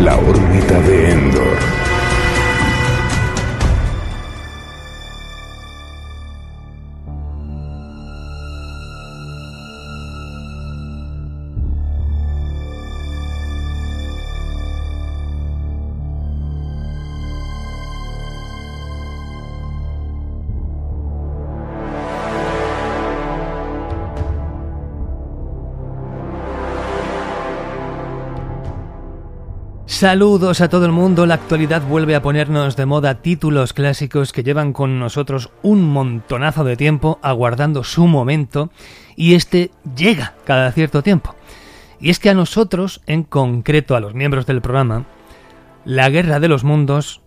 La órbita de Endor. Saludos a todo el mundo, la actualidad vuelve a ponernos de moda títulos clásicos que llevan con nosotros un montonazo de tiempo aguardando su momento y este llega cada cierto tiempo. Y es que a nosotros, en concreto a los miembros del programa, la Guerra de los Mundos,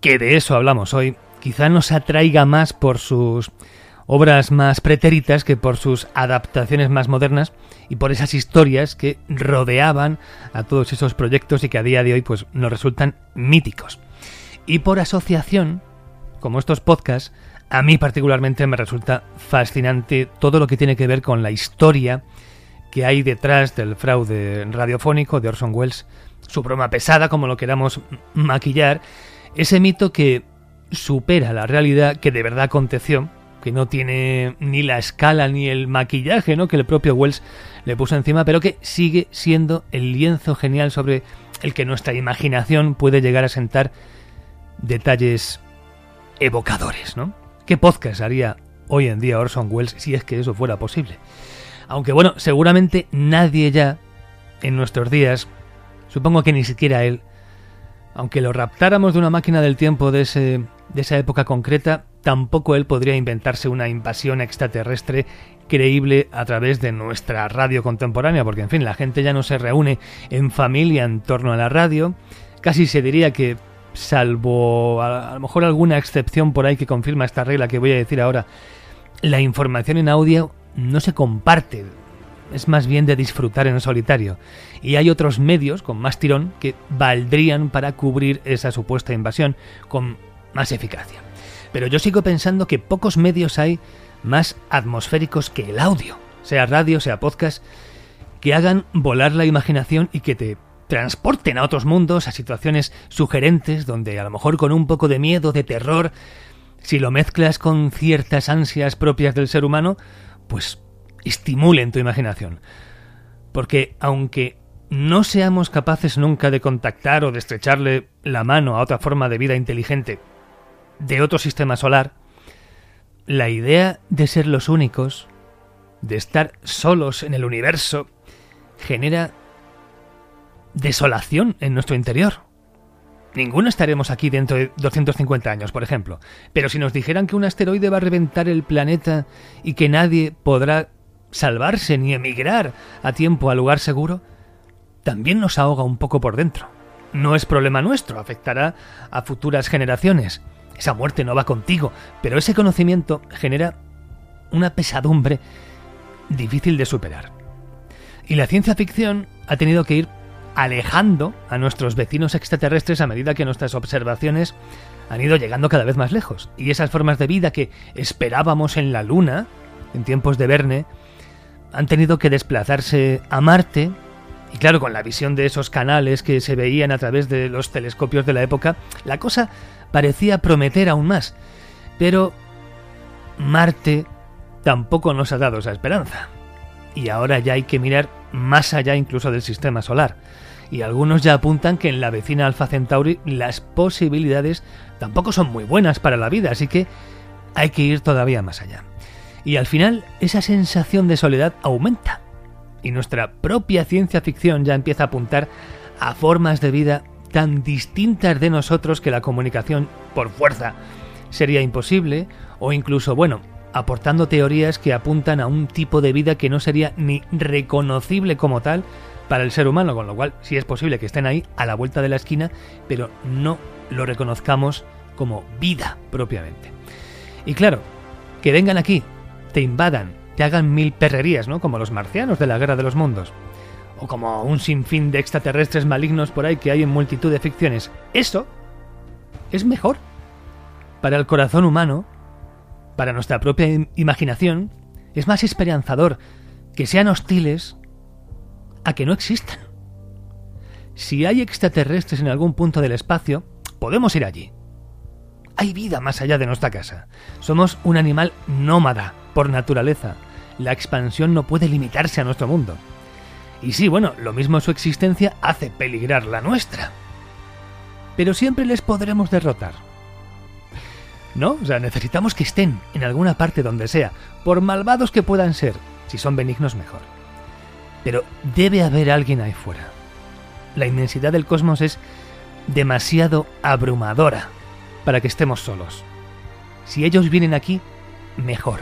que de eso hablamos hoy, quizá nos atraiga más por sus obras más pretéritas que por sus adaptaciones más modernas y por esas historias que rodeaban a todos esos proyectos y que a día de hoy pues nos resultan míticos. Y por asociación, como estos podcasts, a mí particularmente me resulta fascinante todo lo que tiene que ver con la historia que hay detrás del fraude radiofónico de Orson Welles, su broma pesada, como lo queramos maquillar, ese mito que supera la realidad que de verdad aconteció que no tiene ni la escala ni el maquillaje ¿no? que el propio Wells le puso encima, pero que sigue siendo el lienzo genial sobre el que nuestra imaginación puede llegar a sentar detalles evocadores, ¿no? ¿Qué podcast haría hoy en día Orson Welles si es que eso fuera posible? Aunque bueno, seguramente nadie ya en nuestros días, supongo que ni siquiera él, aunque lo raptáramos de una máquina del tiempo de, ese, de esa época concreta, tampoco él podría inventarse una invasión extraterrestre creíble a través de nuestra radio contemporánea, porque en fin, la gente ya no se reúne en familia en torno a la radio, casi se diría que salvo a, lo mejor alguna excepción por ahí que confirma esta regla que voy a decir ahora, la información en audio no se comparte, es más bien de disfrutar en solitario. Y hay otros medios con más tirón que valdrían para cubrir esa supuesta invasión con más eficacia. Pero yo sigo pensando que pocos medios hay más atmosféricos que el audio, sea radio, sea podcast, que hagan volar la imaginación y que te transporten a otros mundos, a situaciones sugerentes, donde a lo mejor con un poco de miedo, de terror, si lo mezclas con ciertas ansias propias del ser humano, pues estimulen tu imaginación. Porque aunque no seamos capaces nunca de contactar o de estrecharle la mano a otra forma de vida inteligente de otro sistema solar, la idea de ser los únicos, de estar solos en el universo, genera desolación en nuestro interior. Ninguno estaremos aquí dentro de 250 años, por ejemplo. Pero si nos dijeran que un asteroide va a reventar el planeta y que nadie podrá salvarse ni emigrar a tiempo al lugar seguro, también nos ahoga un poco por dentro. No es problema nuestro, afectará a futuras generaciones. Esa muerte no va contigo, pero ese conocimiento genera una pesadumbre difícil de superar. Y la ciencia ficción ha tenido que ir alejando a nuestros vecinos extraterrestres a medida que nuestras observaciones han ido llegando cada vez más lejos. Y esas formas de vida que esperábamos en la Luna, en tiempos de Verne, han tenido que desplazarse a Marte. Y claro, con la visión de esos canales que se veían a través de los telescopios de la época, la cosa parecía prometer aún más. Pero Marte tampoco nos ha dado esa esperanza. Y ahora ya hay que mirar más allá incluso del sistema solar. Y algunos ya apuntan que en la vecina Alpha Centauri las posibilidades tampoco son muy buenas para la vida, así que hay que ir todavía más allá. Y al final esa sensación de soledad aumenta. Y nuestra propia ciencia ficción ya empieza a apuntar a formas de vida tan distintas de nosotros que la comunicación por fuerza sería imposible o incluso, bueno, aportando teorías que apuntan a un tipo de vida que no sería ni reconocible como tal para el ser humano, con lo cual sí es posible que estén ahí a la vuelta de la esquina, pero no lo reconozcamos como vida propiamente. Y claro, que vengan aquí, te invadan, te hagan mil perrerías, ¿no? Como los marcianos de la Guerra de los Mundos o como un sinfín de extraterrestres malignos por ahí que hay en multitud de ficciones. Eso es mejor para el corazón humano, para nuestra propia imaginación, es más esperanzador que sean hostiles a que no existan. Si hay extraterrestres en algún punto del espacio, podemos ir allí. Hay vida más allá de nuestra casa. Somos un animal nómada, por naturaleza. La expansión no puede limitarse a nuestro mundo. Y sí, bueno, lo mismo su existencia hace peligrar la nuestra. Pero siempre les podremos derrotar. ¿No? O sea, necesitamos que estén en alguna parte donde sea, por malvados que puedan ser. Si son benignos, mejor. Pero debe haber alguien ahí fuera. La inmensidad del cosmos es demasiado abrumadora para que estemos solos. Si ellos vienen aquí, mejor.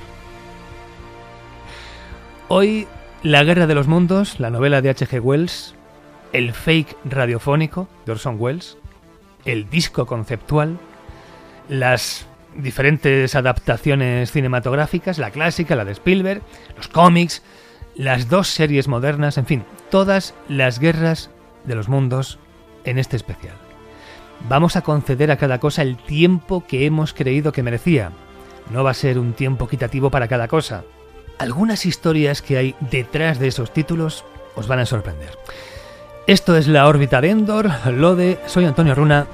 Hoy, La Guerra de los Mundos, la novela de H.G. Wells, el fake radiofónico de Orson Welles, el disco conceptual, las diferentes adaptaciones cinematográficas, la clásica, la de Spielberg, los cómics, las dos series modernas, en fin, todas las guerras de los mundos en este especial. Vamos a conceder a cada cosa el tiempo que hemos creído que merecía. No va a ser un tiempo equitativo para cada cosa. Algunas historias que hay detrás de esos títulos os van a sorprender. Esto es la órbita de Endor, lo de Soy Antonio Runa.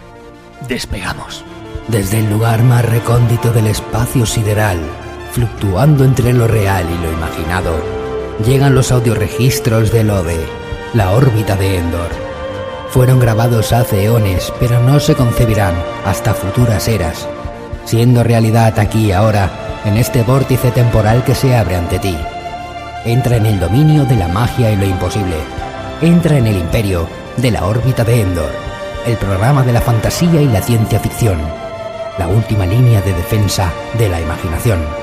Despegamos. Desde el lugar más recóndito del espacio sideral, fluctuando entre lo real y lo imaginado, llegan los audioregistros de Lode, la órbita de Endor. Fueron grabados hace eones, pero no se concebirán hasta futuras eras, siendo realidad aquí y ahora, en este vórtice temporal que se abre ante ti. Entra en el dominio de la magia y lo imposible. Entra en el imperio de la órbita de Endor, el programa de la fantasía y la ciencia ficción la última línea de defensa de la imaginación.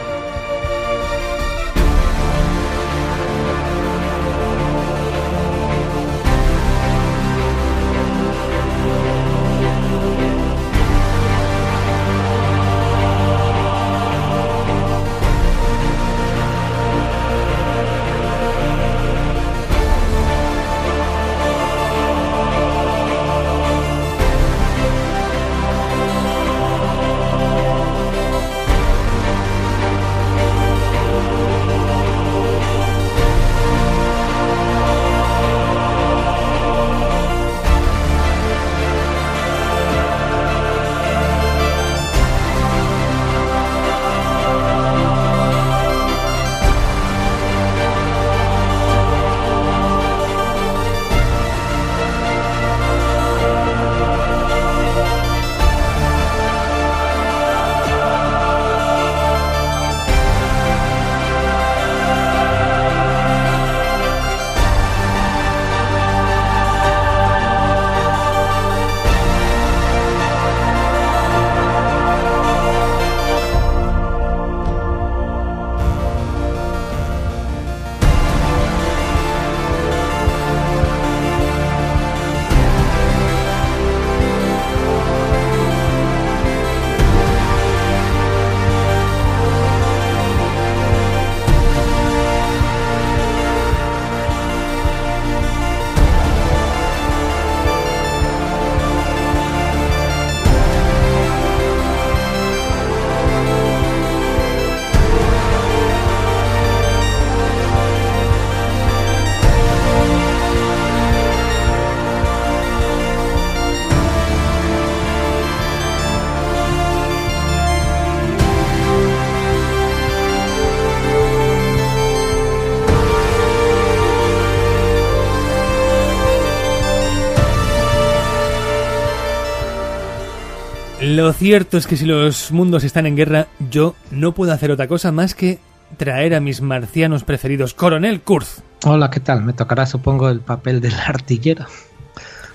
Lo cierto es que si los mundos están en guerra, yo no puedo hacer otra cosa más que traer a mis marcianos preferidos. Coronel Kurz. Hola, ¿qué tal? Me tocará, supongo, el papel del artillero.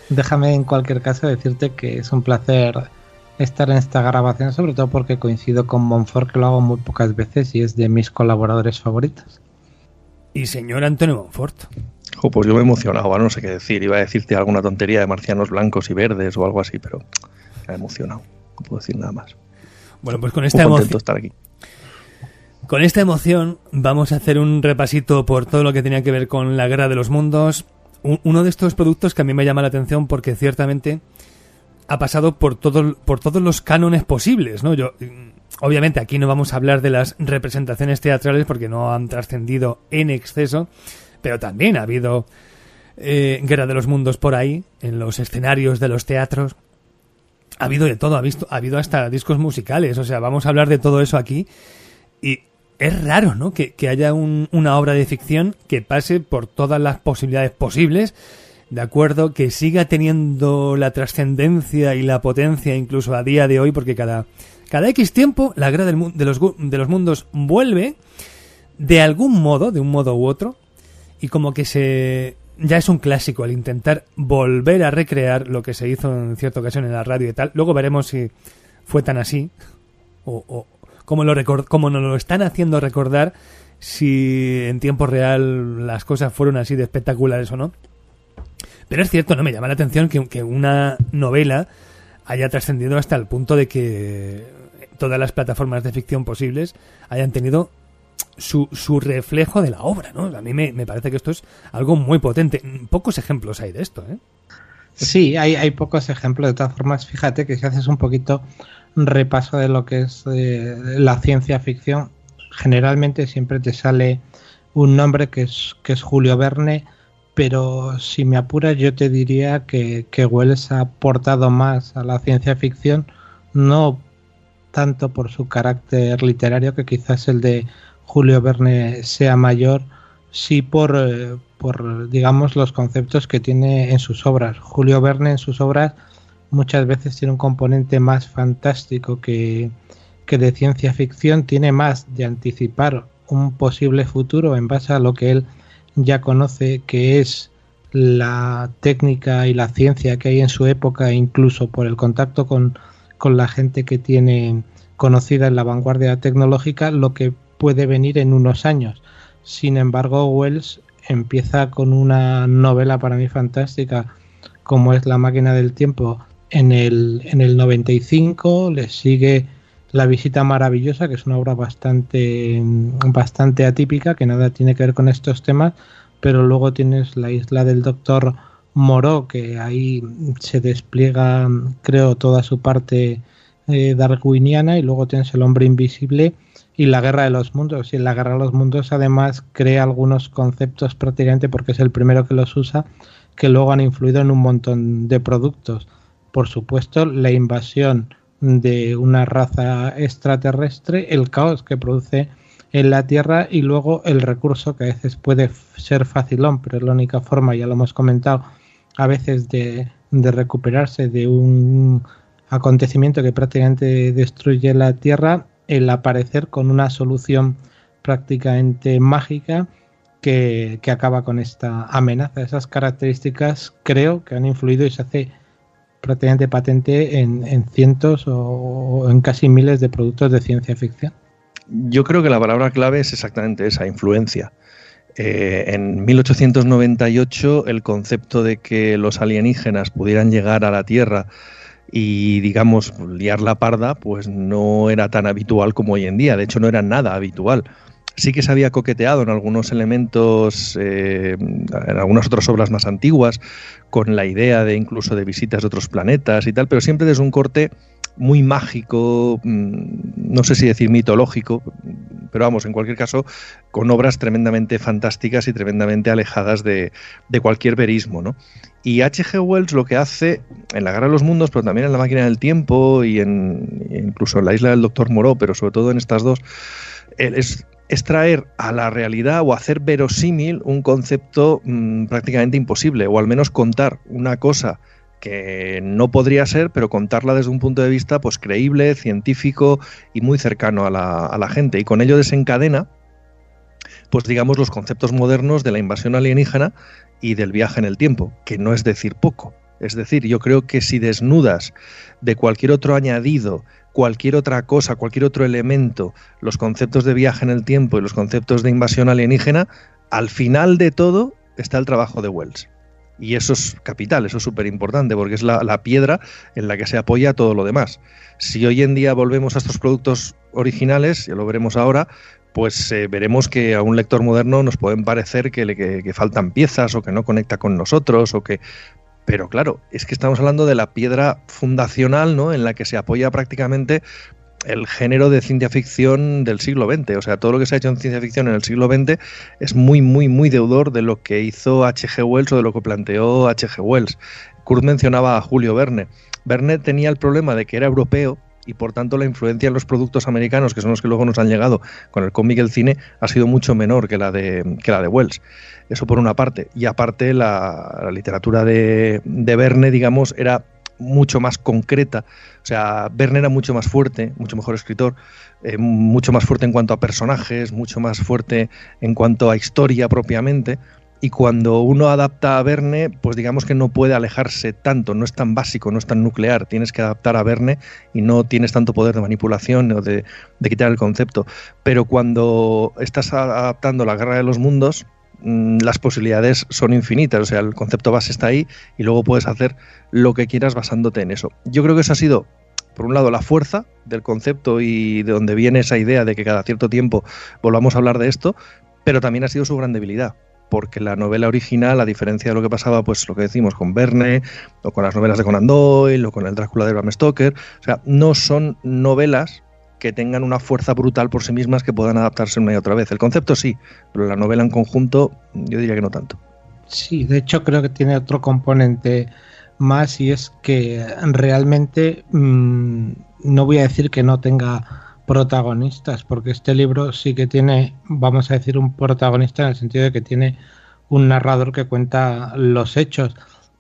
Déjame en cualquier caso decirte que es un placer estar en esta grabación, sobre todo porque coincido con Monfort, que lo hago muy pocas veces y es de mis colaboradores favoritos. ¿Y señor Antonio Monfort? Oh, pues yo me he emocionado, no sé qué decir. Iba a decirte alguna tontería de marcianos blancos y verdes o algo así, pero me he emocionado. No puedo decir nada más. Bueno, pues con esta emoción. estar aquí. Con esta emoción vamos a hacer un repasito por todo lo que tenía que ver con la guerra de los mundos. Uno de estos productos que a mí me llama la atención porque ciertamente ha pasado por, todo, por todos los cánones posibles, ¿no? Yo, obviamente aquí no vamos a hablar de las representaciones teatrales porque no han trascendido en exceso, pero también ha habido eh, Guerra de los Mundos por ahí, en los escenarios de los teatros. Ha habido de todo, ha, visto, ha habido hasta discos musicales, o sea, vamos a hablar de todo eso aquí. Y es raro, ¿no? Que, haya una obra de ficción que pase por todas las posibilidades posibles, ¿de acuerdo? Que siga teniendo la trascendencia y la potencia incluso a día de hoy, porque cada, cada X tiempo la guerra de, los, de los mundos vuelve de algún modo, de un modo u otro, y como que se ya es un clásico el intentar volver a recrear lo que se hizo en cierta ocasión en la radio y tal. Luego veremos si fue tan así o, o como, lo como nos lo están haciendo recordar si en tiempo real las cosas fueron así de espectaculares o no. Pero es cierto, no me llama la atención que una novela haya trascendido hasta el punto de que todas las plataformas de ficción posibles hayan tenido su, su reflejo de la obra, ¿no? A mí me, parece que esto es algo muy potente. Pocos ejemplos hay de esto, ¿eh? Sí, hay, pocos ejemplos. De todas formas, fíjate que si haces un poquito repaso de lo que es eh, la ciencia ficción, generalmente siempre te sale un nombre que es, que es Julio Verne, pero si me apuras yo te diría que, que Wells ha aportado más a la ciencia ficción, no tanto por su carácter literario que quizás el de Julio Verne sea mayor, sí por, eh, por, digamos, los conceptos que tiene en sus obras. Julio Verne en sus obras muchas veces tiene un componente más fantástico que, que de ciencia ficción, tiene más de anticipar un posible futuro en base a lo que él ya conoce, que es la técnica y la ciencia que hay en su época, incluso por el contacto con, con la gente que tiene conocida en la vanguardia tecnológica, lo que puede venir en unos años. Sin embargo, Wells empieza con una novela para mí fantástica como es La máquina del tiempo en el, en el 95, le sigue La visita maravillosa, que es una obra bastante, bastante atípica, que nada tiene que ver con estos temas, pero luego tienes La isla del doctor Moró, que ahí se despliega, creo, toda su parte eh, darwiniana, y luego tienes El hombre invisible, y la guerra de los mundos. Y la guerra de los mundos además crea algunos conceptos prácticamente porque es el primero que los usa que luego han influido en un montón de productos. Por supuesto, la invasión de una raza extraterrestre, el caos que produce en la Tierra y luego el recurso que a veces puede ser facilón, pero es la única forma, ya lo hemos comentado, a veces de recuperarse de un acontecimiento que prácticamente destruye la Tierra el aparecer con una solución prácticamente mágica que, acaba con esta amenaza. Esas características creo que han influido y se hace prácticamente patente en, cientos o, en casi miles de productos de ciencia ficción. Yo creo que la palabra clave es exactamente esa, influencia. Eh, en 1898 el concepto de que los alienígenas pudieran llegar a la Tierra y digamos liar la parda pues no era tan habitual como hoy en día, de hecho no era nada habitual. Sí que se había coqueteado en algunos elementos, eh, en algunas otras obras más antiguas, con la idea de incluso de visitas de otros planetas y tal, pero siempre desde un corte muy mágico, mm, no sé si decir mitológico, pero vamos, en cualquier caso, con obras tremendamente fantásticas y tremendamente alejadas de, de cualquier verismo, ¿no? Y H.G. Wells lo que hace en La Guerra de los Mundos, pero también en La Máquina del Tiempo y en, incluso en La Isla del Doctor Moreau, pero sobre todo en estas dos, es, es traer a la realidad o hacer verosímil un concepto mm, prácticamente imposible, o al menos contar una cosa que no podría ser, pero contarla desde un punto de vista pues creíble, científico y muy cercano a la, gente. Y con ello desencadena pues digamos los conceptos modernos de la invasión alienígena y del viaje en el tiempo, que no es decir poco. Es decir, yo creo que si desnudas de cualquier otro añadido, cualquier otra cosa, cualquier otro elemento, los conceptos de viaje en el tiempo y los conceptos de invasión alienígena, al final de todo está el trabajo de Wells. Y eso es capital, eso es súper importante, porque es la, la, piedra en la que se apoya todo lo demás. Si hoy en día volvemos a estos productos originales, ya lo veremos ahora, pues eh, veremos que a un lector moderno nos pueden parecer que le faltan piezas o que no conecta con nosotros o que pero claro, es que estamos hablando de la piedra fundacional, ¿no? En la que se apoya prácticamente el género de ciencia ficción del siglo XX. O sea, todo lo que se ha hecho en ciencia ficción en el siglo XX es muy, muy, muy deudor de lo que hizo H.G. Wells o de lo que planteó H.G. Wells. Kurt mencionaba a Julio Verne. Verne tenía el problema de que era europeo y por tanto la influencia en los productos americanos, que son los que luego nos han llegado con el cómic y el cine, ha sido mucho menor que la de, que la de Wells. Eso por una parte. Y aparte la, literatura de, de Verne, digamos, era mucho más concreta. O sea, Verne era mucho más fuerte, mucho mejor escritor, eh, mucho más fuerte en cuanto a personajes, mucho más fuerte en cuanto a historia propiamente y cuando uno adapta a Verne, pues digamos que no puede alejarse tanto, no es tan básico, no es tan nuclear, tienes que adaptar a Verne y no tienes tanto poder de manipulación o de, quitar el concepto. Pero cuando estás adaptando la Guerra de los Mundos, las posibilidades son infinitas, o sea, el concepto base está ahí y luego puedes hacer lo que quieras basándote en eso. Yo creo que eso ha sido por un lado, la fuerza del concepto y de donde viene esa idea de que cada cierto tiempo volvamos a hablar de esto, pero también ha sido su gran debilidad, porque la novela original, a diferencia de lo que pasaba, pues lo que decimos con Verne, o con las novelas de Conan Doyle, o con el Drácula de Bram Stoker, o sea, no son novelas que tengan una fuerza brutal por sí mismas que puedan adaptarse una y otra vez. El concepto sí, pero la novela en conjunto yo diría que no tanto. Sí, de hecho creo que tiene otro componente más y es que realmente mm, no voy a decir que no tenga protagonistas, porque este libro sí que tiene, vamos a decir, un protagonista en el sentido de que tiene un narrador que cuenta los hechos,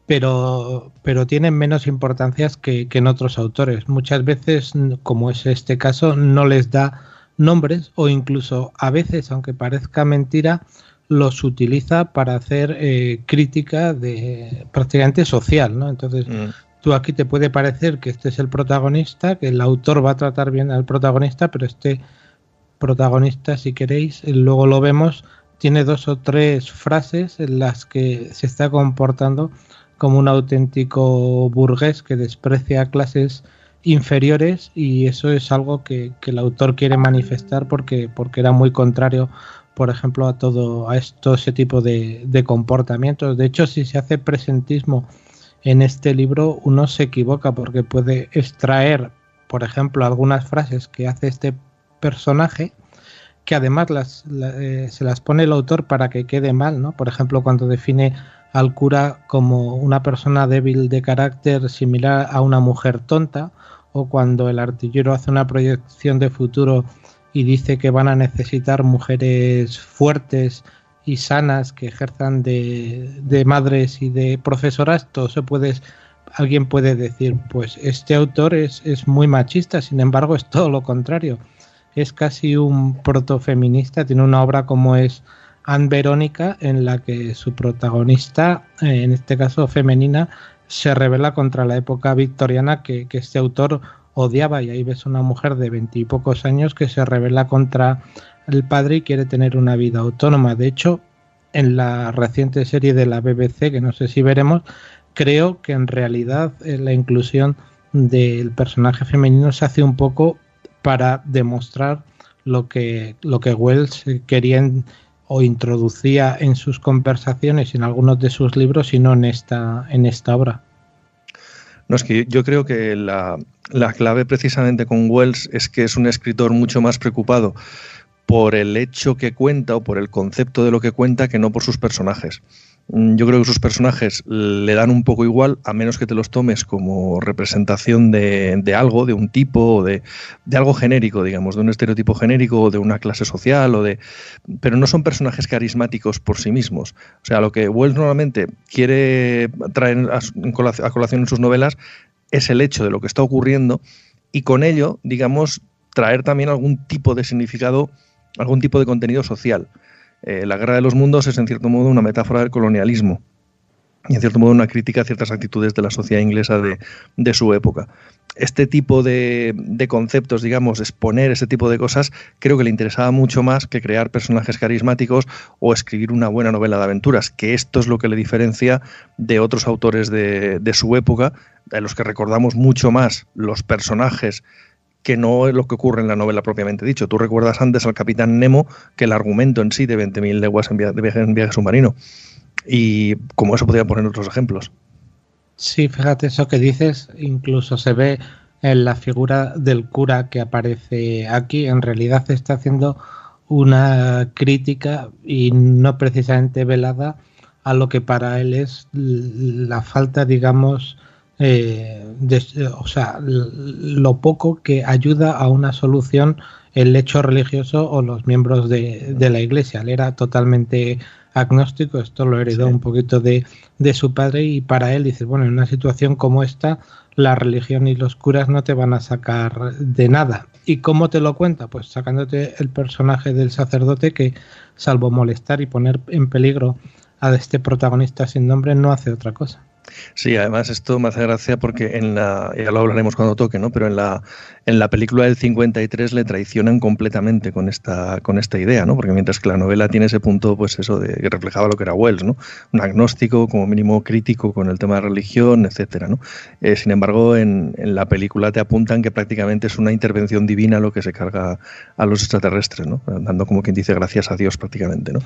pero, pero tienen menos importancias que, en otros autores. Muchas veces, como es este caso, no les da nombres o incluso a veces, aunque parezca mentira, los utiliza para hacer eh, crítica de prácticamente social, ¿no? Entonces, mm. Tú aquí te puede parecer que este es el protagonista, que el autor va a tratar bien al protagonista, pero este protagonista, si queréis, luego lo vemos, tiene dos o tres frases en las que se está comportando como un auténtico burgués que desprecia clases inferiores y eso es algo que, el autor quiere manifestar porque, porque era muy contrario por ejemplo a todo a esto ese tipo de, comportamientos de hecho si se hace presentismo en este libro uno se equivoca porque puede extraer, por ejemplo, algunas frases que hace este personaje que además las, eh, se las pone el autor para que quede mal, ¿no? Por ejemplo, cuando define al cura como una persona débil de carácter similar a una mujer tonta, o cuando el artillero hace una proyección de futuro y dice que van a necesitar mujeres fuertes y sanas que ejerzan de, madres y de profesoras, todo se puede, alguien puede decir, pues este autor es, es muy machista, sin embargo es todo lo contrario. Es casi un protofeminista, tiene una obra como es Anne Verónica, en la que su protagonista, eh, en este caso femenina, se revela contra la época victoriana que, este autor odiaba y ahí ves una mujer de veintipocos años que se revela contra el padre quiere tener una vida autónoma. De hecho, en la reciente serie de la BBC, que no sé si veremos, creo que en realidad eh, la inclusión del personaje femenino se hace un poco para demostrar lo que, lo que Wells quería o introducía en sus conversaciones en algunos de sus libros y no en esta, en esta obra. No, es que yo creo que la, la clave precisamente con Wells es que es un escritor mucho más preocupado por el hecho que cuenta o por el concepto de lo que cuenta que no por sus personajes. Mm, yo creo que sus personajes le dan un poco igual, a menos que te los tomes como representación de, algo, de un tipo, o de, algo genérico, digamos, de un estereotipo genérico, o de una clase social, o de. Pero no son personajes carismáticos por sí mismos. O sea, lo que Wells normalmente quiere traer a colación en sus novelas es el hecho de lo que está ocurriendo, y con ello, digamos, traer también algún tipo de significado algún tipo de contenido social. Eh, la guerra de los mundos es en cierto modo una metáfora del colonialismo y en cierto modo una crítica a ciertas actitudes de la sociedad inglesa de, su época. Este tipo de, conceptos, digamos, exponer ese tipo de cosas, creo que le interesaba mucho más que crear personajes carismáticos o escribir una buena novela de aventuras, que esto es lo que le diferencia de otros autores de, de su época, de los que recordamos mucho más los personajes que no es lo que ocurre en la novela propiamente dicho. Tú recuerdas antes al capitán Nemo que el argumento en sí de 20.000 leguas en viaje, en viaje submarino. Y como eso podría poner otros ejemplos. Sí, fíjate eso que dices, incluso se ve en la figura del cura que aparece aquí. En realidad está haciendo una crítica y no precisamente velada a lo que para él es la falta, digamos, eh, o sea, lo poco que ayuda a una solución el hecho religioso o los miembros de, la iglesia. Él era totalmente agnóstico, esto lo heredó un poquito de, de, su padre y para él dice, bueno, en una situación como esta, la religión y los curas no te van a sacar de nada. ¿Y cómo te lo cuenta? Pues sacándote el personaje del sacerdote que, salvo molestar y poner en peligro a este protagonista sin nombre, no hace otra cosa. Sí, además esto me hace gracia porque en la, ya lo hablaremos cuando toque, ¿no? Pero en la, en la película del 53 le traicionan completamente con esta, con esta idea, ¿no? Porque mientras que la novela tiene ese punto, pues eso, de que reflejaba lo que era Wells, ¿no? Un agnóstico, como mínimo crítico con el tema de religión, etcétera, ¿no? Eh, sin embargo, en, en, la película te apuntan que prácticamente es una intervención divina lo que se carga a los extraterrestres, ¿no? Dando como quien dice gracias a Dios prácticamente, ¿no?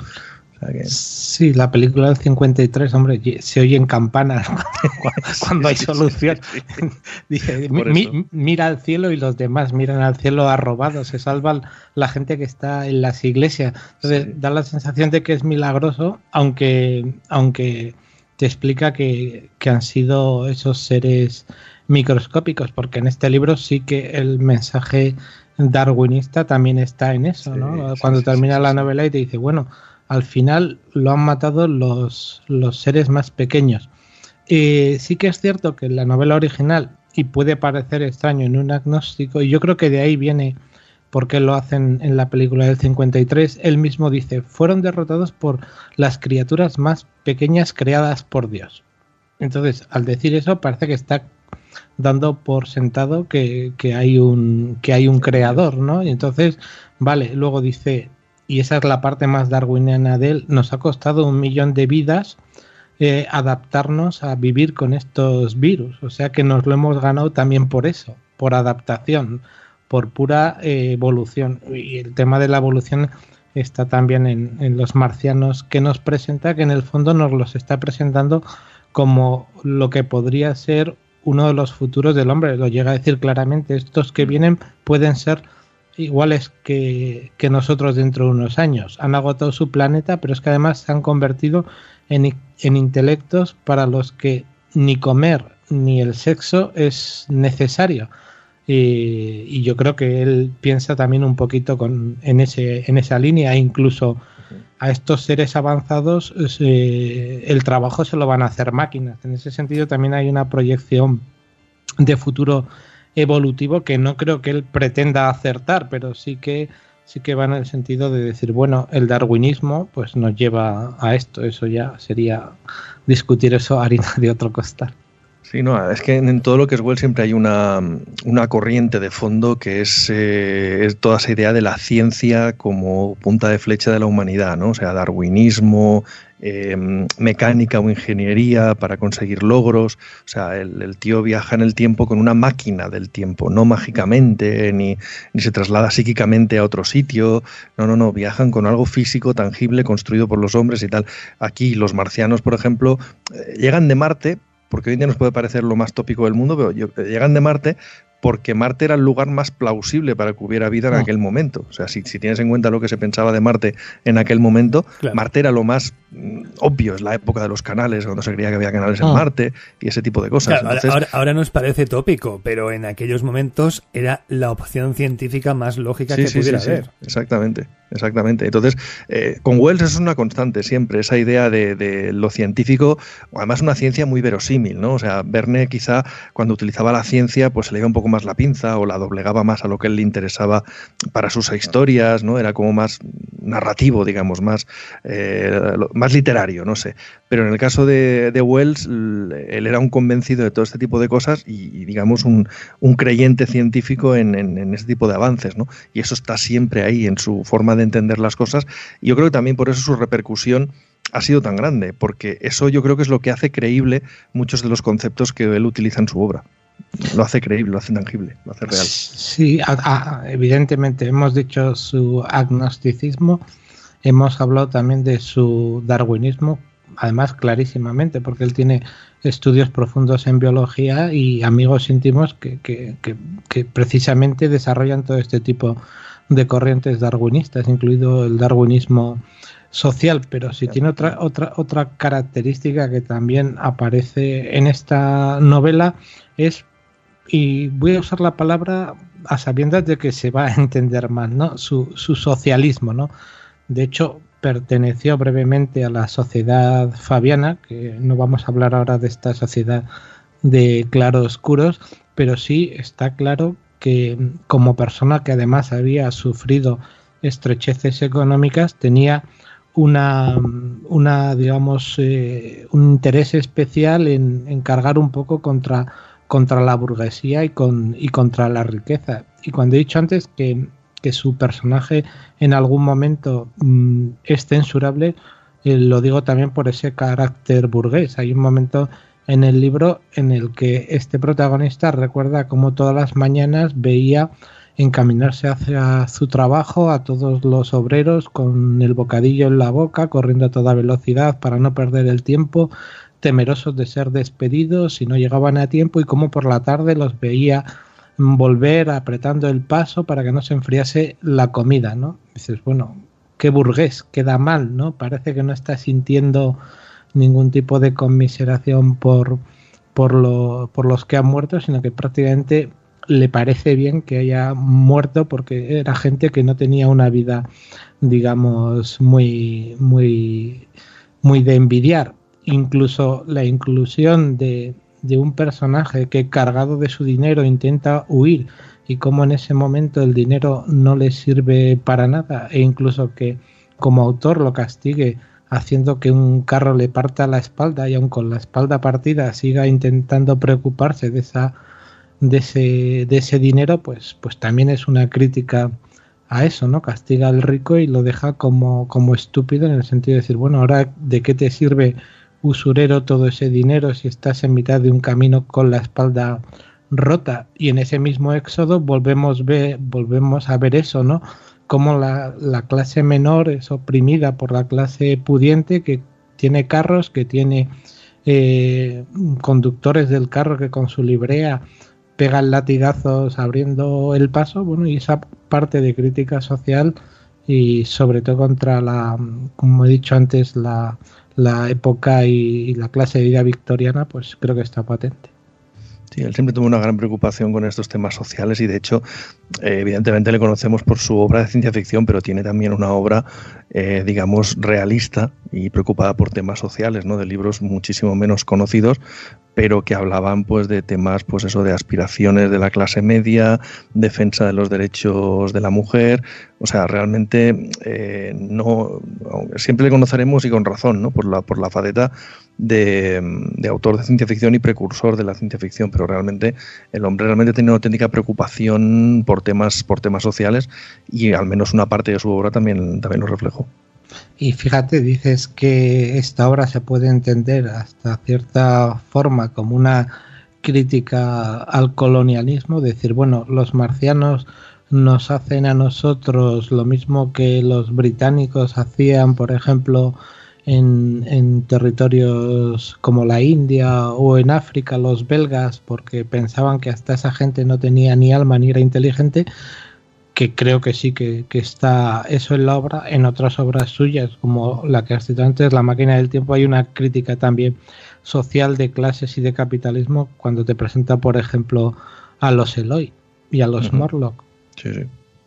Sí, la película del 53, hombre, se oyen campanas cuando hay solución. Dice, mira al cielo y los demás miran al cielo arrobados, se salva la gente que está en las iglesias. Entonces da la sensación de que es milagroso, aunque, aunque te explica que, han sido esos seres microscópicos, porque en este libro sí que el mensaje darwinista también está en eso, ¿no? Cuando termina la novela y te dice, bueno, al final lo han matado los, los seres más pequeños. Eh, sí que es cierto que en la novela original, y puede parecer extraño en un agnóstico, y yo creo que de ahí viene por qué lo hacen en la película del 53, él mismo dice, fueron derrotados por las criaturas más pequeñas creadas por Dios. Entonces, al decir eso, parece que está dando por sentado que, que, hay un que hay un creador, ¿no? Y entonces, vale, luego dice, y esa es la parte más darwiniana de él, nos ha costado un millón de vidas eh, adaptarnos a vivir con estos virus. O sea que nos lo hemos ganado también por eso, por adaptación, por pura eh, evolución. Y el tema de la evolución está también en, en, los marcianos que nos presenta, que en el fondo nos los está presentando como lo que podría ser uno de los futuros del hombre. Lo llega a decir claramente, estos que vienen pueden ser iguales que, que, nosotros dentro de unos años. Han agotado su planeta, pero es que además se han convertido en, en intelectos para los que ni comer ni el sexo es necesario. Y, yo creo que él piensa también un poquito con, en, ese, en esa línea, incluso a estos seres avanzados eh, el trabajo se lo van a hacer máquinas. En ese sentido también hay una proyección de futuro evolutivo que no creo que él pretenda acertar, pero sí que sí que va en el sentido de decir, bueno, el darwinismo pues nos lleva a esto, eso ya sería discutir eso harina de otro costal. Sí, no, es que en todo lo que es Well siempre hay una, una corriente de fondo que es, eh, es, toda esa idea de la ciencia como punta de flecha de la humanidad, ¿no? O sea, darwinismo, Em, mecánica o ingeniería para conseguir logros. O sea, el, tío viaja en el tiempo con una máquina del tiempo, no mágicamente, ni, ni, se traslada psíquicamente a otro sitio. No, no, no, viajan con algo físico, tangible, construido por los hombres y tal. Aquí los marcianos, por ejemplo, eh, llegan de Marte, porque hoy en día nos puede parecer lo más tópico del mundo, pero llegan de Marte porque Marte era el lugar más plausible para que hubiera vida en ah. aquel momento. O sea, si, tienes en cuenta lo que se pensaba de Marte en aquel momento, Marte era lo más mm, obvio, es la época de los canales, cuando se creía que había canales en ah. Marte y ese tipo de cosas. ahora, nos parece tópico, pero en aquellos momentos era la opción científica más lógica que pudiera haber. exactamente. Exactamente. Entonces, eh, con Wells es una constante siempre, esa idea de, lo científico, además una ciencia muy verosímil, ¿no? O sea, Verne quizá cuando utilizaba la ciencia, pues se le iba un poco más la pinza o la doblegaba más a lo que él le interesaba para sus historias, ¿no? Era como más narrativo, digamos, más, eh, más literario, no sé. Pero en el caso de, Wells, él era un convencido de todo este tipo de cosas y, digamos, un, creyente científico en, en, este tipo de avances, ¿no? Y eso está siempre ahí en su forma de entender las cosas. Y yo creo que también por eso su repercusión ha sido tan grande, porque eso yo creo que es lo que hace creíble muchos de los conceptos que él utiliza en su obra. Lo hace creíble, lo hace tangible, lo hace real. Sí, evidentemente hemos dicho su agnosticismo, hemos hablado también de su darwinismo, además clarísimamente, porque él tiene estudios profundos en biología y amigos íntimos que, que, que, precisamente desarrollan todo este tipo de corrientes darwinistas, incluido el darwinismo social, pero si tiene otra, otra, otra característica que también aparece en esta novela es, y voy a usar la palabra a sabiendas de que se va a entender más, ¿no? Su, su socialismo, ¿no? De hecho, perteneció brevemente a la sociedad fabiana, que no vamos a hablar ahora de esta sociedad de claroscuros, pero sí está claro que como persona que además había sufrido estrecheces económicas tenía una, una digamos eh, un interés especial en, en, cargar un poco contra contra la burguesía y con y contra la riqueza. Y cuando he dicho antes que que su personaje en algún momento mm, es censurable, eh, lo digo también por ese carácter burgués. Hay un momento en el libro en el que este protagonista recuerda cómo todas las mañanas veía encaminarse hacia su trabajo a todos los obreros con el bocadillo en la boca, corriendo a toda velocidad para no perder el tiempo, temerosos de ser despedidos si no llegaban a tiempo y cómo por la tarde los veía volver apretando el paso para que no se enfriase la comida, ¿no? Dices, bueno, qué burgués, queda mal, ¿no? Parece que no está sintiendo ningún tipo de conmiseración por, por, lo, por los que han muerto, sino que prácticamente le parece bien que haya muerto porque era gente que no tenía una vida, digamos, muy, muy, muy de envidiar. Incluso la inclusión de, de un personaje que cargado de su dinero intenta huir y como en ese momento el dinero no le sirve para nada e incluso que como autor lo castigue haciendo que un carro le parta la espalda y aun con la espalda partida siga intentando preocuparse de esa de ese, de ese dinero pues pues también es una crítica a eso, ¿no? Castiga al rico y lo deja como, como estúpido en el sentido de decir, bueno, ahora de qué te sirve usurero todo ese dinero si estás en mitad de un camino con la espalda rota y en ese mismo éxodo volvemos, volvemos a ver eso, ¿no? Como la, clase menor es oprimida por la clase pudiente que tiene carros, que tiene eh, conductores del carro que con su librea pegan latigazos abriendo el paso, bueno, y esa parte de crítica social y sobre todo contra la, como he dicho antes, la, la época y, la clase de vida victoriana, pues creo que está patente. Él siempre tuvo una gran preocupación con estos temas sociales y de hecho, eh, evidentemente le conocemos por su obra de ciencia ficción, pero tiene también una obra, eh, digamos, realista y preocupada por temas sociales, ¿no? De libros muchísimo menos conocidos, pero que hablaban pues de temas pues eso de aspiraciones de la clase media, defensa de los derechos de la mujer, o sea, realmente eh, no siempre le conoceremos y con razón, ¿no? Por la por la faceta de, autor de ciencia ficción y precursor de la ciencia ficción, pero realmente el hombre realmente tiene una auténtica preocupación por temas por temas sociales y al menos una parte de su obra también también lo reflejó. Y fíjate, dices que esta obra se puede entender hasta cierta forma como una crítica al colonialismo, decir, bueno, los marcianos nos hacen a nosotros lo mismo que los británicos hacían, por ejemplo, en, en, territorios como la India o en África, los belgas, porque pensaban que hasta esa gente no tenía ni alma ni era inteligente, que creo que sí que, está eso en la obra, en otras obras suyas, como la que has citado antes, La máquina del tiempo, hay una crítica también social de clases y de capitalismo cuando te presenta, por ejemplo, a los Eloy y a los Morlock. Sí, sí,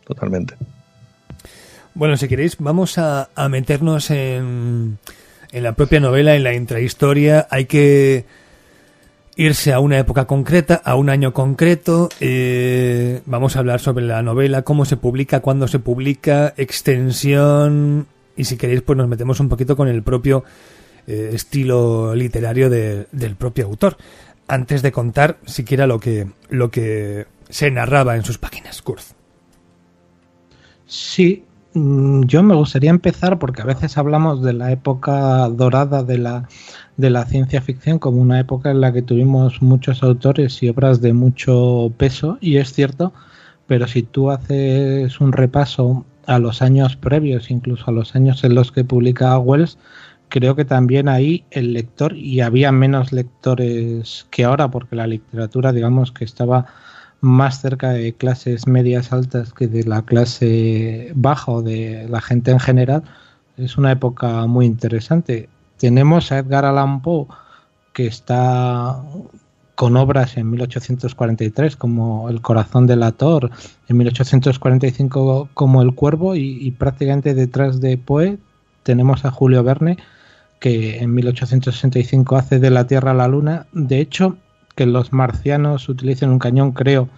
totalmente. Bueno, si queréis, vamos a, a meternos en, en la propia novela, en la intrahistoria. Hay que irse a una época concreta, a un año concreto. Eh, vamos a hablar sobre la novela, cómo se publica, cuándo se publica, extensión. Y si queréis, pues nos metemos un poquito con el propio eh, estilo literario del propio autor. Antes de contar siquiera lo que, lo que se narraba en sus páginas, Kurz. Sí, yo me gustaría empezar porque a veces hablamos de la época dorada de la de la ciencia ficción como una época en la que tuvimos muchos autores y obras de mucho peso, y es cierto, pero si tú haces un repaso a los años previos, incluso a los años en los que publica Wells, creo que también ahí el lector, y había menos lectores que ahora, porque la literatura, digamos que estaba más cerca de clases medias altas que de la clase baja o de la gente en general, es una época muy interesante. Tenemos a Edgar Allan Poe, que está con obras en 1843 como El corazón del ator, en 1845 como El cuervo y, prácticamente detrás de Poe tenemos a Julio Verne que en 1865 hace de la Tierra a la Luna. De hecho, que los marcianos utilicen un cañón creo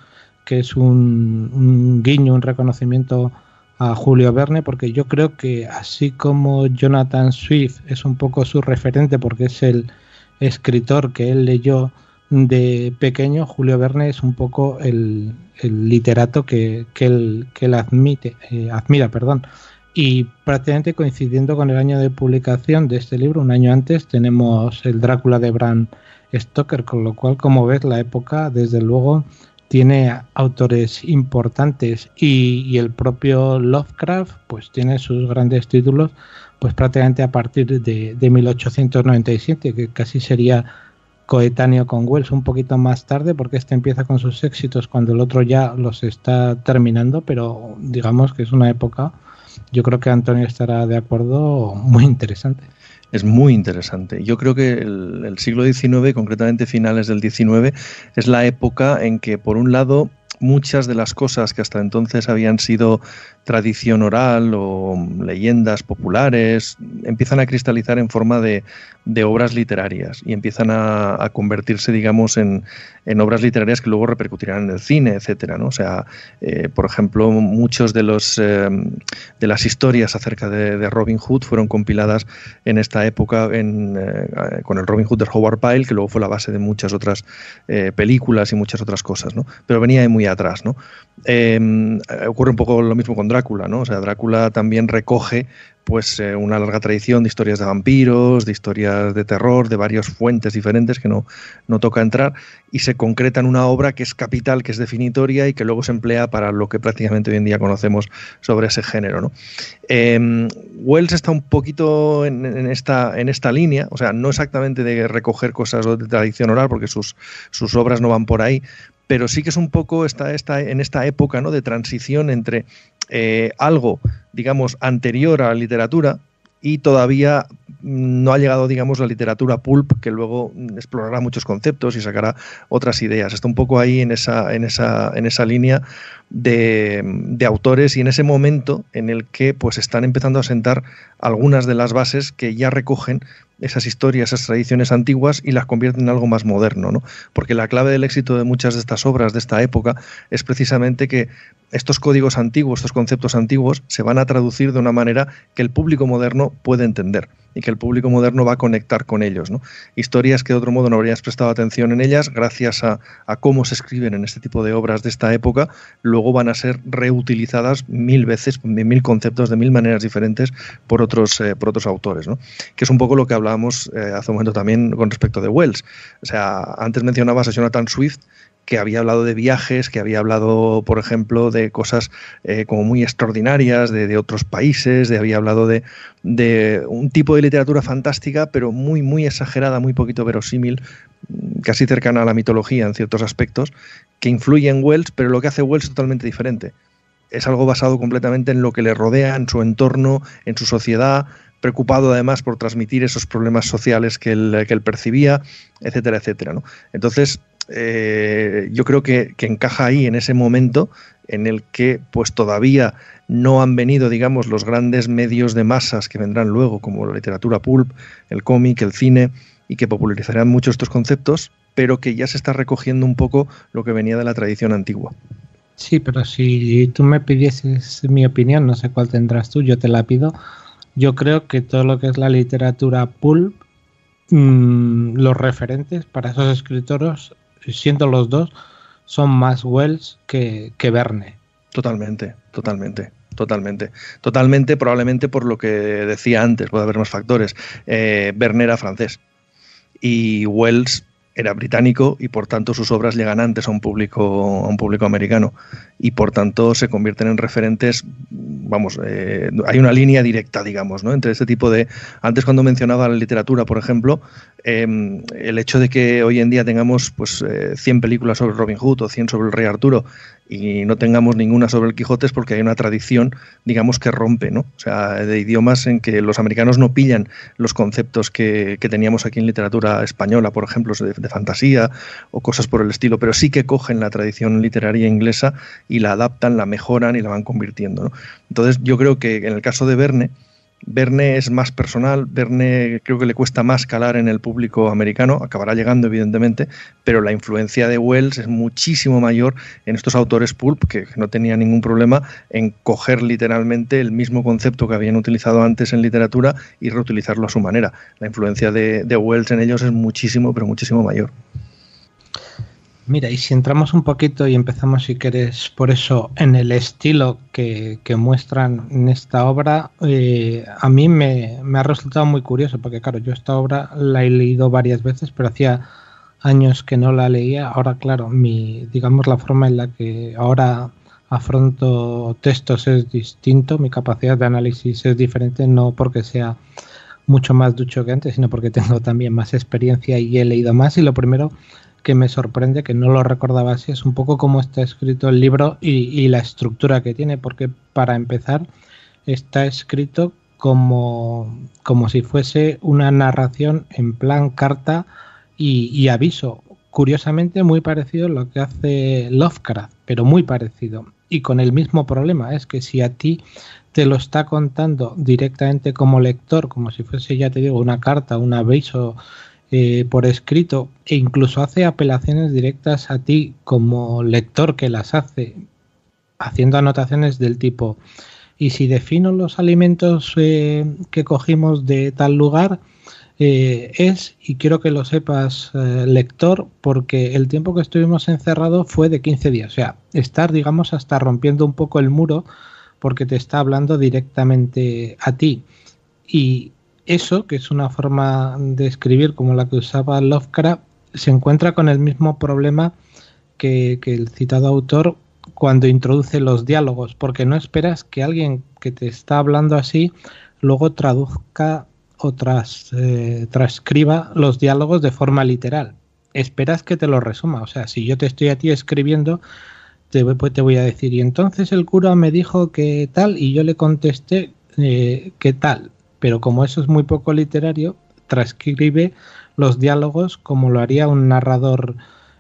que es un, guiño, un reconocimiento a Julio Verne, porque yo creo que así como Jonathan Swift es un poco su referente porque es el escritor que él leyó de pequeño, Julio Verne es un poco el, literato que, él, que admite, eh, admira. Perdón. Y prácticamente coincidiendo con el año de publicación de este libro, un año antes, tenemos el Drácula de Bram Stoker, con lo cual, como ves, la época, desde luego, tiene autores importantes y, el propio Lovecraft, pues tiene sus grandes títulos, pues prácticamente a partir de, de 1897, que casi sería coetáneo con Wells un poquito más tarde porque este empieza con sus éxitos cuando el otro ya los está terminando, pero digamos que es una época, yo creo que Antonio estará de acuerdo, muy interesante. Es muy interesante. Yo creo que el, siglo XIX, concretamente finales del XIX, es la época en que por un lado muchas de las cosas que hasta entonces habían sido tradición oral o leyendas populares empiezan a cristalizar en forma de, obras literarias y empiezan a, convertirse, digamos, en, obras literarias que luego repercutirán en el cine, etcétera. ¿no? O sea, eh, por ejemplo, muchos de los eh, de las historias acerca de, Robin Hood fueron compiladas en esta época eh, con el Robin Hood de Howard Pyle, que luego fue la base de muchas otras películas y muchas otras cosas, ¿no? Pero venía de muy atrás, ¿no? ocurre un poco lo mismo con Drácula, ¿no? O sea, Drácula también recoge pues eh, una larga tradición de historias de vampiros, de historias de terror, de varias fuentes diferentes que no, no toca entrar, y se concreta en una obra que es capital, que es definitoria y que luego se emplea para lo que prácticamente hoy en día conocemos sobre ese género. ¿no? Em, Wells está un poquito en, esta, en esta línea, o sea, no exactamente de recoger cosas de tradición oral, porque sus, sus obras no van por ahí, pero sí que es un poco esta, en esta época ¿no? de transición entre eh, algo, digamos, anterior a la literatura y todavía no ha llegado, digamos, la literatura pulp, que luego explorará muchos conceptos y sacará otras ideas. Está un poco ahí en esa, en esa, en esa línea de, autores y en ese momento en el que pues están empezando a sentar algunas de las bases que ya recogen esas historias, esas tradiciones antiguas y las convierten en algo más moderno, ¿no? Porque la clave del éxito de muchas de estas obras de esta época es precisamente que estos códigos antiguos, estos conceptos antiguos, se van a traducir de una manera que el público moderno puede entender y que el público moderno va a conectar con ellos. ¿no? Historias que de otro modo no habrías prestado atención en ellas, gracias a, cómo se escriben en este tipo de obras de esta época, luego van a ser reutilizadas mil veces, mil conceptos de mil maneras diferentes por otros, eh, por otros autores. ¿no? Que es un poco lo que hablábamos eh, hace un momento también con respecto de Wells. O sea, antes mencionabas a Jonathan Swift, que había hablado de viajes, que había hablado, por ejemplo, de cosas eh, como muy extraordinarias de, otros países, de, había hablado de, de, un tipo de literatura fantástica, pero muy, muy exagerada, muy poquito verosímil, casi cercana a la mitología en ciertos aspectos, que influye en Wells, pero lo que hace Wells es totalmente diferente. Es algo basado completamente en lo que le rodea, en su entorno, en su sociedad, preocupado además por transmitir esos problemas sociales que él, que él percibía, etcétera, etcétera. ¿no? Entonces, eh, yo creo que, encaja ahí en ese momento en el que pues todavía no han venido, digamos, los grandes medios de masas que vendrán luego, como la literatura pulp, el cómic, el cine, y que popularizarán mucho estos conceptos, pero que ya se está recogiendo un poco lo que venía de la tradición antigua. Sí, pero si tú me pidieses mi opinión, no sé cuál tendrás tú, yo te la pido. Yo creo que todo lo que es la literatura pulp, mm, los referentes para esos escritores siendo los dos, son más Wells que, Verne. Totalmente, totalmente. Totalmente. Totalmente, probablemente por lo que decía antes, puede haber más factores. Eh, Verne era francés y Wells era británico y por tanto sus obras llegan antes a un público a un público americano y por tanto se convierten en referentes vamos eh, hay una línea directa digamos ¿no? entre este tipo de antes cuando mencionaba la literatura por ejemplo em, el hecho de que hoy en día tengamos pues 100 eh, películas sobre Robin Hood o 100 sobre el Rey Arturo y no tengamos ninguna sobre el Quijote es porque hay una tradición, digamos, que rompe, ¿no? O sea, de idiomas en que los americanos no pillan los conceptos que, teníamos aquí en literatura española, por ejemplo, de, fantasía o cosas por el estilo, pero sí que cogen la tradición literaria inglesa y la adaptan, la mejoran y la van convirtiendo, ¿no? Entonces, yo creo que en el caso de Verne, Verne es más personal, Verne creo que le cuesta más calar en el público americano, acabará llegando evidentemente, pero la influencia de Wells es muchísimo mayor en estos autores pulp que no tenían ningún problema en coger literalmente el mismo concepto que habían utilizado antes en literatura y reutilizarlo a su manera. La influencia de, de Wells en ellos es muchísimo, pero muchísimo mayor. Mira, y si entramos un poquito y empezamos, si quieres, por eso, en el estilo que, muestran en esta obra, eh, a mí me, ha resultado muy curioso, porque claro, yo esta obra la he leído varias veces, pero hacía años que no la leía. Ahora, claro, mi, digamos, la forma en la que ahora afronto textos es distinto, mi capacidad de análisis es diferente, no porque sea mucho más ducho que antes, sino porque tengo también más experiencia y he leído más. Y lo primero que me sorprende, que no lo recordaba así, es un poco cómo está escrito el libro y, la estructura que tiene, porque para empezar está escrito como, como si fuese una narración en plan carta y, aviso. Curiosamente muy parecido a lo que hace Lovecraft, pero muy parecido. Y con el mismo problema, es que si a ti te lo está contando directamente como lector, como si fuese, ya te digo, una carta, un aviso eh, por escrito e incluso hace apelaciones directas a ti como lector que las hace, haciendo anotaciones del tipo, y si defino los alimentos eh, que cogimos de tal lugar, eh, es, y quiero que lo sepas, lector, porque el tiempo que estuvimos encerrados fue de 15 días. O sea, estar, digamos, hasta rompiendo un poco el muro porque te está hablando directamente a ti. Y eso, que es una forma de escribir como la que usaba Lovecraft, se encuentra con el mismo problema que, el citado autor cuando introduce los diálogos, porque no esperas que alguien que te está hablando así luego traduzca o eh, transcriba los diálogos de forma literal. Esperas que te lo resuma. O sea, si yo te estoy a ti escribiendo, te, pues te voy a decir, y entonces el cura me dijo que tal, y yo le contesté eh, que tal pero como eso es muy poco literario, transcribe los diálogos como lo haría un narrador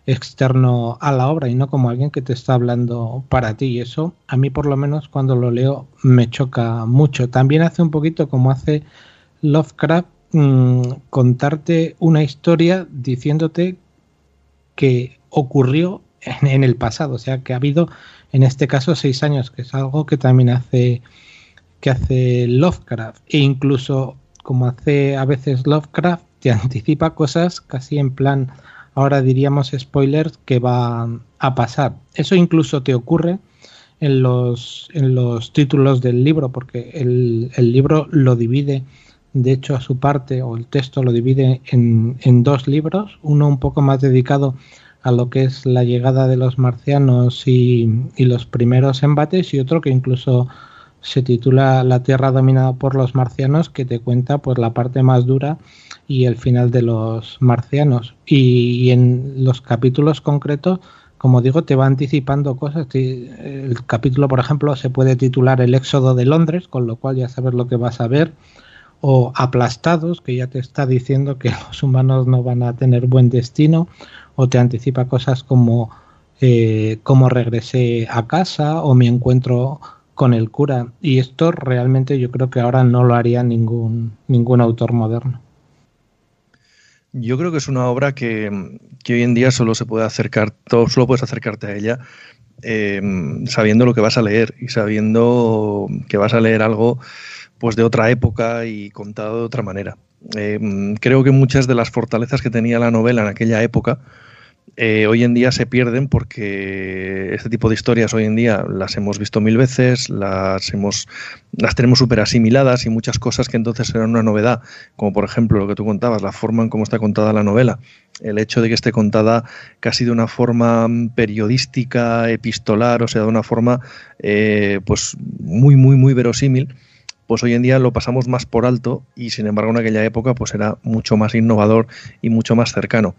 externo a la obra y no como alguien que te está hablando para ti. Y eso a mí por lo menos cuando lo leo me choca mucho. También hace un poquito como hace Lovecraft mm, contarte una historia diciéndote que ocurrió en, en, el pasado. O sea que ha habido en este caso seis años, que es algo que también hace que hace Lovecraft e incluso como hace a veces Lovecraft te anticipa cosas casi en plan ahora diríamos spoilers que van a pasar. Eso incluso te ocurre en los en los títulos del libro porque el, libro lo divide de hecho a su parte o el texto lo divide en, en dos libros uno un poco más dedicado a lo que es la llegada de los marcianos y, y los primeros embates y otro que incluso se titula La Tierra dominada por los marcianos, que te cuenta pues la parte más dura y el final de los marcianos. Y, en los capítulos concretos, como digo, te va anticipando cosas. El capítulo, por ejemplo, se puede titular El éxodo de Londres, con lo cual ya sabes lo que vas a ver. O aplastados, que ya te está diciendo que los humanos no van a tener buen destino. O te anticipa cosas como eh, cómo regresé a casa o mi encuentro con el cura. Y esto realmente yo creo que ahora no lo haría ningún, ningún autor moderno. Yo creo que es una obra que, hoy en día solo se puede acercar, solo puedes acercarte a ella em, sabiendo lo que vas a leer y sabiendo que vas a leer algo pues de otra época y contado de otra manera. Em, creo que muchas de las fortalezas que tenía la novela en aquella época eh, hoy en día se pierden porque este tipo de historias hoy en día las hemos visto mil veces, las, hemos, las tenemos súper asimiladas y muchas cosas que entonces eran una novedad, como por ejemplo lo que tú contabas, la forma en cómo está contada la novela, el hecho de que esté contada casi de una forma periodística, epistolar, o sea, de una forma eh, pues muy, muy, muy verosímil pues hoy en día lo pasamos más por alto y sin embargo en aquella época pues era mucho más innovador y mucho más cercano.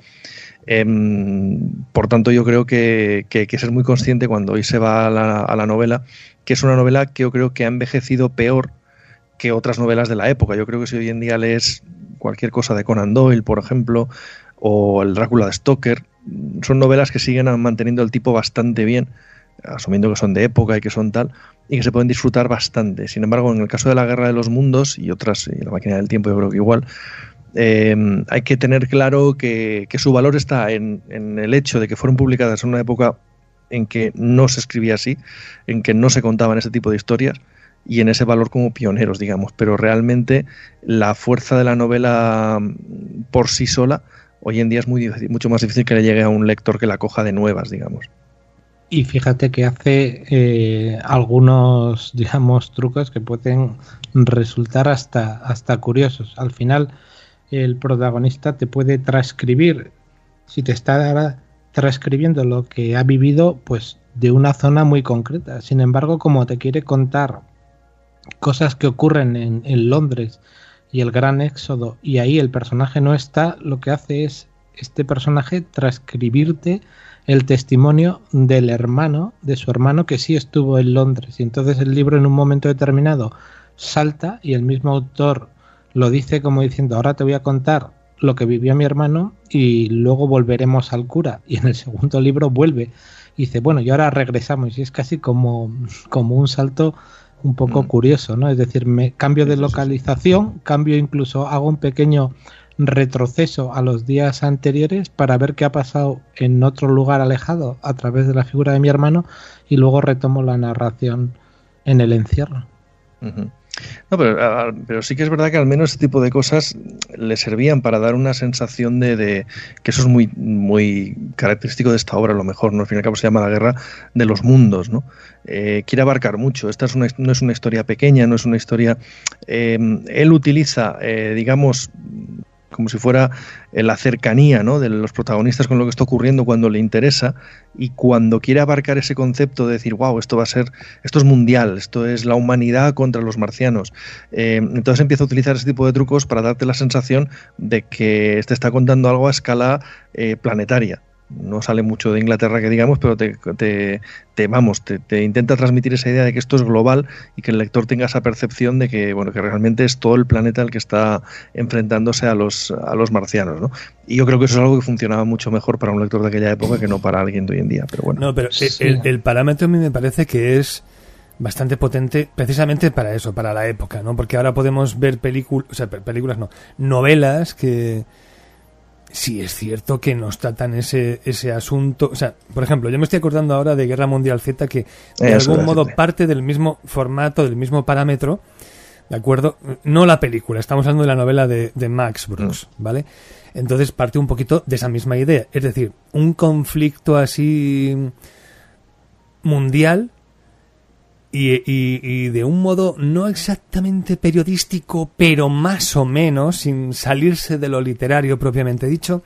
Em, por tanto, yo creo que, hay que ser muy consciente cuando hoy se va a la, novela, que es una novela que yo creo que ha envejecido peor que otras novelas de la época. Yo creo que si hoy en día lees cualquier cosa de Conan Doyle, por ejemplo, o el Drácula de Stoker, son novelas que siguen manteniendo el tipo bastante bien, asumiendo que son de época y que son tal, y que se pueden disfrutar bastante. Sin embargo, en el caso de la Guerra de los Mundos y otras, y la máquina del tiempo, yo creo que igual, Em, hay que tener claro que, su valor está en, el hecho de que fueron publicadas en una época en que no se escribía así, en que no se contaban ese tipo de historias y en ese valor como pioneros, digamos. Pero realmente la fuerza de la novela mm, por sí sola hoy en día es muy mucho más difícil que le llegue a un lector que la coja de nuevas, digamos. Y fíjate que hace eh, algunos, digamos, trucos que pueden resultar hasta, hasta curiosos. Al final, el protagonista te puede transcribir, si te está transcribiendo lo que ha vivido, pues de una zona muy concreta. Sin embargo, como te quiere contar cosas que ocurren en, en Londres y el gran éxodo, y ahí el personaje no está, lo que hace es este personaje transcribirte el testimonio del hermano, de su hermano que sí estuvo en Londres. Y entonces el libro en un momento determinado salta y el mismo autor lo dice como diciendo, ahora te voy a contar lo que vivió mi hermano y luego volveremos al cura. Y en el segundo libro vuelve y dice, bueno, y ahora regresamos. Y es casi como, como un salto un poco mm. curioso, ¿no? Es decir, me cambio de localización, cambio incluso, hago un pequeño retroceso a los días anteriores para ver qué ha pasado en otro lugar alejado a través de la figura de mi hermano y luego retomo la narración en el encierro. No, pero, pero, sí que es verdad que al menos ese tipo de cosas le servían para dar una sensación de, que eso es muy, muy característico de esta obra, a lo mejor, ¿no? Al fin y al cabo se llama La Guerra de los Mundos, ¿no? Eh, quiere abarcar mucho. Esta es una, no es una historia pequeña, no es una historia. Eh, él utiliza, eh, digamos, como si fuera eh, la cercanía ¿no? de los protagonistas con lo que está ocurriendo cuando le interesa y cuando quiere abarcar ese concepto de decir, wow, esto va a ser, esto es mundial, esto es la humanidad contra los marcianos. Eh, entonces empieza a utilizar ese tipo de trucos para darte la sensación de que te está contando algo a escala eh, planetaria no sale mucho de Inglaterra que digamos, pero te, te, vamos, te, intenta transmitir esa idea de que esto es global y que el lector tenga esa percepción de que bueno, que realmente es todo el planeta el que está enfrentándose a los, a los marcianos, ¿no? Y yo creo que eso es algo que funcionaba mucho mejor para un lector de aquella época que no para alguien de hoy en día, pero bueno. No, pero el, el parámetro a mí me parece que es bastante potente precisamente para eso, para la época, ¿no? Porque ahora podemos ver películas, o sea, películas no, novelas que sí es cierto que nos tratan ese, ese asunto. O sea, por ejemplo, yo me estoy acordando ahora de Guerra Mundial Z que de algún modo parte del mismo formato, del mismo parámetro. ¿De acuerdo? No la película, estamos hablando de la novela de, de Max Brooks, mm. ¿vale? Entonces parte un poquito de esa misma idea. Es decir, un conflicto así mundial y, de un modo no exactamente periodístico, pero más o menos, sin salirse de lo literario propiamente dicho,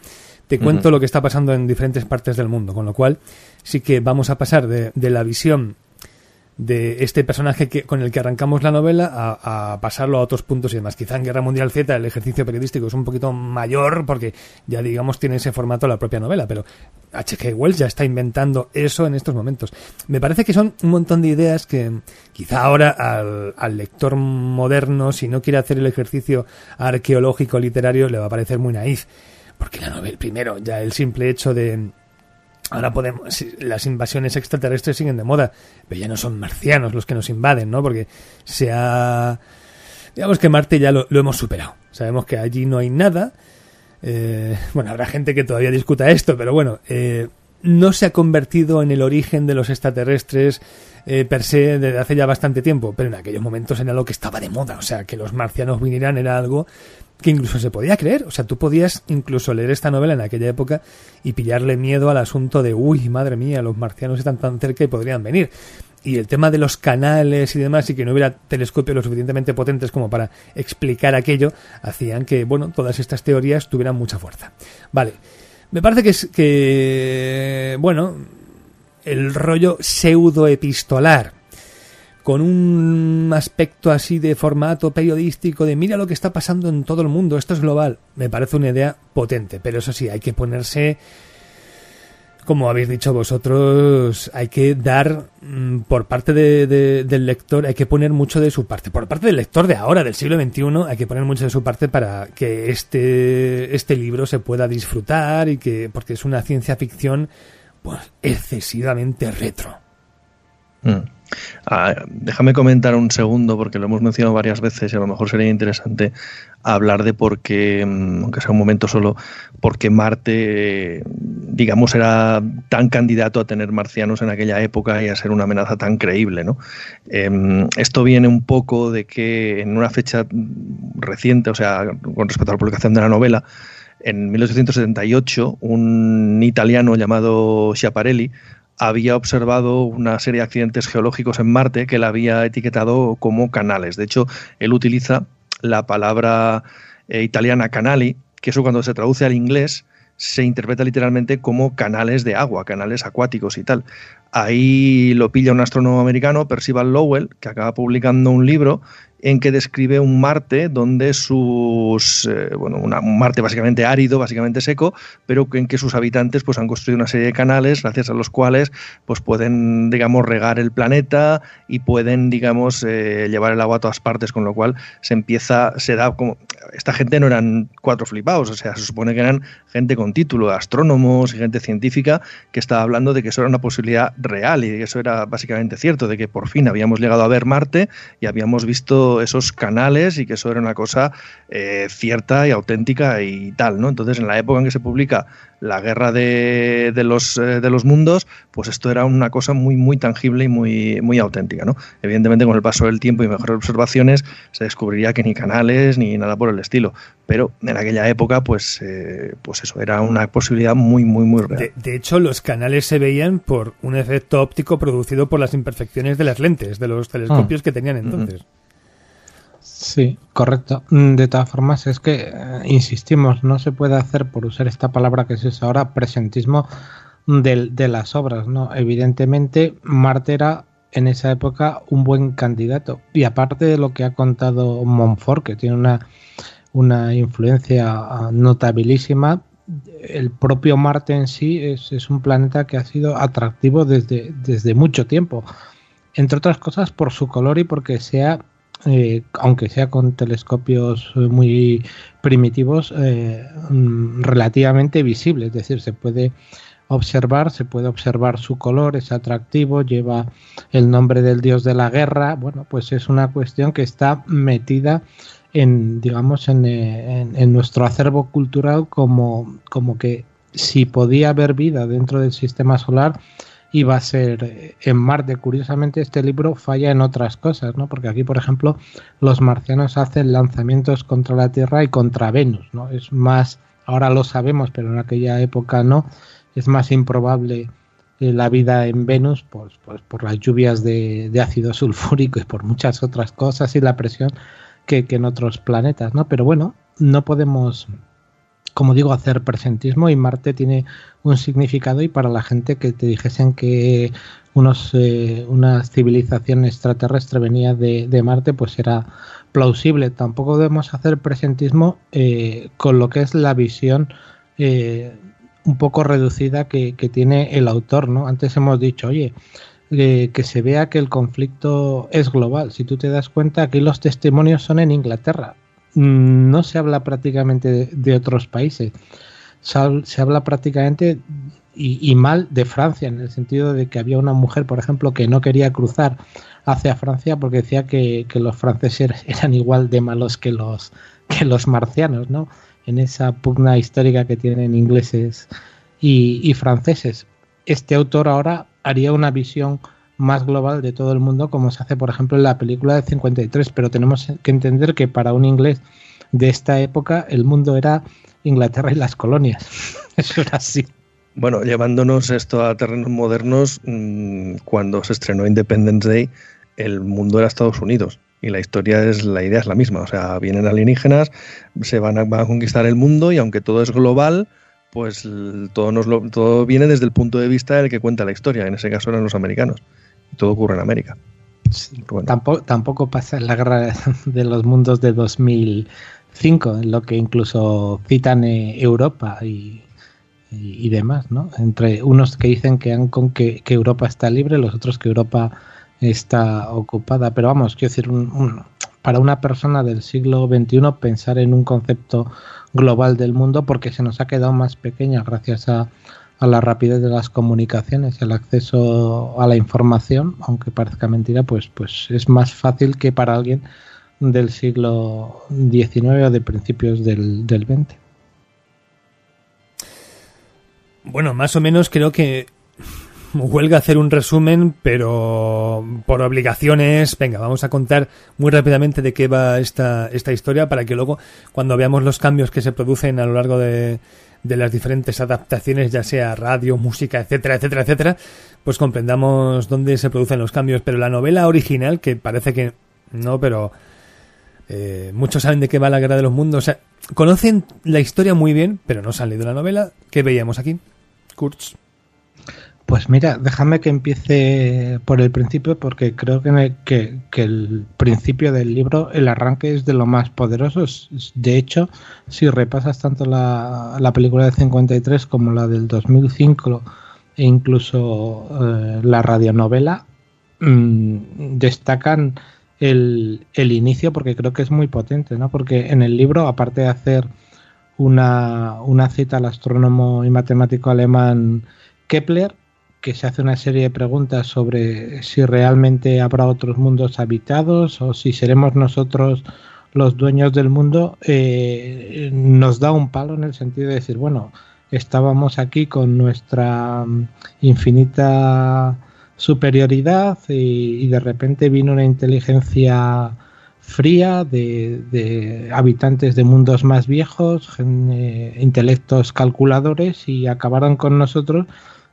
te cuento lo que está pasando en diferentes partes del mundo, con lo cual sí que vamos a pasar de, de la visión de este personaje que, con el que arrancamos la novela a, pasarlo a otros puntos y demás. Quizá en Guerra Mundial Z el ejercicio periodístico es un poquito mayor porque ya digamos tiene ese formato la propia novela, pero H.K. Wells ya está inventando eso en estos momentos. Me parece que son un montón de ideas que quizá ahora al, al lector moderno, si no quiere hacer el ejercicio arqueológico literario, le va a parecer muy naif. Porque la novela, primero, ya el simple hecho de, Ahora podemos, las invasiones extraterrestres siguen de moda, pero ya no son marcianos los que nos invaden, ¿no? Porque se ha, digamos que Marte ya lo, hemos superado. Sabemos que allí no hay nada. Eh, bueno, habrá gente que todavía discuta esto, pero bueno, eh, no se ha convertido en el origen de los extraterrestres eh, per se desde hace ya bastante tiempo, pero en aquellos momentos era lo que estaba de moda, o sea, que los marcianos vinieran era algo que incluso se podía creer, o sea, tú podías incluso leer esta novela en aquella época y pillarle miedo al asunto de, uy, madre mía, los marcianos están tan cerca y podrían venir. Y el tema de los canales y demás, y que no hubiera telescopios lo suficientemente potentes como para explicar aquello, hacían que, bueno, todas estas teorías tuvieran mucha fuerza. Vale. Me parece que es que, bueno, el rollo pseudo-epistolar, con un aspecto así de formato periodístico, de mira lo que está pasando en todo el mundo, esto es global, me parece una idea potente, pero eso sí, hay que ponerse, como habéis dicho vosotros, hay que dar mm, por parte del lector, hay que poner mucho de su parte, por parte del lector de ahora, del siglo XXI, hay que poner mucho de su parte para que este, este libro se pueda disfrutar y que, porque es una ciencia ficción pues excesivamente retro. Mm. Ah, déjame comentar un segundo, porque lo hemos mencionado varias veces y a lo mejor sería interesante hablar de por qué, mm, aunque sea un momento solo, por qué Marte, digamos, era tan candidato a tener marcianos en aquella época y a ser una amenaza tan creíble. ¿no? Em, esto viene un poco de que en una fecha reciente, o sea, con respecto a la publicación de la novela, en 1878, un italiano llamado Schiaparelli había observado una serie de accidentes geológicos en Marte que él había etiquetado como canales. De hecho, él utiliza la palabra eh, italiana canali, que eso cuando se traduce al inglés se interpreta literalmente como canales de agua, canales acuáticos y tal. Ahí lo pilla un astrónomo americano, Percival Lowell, que acaba publicando un libro en que describe un Marte donde sus, eh, bueno, un Marte básicamente árido, básicamente seco, pero en que sus habitantes pues han construido una serie de canales gracias a los cuales pues pueden, digamos, regar el planeta y pueden, digamos, eh, llevar el agua a todas partes, con lo cual se empieza, se da como, esta gente no eran cuatro flipados, o sea, se supone que eran gente con título, astrónomos y gente científica que estaba hablando de que eso era una posibilidad real y de que eso era básicamente cierto, de que por fin habíamos llegado a ver Marte y habíamos visto esos canales y que eso era una cosa eh, cierta y auténtica y tal, ¿no? Entonces, en la época en que se publica la guerra de, los, eh, de los mundos, pues esto era una cosa muy, muy tangible y muy, muy auténtica, ¿no? Evidentemente, con el paso del tiempo y mejores observaciones, se descubriría que ni canales ni nada por el estilo, pero en aquella época, pues, eh, pues eso, era una posibilidad muy, muy, muy real. De, hecho, los canales se veían por un efecto óptico producido por las imperfecciones de las lentes, de los telescopios ah. que tenían entonces. Sí, correcto. Mm, de todas formas, es que, eh, insistimos, no se puede hacer, por usar esta palabra que se usa ahora, presentismo de, de las obras, ¿no? Evidentemente, Marte era en esa época un buen candidato. Y aparte de lo que ha contado Montfort, que tiene una, una influencia ah, notabilísima, el propio Marte en sí es, es, un planeta que ha sido atractivo desde, desde mucho tiempo. Entre otras cosas por su color y porque sea eh, aunque sea con telescopios eh, muy primitivos, eh, mm, relativamente visible, es decir, se puede observar, se puede observar su color, es atractivo, lleva el nombre del dios de la guerra, bueno, pues es una cuestión que está metida en, digamos, en, en nuestro acervo cultural como, como que si podía haber vida dentro del sistema solar, iba a ser eh, en Marte. Curiosamente, este libro falla en otras cosas, ¿no? Porque aquí, por ejemplo, los marcianos hacen lanzamientos contra la Tierra y contra Venus, ¿no? Es más, ahora lo sabemos, pero en aquella época no, es más improbable eh, la vida en Venus pues, pues por las lluvias de, ácido sulfúrico y por muchas otras cosas y la presión que, que en otros planetas, ¿no? Pero bueno, no podemos como digo, hacer presentismo y Marte tiene un significado y para la gente que te dijesen que unos, eh, una civilización extraterrestre venía de, Marte, pues era plausible. Tampoco debemos hacer presentismo eh, con lo que es la visión eh, un poco reducida que, tiene el autor, ¿no? Antes hemos dicho, oye, que se vea que el conflicto es global. Si tú te das cuenta, aquí los testimonios son en Inglaterra. Mm, no se habla prácticamente de, otros países. Se, habla prácticamente y, mal de Francia, en el sentido de que había una mujer, por ejemplo, que no quería cruzar hacia Francia porque decía que, los franceses eran igual de malos que los, que los marcianos, ¿no? En esa pugna histórica que tienen ingleses y, y franceses. Este autor ahora haría una visión más global de todo el mundo, como se hace, por ejemplo, en la película de 53. Pero tenemos que entender que para un inglés de esta época, el mundo era Inglaterra y las colonias. Eso era así. Bueno, llevándonos esto a terrenos modernos, mm, cuando se estrenó Independence Day, el mundo era Estados Unidos y la historia es la idea es la misma, o sea, vienen alienígenas, se van a, van a conquistar el mundo y aunque todo es global, pues todo nos lo, todo viene desde el punto de vista del que cuenta la historia, en ese caso eran los americanos. Todo ocurre en América. tampoco, tampoco pasa en la guerra de los mundos de 2005, en lo que incluso citan eh, Europa y, y, demás, ¿no? Entre unos que dicen que, han con que, que Europa está libre, los otros que Europa está ocupada. Pero vamos, quiero decir, un, para una persona del siglo XXI pensar en un concepto global del mundo porque se nos ha quedado más pequeña gracias a, a la rapidez de las comunicaciones el acceso a la información, aunque parezca mentira, pues, pues es más fácil que para alguien del siglo XIX o de principios del, del XX. Bueno, más o menos creo que huelga hacer un resumen, pero por obligaciones, venga, vamos a contar muy rápidamente de qué va esta, esta historia para que luego, cuando veamos los cambios que se producen a lo largo de, de las diferentes adaptaciones, ya sea radio, música, etcétera, etcétera, etcétera, pues comprendamos dónde se producen los cambios. Pero la novela original, que parece que no, pero eh, muchos saben de qué va la Guerra de los Mundos, o sea, conocen la historia muy bien, pero no han leído la novela. ¿Qué veíamos aquí? Kurtz. Pues mira, déjame que empiece por el principio porque creo que, el principio del libro, el arranque es de lo más poderoso. De hecho, si repasas tanto la, la película de 53 como la del 2005 e incluso eh, la radionovela, mmm, destacan el, el, inicio porque creo que es muy potente, ¿no? Porque en el libro, aparte de hacer una, una cita al astrónomo y matemático alemán Kepler, que se hace una serie de preguntas sobre si realmente habrá otros mundos habitados o si seremos nosotros los dueños del mundo, eh, nos da un palo en el sentido de decir, bueno, estábamos aquí con nuestra mm, infinita superioridad y, de repente vino una inteligencia fría de, habitantes de mundos más viejos, eh, intelectos calculadores y acabaron con nosotros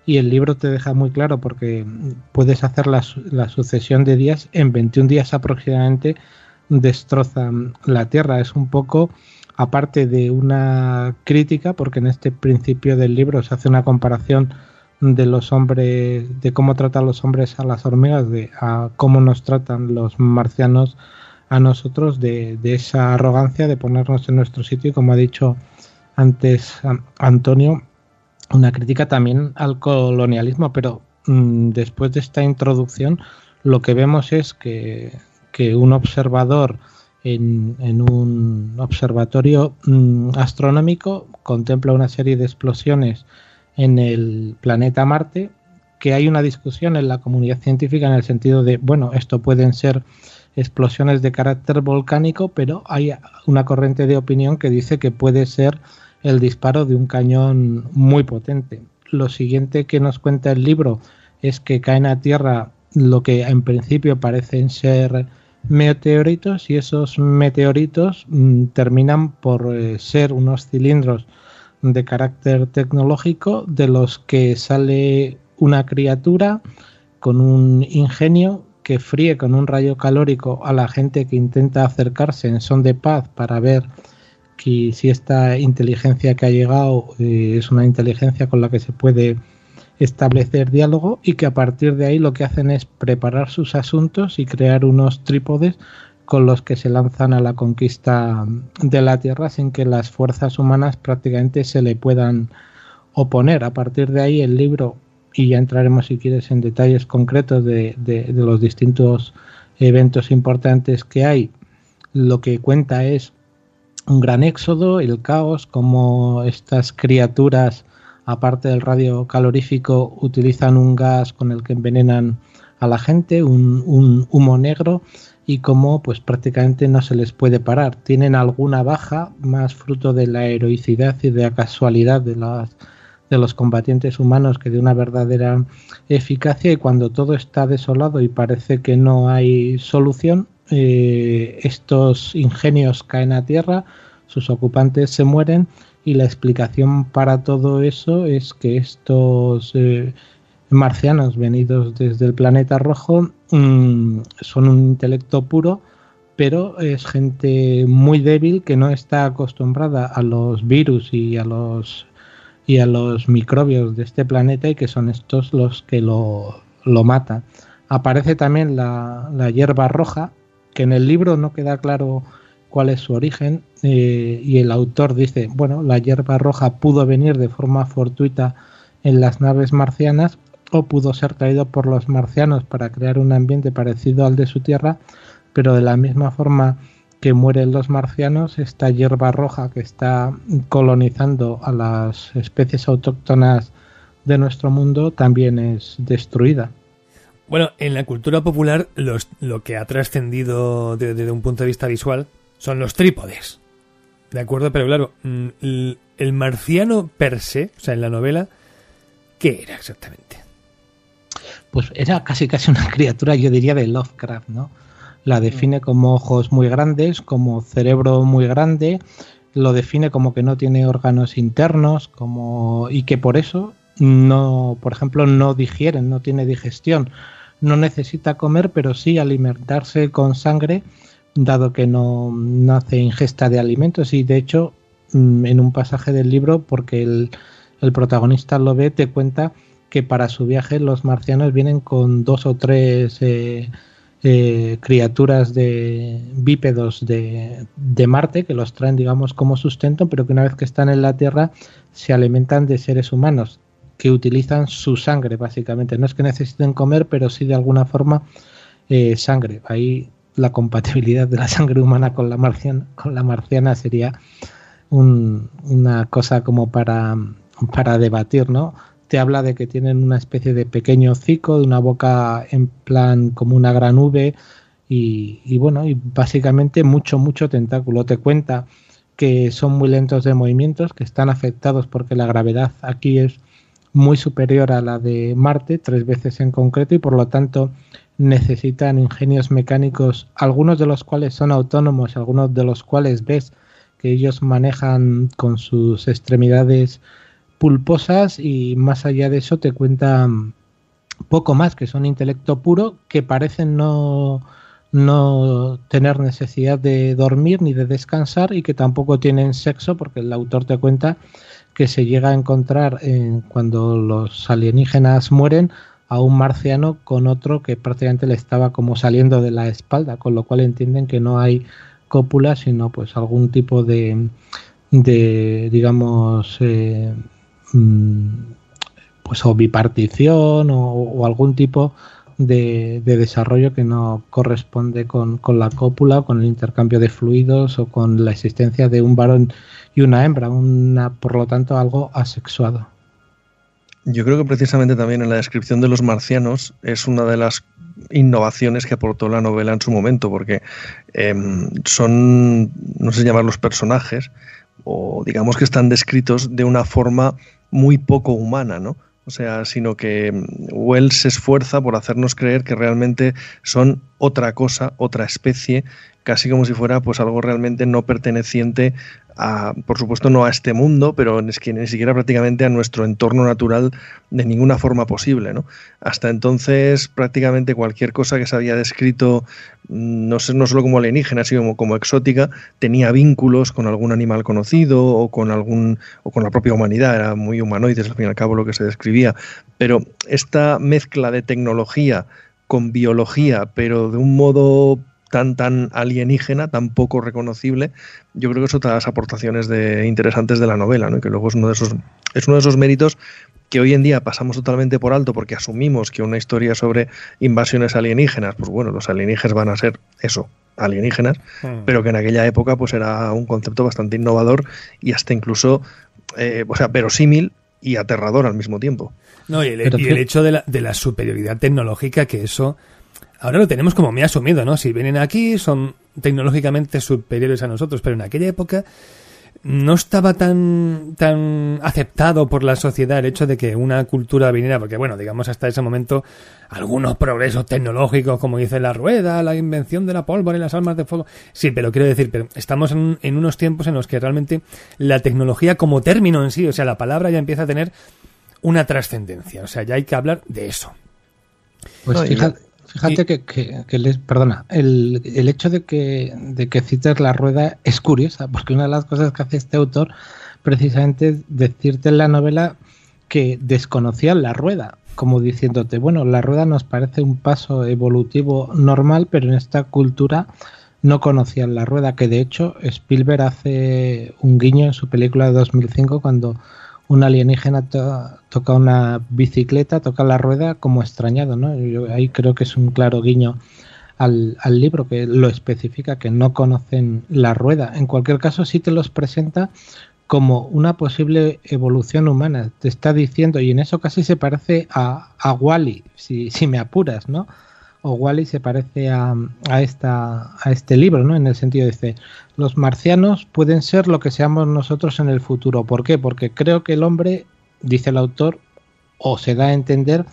y el libro te deja muy claro porque puedes hacer la, la, sucesión de días en 21 días aproximadamente destrozan la Tierra. Es un poco aparte de una crítica porque en este principio del libro se hace una comparación de los hombres, de cómo tratan los hombres a las hormigas, de a cómo nos tratan los marcianos a nosotros, de, de esa arrogancia de ponernos en nuestro sitio y como ha dicho antes Antonio, una crítica también al colonialismo, pero mmm, después de esta introducción lo que vemos es que, que un observador en, en, un observatorio mmm, astronómico contempla una serie de explosiones en el planeta Marte, que hay una discusión en la comunidad científica en el sentido de, bueno, esto pueden ser explosiones de carácter volcánico, pero hay una corriente de opinión que dice que puede ser el disparo de un cañón muy potente. Lo siguiente que nos cuenta el libro es que caen a tierra lo que en principio parecen ser meteoritos y esos meteoritos mm, terminan por eh, ser unos cilindros de carácter tecnológico de los que sale una criatura con un ingenio que fríe con un rayo calórico a la gente que intenta acercarse en son de paz para ver que si esta inteligencia que ha llegado eh, es una inteligencia con la que se puede establecer diálogo y que a partir de ahí lo que hacen es preparar sus asuntos y crear unos trípodes con los que se lanzan a la conquista de la Tierra sin que las fuerzas humanas prácticamente se le puedan oponer. A partir de ahí el libro, y ya entraremos si quieres en detalles concretos de, de, de los distintos eventos importantes que hay, lo que cuenta es un gran éxodo, el caos, como estas criaturas, aparte del radio calorífico, utilizan un gas con el que envenenan a la gente, un, un humo negro, y cómo pues prácticamente no se les puede parar. Tienen alguna baja, más fruto de la heroicidad y de la casualidad de las, de los combatientes humanos que de una verdadera eficacia y cuando todo está desolado y parece que no hay solución, eh, estos ingenios caen a tierra, sus ocupantes se mueren y la explicación para todo eso es que estos eh, marcianos venidos desde el planeta rojo mm, son un intelecto puro, pero es gente muy débil que no está acostumbrada a los virus y a los y a los microbios de este planeta y que son estos los que lo, lo matan. Aparece también la, la hierba roja, que en el libro no queda claro cuál es su origen eh, y el autor dice, bueno, la hierba roja pudo venir de forma fortuita en las naves marcianas o pudo ser traído por los marcianos para crear un ambiente parecido al de su tierra, pero de la misma forma que mueren los marcianos, esta hierba roja que está colonizando a las especies autóctonas de nuestro mundo también es destruida. Bueno, en la cultura popular lo que ha trascendido desde un punto de vista visual son los trípodes. ¿De acuerdo? Pero claro, mm, el marciano per se, o sea, en la novela, ¿qué era exactamente? Pues era casi casi una criatura, yo diría, de Lovecraft, ¿no? La define como ojos muy grandes, como cerebro muy grande, lo define como que no tiene órganos internos, como y que por eso no, por ejemplo, no digieren, no tiene digestión no necesita comer, pero sí alimentarse con sangre, dado que no, hace ingesta de alimentos. Y de hecho, mm, en un pasaje del libro, porque el, protagonista lo ve, te cuenta que para su viaje los marcianos vienen con dos o tres eh, eh, criaturas de bípedos de, de, Marte que los traen, digamos, como sustento, pero que una vez que están en la Tierra se alimentan de seres humanos que utilizan su sangre, básicamente. No es que necesiten comer, pero sí de alguna forma eh, sangre. Ahí la compatibilidad de la sangre humana con la marciana, con la marciana sería una cosa como para, para debatir, ¿no? Te habla de que tienen una especie de pequeño hocico, de una boca en plan como una gran V y, y bueno, y básicamente mucho, mucho tentáculo. Te cuenta que son muy lentos de movimientos, que están afectados porque la gravedad aquí es muy superior a la de Marte, tres veces en concreto, y por lo tanto necesitan ingenios mecánicos, algunos de los cuales son autónomos, algunos de los cuales ves que ellos manejan con sus extremidades pulposas y más allá de eso te cuentan poco más, que son intelecto puro, que parecen no, no tener necesidad de dormir ni de descansar y que tampoco tienen sexo, porque el autor te cuenta que se llega a encontrar en, cuando los alienígenas mueren a un marciano con otro que prácticamente le estaba como saliendo de la espalda, con lo cual entienden que no hay cópula, sino pues algún tipo de, de digamos, eh, mm, pues o bipartición o, algún tipo de, desarrollo que no corresponde con, con la cópula, con el intercambio de fluidos o con la existencia de un varón y una hembra, una, por lo tanto algo asexuado. Yo creo que precisamente también en la descripción de los marcianos es una de las innovaciones que aportó la novela en su momento, porque em, son, no sé llamar los personajes, o digamos que están descritos de una forma muy poco humana, ¿no? O sea, sino que em, Wells se esfuerza por hacernos creer que realmente son otra cosa, otra especie, casi como si fuera pues algo realmente no perteneciente por supuesto no a este mundo, pero es que ni siquiera prácticamente a nuestro entorno natural de ninguna forma posible. Hasta entonces prácticamente cualquier cosa que se había descrito, mm, no, sé, no solo como alienígena, sino como, como exótica, tenía vínculos con algún animal conocido o con, algún, o con la propia humanidad, era muy humanoides al fin y al cabo lo que se describía. Pero esta mezcla de tecnología con biología, pero de un modo tan tan alienígena, tan poco reconocible, yo creo que es otra de las aportaciones de, interesantes de la novela, ¿no? que luego es uno de esos es uno de esos méritos que hoy en día pasamos totalmente por alto porque asumimos que una historia sobre invasiones alienígenas, pues bueno, los alienígenas van a ser eso, alienígenas, hmm. pero que en aquella época pues era un concepto bastante innovador y hasta incluso, eh, o sea, verosímil y aterrador al mismo tiempo. No, y el, y el hecho de la, de la superioridad tecnológica que eso Ahora lo tenemos como muy asumido, ¿no? Si vienen aquí son tecnológicamente superiores a nosotros, pero en aquella época no estaba tan, tan aceptado por la sociedad el hecho de que una cultura viniera, porque bueno, digamos hasta ese momento algunos progresos tecnológicos, como dice la rueda, la invención de la pólvora y las armas de fuego. Sí, pero quiero decir, pero estamos en, en unos tiempos en los que realmente la tecnología como término en sí, o sea, la palabra ya empieza a tener una trascendencia, o sea, ya hay que hablar de eso. Pues fíjate, Fíjate que, que, les, perdona, el, el, hecho de que, de que cites la rueda es curiosa, porque una de las cosas que hace este autor precisamente es decirte en la novela que desconocían la rueda, como diciéndote, bueno, la rueda nos parece un paso evolutivo normal, pero en esta cultura no conocían la rueda, que de hecho Spielberg hace un guiño en su película de 2005 cuando un alienígena toca una bicicleta, toca la rueda como extrañado, ¿no? Yo ahí creo que es un claro guiño al, al, libro que lo especifica, que no conocen la rueda. En cualquier caso, sí te los presenta como una posible evolución humana. Te está diciendo, y en eso casi se parece a, a Wally, si, si me apuras, ¿no? O Wally se parece a, a, esta, a este libro, ¿no? En el sentido de que los marcianos pueden ser lo que seamos nosotros en el futuro. ¿Por qué? Porque creo que el hombre, dice el autor, o se da a entender,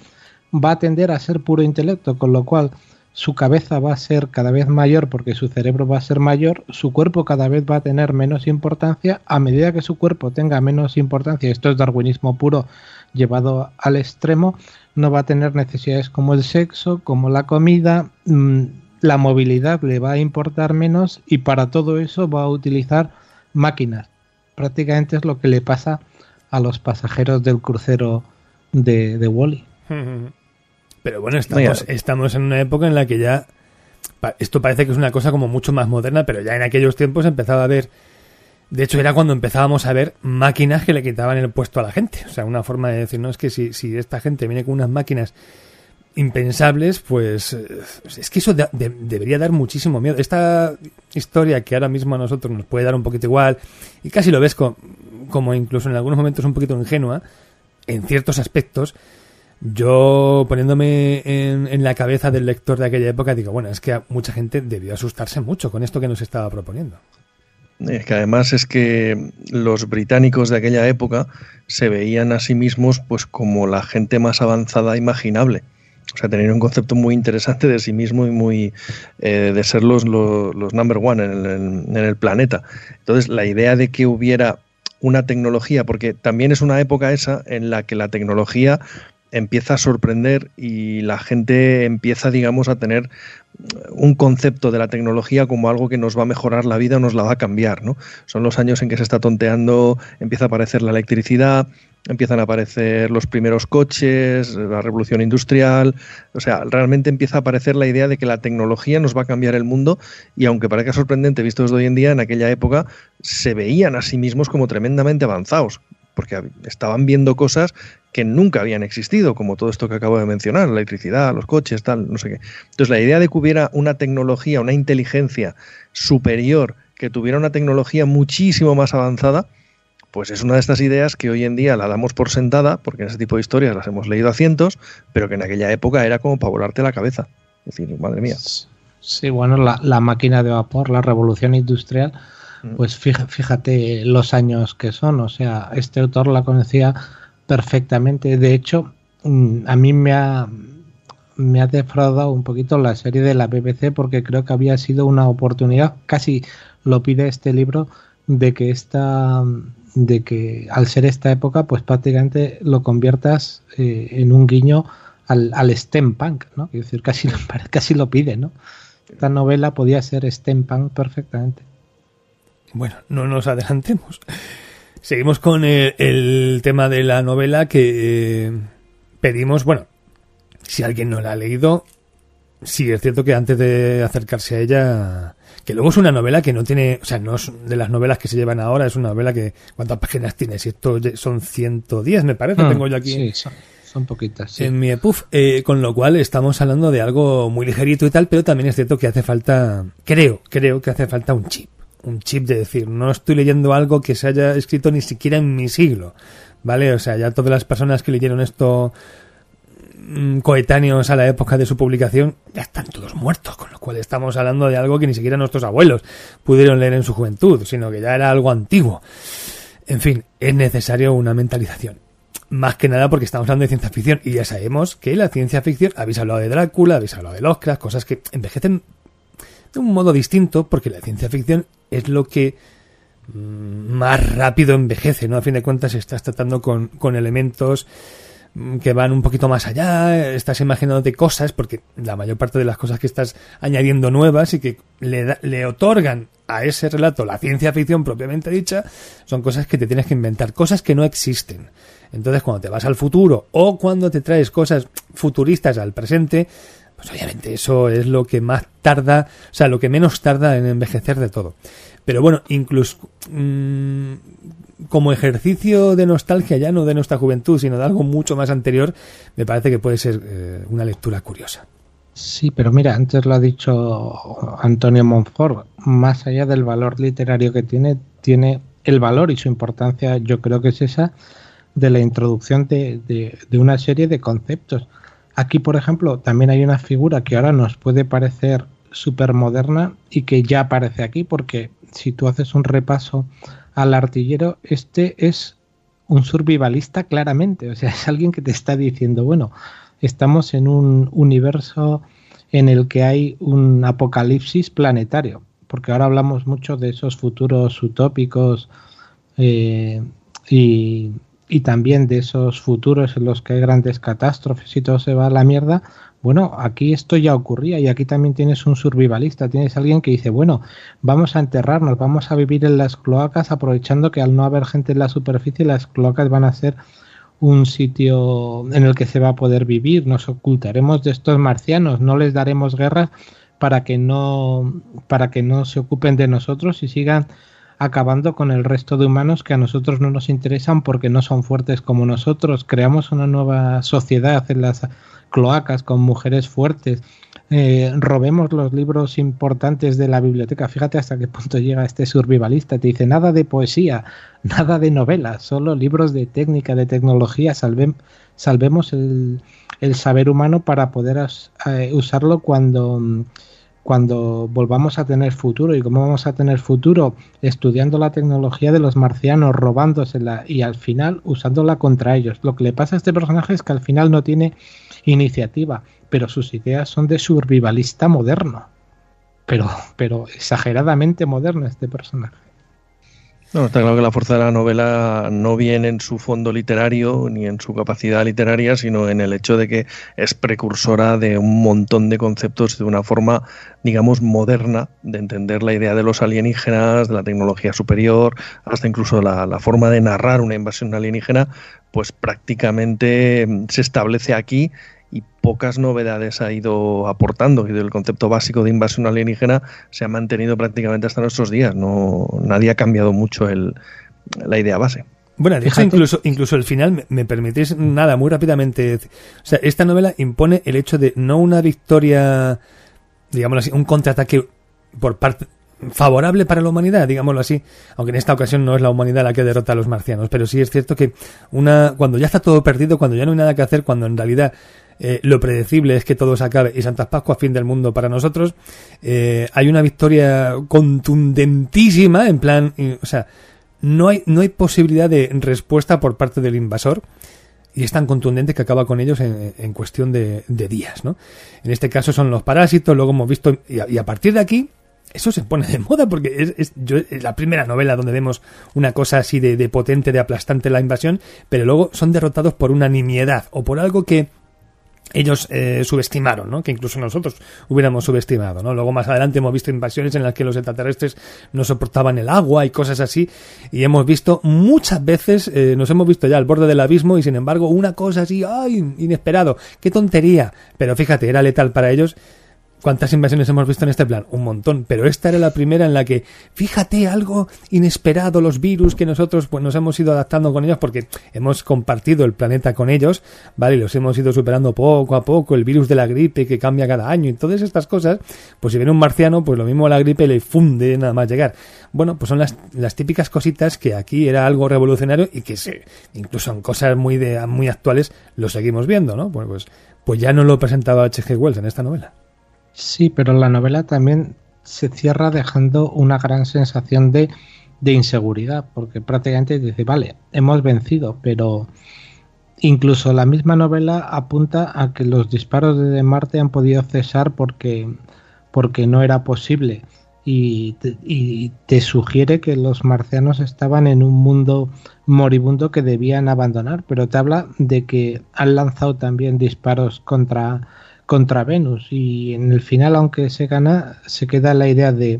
va a tender a ser puro intelecto, con lo cual su cabeza va a ser cada vez mayor porque su cerebro va a ser mayor, su cuerpo cada vez va a tener menos importancia, a medida que su cuerpo tenga menos importancia, esto es darwinismo puro llevado al extremo, no va a tener necesidades como el sexo, como la comida, mm, la movilidad le va a importar menos y para todo eso va a utilizar máquinas. Prácticamente es lo que le pasa a los pasajeros del crucero de, de Wally. Pero bueno, estamos, estamos en una época en la que ya esto parece que es una cosa como mucho más moderna, pero ya en aquellos tiempos empezaba a haber de hecho, era cuando empezábamos a ver máquinas que le quitaban el puesto a la gente. O sea, una forma de decir, no, es que si, esta gente viene con unas máquinas impensables, pues eh, es que eso debería dar muchísimo miedo. Esta historia que ahora mismo a nosotros nos puede dar un poquito igual, y casi lo ves como incluso en algunos momentos un poquito ingenua, en ciertos aspectos, yo poniéndome en, en, la cabeza del lector de aquella época, digo, bueno, es que mucha gente debió asustarse mucho con esto que nos estaba proponiendo. Es que además es que los británicos de aquella época se veían a sí mismos pues como la gente más avanzada imaginable. O sea, tenían un concepto muy interesante de sí mismo y muy eh, de ser los, los, number one en el, en el planeta. Entonces, la idea de que hubiera una tecnología, porque también es una época esa en la que la tecnología empieza a sorprender y la gente empieza, digamos, a tener un concepto de la tecnología como algo que nos va a mejorar la vida o nos la va a cambiar. Son los años en que se está tonteando, empieza a aparecer la electricidad, empiezan a aparecer los primeros coches, la revolución industrial, o sea, realmente empieza a aparecer la idea de que la tecnología nos va a cambiar el mundo y aunque parezca sorprendente visto desde hoy en día, en aquella época se veían a sí mismos como tremendamente avanzados, porque estaban viendo cosas que nunca habían existido, como todo esto que acabo de mencionar, la electricidad, los coches, tal, no sé qué. Entonces, la idea de que hubiera una tecnología, una inteligencia superior, que tuviera una tecnología muchísimo más avanzada, pues es una de estas ideas que hoy en día la damos por sentada, porque en ese tipo de historias las hemos leído a cientos, pero que en aquella época era como para volarte la cabeza. Es decir, madre mía. Sí, bueno, la, la máquina de vapor, la revolución industrial. Pues fíjate los años que son. O sea, este autor la conocía perfectamente. De hecho, mm, a mí me ha, me ha defraudado un poquito la serie de la BBC porque creo que había sido una oportunidad, casi lo pide este libro, de que esta de que al ser esta época, pues prácticamente lo conviertas eh, en un guiño al, al punk ¿no? Es decir, casi, casi lo pide, ¿no? Esta novela podía ser steampunk perfectamente. Bueno, no nos adelantemos. Seguimos con el, tema de la novela que eh, pedimos, bueno, si alguien no la ha leído, sí, es cierto que antes de acercarse a ella, que luego es una novela que no tiene, o sea, no es de las novelas que se llevan ahora, es una novela que, ¿cuántas páginas tiene? Si esto son 110, me parece, ah, tengo yo aquí. Sí, son, poquitas. En mi EPUF, eh, con lo cual estamos hablando de algo muy ligerito y tal, pero también es cierto que hace falta, creo, creo que hace falta un chip un chip de decir, no estoy leyendo algo que se haya escrito ni siquiera en mi siglo, ¿vale? O sea, ya todas las personas que leyeron esto mm, coetáneos a la época de su publicación ya están todos muertos, con lo cual estamos hablando de algo que ni siquiera nuestros abuelos pudieron leer en su juventud, sino que ya era algo antiguo. En fin, es necesario una mentalización. Más que nada porque estamos hablando de ciencia ficción y ya sabemos que la ciencia ficción, habéis hablado de Drácula, habéis hablado de Lovecraft, cosas que envejecen de un modo distinto porque la ciencia ficción es lo que mm, más rápido envejece, ¿no? A fin de cuentas estás tratando con, con elementos mm, que van un poquito más allá, estás imaginándote cosas, porque la mayor parte de las cosas que estás añadiendo nuevas y que le, le otorgan a ese relato la ciencia ficción propiamente dicha, son cosas que te tienes que inventar, cosas que no existen. Entonces, cuando te vas al futuro o cuando te traes cosas futuristas al presente, pues obviamente eso es lo que más tarda, o sea, lo que menos tarda en envejecer de todo. Pero bueno, incluso mmm, como ejercicio de nostalgia, ya no de nuestra juventud, sino de algo mucho más anterior, me parece que puede ser eh, una lectura curiosa. Sí, pero mira, antes lo ha dicho Antonio Monfort, más allá del valor literario que tiene, tiene el valor y su importancia, yo creo que es esa de la introducción de, de, de una serie de conceptos. Aquí, por ejemplo, también hay una figura que ahora nos puede parecer súper moderna y que ya aparece aquí, porque si tú haces un repaso al artillero, este es un survivalista claramente, o sea, es alguien que te está diciendo, bueno, estamos en un universo en el que hay un apocalipsis planetario, porque ahora hablamos mucho de esos futuros utópicos eh, y, y también de esos futuros en los que hay grandes catástrofes y todo se va a la mierda, bueno, aquí esto ya ocurría y aquí también tienes un survivalista, tienes alguien que dice, bueno, vamos a enterrarnos, vamos a vivir en las cloacas aprovechando que al no haber gente en la superficie las cloacas van a ser un sitio en el que se va a poder vivir, nos ocultaremos de estos marcianos, no les daremos guerra para que no para que no se ocupen de nosotros y sigan acabando con el resto de humanos que a nosotros no nos interesan porque no son fuertes como nosotros. Creamos una nueva sociedad en las cloacas con mujeres fuertes. Eh, robemos los libros importantes de la biblioteca. Fíjate hasta qué punto llega este survivalista. Te dice nada de poesía, nada de novelas, solo libros de técnica, de tecnología. Salve, salvemos el, saber humano para poder eh, usarlo cuando cuando volvamos a tener futuro. ¿Y cómo vamos a tener futuro? Estudiando la tecnología de los marcianos, robándosela y al final usándola contra ellos. Lo que le pasa a este personaje es que al final no tiene iniciativa, pero sus ideas son de survivalista moderno. Pero, pero exageradamente moderno este personaje. No, está claro que la fuerza de la novela no viene en su fondo literario ni en su capacidad literaria, sino en el hecho de que es precursora de un montón de conceptos de una forma, digamos, moderna de entender la idea de los alienígenas, de la tecnología superior, hasta incluso la, la forma de narrar una invasión alienígena, pues prácticamente se establece aquí y pocas novedades ha ido aportando. Y el concepto básico de invasión alienígena se ha mantenido prácticamente hasta nuestros días. No, nadie ha cambiado mucho el, la idea base. Bueno, de hecho, incluso, incluso el final, me, me, permitís nada, muy rápidamente. O sea, esta novela impone el hecho de no una victoria, digámoslo así, un contraataque por parte favorable para la humanidad, digámoslo así, aunque en esta ocasión no es la humanidad la que derrota a los marcianos, pero sí es cierto que una cuando ya está todo perdido, cuando ya no hay nada que hacer, cuando en realidad eh, lo predecible es que todo se acabe y Santas Pascuas fin del mundo para nosotros, eh, hay una victoria contundentísima, en plan, o sea, no hay, no hay posibilidad de respuesta por parte del invasor y es tan contundente que acaba con ellos en, cuestión de, días, ¿no? En este caso son los parásitos, luego hemos visto, y a, partir de aquí, eso se pone de moda porque es, es, yo, es, la primera novela donde vemos una cosa así de, de potente, de aplastante la invasión, pero luego son derrotados por una nimiedad o por algo que ellos eh, subestimaron, ¿no? Que incluso nosotros hubiéramos subestimado, ¿no? Luego más adelante hemos visto invasiones en las que los extraterrestres no soportaban el agua y cosas así, y hemos visto muchas veces, eh, nos hemos visto ya al borde del abismo y sin embargo una cosa así, ¡ay! Inesperado, qué tontería, pero fíjate, era letal para ellos ¿Cuántas invasiones hemos visto en este plan? Un montón, pero esta era la primera en la que, fíjate, algo inesperado, los virus que nosotros pues nos hemos ido adaptando con ellos porque hemos compartido el planeta con ellos, ¿vale? Y los hemos ido superando poco a poco, el virus de la gripe que cambia cada año y todas estas cosas, pues si viene un marciano, pues lo mismo la gripe le funde nada más llegar. Bueno, pues son las, las típicas cositas que aquí era algo revolucionario y que se, incluso en cosas muy de, muy actuales lo seguimos viendo, ¿no? Pues, pues, pues ya no lo presentaba H.G. Wells en esta novela. Sí, pero la novela también se cierra dejando una gran sensación de, de inseguridad, porque prácticamente dice, vale, hemos vencido, pero incluso la misma novela apunta a que los disparos desde Marte han podido cesar porque, porque no era posible. Y te, y te, sugiere que los marcianos estaban en un mundo moribundo que debían abandonar, pero te habla de que han lanzado también disparos contra, contra Venus. Y en el final, aunque se gana, se queda la idea de,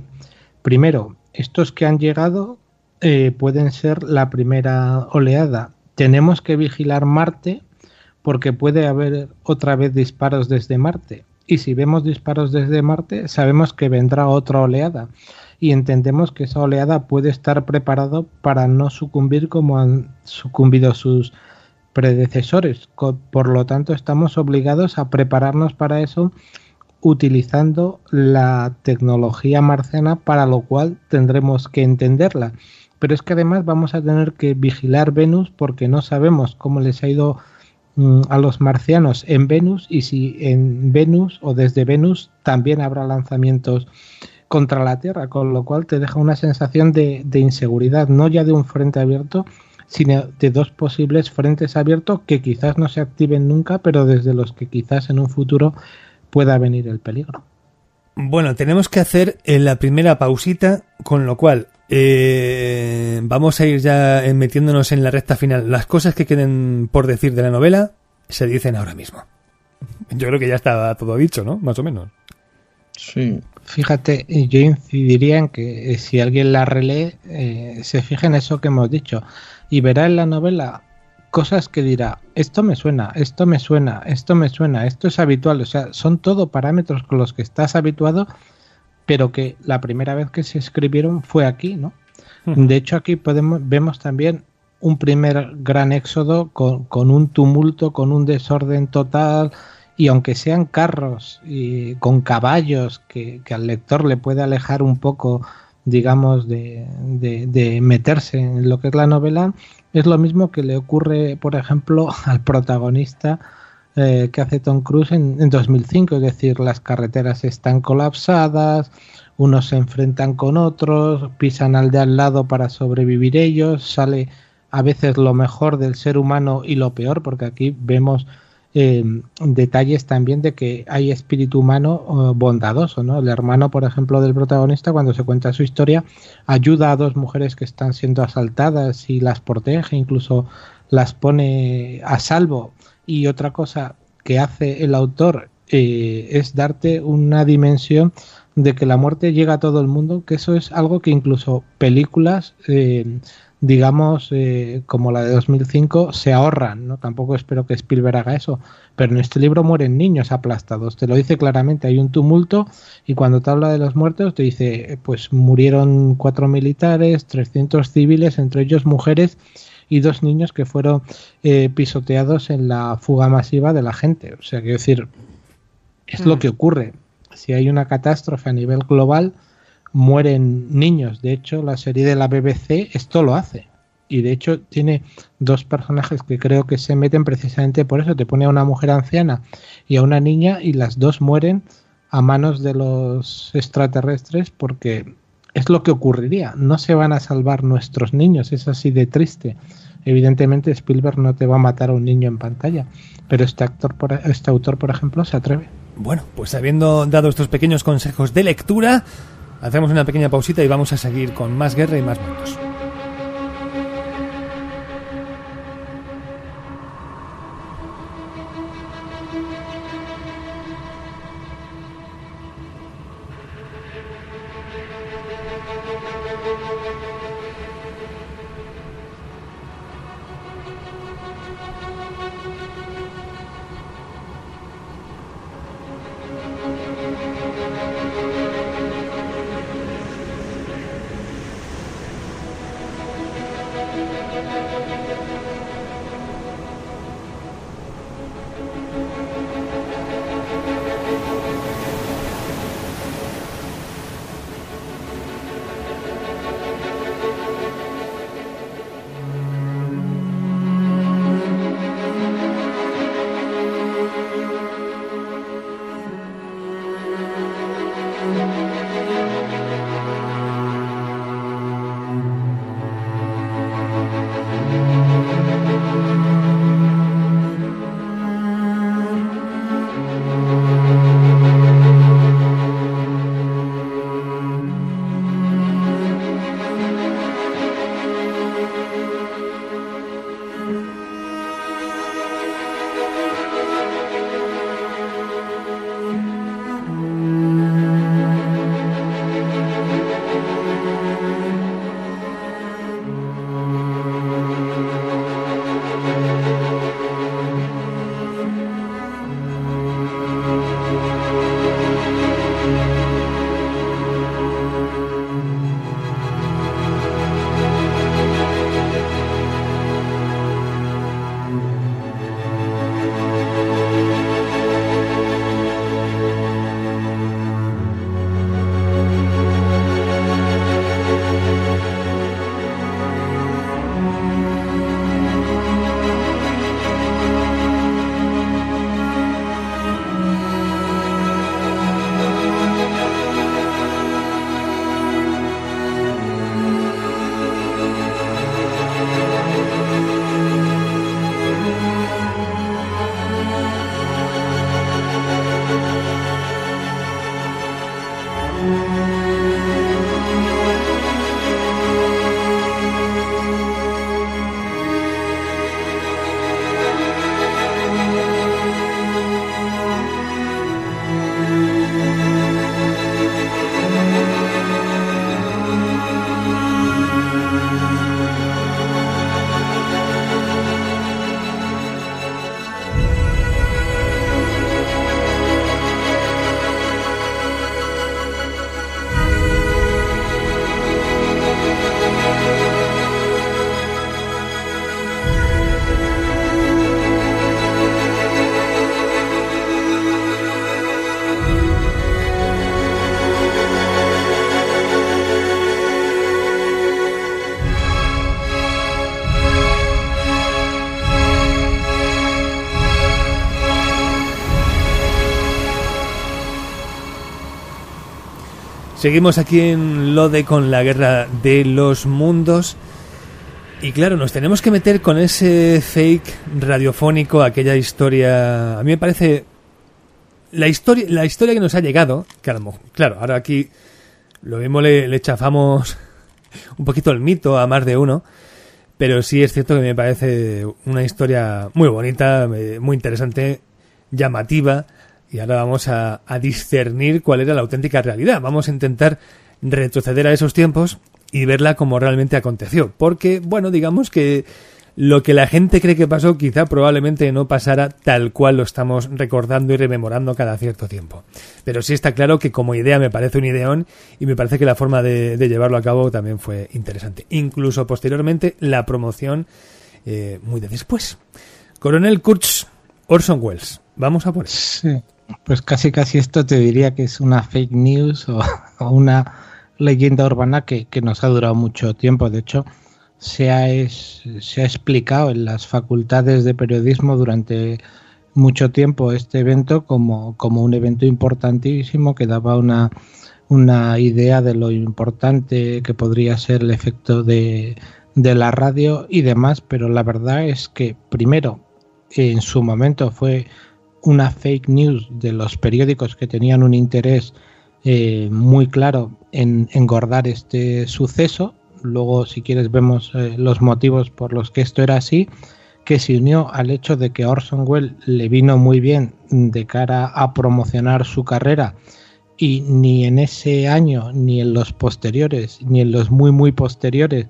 primero, estos que han llegado eh, pueden ser la primera oleada. Tenemos que vigilar Marte porque puede haber otra vez disparos desde Marte. Y si vemos disparos desde Marte, sabemos que vendrá otra oleada. Y entendemos que esa oleada puede estar preparado para no sucumbir como han sucumbido sus predecesores. Por lo tanto, estamos obligados a prepararnos para eso utilizando la tecnología marciana para lo cual tendremos que entenderla. Pero es que además vamos a tener que vigilar Venus porque no sabemos cómo les ha ido a los marcianos en Venus y si en Venus o desde Venus también habrá lanzamientos contra la Tierra, con lo cual te deja una sensación de, de, inseguridad, no ya de un frente abierto, sino de dos posibles frentes abiertos que quizás no se activen nunca, pero desde los que quizás en un futuro pueda venir el peligro. Bueno, tenemos que hacer la primera pausita, con lo cual eh, vamos a ir ya metiéndonos en la recta final. Las cosas que queden por decir de la novela se dicen ahora mismo. Yo creo que ya está todo dicho, ¿no? Más o menos. Sí. Fíjate, yo incidiría en que si alguien la relee, eh, se fije en eso que hemos dicho y verá en la novela cosas que dirá, esto me suena, esto me suena, esto me suena, esto es habitual. O sea, son todo parámetros con los que estás habituado pero que la primera vez que se escribieron fue aquí, ¿no? De hecho, aquí podemos, vemos también un primer gran éxodo con, con, un tumulto, con un desorden total, y aunque sean carros y con caballos que, que al lector le puede alejar un poco, digamos, de, de, meterse en lo que es la novela, es lo mismo que le ocurre, por ejemplo, al protagonista eh, que hace Tom Cruise en, en, 2005, es decir, las carreteras están colapsadas, unos se enfrentan con otros, pisan al de al lado para sobrevivir ellos, sale a veces lo mejor del ser humano y lo peor, porque aquí vemos eh, detalles también de que hay espíritu humano uh, bondadoso, ¿no? El hermano, por ejemplo, del protagonista, cuando se cuenta su historia, ayuda a dos mujeres que están siendo asaltadas y las protege, incluso las pone a salvo y otra cosa que hace el autor eh, es darte una dimensión de que la muerte llega a todo el mundo, que eso es algo que incluso películas, eh, digamos, eh, como la de 2005, se ahorran, ¿no? Tampoco espero que Spielberg haga eso, pero en este libro mueren niños aplastados, te lo dice claramente, hay un tumulto y cuando te habla de los muertos te dice, pues murieron cuatro militares, 300 civiles, entre ellos mujeres, y dos niños que fueron eh, pisoteados en la fuga masiva de la gente. O sea, quiero decir, es mm. lo que ocurre. Si hay una catástrofe a nivel global, mueren niños. De hecho, la serie de la BBC esto lo hace. Y de hecho tiene dos personajes que creo que se meten precisamente por eso. Te pone a una mujer anciana y a una niña y las dos mueren a manos de los extraterrestres porque es lo que ocurriría. No se van a salvar nuestros niños. Es así de triste. Evidentemente Spielberg no te va a matar a un niño en pantalla, pero este actor, por, este autor, por ejemplo, se atreve. Bueno, pues habiendo dado estos pequeños consejos de lectura, hacemos una pequeña pausita y vamos a seguir con más guerra y más mundos. Seguimos aquí en Lode con la guerra de los mundos. Y claro, nos tenemos que meter con ese fake radiofónico, aquella historia. A mí me parece. La historia, la historia que nos ha llegado, que a lo mejor, claro, ahora aquí lo mismo le, le chafamos un poquito el mito a más de uno, pero sí es cierto que me parece una historia muy bonita, eh, muy interesante, llamativa, y ahora vamos a, discernir cuál era la auténtica realidad. Vamos a intentar retroceder a esos tiempos y verla como realmente aconteció. Porque, bueno, digamos que lo que la gente cree que pasó quizá probablemente no pasara tal cual lo estamos recordando y rememorando cada cierto tiempo. Pero sí está claro que como idea me parece un ideón y me parece que la forma de, llevarlo a cabo también fue interesante. Incluso posteriormente la promoción eh, muy de después. Coronel Kurtz, Orson Welles. Vamos a por eso. Pues casi casi esto te diría que es una fake news o, una leyenda urbana que, nos ha durado mucho tiempo. De hecho, se ha, se ha explicado en las facultades de periodismo durante mucho tiempo este evento como, como un evento importantísimo que daba una, una idea de lo importante que podría ser el efecto de, de la radio y demás, pero la verdad es que primero en su momento fue una fake news de los periódicos que tenían un interés eh, muy claro en engordar este suceso. Luego, si quieres, vemos eh, los motivos por los que esto era así, que se unió al hecho de que Orson Welles le vino muy bien de cara a promocionar su carrera y ni en ese año, ni en los posteriores, ni en los muy, muy posteriores,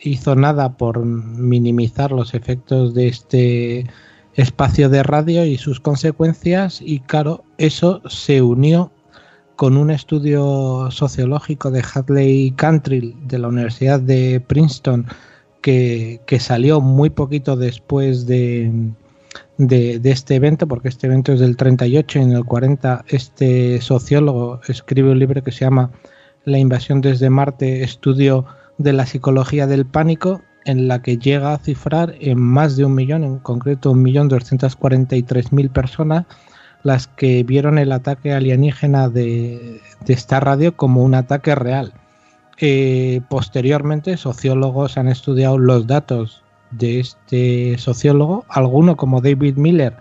hizo nada por minimizar los efectos de este espacio de radio y sus consecuencias y claro, eso se unió con un estudio sociológico de Hadley Cantrill de la Universidad de Princeton que, salió muy poquito después de, de, este evento, porque este evento es del 38 y en el 40 este sociólogo escribe un libro que se llama La invasión desde Marte, estudio de la psicología del pánico en la que llega a cifrar en más de un millón, en concreto un millón doscientos cuarenta y tres mil personas, las que vieron el ataque alienígena de, esta radio como un ataque real. Eh, posteriormente, sociólogos han estudiado los datos de este sociólogo, alguno como David Miller,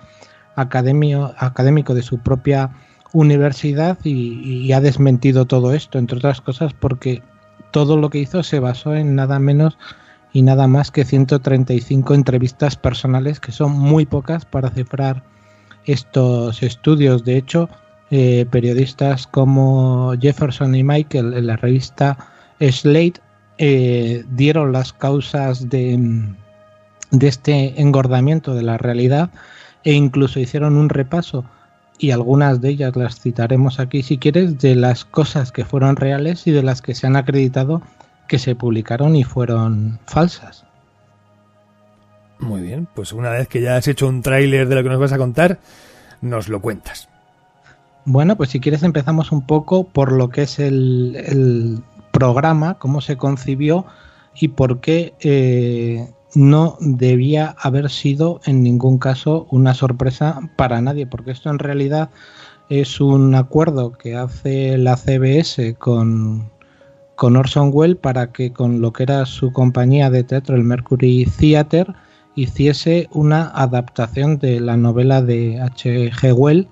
académico de su propia universidad, y ha desmentido todo esto, entre otras cosas porque todo lo que hizo se basó en nada menos y nada más que 135 entrevistas personales, que son muy pocas para cifrar estos estudios. De hecho, eh, periodistas como Jefferson y Michael en la revista Slate eh, dieron las causas de, de este engordamiento de la realidad e incluso hicieron un repaso y algunas de ellas las citaremos aquí si quieres, de las cosas que fueron reales y de las que se han acreditado que se publicaron y fueron falsas. Muy bien, pues una vez que ya has hecho un tráiler de lo que nos vas a contar, nos lo cuentas. Bueno, pues si quieres empezamos un poco por lo que es el, programa, cómo se concibió y por qué eh, no debía haber sido en ningún caso una sorpresa para nadie, porque esto en realidad es un acuerdo que hace la CBS con, con Orson Welles para que con lo que era su compañía de teatro, el Mercury Theatre, hiciese una adaptación de la novela de H.G. Wells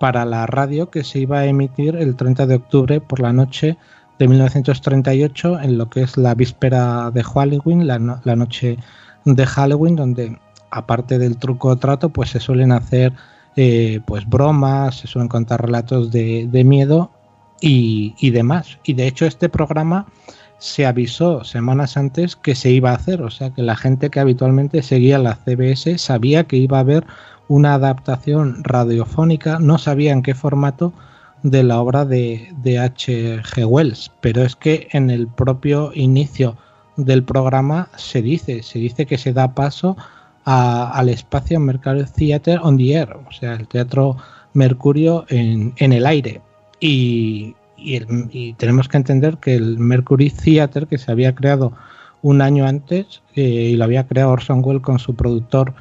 para la radio que se iba a emitir el 30 de octubre por la noche de 1938 en lo que es la víspera de Halloween, la, noche de Halloween, donde aparte del truco trato, pues se suelen hacer eh, pues bromas, se suelen contar relatos de miedo y, demás. Y de hecho este programa se avisó semanas antes que se iba a hacer, o sea que la gente que habitualmente seguía la CBS sabía que iba a haber una adaptación radiofónica, no sabía en qué formato de la obra de, de H.G. Wells, pero es que en el propio inicio del programa se dice, se dice que se da paso al espacio Mercury Theater on the Air, o sea, el teatro Mercurio en, en el aire. Y, tenemos que entender que el Mercury Theater, que se había creado un año antes, eh, y lo había creado Orson Welles con su productor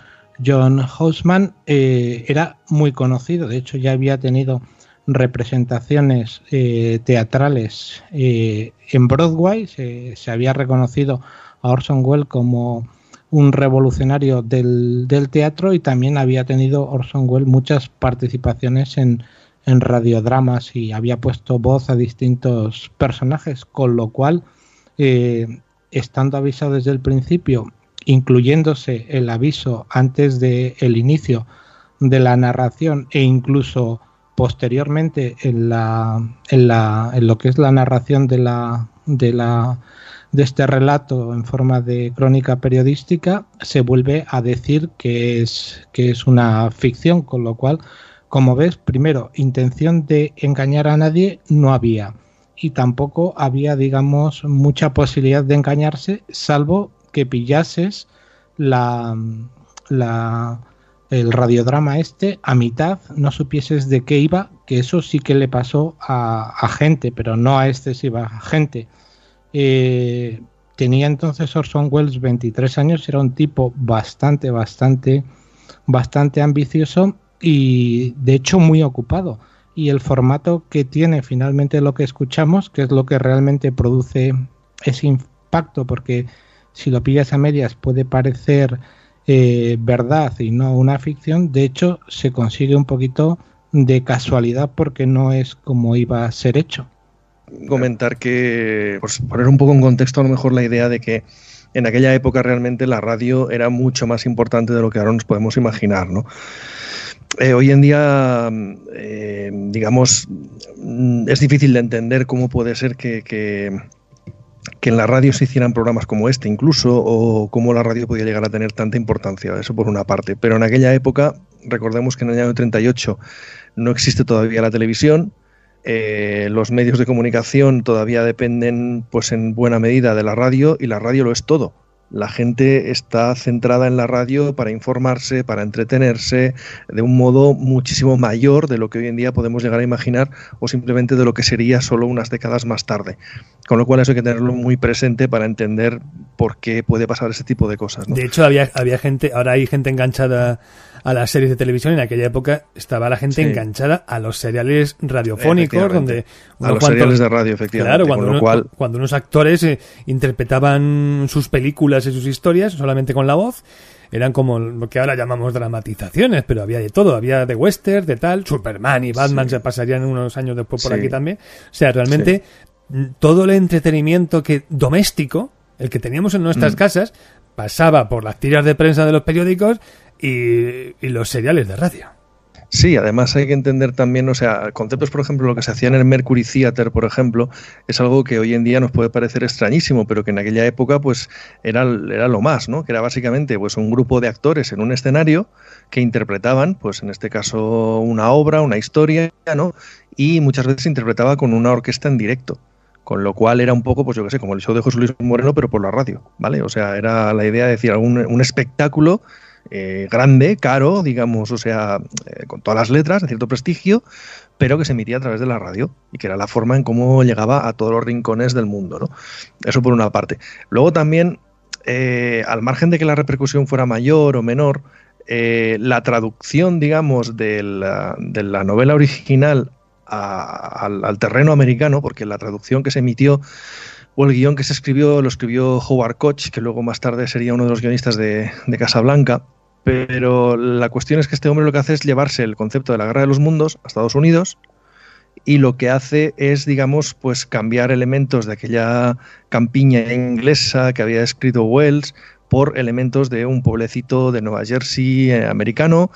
John Houseman, eh, era muy conocido. De hecho, ya había tenido representaciones eh, teatrales eh, en Broadway. Se, había reconocido a Orson Welles como un revolucionario del, teatro y también había tenido Orson Welles muchas participaciones en, radiodramas y había puesto voz a distintos personajes, con lo cual, eh, estando avisado desde el principio, incluyéndose el aviso antes del el inicio de la narración e incluso posteriormente en, la, en, la, en lo que es la narración de, la, de, la, de este relato en forma de crónica periodística, se vuelve a decir que es, que es una ficción, con lo cual, como ves, primero, intención de engañar a nadie no había y tampoco había, digamos, mucha posibilidad de engañarse, salvo que pillases la, la, el radiodrama este a mitad no supieses de qué iba, que eso sí que le pasó a, gente, pero no a excesiva gente. Eh, tenía entonces Orson Welles 23 años, era un tipo bastante, bastante, bastante ambicioso y de hecho muy ocupado. Y el formato que tiene finalmente lo que escuchamos, que es lo que realmente produce ese impacto, porque si lo pillas a medias puede parecer eh, verdad y no una ficción, de hecho se consigue un poquito de casualidad porque no es como iba a ser hecho. Comentar que, por poner un poco en contexto a lo mejor la idea de que en aquella época realmente la radio era mucho más importante de lo que ahora nos podemos imaginar, ¿no? Eh, hoy en día, eh, digamos, mm, es difícil de entender cómo puede ser que que en la radio se hicieran programas como este incluso, o cómo la radio podía llegar a tener tanta importancia, eso por una parte. Pero en aquella época, recordemos que en el año 38 no existe todavía la televisión, eh, los medios de comunicación todavía dependen pues en buena medida de la radio y la radio lo es todo la gente está centrada en la radio para informarse, para entretenerse, de un modo muchísimo mayor de lo que hoy en día podemos llegar a imaginar o simplemente de lo que sería solo unas décadas más tarde. Con lo cual eso hay que tenerlo muy presente para entender por qué puede pasar ese tipo de cosas. De hecho, había, había gente, ahora hay gente enganchada a las series de televisión. En aquella época estaba la gente enganchada a los seriales radiofónicos, donde a los seriales de radio, efectivamente. cuando, cuando unos actores eh, interpretaban sus películas y sus historias solamente con la voz, eran como lo que ahora llamamos dramatizaciones, pero había de todo, había de western, de tal, Superman y Batman se pasarían unos años después por aquí también. O sea, realmente todo el entretenimiento que doméstico, el que teníamos en nuestras mm. casas, pasaba por las tiras de prensa de los periódicos y, los seriales de radio. Sí, además hay que entender también, o sea, conceptos, por ejemplo, lo que se hacía en el Mercury Theater, por ejemplo, es algo que hoy en día nos puede parecer extrañísimo, pero que en aquella época, pues, era, era lo más, ¿no? Que era básicamente, pues, un grupo de actores en un escenario que interpretaban, pues, en este caso, una obra, una historia, ¿no? Y muchas veces se interpretaba con una orquesta en directo. Con lo cual era un poco, pues yo qué sé, como el show de José Luis Moreno, pero por la radio, ¿vale? O sea, era la idea de decir algún, un espectáculo eh, grande, caro, digamos, o sea, eh, con todas las letras, de cierto prestigio, pero que se emitía a través de la radio y que era la forma en cómo llegaba a todos los rincones del mundo, ¿no? Eso por una parte. Luego también, eh, al margen de que la repercusión fuera mayor o menor, la traducción, digamos, de la, novela original al, al, terreno americano, porque la traducción que se emitió o el guion que se escribió lo escribió Howard Koch, que luego más tarde sería uno de los guionistas de, Casablanca, pero la cuestión es que este hombre lo que hace es llevarse el concepto de la guerra de los mundos a Estados Unidos y lo que hace es, digamos, pues cambiar elementos de aquella campiña inglesa que había escrito Wells por elementos de un pueblecito de Nueva Jersey eh, americano,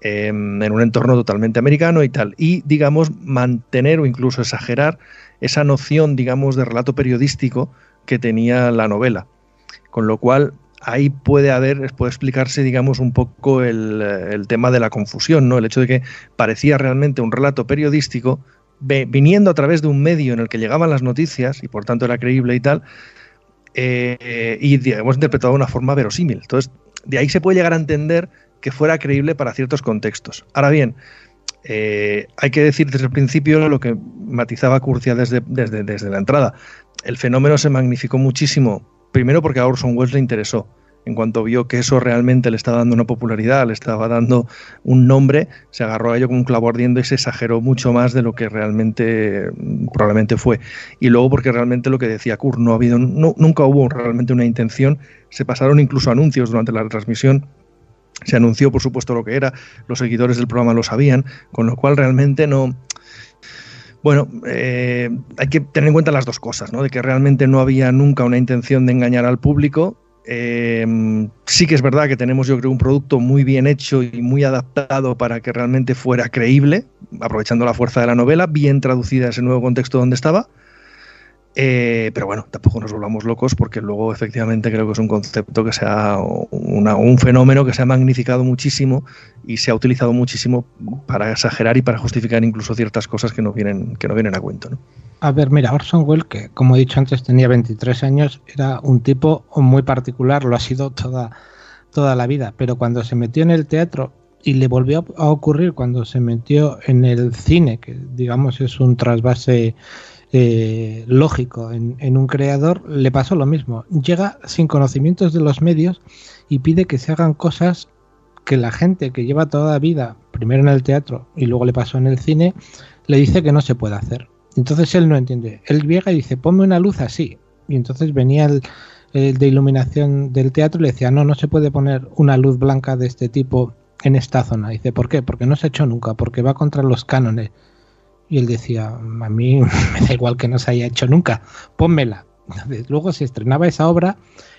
em, en un entorno totalmente americano y tal. Y, digamos, mantener o incluso exagerar esa noción, digamos, de relato periodístico que tenía la novela. Con lo cual, ahí puede haber, puede explicarse, digamos, un poco el, tema de la confusión, ¿no? El hecho de que parecía realmente un relato periodístico, viniendo a través de un medio en el que llegaban las noticias, y por tanto era creíble y tal, eh, y digamos interpretado de una forma verosímil. Entonces, de ahí se puede llegar a entender que fuera creíble para ciertos contextos. Ahora bien, eh, hay que decir desde el principio lo que matizaba Curcia desde, desde, desde la entrada. El fenómeno se magnificó muchísimo Primero porque a Orson Welles le interesó. en cuanto vio que eso realmente le estaba dando una popularidad, le estaba dando un nombre, se agarró a ello como un clavo ardiendo y se exageró mucho más de lo que realmente probablemente fue. Y luego porque realmente lo que decía Kurt, no ha habido, nunca hubo realmente una intención, se pasaron incluso anuncios durante la retransmisión se anunció, por supuesto, lo que era, los seguidores del programa lo sabían, con lo cual realmente no, bueno, eh, hay que tener en cuenta las dos cosas, ¿no? De que realmente no había nunca una intención de engañar al público Em, sí que es verdad que tenemos, yo creo, un producto muy bien hecho y muy adaptado para que realmente fuera creíble, aprovechando la fuerza de la novela, bien traducida a ese nuevo contexto donde estaba. Eh, pero bueno, tampoco nos volvamos locos porque luego efectivamente creo que es un concepto que sea un fenómeno que se ha magnificado muchísimo y se ha utilizado muchísimo para exagerar y para justificar incluso ciertas cosas que no vienen, que no vienen a cuento. ¿no? A ver, mira, Orson Welles, que como he dicho antes tenía 23 años, era un tipo muy particular, lo ha sido toda, toda la vida, pero cuando se metió en el teatro y le volvió a ocurrir cuando se metió en el cine, que digamos es un trasvase eh, lógico en, un creador, le pasó lo mismo. Llega sin conocimientos de los medios y pide que se hagan cosas que la gente que lleva toda la vida, primero en el teatro y luego le pasó en el cine, le dice que no se puede hacer. Entonces él no entiende. Él llega y dice, ponme una luz así. Y entonces venía el, de iluminación del teatro y le decía, no, no se puede poner una luz blanca de este tipo en esta zona. dice, ¿por qué? Porque no se ha hecho nunca, porque va contra los cánones. Y él decía, a mí me da igual que no se haya hecho nunca, pónmela. luego se estrenaba esa obra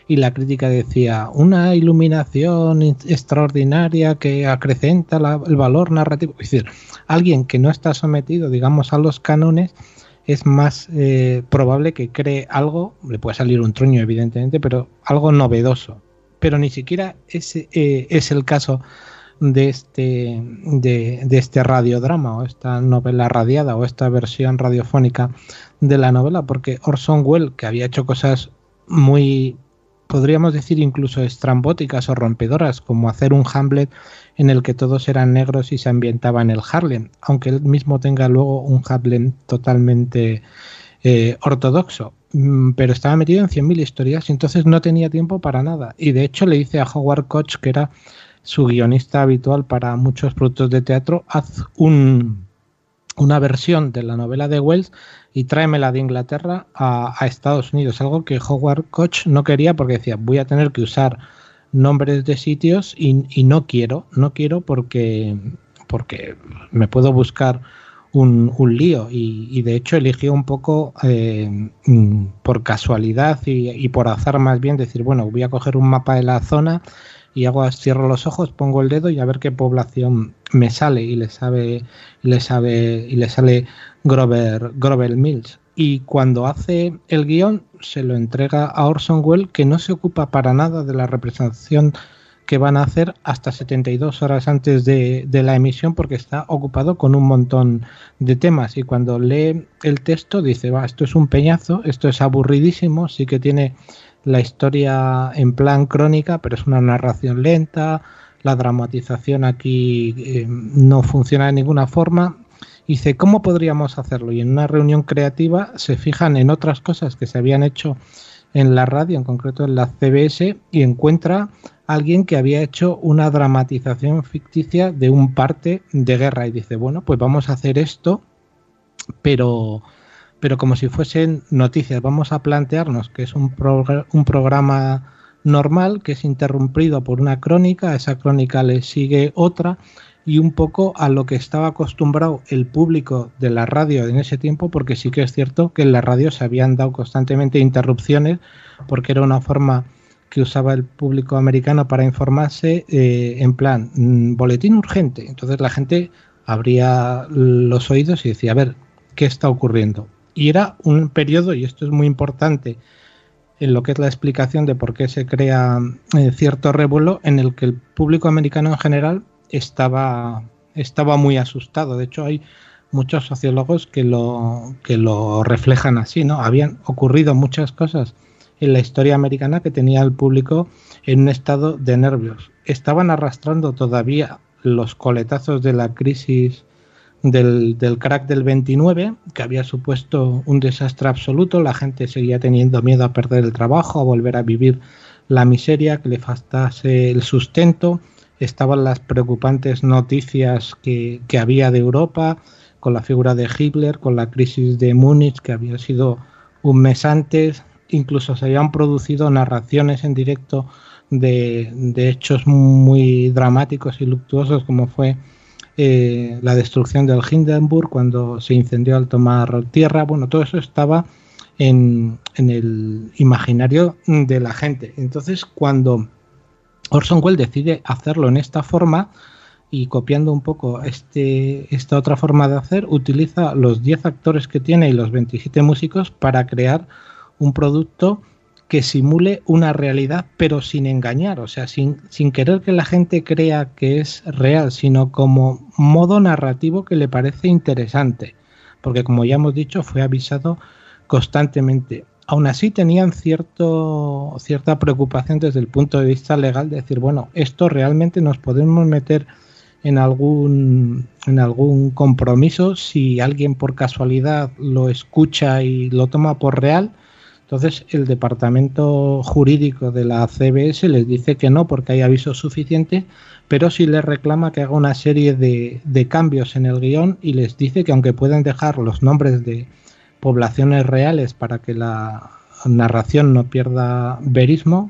y la crítica decía, una iluminación extraordinaria que acrecenta el valor narrativo. Es decir, alguien que no está sometido, digamos, a los cánones, es más eh, probable que cree algo, le puede salir un truño evidentemente, pero algo novedoso. Pero ni siquiera ese eh, es el caso de este, de, de, este radiodrama o esta novela radiada o esta versión radiofónica de la novela, porque Orson Welles, que había hecho cosas muy, podríamos decir incluso estrambóticas o rompedoras, como hacer un Hamlet en el que todos eran negros y se ambientaba en el Harlem, aunque él mismo tenga luego un Harlem totalmente eh, ortodoxo. Mm, pero estaba metido en 100.000 historias y entonces no tenía tiempo para nada. Y de hecho le dice a Howard Koch, que era su guionista habitual para muchos productos de teatro, haz un, una versión de la novela de Wells y tráemela de Inglaterra a, Estados Unidos, algo que Howard Koch no quería porque decía, voy a tener que usar nombres de sitios y, no quiero, no quiero porque, porque me puedo buscar un, un lío y, de hecho eligió un poco eh, mm, por casualidad y, y, por azar más bien decir, bueno, voy a coger un mapa de la zona y hago cierro los ojos, pongo el dedo y a ver qué población me sale y le sabe le sabe y le sale Grover Grover Mills. Y cuando hace el guion se lo entrega a Orson Welles que no se ocupa para nada de la representación que van a hacer hasta 72 horas antes de, de, la emisión porque está ocupado con un montón de temas. Y cuando lee el texto dice, va, esto es un peñazo, esto es aburridísimo, sí que tiene la historia en plan crónica, pero es una narración lenta, la dramatización aquí eh, no funciona de ninguna forma. Dice, ¿cómo podríamos hacerlo? Y en una reunión creativa se fijan en otras cosas que se habían hecho en la radio, en concreto en la CBS, y encuentra a alguien que había hecho una dramatización ficticia de un parte de guerra. Y dice, bueno, pues vamos a hacer esto, pero pero como si fuesen noticias. Vamos a plantearnos que es un, un programa normal que es interrumpido por una crónica, a esa crónica le sigue otra y un poco a lo que estaba acostumbrado el público de la radio en ese tiempo, porque sí que es cierto que en la radio se habían dado constantemente interrupciones, porque era una forma que usaba el público americano para informarse eh, en plan mm, boletín urgente. Entonces la gente abría los oídos y decía, a ver, ¿qué está ocurriendo? Y era un periodo, y esto es muy importante en lo que es la explicación de por qué se crea eh, cierto revuelo, en el que el público americano en general estaba, estaba muy asustado. De hecho, hay muchos sociólogos que lo, que lo reflejan así, ¿no? Habían ocurrido muchas cosas en la historia americana que tenía el público en un estado de nervios. Estaban arrastrando todavía los coletazos de la crisis del, del, crack del 29, que había supuesto un desastre absoluto, la gente seguía teniendo miedo a perder el trabajo, a volver a vivir la miseria, que le faltase el sustento, estaban las preocupantes noticias que, que había de Europa, con la figura de Hitler, con la crisis de Múnich, que había sido un mes antes, incluso se habían producido narraciones en directo de, hechos muy dramáticos y luctuosos, como fue eh, la destrucción del Hindenburg cuando se incendió al tomar tierra. Bueno, todo eso estaba en, en el imaginario de la gente. Entonces, cuando Orson Welles decide hacerlo en esta forma, y copiando un poco este, esta otra forma de hacer, utiliza los 10 actores que tiene y los 27 músicos para crear un producto que simule una realidad, pero sin engañar, o sea, sin, sin querer que la gente crea que es real, sino como modo narrativo que le parece interesante, porque como ya hemos dicho, fue avisado constantemente. Aún así tenían cierto, cierta preocupación desde el punto de vista legal de decir, bueno, esto realmente nos podemos meter en algún, en algún compromiso si alguien por casualidad lo escucha y lo toma por real. Entonces el departamento jurídico de la CBS les dice que no porque hay aviso suficiente, pero sí les reclama que haga una serie de, de cambios en el guion y les dice que aunque pueden dejar los nombres de poblaciones reales para que la narración no pierda verismo,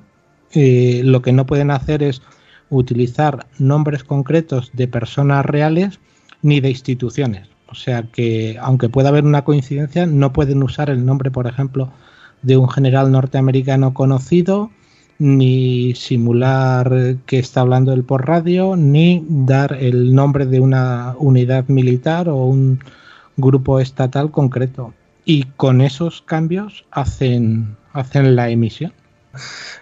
eh, lo que no pueden hacer es utilizar nombres concretos de personas reales ni de instituciones. O sea que, aunque pueda haber una coincidencia, no pueden usar el nombre, por ejemplo, de un general norteamericano conocido, ni simular que está hablando él por radio, ni dar el nombre de una unidad militar o un grupo estatal concreto. Y con esos cambios hacen, hacen la emisión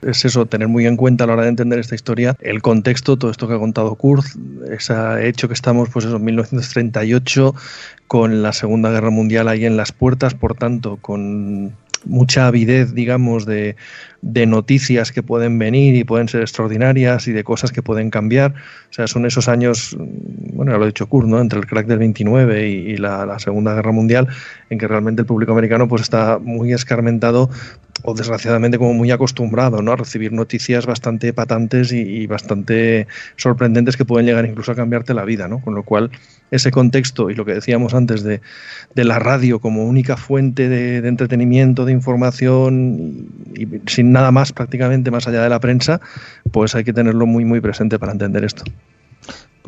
es eso, tener muy en cuenta a la hora de entender esta historia el contexto, todo esto que ha contado Kurt, ese hecho que estamos, pues eso, en 1938, con la Segunda Guerra Mundial ahí en las puertas, por tanto, con mucha avidez, digamos, de, de, noticias que pueden venir y pueden ser extraordinarias y de cosas que pueden cambiar. O sea, son esos años, bueno, ya lo ha dicho Kurt, ¿no? Entre el crack del 29 y, la, Segunda Guerra Mundial, en que realmente el público americano pues está muy escarmentado o desgraciadamente como muy acostumbrado ¿no? a recibir noticias bastante patantes y, bastante sorprendentes que pueden llegar incluso a cambiarte la vida, ¿no? Con lo cual, ese contexto y lo que decíamos antes de, la radio como única fuente de, entretenimiento, de información y, sin nada más prácticamente más allá de la prensa, pues hay que tenerlo muy muy presente para entender esto.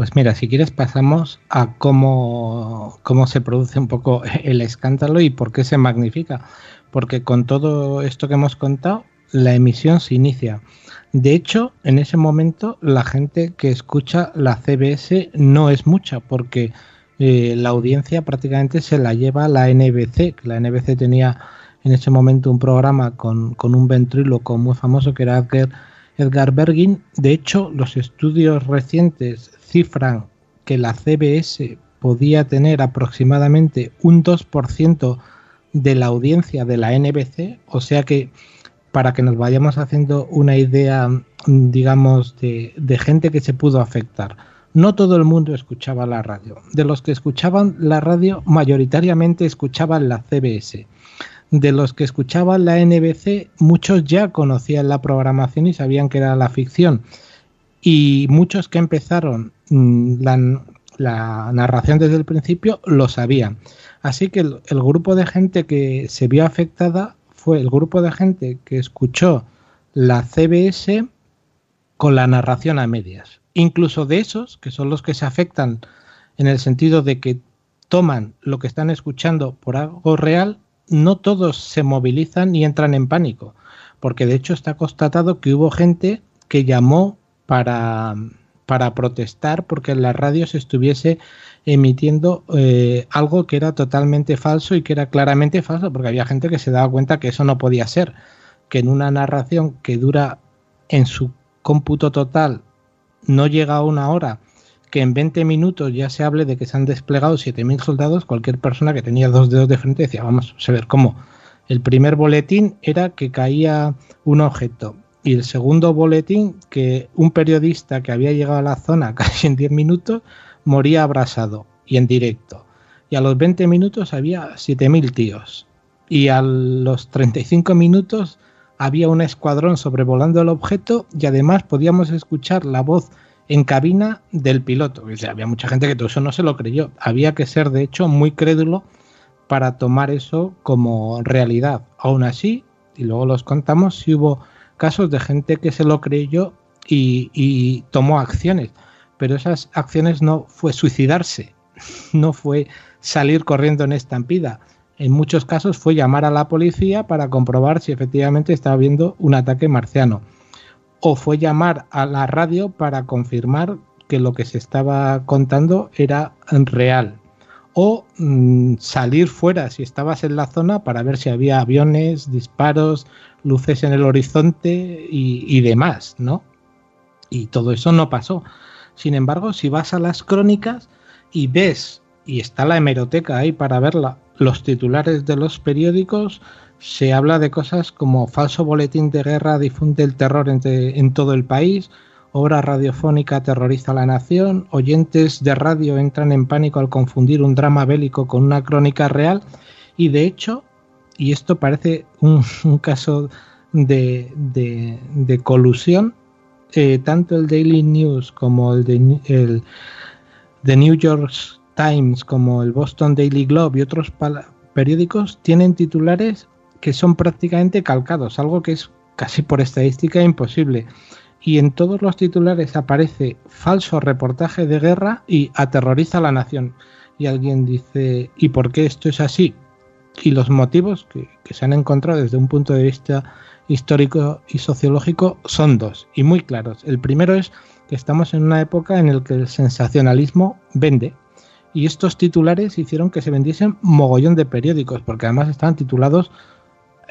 Pues mira, si quieres pasamos a cómo, cómo se produce un poco el escándalo y por qué se magnifica porque con todo esto que hemos contado, la emisión se inicia. De hecho, en ese momento la gente que escucha la CBS no es mucha, porque eh, la audiencia prácticamente se la lleva la NBC. La NBC tenía en ese momento un programa con, un ventríloco muy famoso que era Edgar, Edgar Bergin. De hecho, los estudios recientes cifran que la CBS podía tener aproximadamente un 2% de la audiencia de la NBC, o sea que para que nos vayamos haciendo una idea, digamos, de, gente que se pudo afectar. No todo el mundo escuchaba la radio. De los que escuchaban la radio, mayoritariamente escuchaban la CBS. De los que escuchaban la NBC, muchos ya conocían la programación y sabían que era la ficción. Y muchos que empezaron la, la narración desde el principio lo sabían. Así que el, grupo de gente que se vio afectada fue el grupo de gente que escuchó la CBS con la narración a medias. Incluso de esos, que son los que se afectan en el sentido de que toman lo que están escuchando por algo real, no todos se movilizan y entran en pánico, porque de hecho está constatado que hubo gente que llamó para, para protestar porque en la radio se estuviese emitiendo eh, algo que era totalmente falso y que era claramente falso, porque había gente que se daba cuenta que eso no podía ser, que en una narración que dura en su cómputo total no llega a una hora, que en 20 minutos ya se hable de que se han desplegado 7.000 soldados, cualquier persona que tenía dos dedos de frente decía, vamos a ver cómo. El primer boletín era que caía un objeto y el segundo boletín que un periodista que había llegado a la zona casi en 10 minutos moría abrasado y en directo. Y a los 20 minutos había 7.000 tíos. Y a los 35 minutos había un escuadrón sobrevolando el objeto y además podíamos escuchar la voz en cabina del piloto. había mucha gente que todo eso no se lo creyó. Había que ser, de hecho, muy crédulo para tomar eso como realidad. Aún así, y luego los contamos, si hubo casos de gente que se lo creyó y, y tomó acciones. Pero esas acciones no fue suicidarse, no fue salir corriendo en estampida en muchos casos fue llamar a la policía para comprobar si efectivamente estaba viendo un ataque marciano. O fue llamar a la radio para confirmar que lo que se estaba contando era real. O mm, salir fuera si estabas en la zona para ver si había aviones, disparos, luces en el horizonte y, demás, ¿no? Y todo eso no pasó. Sin embargo, si vas a las crónicas y ves, y está la hemeroteca ahí para verla, los titulares de los periódicos se habla de cosas como falso boletín de guerra difunde el terror en, todo el país, obra radiofónica terroriza a la nación, oyentes de radio entran en pánico al confundir un drama bélico con una crónica real y de hecho, y esto parece un, caso de, colusión, eh, tanto el Daily News como el de el, The New York Times, como el Boston Daily Globe y otros periódicos tienen titulares que son prácticamente calcados, algo que es casi por estadística imposible. Y en todos los titulares aparece falso reportaje de guerra y aterroriza a la nación. Y alguien dice, ¿y por qué esto es así? Y los motivos que, se han encontrado desde un punto de vista histórico y sociológico son dos, y muy claros. El primero es que estamos en una época en la que el sensacionalismo vende, y estos titulares hicieron que se vendiesen mogollón de periódicos, porque además estaban titulados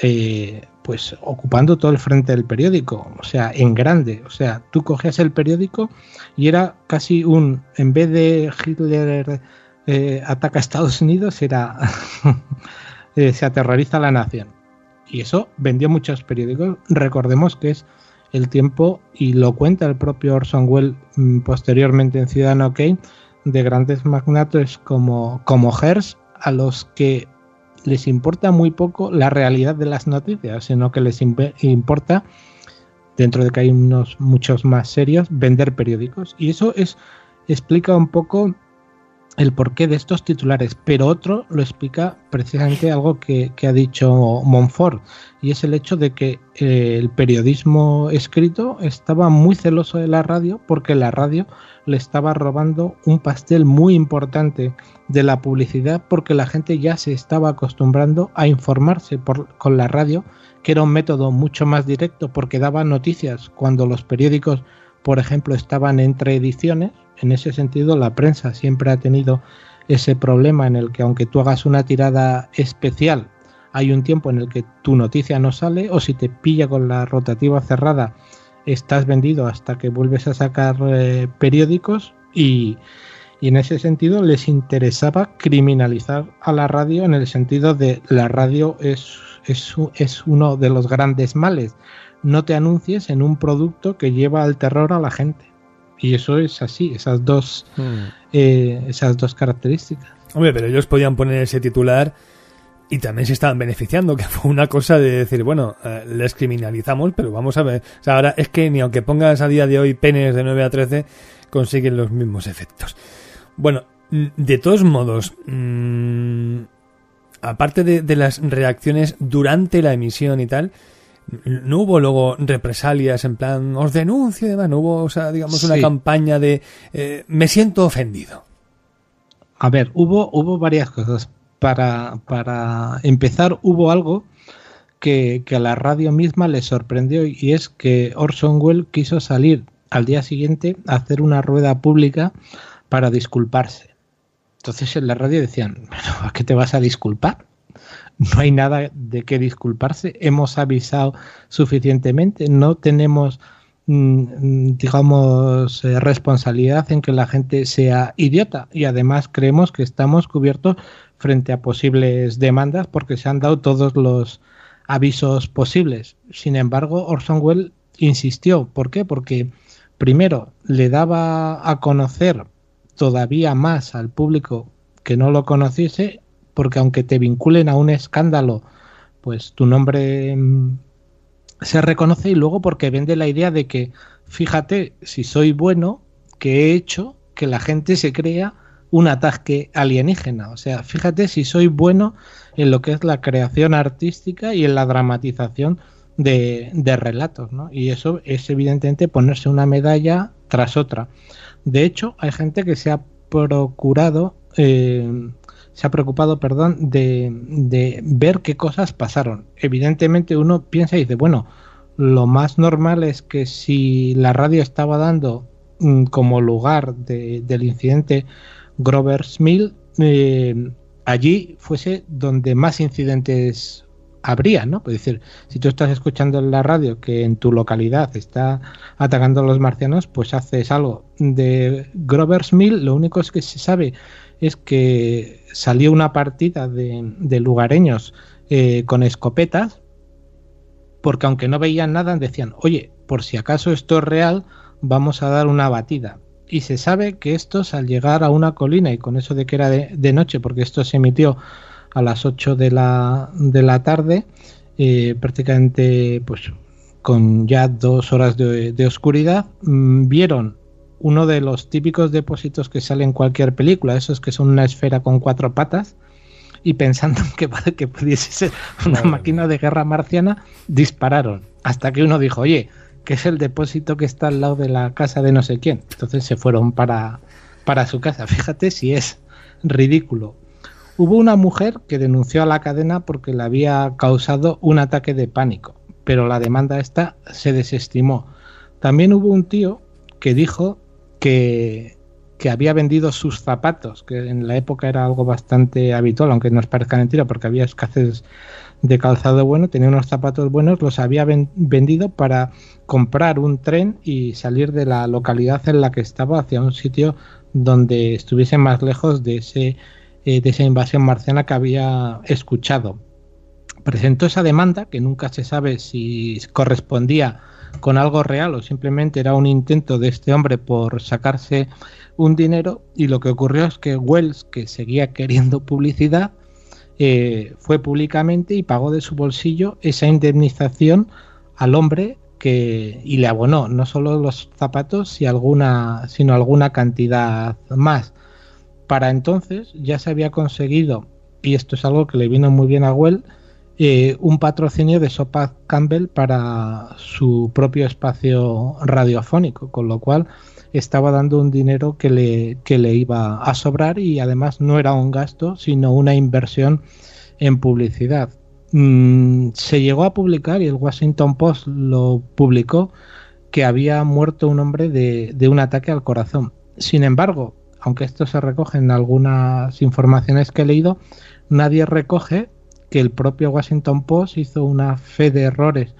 eh, pues ocupando todo el frente del periódico, o sea, en grande. O sea, tú cogías el periódico y era casi un, en vez de Hitler eh, ataca a Estados Unidos, era eh, se aterroriza a la nación. Y eso vendió muchos periódicos. Recordemos que es el tiempo, y lo cuenta el propio Orson Welles mm, posteriormente en Ciudadano Kane, de grandes magnates como, como Hearst, a los que les importa muy poco la realidad de las noticias, sino que les importa, dentro de que hay unos muchos más serios, vender periódicos. Y eso es explica un poco el porqué de estos titulares, pero otro lo explica precisamente algo que, ha dicho Montfort, y es el hecho de que eh, el periodismo escrito estaba muy celoso de la radio porque la radio le estaba robando un pastel muy importante de la publicidad porque la gente ya se estaba acostumbrando a informarse por, con la radio, que era un método mucho más directo porque daba noticias cuando los periódicos, por ejemplo, estaban entre ediciones en ese sentido la prensa siempre ha tenido ese problema en el que aunque tú hagas una tirada especial, hay un tiempo en el que tu noticia no sale o si te pilla con la rotativa cerrada, estás vendido hasta que vuelves a sacar eh, periódicos y, en ese sentido les interesaba criminalizar a la radio en el sentido de la radio es, es uno de los grandes males. No te anuncies en un producto que lleva al terror a la gente. Y eso es así, esas dos, hmm. eh, esas dos características. Hombre, pero ellos podían poner ese titular y también se estaban beneficiando, que fue una cosa de decir, bueno, eh, les criminalizamos, pero vamos a ver. O sea, ahora es que ni aunque pongas a día de hoy penes de 9 a 13, consiguen los mismos efectos. Bueno, de todos modos, mm, aparte de, de, las reacciones durante la emisión y tal, no hubo luego represalias en plan os denuncio y demás, no hubo, o sea, digamos, una campaña de eh, me siento ofendido. A ver, hubo, hubo varias cosas. Para, para empezar, hubo algo que, que, a la radio misma le sorprendió y es que Orson Welles quiso salir al día siguiente a hacer una rueda pública para disculparse. Entonces en la radio decían, ¿a qué te vas a disculpar? no hay nada de qué disculparse, hemos avisado suficientemente, no tenemos, mm, digamos, eh, responsabilidad en que la gente sea idiota y además creemos que estamos cubiertos frente a posibles demandas porque se han dado todos los avisos posibles. Sin embargo, Orson Welles insistió. ¿Por qué? Porque primero le daba a conocer todavía más al público que no lo conociese porque aunque te vinculen a un escándalo, pues tu nombre mm, se reconoce y luego porque vende la idea de que, fíjate, si soy bueno, que he hecho que la gente se crea un ataque alienígena. O sea, fíjate si soy bueno en lo que es la creación artística y en la dramatización de, relatos, ¿no? Y eso es evidentemente ponerse una medalla tras otra. De hecho, hay gente que se ha procurado, eh, se ha preocupado, perdón, de, de ver qué cosas pasaron. Evidentemente uno piensa y dice, bueno, lo más normal es que si la radio estaba dando mm, como lugar del incidente Grover's Mill, eh, allí fuese donde más incidentes habría, ¿no? Es decir, si tú estás escuchando en la radio que en tu localidad está atacando a los marcianos, pues haces algo. De Grover's Mill, lo único es que se sabe es que salió una partida de, lugareños eh, con escopetas, porque aunque no veían nada, decían, oye, por si acaso esto es real, vamos a dar una batida y se sabe que estos al llegar a una colina y con eso de que era de, noche, porque esto se emitió a las 8 de la, de la tarde, eh, prácticamente pues con ya dos horas de, oscuridad, mm, vieron uno de los típicos depósitos que sale en cualquier película, esos que son una esfera con cuatro patas, y pensando que, que pudiese ser una máquina de guerra marciana, dispararon. Hasta que uno dijo, oye, que es el depósito que está al lado de la casa de no sé quién. Entonces se fueron para, para su casa. Fíjate si es ridículo. Hubo una mujer que denunció a la cadena porque le había causado un ataque de pánico, pero la demanda esta se desestimó. También hubo un tío que dijo que, había vendido sus zapatos, que en la época era algo bastante habitual, aunque nos parezca mentira, porque había escasez de calzado bueno, tenía unos zapatos buenos, los había vendido para comprar un tren y salir de la localidad en la que estaba hacia un sitio donde estuviese más lejos de, ese, eh, de esa invasión marciana que había escuchado. Presentó esa demanda, que nunca se sabe si correspondía con algo real o simplemente era un intento de este hombre por sacarse un dinero y lo que ocurrió es que Wells, que seguía queriendo publicidad, eh, fue públicamente y pagó de su bolsillo esa indemnización al hombre que y le abonó no solo los zapatos alguna, sino alguna cantidad más. Para entonces ya se había conseguido, y esto es algo que le vino muy bien a Well, eh, un patrocinio de Sopa Campbell para su propio espacio radiofónico, con lo cual estaba dando un dinero que le, que le iba a sobrar y además no era un gasto, sino una inversión en publicidad. Mm, se llegó a publicar, y el Washington Post lo publicó, que había muerto un hombre de, de un ataque al corazón. Sin embargo, aunque esto se recoge en algunas informaciones que he leído, nadie recoge que el propio Washington Post hizo una fe de errores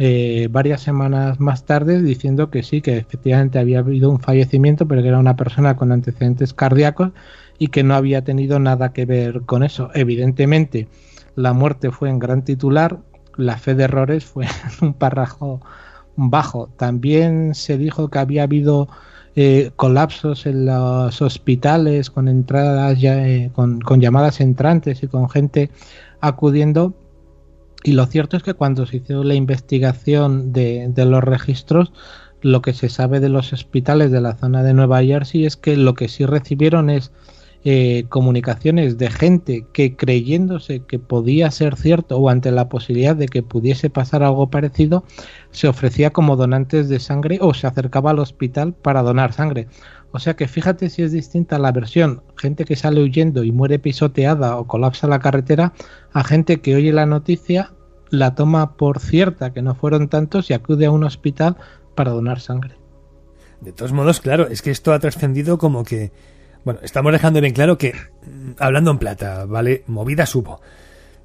eh, varias semanas más tarde diciendo que sí, que efectivamente había habido un fallecimiento, pero que era una persona con antecedentes cardíacos y que no había tenido nada que ver con eso. Evidentemente, la muerte fue en gran titular, la fe de errores fue en un párrafo bajo. También se dijo que había habido eh, colapsos en los hospitales con entradas, eh, con llamadas entrantes y con gente acudiendo y lo cierto es que cuando se hizo la investigación de, los registros, lo que se sabe de los hospitales de la zona de Nueva Jersey es que lo que sí recibieron es eh, comunicaciones de gente que creyéndose que podía ser cierto o ante la posibilidad de que pudiese pasar algo parecido, se ofrecía como donantes de sangre o se acercaba al hospital para donar sangre. O sea que fíjate si es distinta la versión, gente que sale huyendo y muere pisoteada o colapsa la carretera, a gente que oye la noticia, la toma por cierta, que no fueron tantos, y acude a un hospital para donar sangre. De todos modos, claro, es que esto ha trascendido como que... Bueno, estamos dejando bien claro que, mm, hablando en plata, ¿vale? Movida supo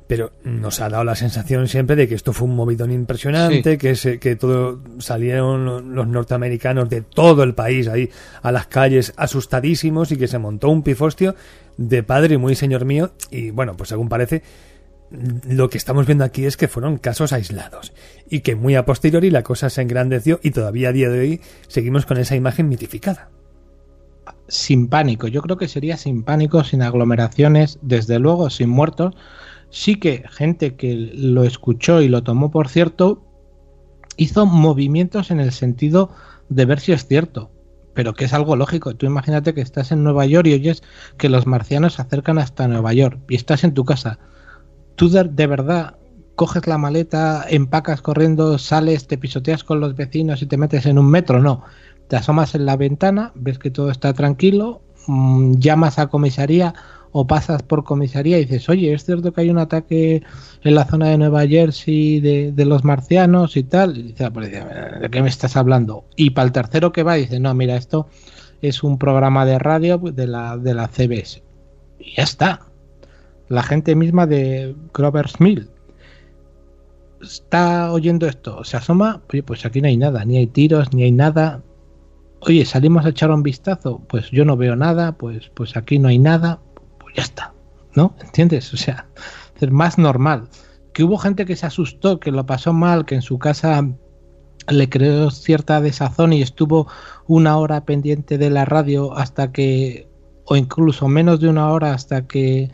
pero nos ha dado la sensación siempre de que esto fue un movidón impresionante, que, se, que todo salieron los norteamericanos de todo el país ahí a las calles asustadísimos y que se montó un pifostio de padre muy señor mío y bueno, pues según parece lo que estamos viendo aquí es que fueron casos aislados y que muy a posteriori la cosa se engrandeció y todavía a día de hoy seguimos con esa imagen mitificada. Sin pánico, yo creo que sería sin pánico, sin aglomeraciones, desde luego sin muertos, sí que gente que lo escuchó y lo tomó por cierto, hizo movimientos en el sentido de ver si es cierto, pero que es algo lógico. Tú imagínate que estás en Nueva York y oyes que los marcianos se acercan hasta Nueva York y estás en tu casa. Tú de, verdad coges la maleta, empacas corriendo, sales, te pisoteas con los vecinos y te metes en un metro, no. Te asomas en la ventana, ves que todo está tranquilo, mmm, llamas a comisaría o pasas por comisaría y dices, oye, es cierto que hay un ataque en la zona de Nueva Jersey de, los marcianos y tal. Y dice la policía, ¿de qué me estás hablando? Y para el tercero que va, dice, no, mira, esto es un programa de radio de la, de la CBS. Y ya está. La gente misma de Grover's Mill está oyendo esto, se asoma, oye, pues aquí no hay nada, ni hay tiros, ni hay nada. Oye, salimos a echar un vistazo, pues yo no veo nada, pues, pues aquí no hay nada, ya está, ¿no? ¿Entiendes? O sea, es más normal. Que hubo gente que se asustó, que lo pasó mal, que en su casa le creó cierta desazón y estuvo una hora pendiente de la radio hasta que, o incluso menos de una hora hasta que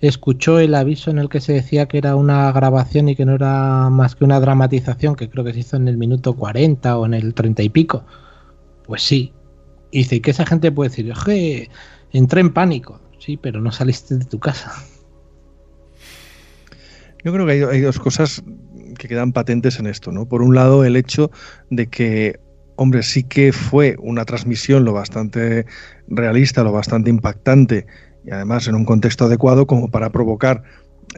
escuchó el aviso en el que se decía que era una grabación y que no era más que una dramatización, que creo que se hizo en el minuto 40 o en el 30 y pico. Pues sí. Y dice, que esa gente puede decir, oye, entré en pánico. Sí, pero no saliste de tu casa. Yo creo que hay, dos cosas que quedan patentes en esto, ¿no? Por un lado, el hecho de que hombre, sí que fue una transmisión lo bastante realista, lo bastante impactante y además en un contexto adecuado como para provocar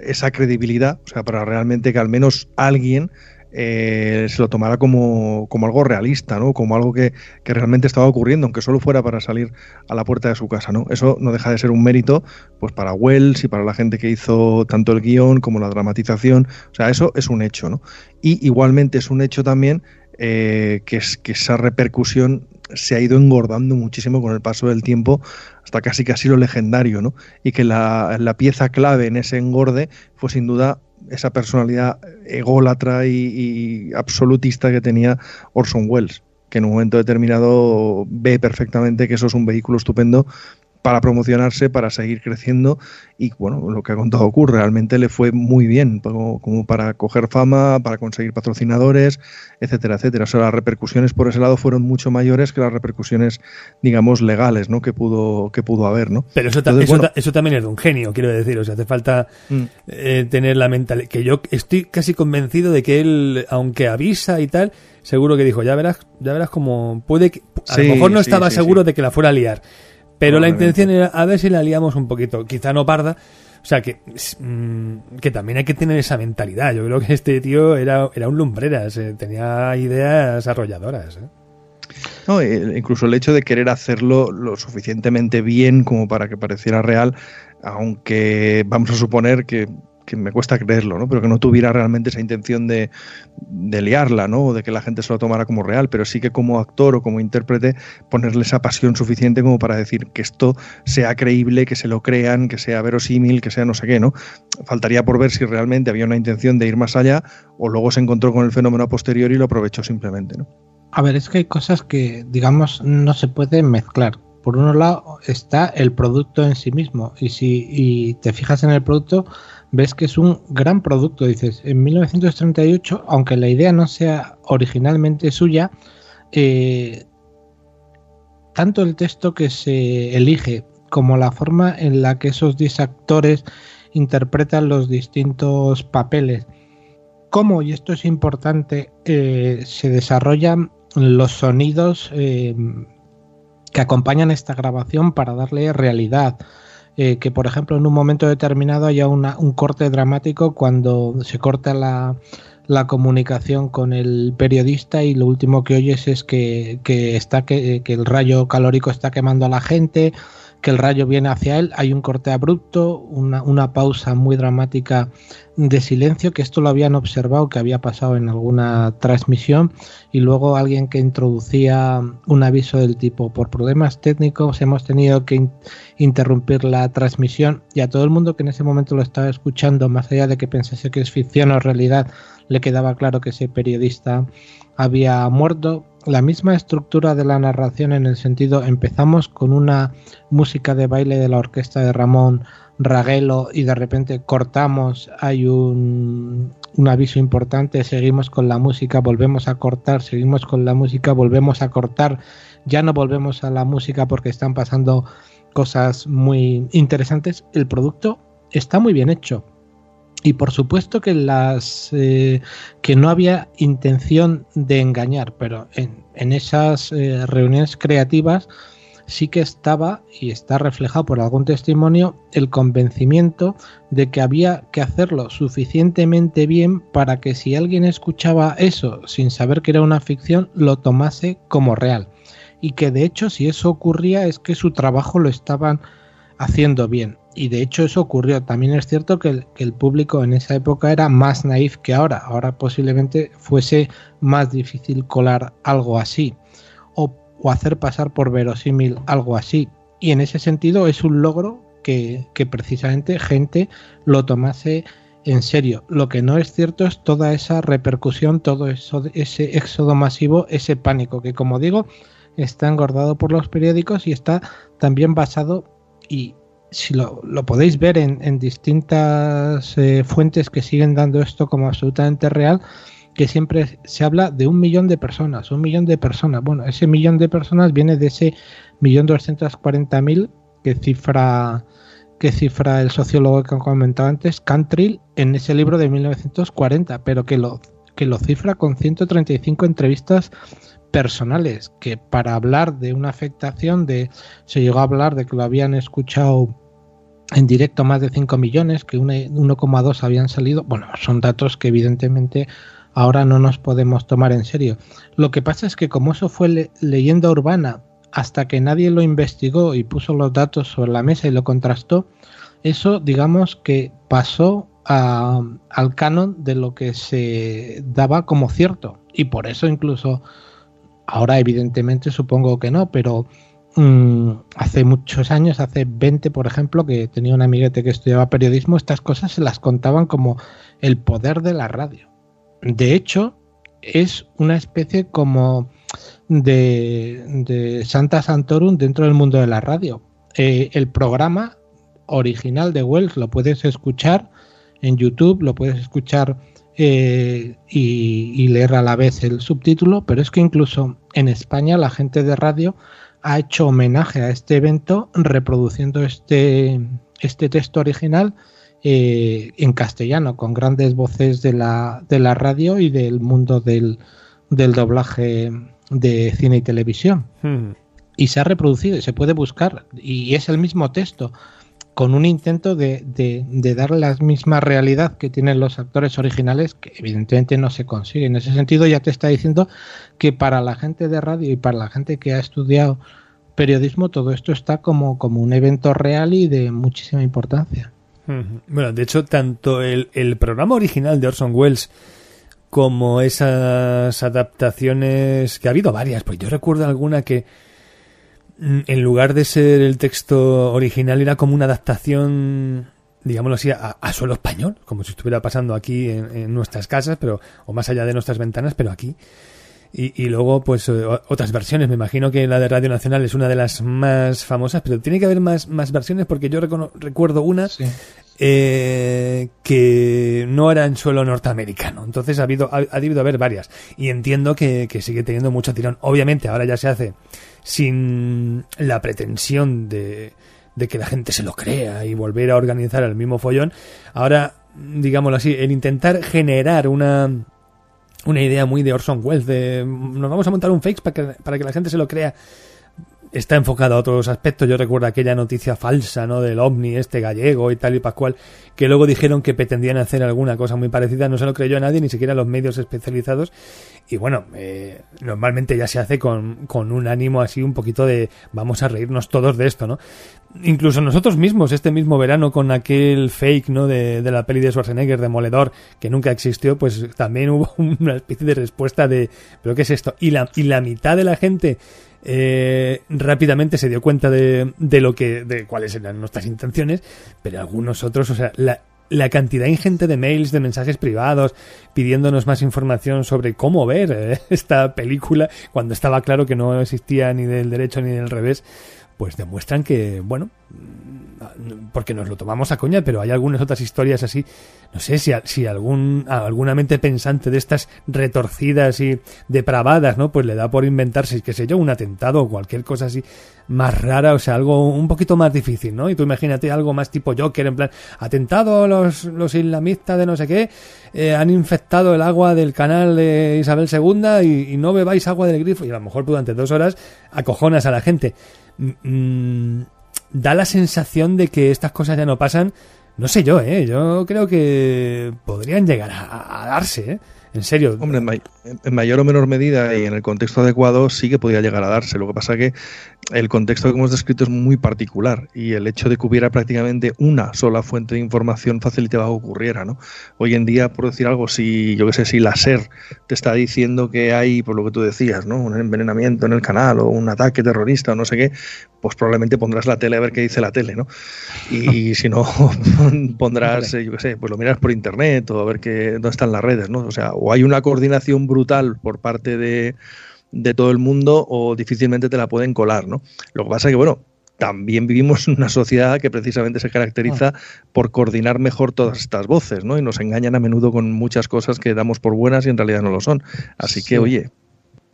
esa credibilidad, o sea, para realmente que al menos alguien eh, se lo tomara como, como, algo realista, ¿no? Como algo que, que, realmente estaba ocurriendo, aunque solo fuera para salir a la puerta de su casa, ¿no? Eso no deja de ser un mérito, pues para Wells y para la gente que hizo tanto el guion como la dramatización, o sea, eso es un hecho, ¿no? Y igualmente es un hecho también eh, que, es, que esa repercusión se ha ido engordando muchísimo con el paso del tiempo hasta casi casi lo legendario, ¿no? Y que la, pieza clave en ese engorde fue sin duda esa personalidad ególatra y, y, absolutista que tenía Orson Welles, que en un momento determinado ve perfectamente que eso es un vehículo estupendo para promocionarse, para seguir creciendo y bueno, lo que ha contado ocurre, realmente le fue muy bien como, como, para coger fama, para conseguir patrocinadores, etcétera, etcétera. O sea, las repercusiones por ese lado fueron mucho mayores que las repercusiones, digamos, legales, ¿no? Que pudo, que pudo haber, ¿no? Pero eso, Entonces, eso, bueno, eso también es de un genio, quiero decir, o sea, hace falta mm. eh, tener la mentalidad, que yo estoy casi convencido de que él, aunque avisa y tal, seguro que dijo, ya verás, ya verás como puede que, a sí, lo mejor no estaba sí, seguro de que la fuera a liar pero la intención era a ver si la liamos un poquito, quizá no parda. O sea, que, mmm, que también hay que tener esa mentalidad. Yo creo que este tío era, era un lumbreras, eh, tenía ideas arrolladoras. ¿eh? No, incluso el hecho de querer hacerlo lo suficientemente bien como para que pareciera real, aunque vamos a suponer que que me cuesta creerlo, ¿no? Pero que no tuviera realmente esa intención de, liarla, ¿no? O de que la gente se lo tomara como real, pero sí que como actor o como intérprete ponerle esa pasión suficiente como para decir que esto sea creíble, que se lo crean, que sea verosímil, que sea no sé qué, ¿no? Faltaría por ver si realmente había una intención de ir más allá o luego se encontró con el fenómeno a posteriori y lo aprovechó simplemente. A ver, es que hay cosas que, digamos, no se pueden mezclar. Por un lado está el producto en sí mismo y si te fijas en el producto ves que es un gran producto. Dices, en 1938, aunque la idea no sea originalmente suya, eh, tanto el texto que se elige como la forma en la que esos 10 actores interpretan los distintos papeles, cómo, y esto es importante, eh, se desarrollan los sonidos eh, que acompañan esta grabación para darle realidad eh, que, por ejemplo, en un momento determinado haya una, un corte dramático cuando se corta la, la, comunicación con el periodista y lo último que oyes es que, que está que, que, el rayo calórico está quemando a la gente, que el rayo viene hacia él, hay un corte abrupto, una, una pausa muy dramática de silencio, que esto lo habían observado, que había pasado en alguna transmisión, y luego alguien que introducía un aviso del tipo, por problemas técnicos hemos tenido que in interrumpir la transmisión, y a todo el mundo que en ese momento lo estaba escuchando, más allá de que pensase que es ficción o realidad, le quedaba claro que ese periodista había muerto. La misma estructura de la narración en el sentido, empezamos con una música de baile de la orquesta de Ramón Raguelo y de repente cortamos, hay un, un aviso importante, seguimos con la música, volvemos a cortar, seguimos con la música, volvemos a cortar, ya no volvemos a la música porque están pasando cosas muy interesantes. El producto está muy bien hecho. Y por supuesto que las eh, que no había intención de engañar, pero en, en esas eh, reuniones creativas sí que estaba y está reflejado por algún testimonio el convencimiento de que había que hacerlo suficientemente bien para que si alguien escuchaba eso sin saber que era una ficción lo tomase como real. Y que de hecho si eso ocurría es que su trabajo lo estaban haciendo bien y de hecho eso ocurrió también es cierto que el, público en esa época era más naif que ahora ahora posiblemente fuese más difícil colar algo así o hacer pasar por verosímil algo así. Y en ese sentido es un logro que, precisamente gente lo tomase en serio. Lo que no es cierto es toda esa repercusión, todo eso, ese éxodo masivo, ese pánico, que como digo, está engordado por los periódicos y está también basado, y si lo, podéis ver en, distintas eh, fuentes que siguen dando esto como absolutamente real, que siempre se habla de un millón de personas, un millón de personas. Bueno, ese millón de personas viene de ese millón doscientos cuarenta mil que cifra que cifra el sociólogo que comentado antes, Cantrill, en ese libro de 1940, pero que lo, que lo cifra con 135 entrevistas personales, que para hablar de una afectación, de se llegó a hablar de que lo habían escuchado en directo más de 5 millones, que 1,2 habían salido, bueno, son datos que evidentemente ahora no nos podemos tomar en serio. Lo que pasa es que como eso fue leyenda urbana, hasta que nadie lo investigó y puso los datos sobre la mesa y lo contrastó, eso digamos que pasó al canon de lo que se daba como cierto. Y por eso incluso, ahora evidentemente supongo que no, pero mm, hace muchos años, hace 20 por ejemplo, que tenía un amiguete que estudiaba periodismo, estas cosas se las contaban como el poder de la radio de hecho, es una especie como de, Santa Santorum dentro del mundo de la radio. Eh, el programa original de Wells lo puedes escuchar en YouTube, lo puedes escuchar eh, y, leer a la vez el subtítulo, pero es que incluso en España la gente de radio ha hecho homenaje a este evento reproduciendo este, este texto original eh, en castellano, con grandes voces de la, de la radio y del mundo del, del doblaje de cine y televisión. Hmm. Y se ha reproducido y se puede buscar. Y es el mismo texto, con un intento de, de, dar la misma realidad que tienen los actores originales, que evidentemente no se consigue. En ese sentido ya te está diciendo que para la gente de radio y para la gente que ha estudiado periodismo, todo esto está como, como un evento real y de muchísima importancia. Bueno, de hecho, tanto el, el programa original de Orson Welles como esas adaptaciones, que ha habido varias, pues yo recuerdo alguna que en lugar de ser el texto original era como una adaptación digámoslo así, a, suelo español, como si estuviera pasando aquí en, en, nuestras casas, pero o más allá de nuestras ventanas, pero aquí. Y, luego, pues, eh, otras versiones. Me imagino que la de Radio Nacional es una de las más famosas, pero tiene que haber más, más versiones porque yo recuerdo una eh, que no era en suelo norteamericano. Entonces ha, habido, ha, debido haber varias. Y entiendo que, que sigue teniendo mucho tirón. Obviamente, ahora ya se hace sin la pretensión de, que la gente se lo crea y volver a organizar el mismo follón. Ahora, digámoslo así, el intentar generar una una idea muy de Orson Welles, de nos vamos a montar un fake para que, para que la gente se lo crea. Está enfocado a otros aspectos. Yo recuerdo aquella noticia falsa, ¿no? Del ovni este gallego y tal y pascual, que luego dijeron que pretendían hacer alguna cosa muy parecida. No se lo creyó a nadie, ni siquiera los medios especializados. Y bueno, eh, normalmente ya se hace con, con un ánimo así un poquito de vamos a reírnos todos de esto, ¿no? incluso nosotros mismos, este mismo verano, con aquel fake, ¿no? De, de la peli de Schwarzenegger, Demoledor, que nunca existió, pues también hubo una especie de respuesta de, ¿pero qué es esto? Y la, y la mitad de la gente eh, rápidamente se dio cuenta de, de lo que, de cuáles eran nuestras intenciones, pero algunos otros, o sea, la, cantidad ingente de mails, de mensajes privados, pidiéndonos más información sobre cómo ver eh, esta película, cuando estaba claro que no existía ni del derecho ni del revés, pues demuestran que, bueno, porque nos lo tomamos a coña, pero hay algunas otras historias así. No sé si, si algún, alguna mente pensante de estas retorcidas y depravadas, ¿no? Pues le da por inventarse, qué sé yo, un atentado o cualquier cosa así más rara, o sea, algo un poquito más difícil, ¿no? Y tú imagínate algo más tipo Joker, en plan, atentado los, los islamistas de no sé qué, eh, han infectado el agua del canal de Isabel II y, no bebáis agua del grifo, y a lo mejor durante dos horas acojonas a la gente. Mm, da la sensación de que estas cosas ya no pasan. No sé yo, ¿eh? Yo creo que podrían llegar a, darse, ¿eh? En serio. Hombre, en, mayor o menor medida y en el contexto adecuado sí que podía llegar a darse. Lo que pasa que el contexto que hemos descrito es muy particular y el hecho de que hubiera prácticamente una sola fuente de información facilitaba que ocurriera, ¿no? Hoy en día, por decir algo, si yo qué sé, si la SER te está diciendo que hay, por lo que tú decías, ¿no? Un envenenamiento en el canal o un ataque terrorista o no sé qué, pues probablemente pondrás la tele a ver qué dice la tele, ¿no? Y si no, pondrás, yo qué sé, pues lo miras por internet o a ver qué, dónde están las redes, ¿no? O sea, o hay una coordinación brutal por parte de de todo el mundo o difícilmente te la pueden colar, ¿no? Lo que pasa es que, bueno, también vivimos en una sociedad que precisamente se caracteriza ah. por coordinar mejor todas estas voces, ¿no? Y nos engañan a menudo con muchas cosas que damos por buenas y en realidad no lo son. Así que, oye.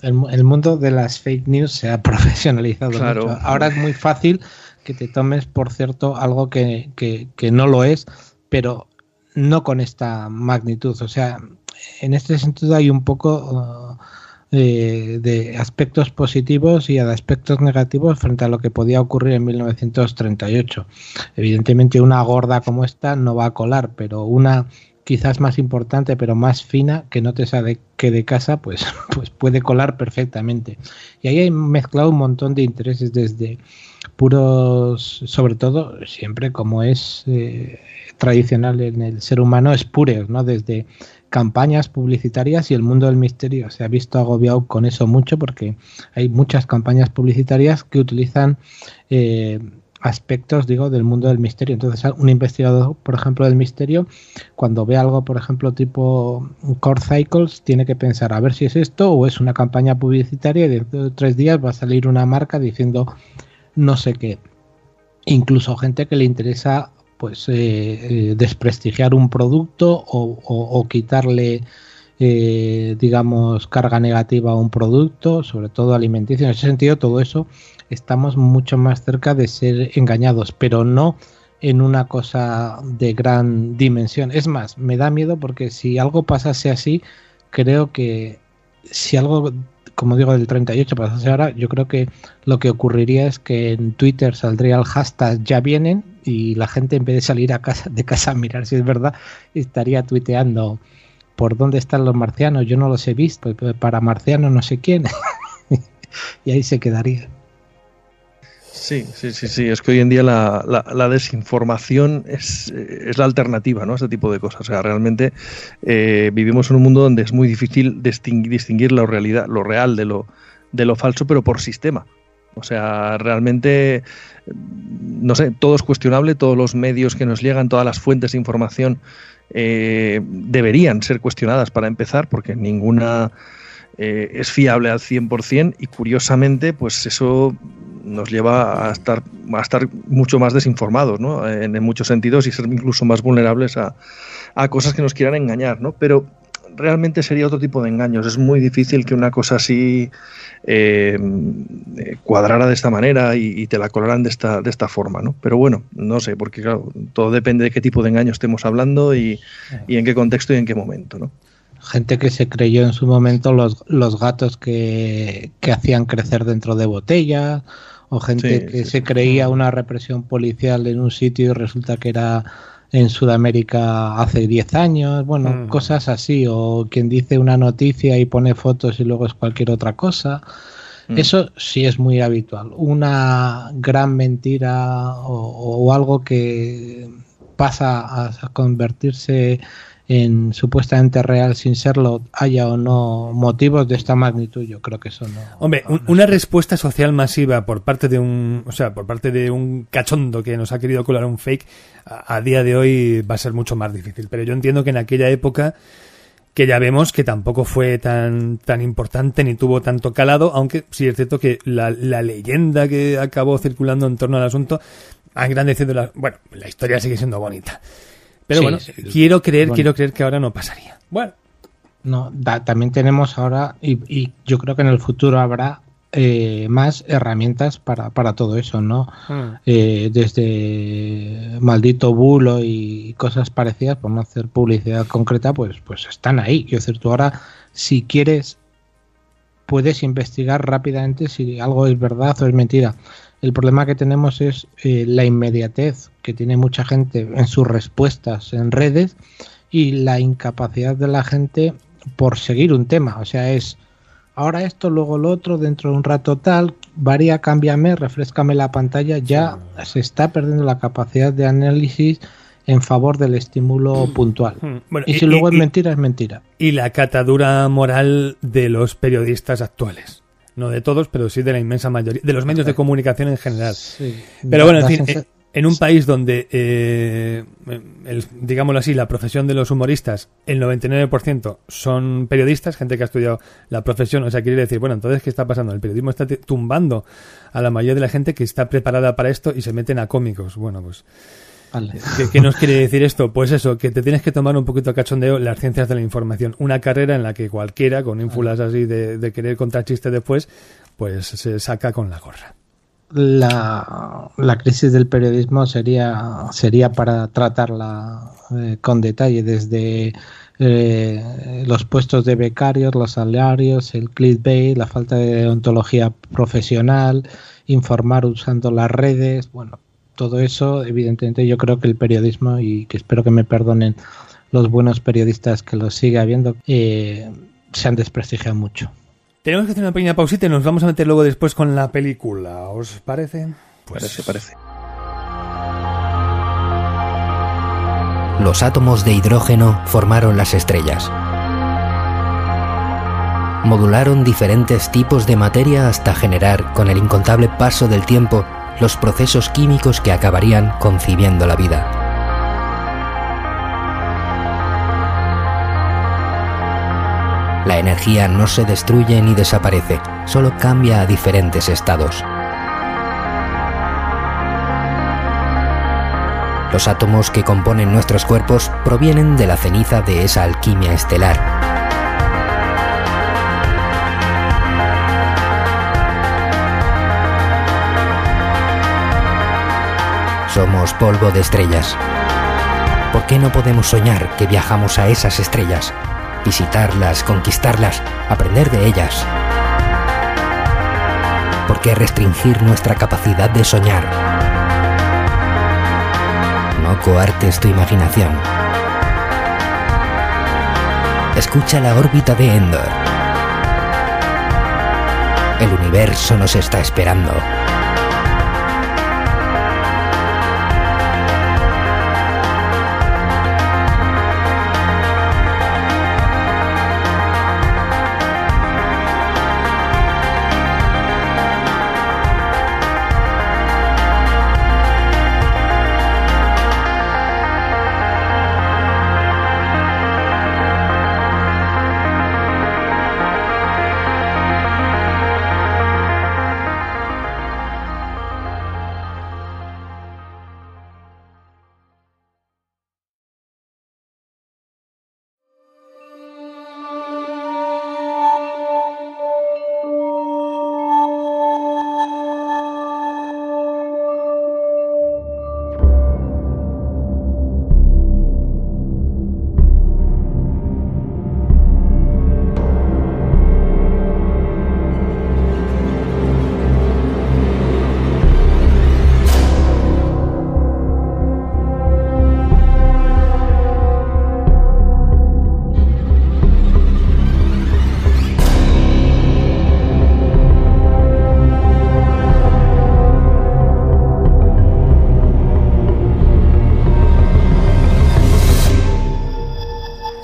El, mundo de las fake news se ha profesionalizado. Claro. Ahora es muy fácil que te tomes, por cierto, algo que, que no lo es, pero no con esta magnitud. O sea, en este sentido hay un poco... Uh, de aspectos positivos y de aspectos negativos frente a lo que podía ocurrir en 1938. Evidentemente una gorda como esta no va a colar, pero una quizás más importante pero más fina que no te sabe que de casa pues, pues puede colar perfectamente. Y ahí hay mezclado un montón de intereses desde puros, sobre todo siempre como es eh, tradicional en el ser humano, es puros, ¿no? Desde campañas publicitarias y el mundo del misterio se ha visto agobiado con eso mucho porque hay muchas campañas publicitarias que utilizan eh, aspectos, digo, del mundo del misterio. Entonces, un investigador, por ejemplo, del misterio, cuando ve algo, por ejemplo, tipo Core Cycles, tiene que pensar a ver si es esto o es una campaña publicitaria y dentro de tres días va a salir una marca diciendo no sé qué. Incluso gente que le interesa pues eh, eh, desprestigiar un producto o, quitarle eh, digamos carga negativa a un producto sobre todo alimenticio. En ese sentido todo eso estamos mucho más cerca de ser engañados pero no en una cosa de gran dimensión. Es más me da miedo porque si algo pasase así creo que si algo como digo, del 38 pasase ahora, yo creo que lo que ocurriría es que en Twitter saldría el hashtag ya vienen y la gente en vez de salir a casa, de casa a mirar si es verdad, estaría tuiteando por dónde están los marcianos, yo no los he visto, para marcianos no sé quién. y ahí se quedaría. Sí, sí, sí, sí. Es que hoy en día la, desinformación es, la alternativa ¿no? a este tipo de cosas. O sea, realmente eh, vivimos en un mundo donde es muy difícil distinguir, la realidad, lo real de lo, de lo falso, pero por sistema. O sea, realmente, no sé, todo es cuestionable, todos los medios que nos llegan, todas las fuentes de información eh, deberían ser cuestionadas para empezar, porque ninguna eh, es fiable al 100% y curiosamente, pues eso nos lleva a estar, a estar mucho más desinformados, ¿no? En, muchos sentidos y ser incluso más vulnerables a, a, cosas que nos quieran engañar, ¿no? Pero realmente sería otro tipo de engaños. Es muy difícil que una cosa así eh, cuadrara de esta manera y, te la colaran de esta, de esta forma, ¿no? Pero bueno, no sé, porque claro, todo depende de qué tipo de engaño estemos hablando y, y en qué contexto y en qué momento, ¿no? gente que se creyó en su momento los, los gatos que, que hacían crecer dentro de botellas, o gente que se creía una represión policial en un sitio y resulta que era en Sudamérica hace 10 años, bueno, mm. cosas así, o quien dice una noticia y pone fotos y luego es cualquier otra cosa. Mm. Eso sí es muy habitual. Una gran mentira o algo que pasa a convertirse en supuestamente real sin serlo haya o no motivos de esta magnitud yo creo que eso no hombre una respuesta social masiva por parte de un o sea por parte de un cachondo que nos ha querido colar un fake a, día de hoy va a ser mucho más difícil pero yo entiendo que en aquella época que ya vemos que tampoco fue tan, tan importante ni tuvo tanto calado, aunque sí es cierto que la, la leyenda que acabó circulando en torno al asunto ha engrandecido la... Bueno, la historia sigue siendo bonita. Pero Sí, bueno, sí, quiero creer, bueno. quiero creer que ahora no pasaría. Bueno, No, da- también tenemos ahora, y, y yo creo que en el futuro habrá eh, más herramientas para, para todo eso, ¿no? Eh, desde maldito bulo y cosas parecidas, por no hacer publicidad concreta, pues, pues están ahí. Quiero decir, tú ahora, si quieres, puedes investigar rápidamente si algo es verdad o es mentira. El problema que tenemos es eh, la inmediatez que tiene mucha gente en sus respuestas en redes y la incapacidad de la gente por seguir un tema. O sea, es ahora esto, luego lo otro, dentro de un rato tal, varía, cámbiame, refrescame la pantalla. Ya se está perdiendo la capacidad de análisis en favor del estímulo puntual. Mm, bueno, y y- si luego y- es mentira, es mentira. y la catadura moral de los periodistas actuales. No de todos, pero sí de la inmensa mayoría, de los medios de comunicación en general. Sí. Pero bueno, en fin, eh, en un país donde, eh, el- digámoslo así, la profesión de los humoristas, el 99% son periodistas, gente que ha estudiado la profesión, o sea, quiere decir, bueno, entonces, ¿qué está pasando? El periodismo está tumbando a la mayoría de la gente que está preparada para esto y se meten a cómicos. Bueno, pues. ¿qué, qué nos quiere decir esto? Pues eso, que te tienes que tomar un poquito a cachondeo las ciencias de la información. Una carrera en la que cualquiera, con ínfulas así de, de querer contar chistes después, pues se saca con la gorra. la, la crisis del periodismo sería, sería para tratarla eh, con detalle, desde eh, los puestos de becarios, los salarios, el clickbait, la falta de ontología profesional, informar usando las redes, bueno, todo eso, evidentemente yo creo que el periodismo, y que espero que me perdonen los buenos periodistas que lo sigue habiendo, eh, se han desprestigiado mucho. Tenemos que hacer una pequeña pausita y nos vamos a meter luego después con la película. ¿Os parece? Pues Parece, parece. Los átomos de hidrógeno formaron las estrellas. Modularon diferentes tipos de materia hasta generar, con el incontable paso del tiempo, los procesos químicos que acabarían concibiendo la vida. La energía no se destruye ni desaparece, solo cambia a diferentes estados. Los átomos que componen nuestros cuerpos provienen de la ceniza de esa alquimia estelar. Somos polvo de estrellas. ¿Por qué no podemos soñar que viajamos a esas estrellas? Visitarlas, conquistarlas, aprender de ellas. ¿Por qué restringir nuestra capacidad de soñar? No coartes tu imaginación. Escucha la órbita de Endor. El universo nos está esperando.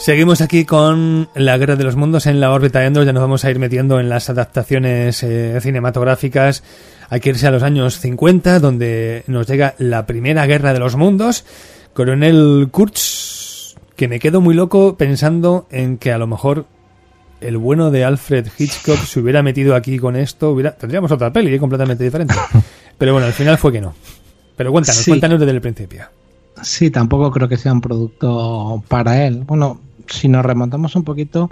Seguimos aquí con la Guerra de los Mundos en la órbita de Endor. Ya nos vamos a ir metiendo en las adaptaciones eh, cinematográficas. Hay que irse a los años 50, donde nos llega la primera Guerra de los Mundos. Coronel Kurtz, que me quedo muy loco pensando en que a lo mejor el bueno de Alfred Hitchcock se hubiera metido aquí con esto, hubiera, tendríamos otra peli ¿eh? completamente diferente. Pero bueno, al final fue que no. Pero cuéntanos, cuéntanos desde el principio. Sí, tampoco creo que sea un producto para él. Bueno, si nos remontamos un poquito,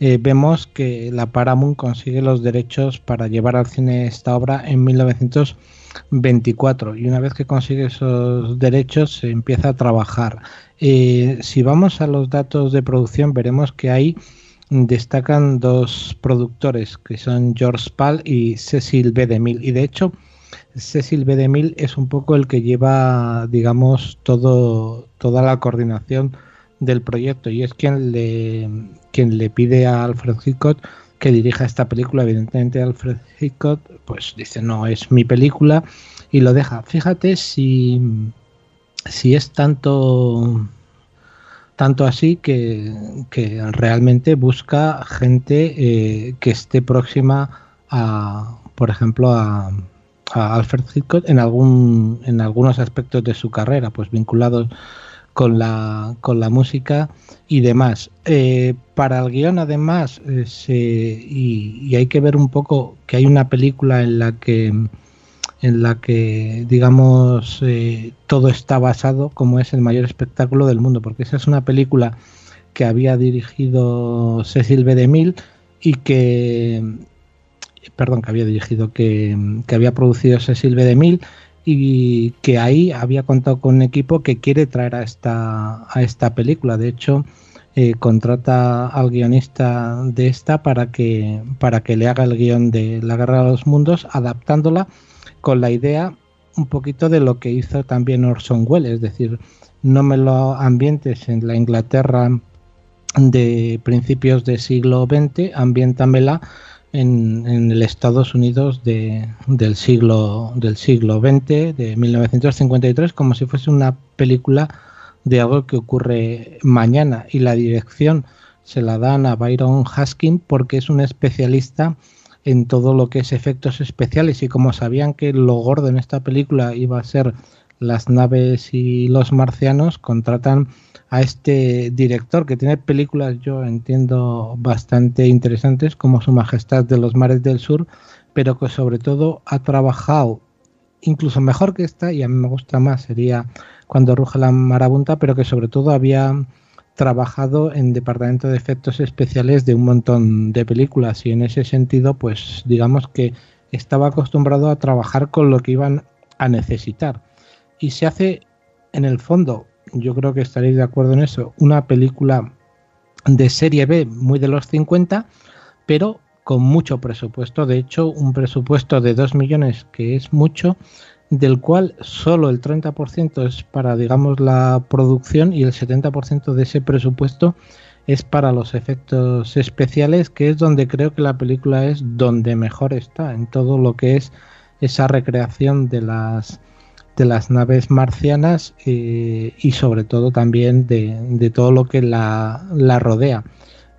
eh, vemos que la Paramount consigue los derechos para llevar al cine esta obra en 1924 y una vez que consigue esos derechos se empieza a trabajar. Eh, si vamos a los datos de producción veremos que hay destacan dos productores que son George Pal y Cecil B. DeMille y de hecho Cecil B. DeMille es un poco el que lleva digamos todo toda la coordinación del proyecto y es quien le, quien le pide a Alfred Hitchcock que dirija esta película. Evidentemente Alfred Hitchcock pues dice no, es mi película y lo deja. Fíjate si, si es tanto tanto así que, que realmente busca gente eh, que esté próxima a, por ejemplo, a, a Alfred Hitchcock en algún en algunos aspectos de su carrera, pues vinculados con la, con la música y demás. Eh, para el guion, además, eh, y, hay que ver un poco que hay una película en la que, en la que digamos, eh, todo está basado, como es el mayor espectáculo del mundo, porque esa es una película que había dirigido Cecil B. DeMille y que, perdón, que había dirigido, que, que había producido Cecil B. DeMille y que ahí había contado con un equipo que quiere traer a esta, a esta película. De hecho, eh, contrata al guionista de esta para que, para que le haga el guion de La Guerra de los Mundos, adaptándola con la idea un poquito de lo que hizo también Orson Welles, es decir, no me lo ambientes en la Inglaterra de principios del siglo XX, ambiéntamela en, el Estados Unidos del, siglo, del siglo XX, de 1953, como si fuese una película de algo que ocurre mañana. Y la dirección se la dan a Byron Haskin porque es un especialista en todo lo que es efectos especiales y como sabían que lo gordo en esta película iba a ser las naves y los marcianos, contratan a este director que tiene películas, yo entiendo, bastante interesantes, como Su Majestad de los Mares del Sur, pero que sobre todo ha trabajado incluso mejor que esta, y a mí me gusta más, sería Cuando ruge la marabunta, pero que sobre todo había trabajado en departamento de efectos especiales de un montón de películas. Y en ese sentido pues digamos que estaba acostumbrado a trabajar con lo que iban a necesitar y se hace en el fondo yo creo que estaréis de acuerdo en eso, una película de serie B muy de los 50, pero con mucho presupuesto. De hecho, un presupuesto de 2 millones, que es mucho, del cual solo el 30% es para, digamos, la producción y el 70% de ese presupuesto es para los efectos especiales, que es donde creo que la película es donde mejor está, en todo lo que es esa recreación de las de las naves marcianas eh, y sobre todo también de, todo lo que la, rodea,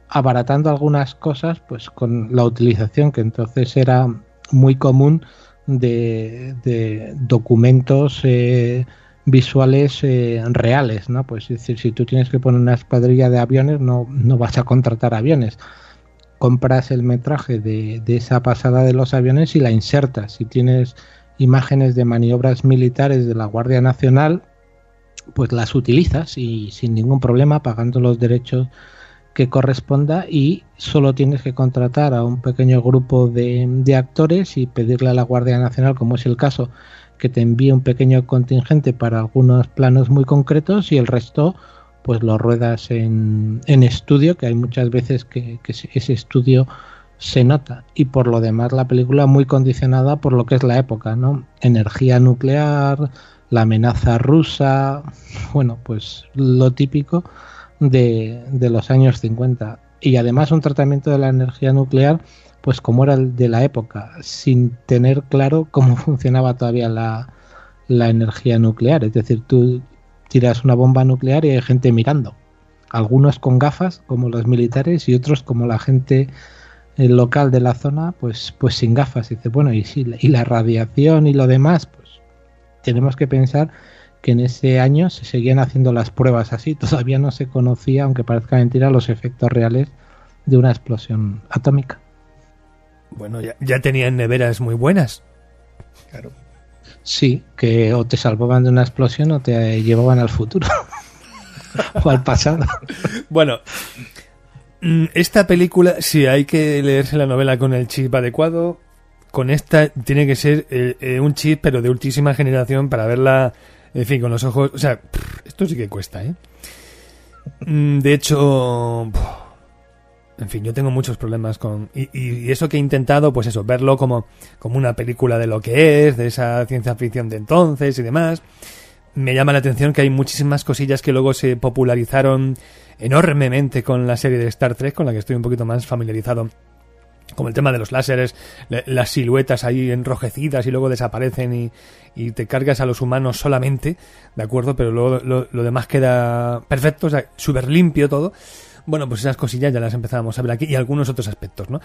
abaratando algunas cosas pues con la utilización que entonces era muy común de, documentos eh, visuales eh, reales, ¿no? Pues es decir, si tú tienes que poner una escuadrilla de aviones, no, no vas a contratar aviones. Compras el metraje de, de esa pasada de los aviones y la insertas. Si tienes imágenes de maniobras militares de la Guardia Nacional, pues las utilizas y sin ningún problema pagando los derechos que corresponda y solo tienes que contratar a un pequeño grupo de, actores y pedirle a la Guardia Nacional, como es el caso, que te envíe un pequeño contingente para algunos planos muy concretos y el resto pues lo ruedas en, en estudio, que hay muchas veces que, que ese estudio se nota. Y por lo demás la película muy condicionada por lo que es la época, ¿no? Energía nuclear, la amenaza rusa, bueno, pues lo típico de, de los años 50 y además un tratamiento de la energía nuclear pues como era el de la época, sin tener claro cómo funcionaba todavía la, la energía nuclear, es decir, tú tiras una bomba nuclear y hay gente mirando, algunos con gafas como los militares y otros como la gente el local de la zona, pues, pues sin gafas. Y dice, bueno, y, si, y la radiación y lo demás, pues tenemos que pensar que en ese año se seguían haciendo las pruebas así. Todavía no se conocía, aunque parezca mentira, los efectos reales de una explosión atómica. Bueno, ya, ya tenían neveras muy buenas. Claro. Sí, que o te salvaban de una explosión o te llevaban al futuro. o al pasado. Bueno, esta película, si hay que leerse la novela con el chip adecuado. Con esta tiene que ser eh, eh, un chip, pero de ultísima generación, para verla, en fin, con los ojos. O sea, esto sí que cuesta, ¿eh? Mm, De hecho, en fin, yo tengo muchos problemas con. Y- y eso que he intentado, pues eso, verlo como, como una película de lo que es, de esa ciencia ficción de entonces y demás. Me llama la atención que hay muchísimas cosillas que luego se popularizaron enormemente con la serie de Star Trek, con la que estoy un poquito más familiarizado. Como el tema de los láseres, la- las siluetas ahí enrojecidas y luego desaparecen y, y te cargas a los humanos solamente, ¿de acuerdo? Pero luego lo, demás queda perfecto, o sea, súper limpio todo. Bueno, pues esas cosillas ya las empezábamos a ver aquí y algunos otros aspectos, ¿no?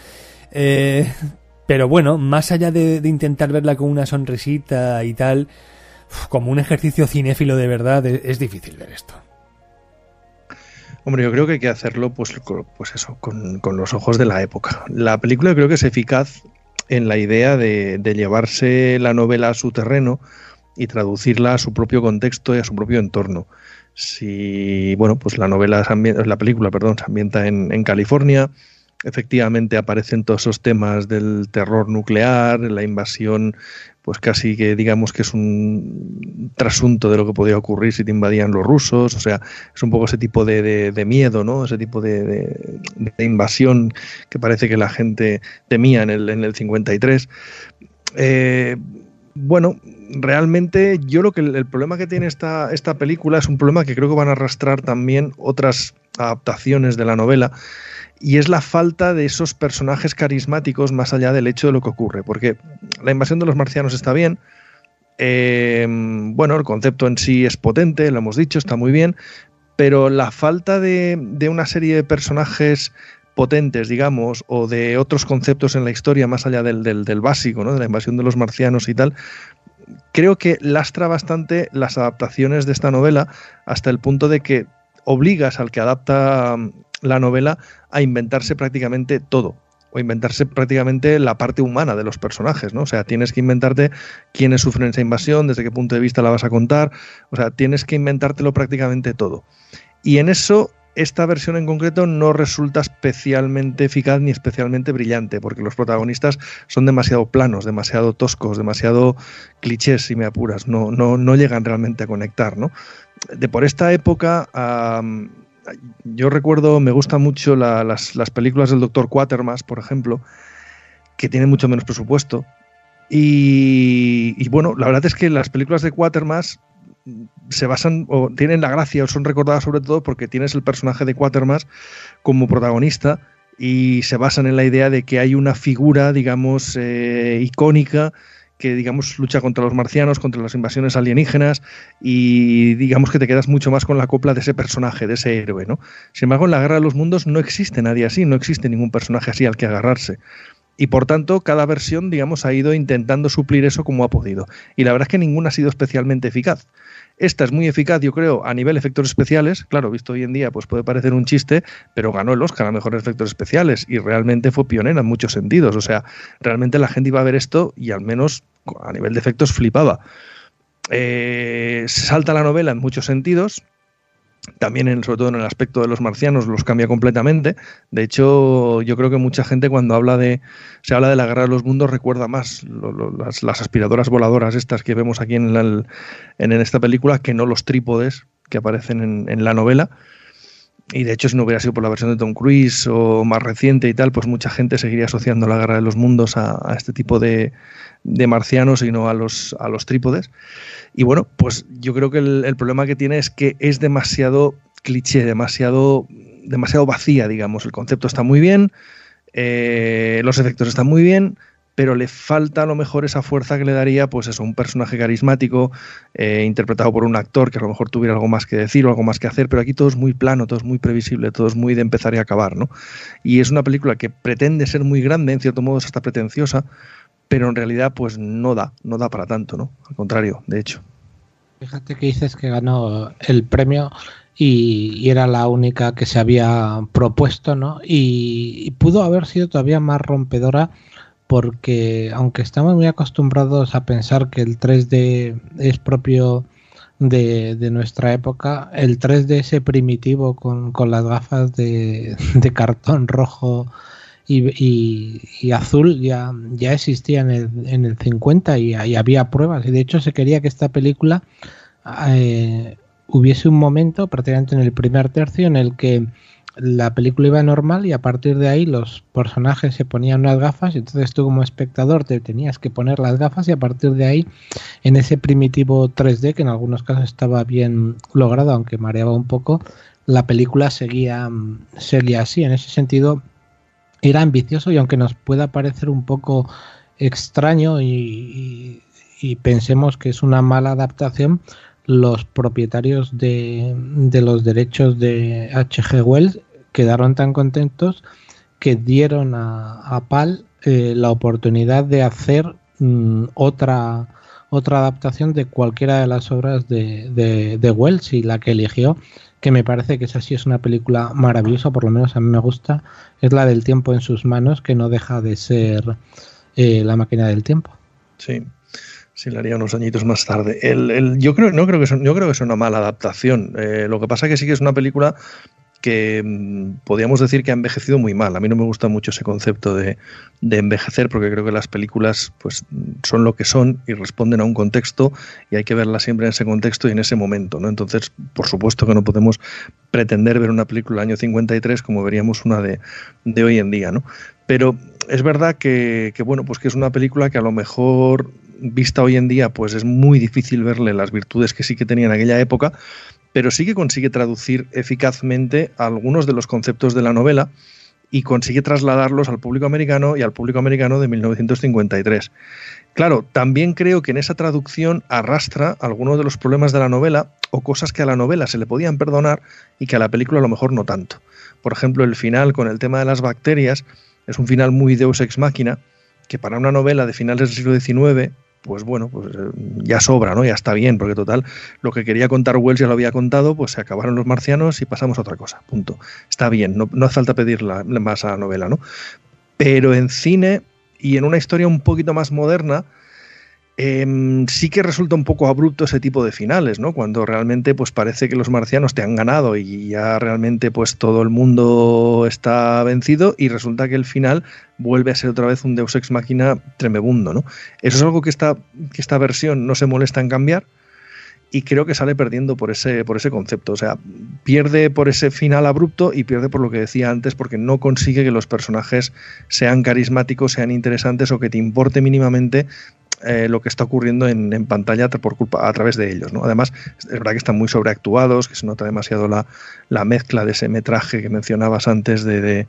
Eh, pero bueno, más allá de, intentar verla con una sonrisita y tal, como un ejercicio cinéfilo de verdad, es difícil ver esto. Hombre, yo creo que hay que hacerlo, pues, pues eso, con, con los ojos de la época. La película creo que es eficaz en la idea de, de llevarse la novela a su terreno y traducirla a su propio contexto y a su propio entorno. Si, bueno, pues la novela, la película, perdón, se ambienta en, en California, efectivamente aparecen todos esos temas del terror nuclear, la invasión, pues casi que digamos que es un trasunto de lo que podía ocurrir si te invadían los rusos, o sea, es un poco ese tipo de, de- miedo, ¿no? Ese tipo de invasión que parece que la gente temía en el, en el 53. Eh, bueno, realmente yo lo que el, el problema que tiene esta, esta película es un problema que creo que van a arrastrar también otras adaptaciones de la novela y es la falta de esos personajes carismáticos más allá del hecho de lo que ocurre, porque la invasión de los marcianos está bien, eh, bueno, el concepto en sí es potente, lo hemos dicho, está muy bien, pero la falta de, de una serie de personajes potentes, digamos, o de otros conceptos en la historia más allá del, del- del básico, ¿no? de la invasión de los marcianos y tal, creo que lastra bastante las adaptaciones de esta novela hasta el punto de que obligas al que adapta la novela a inventarse prácticamente todo o inventarse prácticamente la parte humana de los personajes, ¿no? O sea, tienes que inventarte quiénes sufren esa invasión, desde qué punto de vista la vas a contar, o sea, tienes que inventártelo prácticamente todo. Y en eso esta versión en concreto no resulta especialmente eficaz ni especialmente brillante, porque los protagonistas son demasiado planos, demasiado toscos, demasiado clichés, si me apuras, no, no, no llegan realmente a conectar, ¿no? De por esta época, am, yo recuerdo, me gustan mucho la- las, las películas del Doctor Quatermass, por ejemplo, que tienen mucho menos presupuesto. Y, y bueno, la verdad es que las películas de Quatermass se basan o tienen la gracia o son recordadas sobre todo porque tienes el personaje de Quatermass como protagonista y se basan en la idea de que hay una figura, digamos, eh, icónica que, digamos, lucha contra los marcianos, contra las invasiones alienígenas y, digamos, que te quedas mucho más con la copla de ese personaje, de ese héroe, ¿no? Sin embargo, en la Guerra de los Mundos no existe nadie así, no existe ningún personaje así al que agarrarse. Y por tanto, cada versión, digamos, ha ido intentando suplir eso como ha podido. Y la verdad es que ninguna ha sido especialmente eficaz. Esta es muy eficaz, yo creo, a nivel efectos especiales. Claro, visto hoy en día, pues puede parecer un chiste, pero ganó el Oscar a mejores efectos especiales y realmente fue pionera en muchos sentidos. O sea, realmente la gente iba a ver esto y al menos a nivel de efectos flipaba. Eh, se salta la novela en muchos sentidos. También, en, sobre todo en el aspecto de los marcianos, los cambia completamente. De hecho, yo creo que mucha gente cuando habla de se habla de la guerra de los mundos recuerda más lo- lo- las, las aspiradoras voladoras estas que vemos aquí en, la- en esta película que no los trípodes que aparecen en, en la novela. Y de hecho, si no hubiera sido por la versión de Tom Cruise o más reciente y tal, pues mucha gente seguiría asociando la guerra de los mundos a, a este tipo de, de marcianos y no a los, a los trípodes. Y bueno, pues yo creo que el, problema que tiene es que es demasiado cliché, demasiado, demasiado vacía, digamos. El concepto está muy bien, eh, los efectos están muy bien, pero le falta a lo mejor esa fuerza que le daría, pues eso, un personaje carismático, eh, interpretado por un actor que a lo mejor tuviera algo más que decir o algo más que hacer, pero aquí todo es muy plano, todo es muy previsible, todo es muy de empezar y acabar, ¿no? Y es una película que pretende ser muy grande, en cierto modo es hasta pretenciosa, pero en realidad pues no da, no da para tanto, ¿no? Al contrario, de hecho. Fíjate que dices que ganó el premio y, era la única que se había propuesto, ¿no? Y, pudo haber sido todavía más rompedora porque aunque estamos muy acostumbrados a pensar que el 3D es propio de, nuestra época, el 3D ese primitivo con, las gafas de, cartón rojo y, azul ya, existía en el, en el 50 y, y, había pruebas. Y de hecho se quería que esta película eh, hubiese un momento, prácticamente en el primer tercio, en el que la película iba normal y a partir de ahí los personajes se ponían unas gafas y entonces tú como espectador te tenías que poner las gafas y a partir de ahí en ese primitivo 3D que en algunos casos estaba bien logrado aunque mareaba un poco la película seguía, seguía así en ese sentido era ambicioso y aunque nos pueda parecer un poco extraño y pensemos que es una mala adaptación los propietarios de, los derechos de H.G. Wells quedaron tan contentos que dieron a, PAL eh, la oportunidad de hacer mm, otra, otra adaptación de cualquiera de las obras de, de, Wells y la que eligió, que me parece que esa sí es una película maravillosa, por lo menos a mí me gusta, es la del tiempo en sus manos, que no deja de ser eh, la máquina del tiempo. Sí, Sí, la haría unos añitos más tarde. El, yo, creo, no creo que yo creo que es una mala adaptación. Eh, lo que pasa es que sí que es una película que mm, podríamos decir que ha envejecido muy mal. A mí no me gusta mucho ese concepto de, envejecer porque creo que las películas pues, son lo que son y responden a un contexto y hay que verlas siempre en ese contexto y en ese momento. ¿no? Entonces, por supuesto que no podemos pretender ver una película del año 53 como veríamos una de, de hoy en día. ¿no? Pero es verdad que, que, bueno, pues que es una película que a lo mejor vista hoy en día, pues es muy difícil verle las virtudes que sí que tenía en aquella época, pero sí que consigue traducir eficazmente algunos de los conceptos de la novela y consigue trasladarlos al público americano y al público americano de 1953. Claro, también creo que en esa traducción arrastra algunos de los problemas de la novela o cosas que a la novela se le podían perdonar y que a la película a lo mejor no tanto. Por ejemplo, el final con el tema de las bacterias es un final muy deus ex machina, que para una novela de finales del siglo XIX pues bueno, pues eh, ya sobra, ¿no? Ya está bien, porque total, lo que quería contar Wells ya lo había contado, pues se acabaron los marcianos y pasamos a otra cosa, punto. Está bien, no, no hace falta pedir más a la novela, ¿no? Pero en cine y en una historia un poquito más moderna, Em, sí que resulta un poco abrupto ese tipo de finales, ¿no? Cuando realmente pues parece que los marcianos te han ganado y ya realmente pues todo el mundo está vencido y resulta que el final vuelve a ser otra vez un Deus Ex Machina tremebundo, ¿no? Eso es algo que esta, que esta versión no se molesta en cambiar y creo que sale perdiendo por ese, por ese concepto. O sea, pierde por ese final abrupto y pierde por lo que decía antes, porque no consigue que los personajes sean carismáticos, sean interesantes o que te importe mínimamente eh, lo que está ocurriendo en, pantalla por culpa, a través de ellos. ¿no? Además, es verdad que están muy sobreactuados, que se nota demasiado la, la mezcla de ese metraje que mencionabas antes de,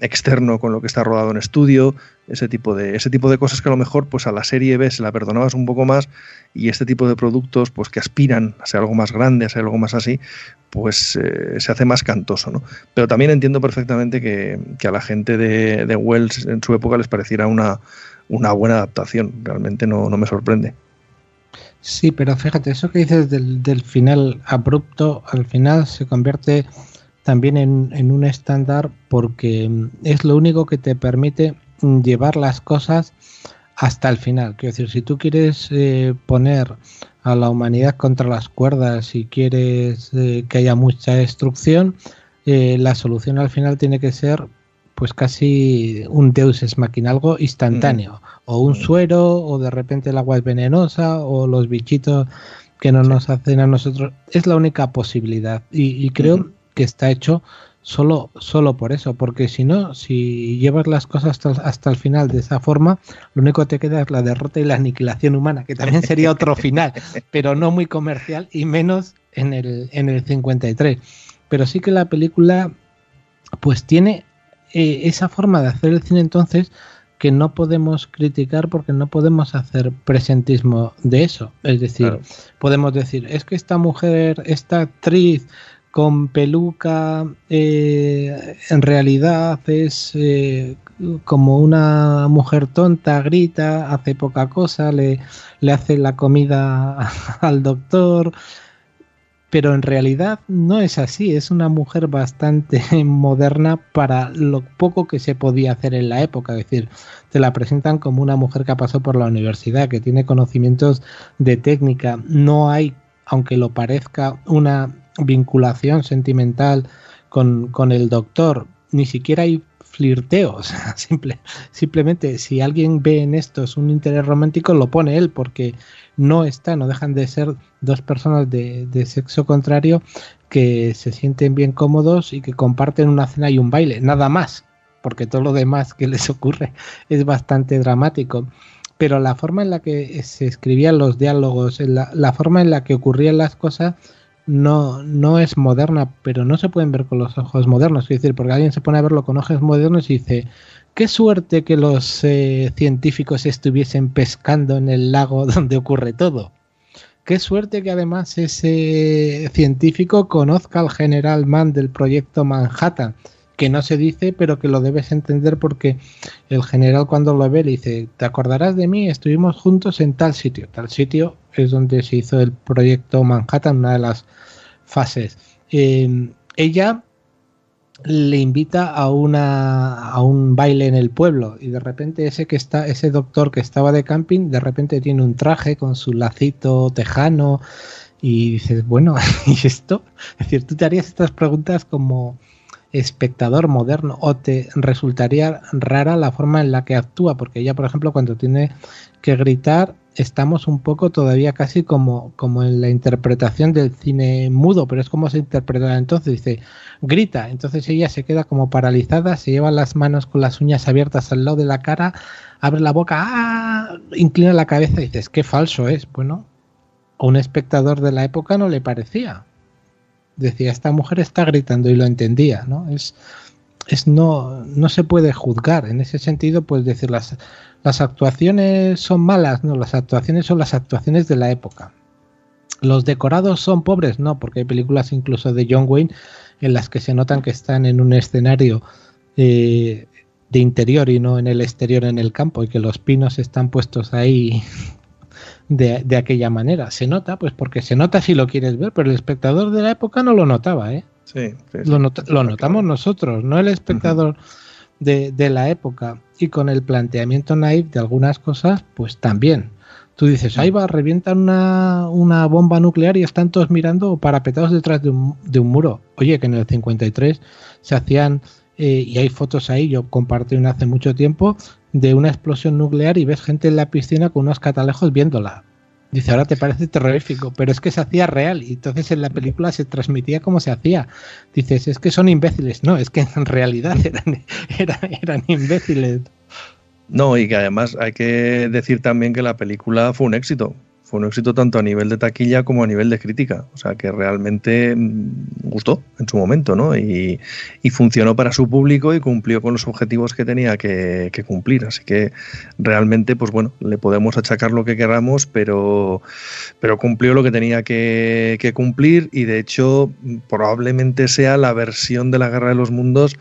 externo con lo que está rodado en estudio, ese tipo de, ese tipo de cosas que a lo mejor pues a la serie B se la perdonabas un poco más y este tipo de productos pues que aspiran a ser algo más grande, a ser algo más así, pues eh, se hace más cantoso. ¿no? Pero también entiendo perfectamente que, a la gente de, de Wells en su época les pareciera una, una buena adaptación. Realmente no, me sorprende. Sí, pero fíjate, eso que dices del, del final abrupto, al final se convierte también en, un estándar porque es lo único que te permite llevar las cosas hasta el final. Quiero decir, si tú quieres eh, poner a la humanidad contra las cuerdas y quieres eh, que haya mucha destrucción, eh, la solución al final tiene que ser pues casi un deus es máquina, algo instantáneo, o un suero, o de repente el agua es venenosa, o los bichitos que no nos hacen a nosotros, es la única posibilidad. Y, creo que está hecho solo, solo por eso, porque si no, si llevas las cosas hasta, hasta, el final de esa forma, lo único que te queda es la derrota y la aniquilación humana, que también sería otro final, pero no muy comercial y menos en el, en el 53. Pero sí que la película pues tiene eh, esa forma de hacer el cine entonces que no podemos criticar porque no podemos hacer presentismo de eso. Es decir, podemos decir, es que esta mujer, esta actriz con peluca eh, en realidad es eh, como una mujer tonta, grita, hace poca cosa, le, le hace la comida al doctor, pero en realidad no es así, es una mujer bastante moderna para lo poco que se podía hacer en la época, es decir, te la presentan como una mujer que ha pasado por la universidad, que tiene conocimientos de técnica, no hay, aunque lo parezca, una vinculación sentimental con, con el doctor, ni siquiera hay flirteo, simple, simplemente si alguien ve en esto es un interés romántico, lo pone él, porque no está, no dejan de ser dos personas de, sexo contrario que se sienten bien cómodos y que comparten una cena y un baile, nada más, porque todo lo demás que les ocurre es bastante dramático. Pero la forma en la que se escribían los diálogos, la forma en la que ocurrían las cosas, no, no es moderna, pero no se pueden ver con los ojos modernos. Es decir, porque alguien se pone a verlo con ojos modernos y dice, qué suerte que los eh, científicos estuviesen pescando en el lago donde ocurre todo. Qué suerte que además ese científico conozca al general Mann del proyecto Manhattan, que no se dice, pero que lo debes entender porque el general cuando lo ve le dice, te acordarás de mí, estuvimos juntos en tal sitio. Tal sitio es donde se hizo el proyecto Manhattan, una de las fases. Eh, ella le invita a una a un baile en el pueblo y de repente ese que está ese doctor que estaba de camping de repente tiene un traje con su lacito tejano y dices bueno y esto es decir tú te harías estas preguntas como espectador moderno o te resultaría rara la forma en la que actúa porque ella por ejemplo cuando tiene que gritar estamos un poco todavía casi como, como en la interpretación del cine mudo, pero es como se interpreta entonces, dice, grita, entonces ella se queda como paralizada, se lleva las manos con las uñas abiertas al lado de la cara, abre la boca, ¡ah! inclina la cabeza y dices, qué falso es, bueno, a un espectador de la época no le parecía. Decía, esta mujer está gritando y lo entendía, ¿no? Es, es no, no se puede juzgar. En ese sentido, pues decir, las, las actuaciones son malas, no, las actuaciones son las actuaciones de la época. Los decorados son pobres, no, porque hay películas incluso de John Wayne en las que se notan que están en un escenario eh, de interior y no en el exterior en el campo y que los pinos están puestos ahí de, de, aquella manera. Se nota, pues porque se nota si lo quieres ver, pero el espectador de la época no lo notaba, ¿eh? Sí, lo, lo, notamos nosotros, no el espectador de, de, la época. Y con el planteamiento naive de algunas cosas, pues también. Tú dices, ahí va, revientan una, una bomba nuclear y están todos mirando parapetados detrás de un, de un muro. Oye, que en el 53 se hacían, eh, y hay fotos ahí, yo compartí una hace mucho tiempo, de una explosión nuclear y ves gente en la piscina con unos catalejos viéndola. Dice, ahora te parece terrorífico, pero es que se hacía real y entonces en la película se transmitía como se hacía. Dices, es que son imbéciles. No, es que en realidad eran, eran, eran imbéciles. No, y que además hay que decir también que la película fue un éxito fue un éxito tanto a nivel de taquilla como a nivel de crítica. O sea, que realmente mm, gustó en su momento, ¿no? Y, funcionó para su público y cumplió con los objetivos que tenía que, cumplir. Así que realmente, pues bueno, le podemos achacar lo que queramos, pero, pero cumplió lo que tenía que cumplir y de hecho probablemente sea la versión de la Guerra de los Mundos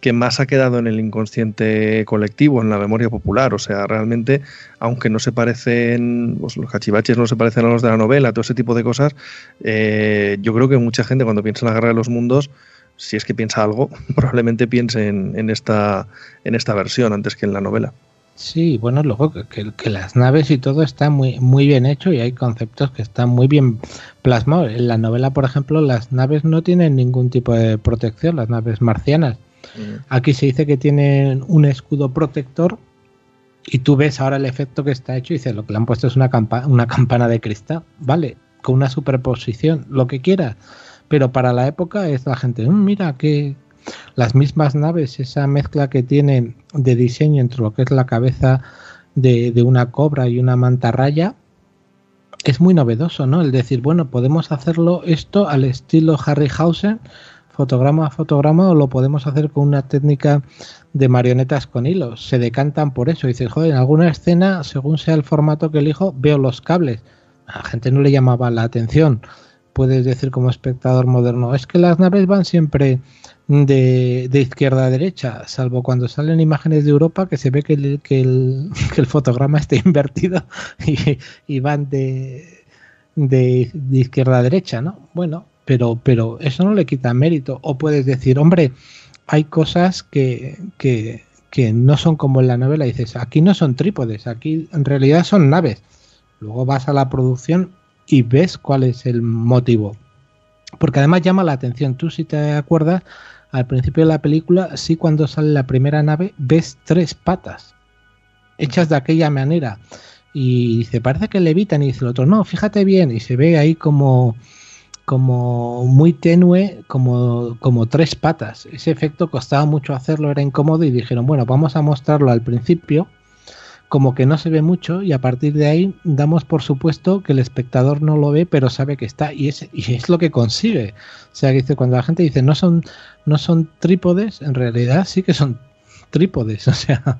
que más ha quedado en el inconsciente colectivo, en la memoria popular. O sea, realmente, aunque no se parecen, pues, los cachivaches no se parecen a los de la novela, todo ese tipo de cosas, eh, yo creo que mucha gente cuando piensa en la guerra de los mundos, si es que piensa algo, probablemente piense en, esta, en esta versión antes que en la novela. Sí, bueno, luego que, que, las naves y todo está muy, muy bien hecho y hay conceptos que están muy bien plasmados. En la novela, por ejemplo, las naves no tienen ningún tipo de protección, las naves marcianas Aquí se dice que tienen un escudo protector y tú ves ahora el efecto que está hecho y dices, lo que le han puesto es una, una campana de cristal, vale, con una superposición, lo que quieras. Pero para la época es la gente, mm, mira que las mismas naves, esa mezcla que tienen de diseño entre lo que es la cabeza de, de una cobra y una mantarraya, es muy novedoso, ¿no? El decir, bueno, podemos hacerlo esto al estilo Harryhausen, fotograma a fotograma o lo podemos hacer con una técnica de marionetas con hilos. Se decantan por eso. Dices, joder, en alguna escena, según sea el formato que elijo, veo los cables. A la gente no le llamaba la atención puedes decir como espectador moderno, es que las naves van siempre de, izquierda a derecha, salvo cuando salen imágenes de Europa que se ve que el, que el, fotograma está invertido y, van de, de, izquierda a derecha, ¿no? Bueno, pero, pero eso no le quita mérito. O puedes decir, hombre, hay cosas que, que, no son como en la novela, dices, aquí no son trípodes, aquí en realidad son naves. Luego vas a la producción y ves cuál es el motivo. Porque además llama la atención. Tú si te acuerdas, al principio de la película, sí cuando sale la primera nave, ves tres patas hechas de aquella manera. Y dice, parece que levitan. Y dice el otro, no, fíjate bien. Y se ve ahí como como muy tenue, como, como tres patas. Ese efecto costaba mucho hacerlo, era incómodo y dijeron, bueno, vamos a mostrarlo al principio, como que no se ve mucho y a partir de ahí damos por supuesto que el espectador no lo ve, pero sabe que está y es, y es lo que consigue. O sea, que dice, cuando la gente dice no son, no son trípodes, en realidad sí que son trípodes, o sea,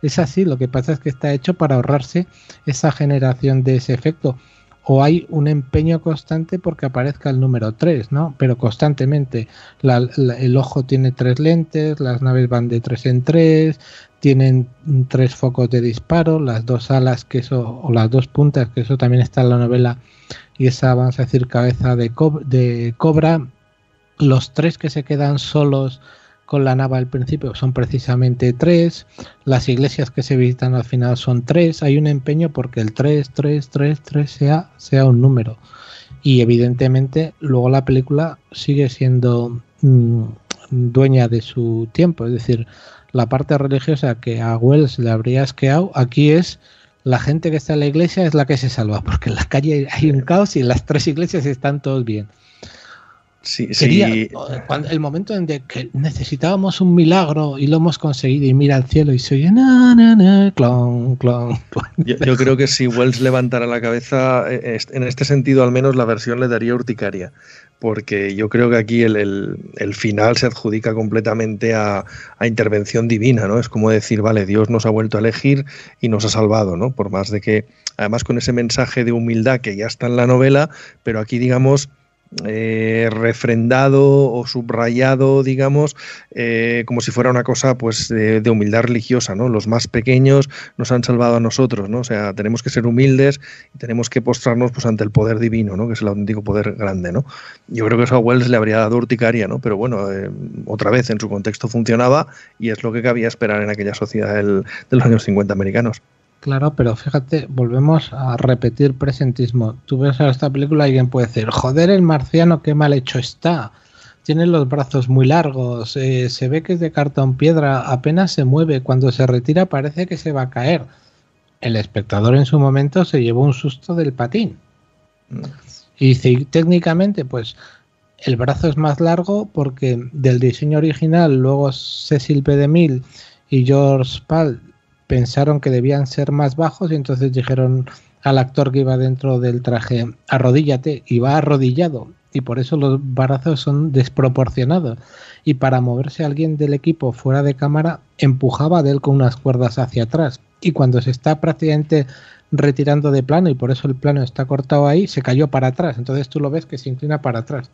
es así, lo que pasa es que está hecho para ahorrarse esa generación de ese efecto o hay un empeño constante porque aparezca el número 3, ¿no? Pero constantemente. el ojo tiene tres lentes, las naves van de 3 en 3, tienen tres focos de disparo, las dos alas, que eso, o las dos puntas, que eso también está en la novela, y esa, vamos a decir, cabeza de cobra. Los tres que se quedan solos con la nave al principio son precisamente tres, las iglesias que se visitan al final son tres, hay un empeño porque el 3, 3, 3, 3 sea, sea un número. Y evidentemente luego la película sigue siendo mm, dueña de su tiempo, es decir, la parte religiosa que a Wells le habría asqueado, aquí es la gente que está en la iglesia es la que se salva, porque en la calle hay un caos y las tres iglesias están todos bien. Sí, Sería Cuando, el momento en que necesitábamos un milagro y lo hemos conseguido y mira al cielo y se oye na, na, clon, clon. Yo, creo que si Wells levantara la cabeza, eh, en este sentido al menos la versión le daría urticaria, porque yo creo que aquí el, final se adjudica completamente a, a, intervención divina, ¿no? Es como decir, vale, Dios nos ha vuelto a elegir y nos ha salvado, ¿no? Por más de que, además con ese mensaje de humildad que ya está en la novela, pero aquí digamos eh, refrendado o subrayado, digamos, eh, como si fuera una cosa pues de, humildad religiosa, ¿no? Los más pequeños nos han salvado a nosotros, ¿no? O sea, tenemos que ser humildes y tenemos que postrarnos pues ante el poder divino, ¿no? Que es el auténtico poder grande, ¿no? Yo creo que eso a Wells le habría dado urticaria, ¿no? Pero bueno, eh, otra vez en su contexto funcionaba y es lo que cabía esperar en aquella sociedad de los años 50 americanos. Claro, pero fíjate, volvemos a repetir presentismo. Tú ves a esta película y alguien puede decir, joder, el marciano, qué mal hecho está. Tiene los brazos muy largos, eh, se ve que es de cartón piedra, apenas se mueve, cuando se retira parece que se va a caer. El espectador en su momento se llevó un susto del patín. Y dice, técnicamente, pues el brazo es más largo porque del diseño original, luego Cecil B. DeMille y George Pal pensaron que debían ser más bajos y entonces dijeron al actor que iba dentro del traje, arrodíllate, y va arrodillado y por eso los brazos son desproporcionados. Y para moverse alguien del equipo fuera de cámara, empujaba de él con unas cuerdas hacia atrás. Y cuando se está prácticamente retirando de plano y por eso el plano está cortado ahí, se cayó para atrás. Entonces tú lo ves que se inclina para atrás.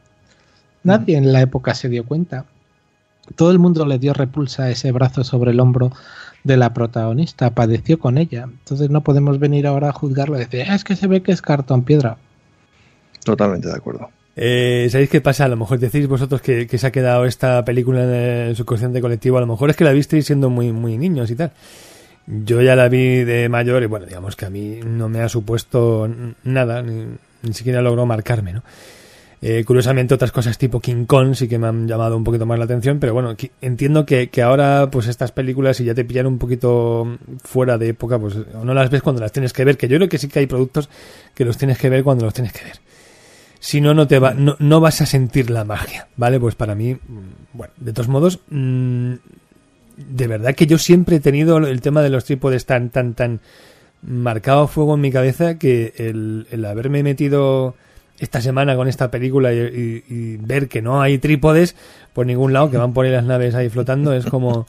Nadie en la época se dio cuenta. Todo el mundo le dio repulsa a ese brazo sobre el hombro de la protagonista, padeció con ella. Entonces no podemos venir ahora a juzgarlo y decir, ah, es que se ve que es cartón piedra. Totalmente de acuerdo. Eh, ¿Sabéis qué pasa? A lo mejor decís vosotros que, se ha quedado esta película en el subconsciente colectivo. A lo mejor es que la visteis siendo muy, muy niños y tal. Yo ya la vi de mayor y bueno, digamos que a mí no me ha supuesto nada, ni, ni siquiera logró marcarme, ¿no? Eh, curiosamente otras cosas tipo King Kong sí que me han llamado un poquito más la atención, pero bueno, entiendo que, ahora pues estas películas si ya te pillan un poquito fuera de época, pues no las ves cuando las tienes que ver, que yo creo que sí que hay productos que los tienes que ver cuando los tienes que ver. Si no, no te va, no, no vas a sentir la magia, ¿vale? Pues para mí, mm, bueno, de todos modos, mm, de verdad que yo siempre he tenido el tema de los trípodes tan, tan, tan marcado fuego en mi cabeza que el, el haberme metido esta semana con esta película y, ver que no hay trípodes por ningún lado, que van por ahí las naves ahí flotando, es como...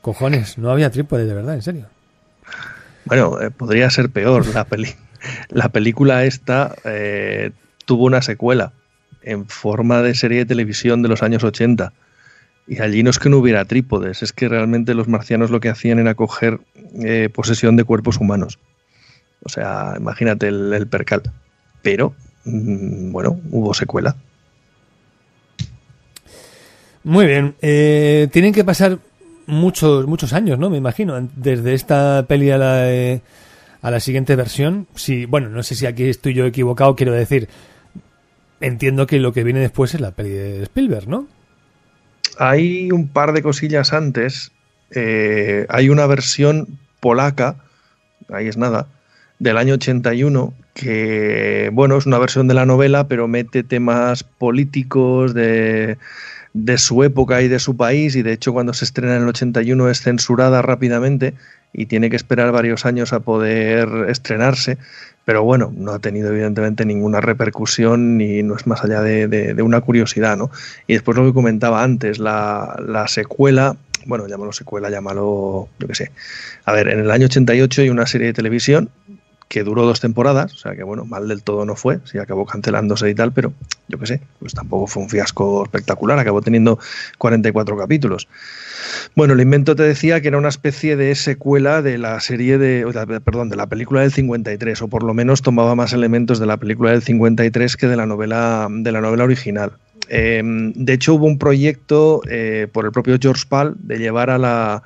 Cojones, no había trípodes, de verdad, en serio. Bueno, eh, podría ser peor. La, peli la película esta eh, tuvo una secuela en forma de serie de televisión de los años 80. Y allí no es que no hubiera trípodes, es que realmente los marcianos lo que hacían era coger eh, posesión de cuerpos humanos. O sea, imagínate el, percal. Pero, bueno, hubo secuela. Muy bien. Eh, tienen que pasar muchos, muchos años, ¿no? Me imagino, desde esta peli a la, eh, a la siguiente versión. Sí, bueno, no sé si aquí estoy yo equivocado, quiero decir, entiendo que lo que viene después es la peli de Spielberg, ¿no? Hay un par de cosillas antes. Eh, hay una versión polaca, ahí es nada, del año 81, que, bueno, es una versión de la novela, pero mete temas políticos de, de su época y de su país, y de hecho cuando se estrena en el 81 es censurada rápidamente y tiene que esperar varios años a poder estrenarse, pero bueno, no ha tenido evidentemente ninguna repercusión y no es más allá de, una curiosidad, ¿no? Y después lo que comentaba antes, la, la secuela, bueno, llámalo secuela, llámalo, yo qué sé. A ver, en el año 88 hay una serie de televisión que duró dos temporadas, o sea que bueno, mal del todo no fue, sí acabó cancelándose y tal, pero yo qué sé, pues tampoco fue un fiasco espectacular, acabó teniendo 44 capítulos. Bueno, el invento te decía que era una especie de secuela de la serie de, perdón, de la película del 53, o por lo menos tomaba más elementos de la película del 53 que de la novela, de la novela original. Em, de hecho, hubo un proyecto eh, por el propio George Pal de llevar a la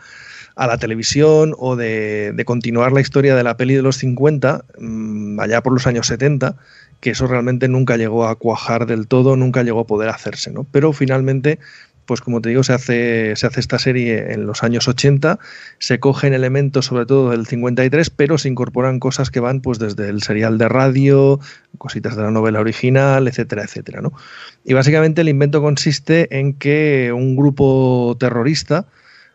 a la televisión o de, continuar la historia de la peli de los 50, mm, allá por los años 70, que eso realmente nunca llegó a cuajar del todo, nunca llegó a poder hacerse, ¿no? Pero finalmente, pues como te digo, se hace, se hace esta serie en los años 80, se cogen elementos sobre todo del 53, pero se incorporan cosas que van pues desde el serial de radio, cositas de la novela original, etcétera, etcétera, ¿no? Y básicamente el invento consiste en que un grupo terrorista,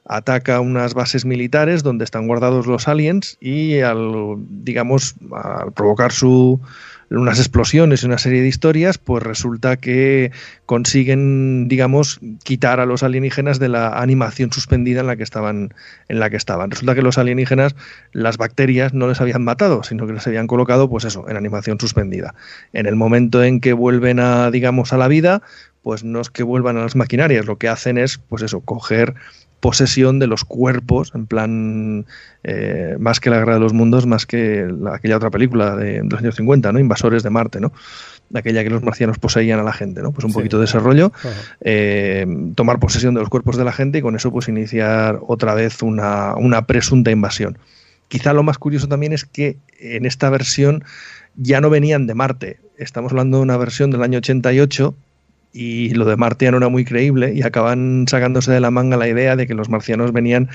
ataca unas bases militares donde están guardados los aliens y al, digamos, al provocar su, unas explosiones y una serie de historias, pues resulta que consiguen, digamos, quitar a los alienígenas de la animación suspendida en la que estaban, en la que estaban. Resulta que los alienígenas, las bacterias no les habían matado, sino que les habían colocado, pues eso, en animación suspendida. En el momento en que vuelven a, digamos, a la vida, pues no es que vuelvan a las maquinarias, lo que hacen es, pues eso, coger posesión de los cuerpos, en plan, eh, más que la Guerra de los Mundos, más que aquella otra película de, los años 50, ¿no? Invasores de Marte, ¿no? aquella que los marcianos poseían a la gente, ¿no? Pues un poquito de desarrollo, eh, tomar posesión de los cuerpos de la gente y con eso pues iniciar otra vez una, una presunta invasión. Quizá lo más curioso también es que en esta versión ya no venían de Marte. Estamos hablando de una versión del año 88 y lo de Martiano era muy creíble y acaban sacándose de la manga la idea de que los marcianos venían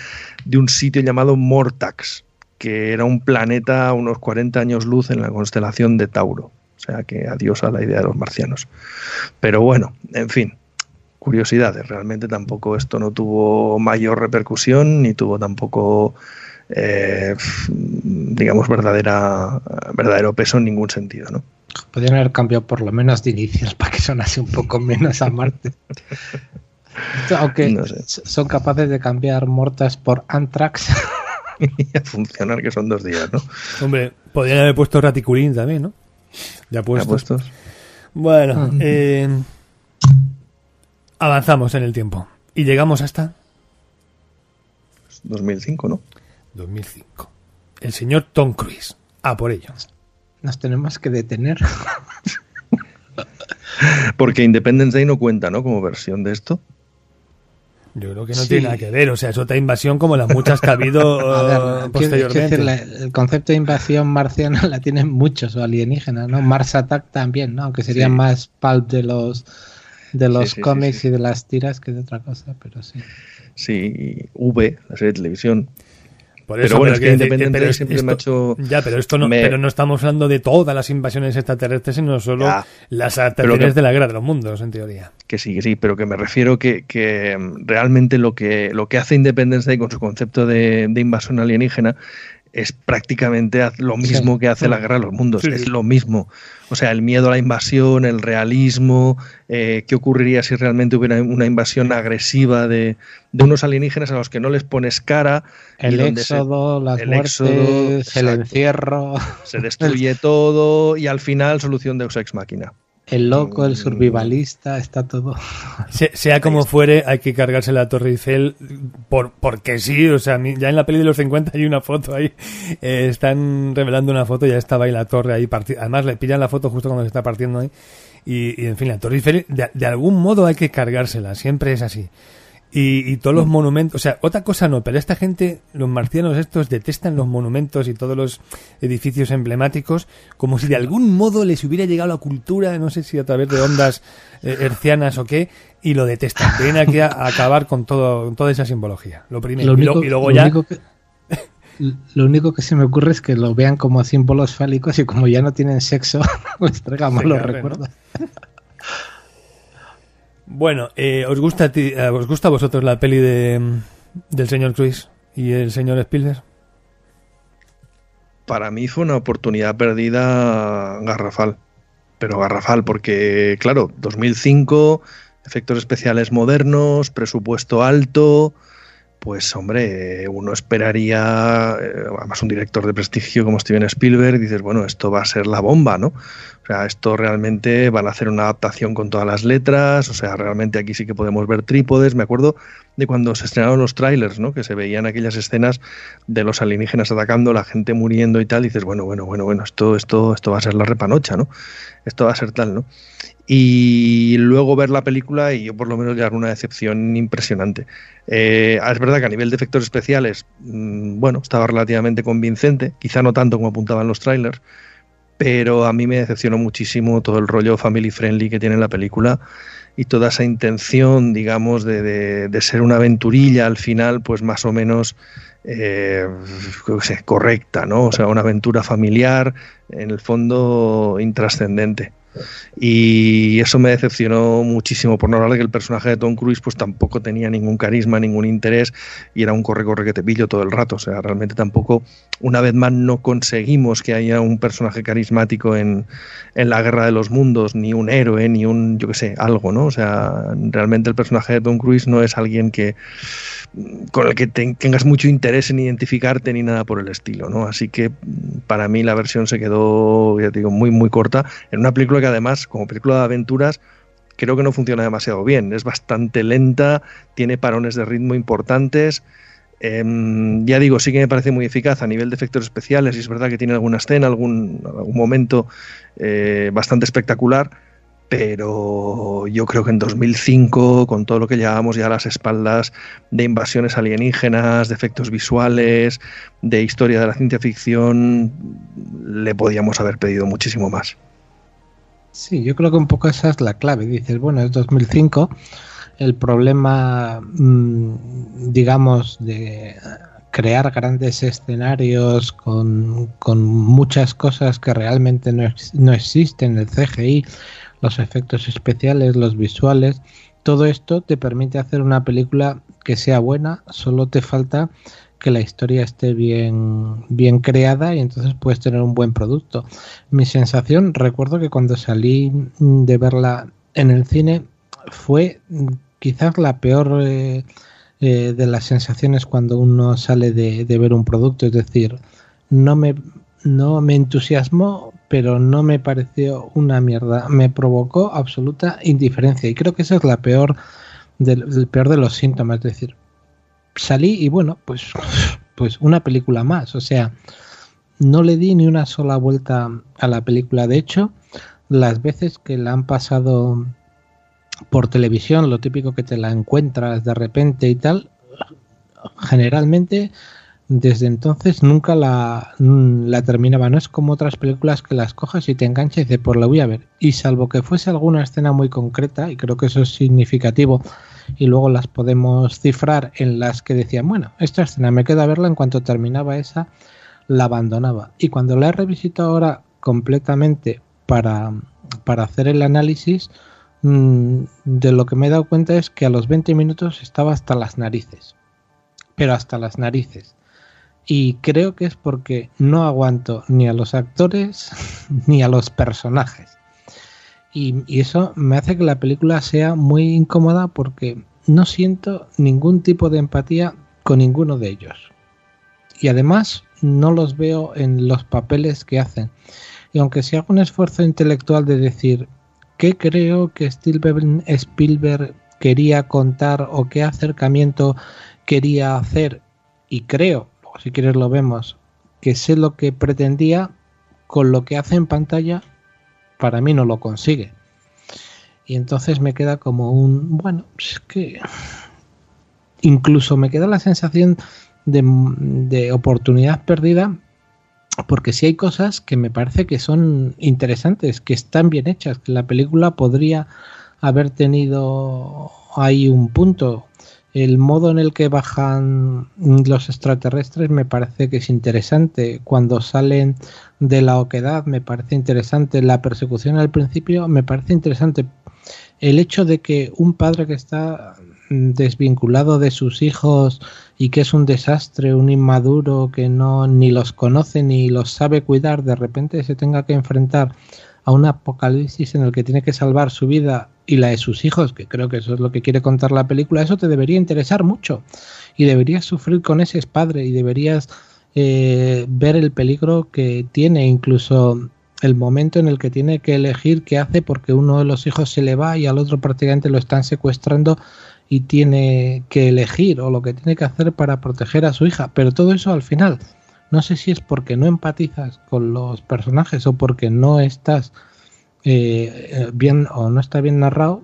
de un sitio llamado Mortax, que era un planeta a unos 40 años luz en la constelación de Tauro. O sea que adiós a la idea de los marcianos. Pero bueno, en fin, curiosidades. Realmente tampoco esto no tuvo mayor repercusión ni tuvo tampoco, eh, digamos, verdadera, verdadero peso en ningún sentido, ¿no? Podrían haber cambiado por lo menos de inicios para que sonase un poco menos a Marte. Aunque son capaces de cambiar Mortas por Anthrax. y a funcionar, que son dos días, ¿no? Hombre, podrían haber puesto Raticulín también, ¿no? Ya puestos. Bueno, eh, avanzamos en el tiempo. Y llegamos hasta... 2005, ¿no? 2005. El señor Tom Cruise. A por ello nos tenemos que detener. Porque Independence Day no cuenta, ¿no? Como versión de esto. Yo creo que no tiene nada que ver, o sea, es otra invasión como las muchas que ha habido uh, posteriormente. el concepto de invasión marciana la tienen muchos o alienígenas, ¿no? Mars Attack también, ¿no? Aunque sería más pulp de los de los cómics y de las tiras que de otra cosa, pero sí. Sí, V, la serie de televisión. Por eso, pero bueno, es que Independiente siempre me ha hecho... Ya, pero esto no, pero no estamos hablando de todas las invasiones extraterrestres, sino solo las adaptaciones de la guerra de los mundos, en teoría. Que sí, que sí, pero que me refiero que, que mm, realmente lo que, lo que hace Independence Day con su concepto de, de invasión alienígena es prácticamente lo mismo que hace la guerra de los mundos, es lo mismo. O sea, el miedo a la invasión, el realismo, eh, qué ocurriría si realmente hubiera una invasión agresiva de, unos alienígenas a los que no les pones cara. El éxodo, las el muertes, el encierro. Se destruye todo y al final solución de Ex Machina. El loco, el survivalista, está todo. sea como fuere, hay que cargarse la Torre Eiffel por, porque sí. O sea, ya en la peli de los 50 hay una foto ahí. Eh, están revelando una foto, ya estaba ahí la torre ahí partida. Además, le pillan la foto justo cuando se está partiendo ahí. Y, en fin, la Torre Eiffel, de algún modo hay que cargársela. Siempre es así. Y, todos los monumentos, o sea, otra cosa no, pero esta gente, los marcianos estos, detestan los monumentos y todos los edificios emblemáticos, como si de algún modo les hubiera llegado la cultura, no sé si a través de ondas eh, hercianas o qué, y lo detestan. Tienen que acabar con todo, toda esa simbología. Lo primero. y, luego ya. lo único que se me ocurre es que lo vean como símbolos fálicos y como ya no tienen sexo, les traigamos los recuerdos. Bueno, eh, ¿os, gusta a ti, eh, ¿os gusta a vosotros la peli de, del señor Cruise y el señor Spielberg? Para mí fue una oportunidad perdida garrafal. Pero garrafal, porque, claro, 2005, efectos especiales modernos, presupuesto alto, pues hombre, uno esperaría, eh, además un director de prestigio como Steven Spielberg, dices, bueno, esto va a ser la bomba, ¿no? O sea, esto realmente van a hacer una adaptación con todas las letras, o sea, realmente aquí sí que podemos ver trípodes. Me acuerdo de cuando se estrenaron los trailers, ¿no? Que se veían aquellas escenas de los alienígenas atacando, la gente muriendo y tal, dices, bueno, bueno, bueno, bueno, esto, esto, esto va a ser la repanocha, ¿no? Esto va a ser tal, ¿no? y luego ver la película y yo por lo menos llegar una decepción impresionante. Eh, es verdad que a nivel de efectos especiales, mm, bueno, estaba relativamente convincente, quizá no tanto como apuntaban los trailers, pero a mí me decepcionó muchísimo todo el rollo family friendly que tiene la película y toda esa intención, digamos, de, ser una aventurilla al final, pues más o menos eh, correcta, ¿no? O sea, una aventura familiar, en el fondo intrascendente. Y eso me decepcionó muchísimo, por no hablar de que el personaje de Tom Cruise pues tampoco tenía ningún carisma, ningún interés y era un corre-corre que te pillo todo el rato. O sea, realmente tampoco, una vez más, no conseguimos que haya un personaje carismático en, en la Guerra de los Mundos, ni un héroe, ni un, yo qué sé, algo, ¿no? O sea, realmente el personaje de Tom Cruise no es alguien que con el que tengas mucho interés en identificarte ni nada por el estilo, ¿no? Así que para mí la versión se quedó, ya digo, muy, muy corta en una película que además, como película de aventuras, creo que no funciona demasiado bien. Es bastante lenta, tiene parones de ritmo importantes. Em, ya digo, sí que me parece muy eficaz a nivel de efectos especiales y es verdad que tiene alguna escena, algún, algún momento eh, bastante espectacular, pero yo creo que en 2005, con todo lo que llevábamos ya a las espaldas de invasiones alienígenas, de efectos visuales, de historia de la ciencia ficción, le podíamos haber pedido muchísimo más. Sí, yo creo que un poco esa es la clave. Dices, bueno, es 2005, el problema, mm, digamos, de crear grandes escenarios con, muchas cosas que realmente no, no existen, el CGI, los efectos especiales, los visuales, todo esto te permite hacer una película que sea buena, solo te falta que la historia esté bien, bien creada y entonces puedes tener un buen producto. Mi sensación, recuerdo que cuando salí de verla en el cine fue quizás la peor eh, eh, de las sensaciones cuando uno sale de, de, ver un producto, es decir, no me, no me entusiasmó, pero no me pareció una mierda, me provocó absoluta indiferencia y creo que esa es la peor del, el peor de los síntomas, es decir, salí y bueno, pues, pues una película más. O sea, no le di ni una sola vuelta a la película. De hecho, las veces que la han pasado por televisión, lo típico que te la encuentras de repente y tal, generalmente desde entonces nunca la, la, terminaba. No es como otras películas que las cojas y te enganchas y dices, pues la voy a ver. Y salvo que fuese alguna escena muy concreta, y creo que eso es significativo, y luego las podemos cifrar en las que decían, bueno, esta escena me queda verla en cuanto terminaba esa, la abandonaba. Y cuando la he revisitado ahora completamente para, para hacer el análisis, mm, de lo que me he dado cuenta es que a los 20 minutos estaba hasta las narices. Pero hasta las narices. Y creo que es porque no aguanto ni a los actores ni a los personajes. Y, eso me hace que la película sea muy incómoda porque no siento ningún tipo de empatía con ninguno de ellos. Y además no los veo en los papeles que hacen. Y aunque si hago un esfuerzo intelectual de decir qué creo que Spielberg, quería contar o qué acercamiento quería hacer y creo, si quieres lo vemos, que sé lo que pretendía con lo que hace en pantalla, para mí no lo consigue. Y entonces me queda como un, bueno, es que incluso me queda la sensación de, oportunidad perdida porque si hay cosas que me parece que son interesantes, que están bien hechas, que la película podría haber tenido ahí un punto. El modo en el que bajan los extraterrestres me parece que es interesante. Cuando salen de la oquedad me parece interesante. La persecución al principio me parece interesante. El hecho de que un padre que está desvinculado de sus hijos y que es un desastre, un inmaduro que no ni los conoce ni los sabe cuidar, de repente se tenga que enfrentar a un apocalipsis en el que tiene que salvar su vida y la de sus hijos, que creo que eso es lo que quiere contar la película, eso te debería interesar mucho y deberías sufrir con ese padre y deberías eh, ver el peligro que tiene, incluso el momento en el que tiene que elegir qué hace porque uno de los hijos se le va y al otro prácticamente lo están secuestrando y tiene que elegir o lo que tiene que hacer para proteger a su hija. Pero todo eso al final, no sé si es porque no empatizas con los personajes o porque no estás eh, bien o no está bien narrado,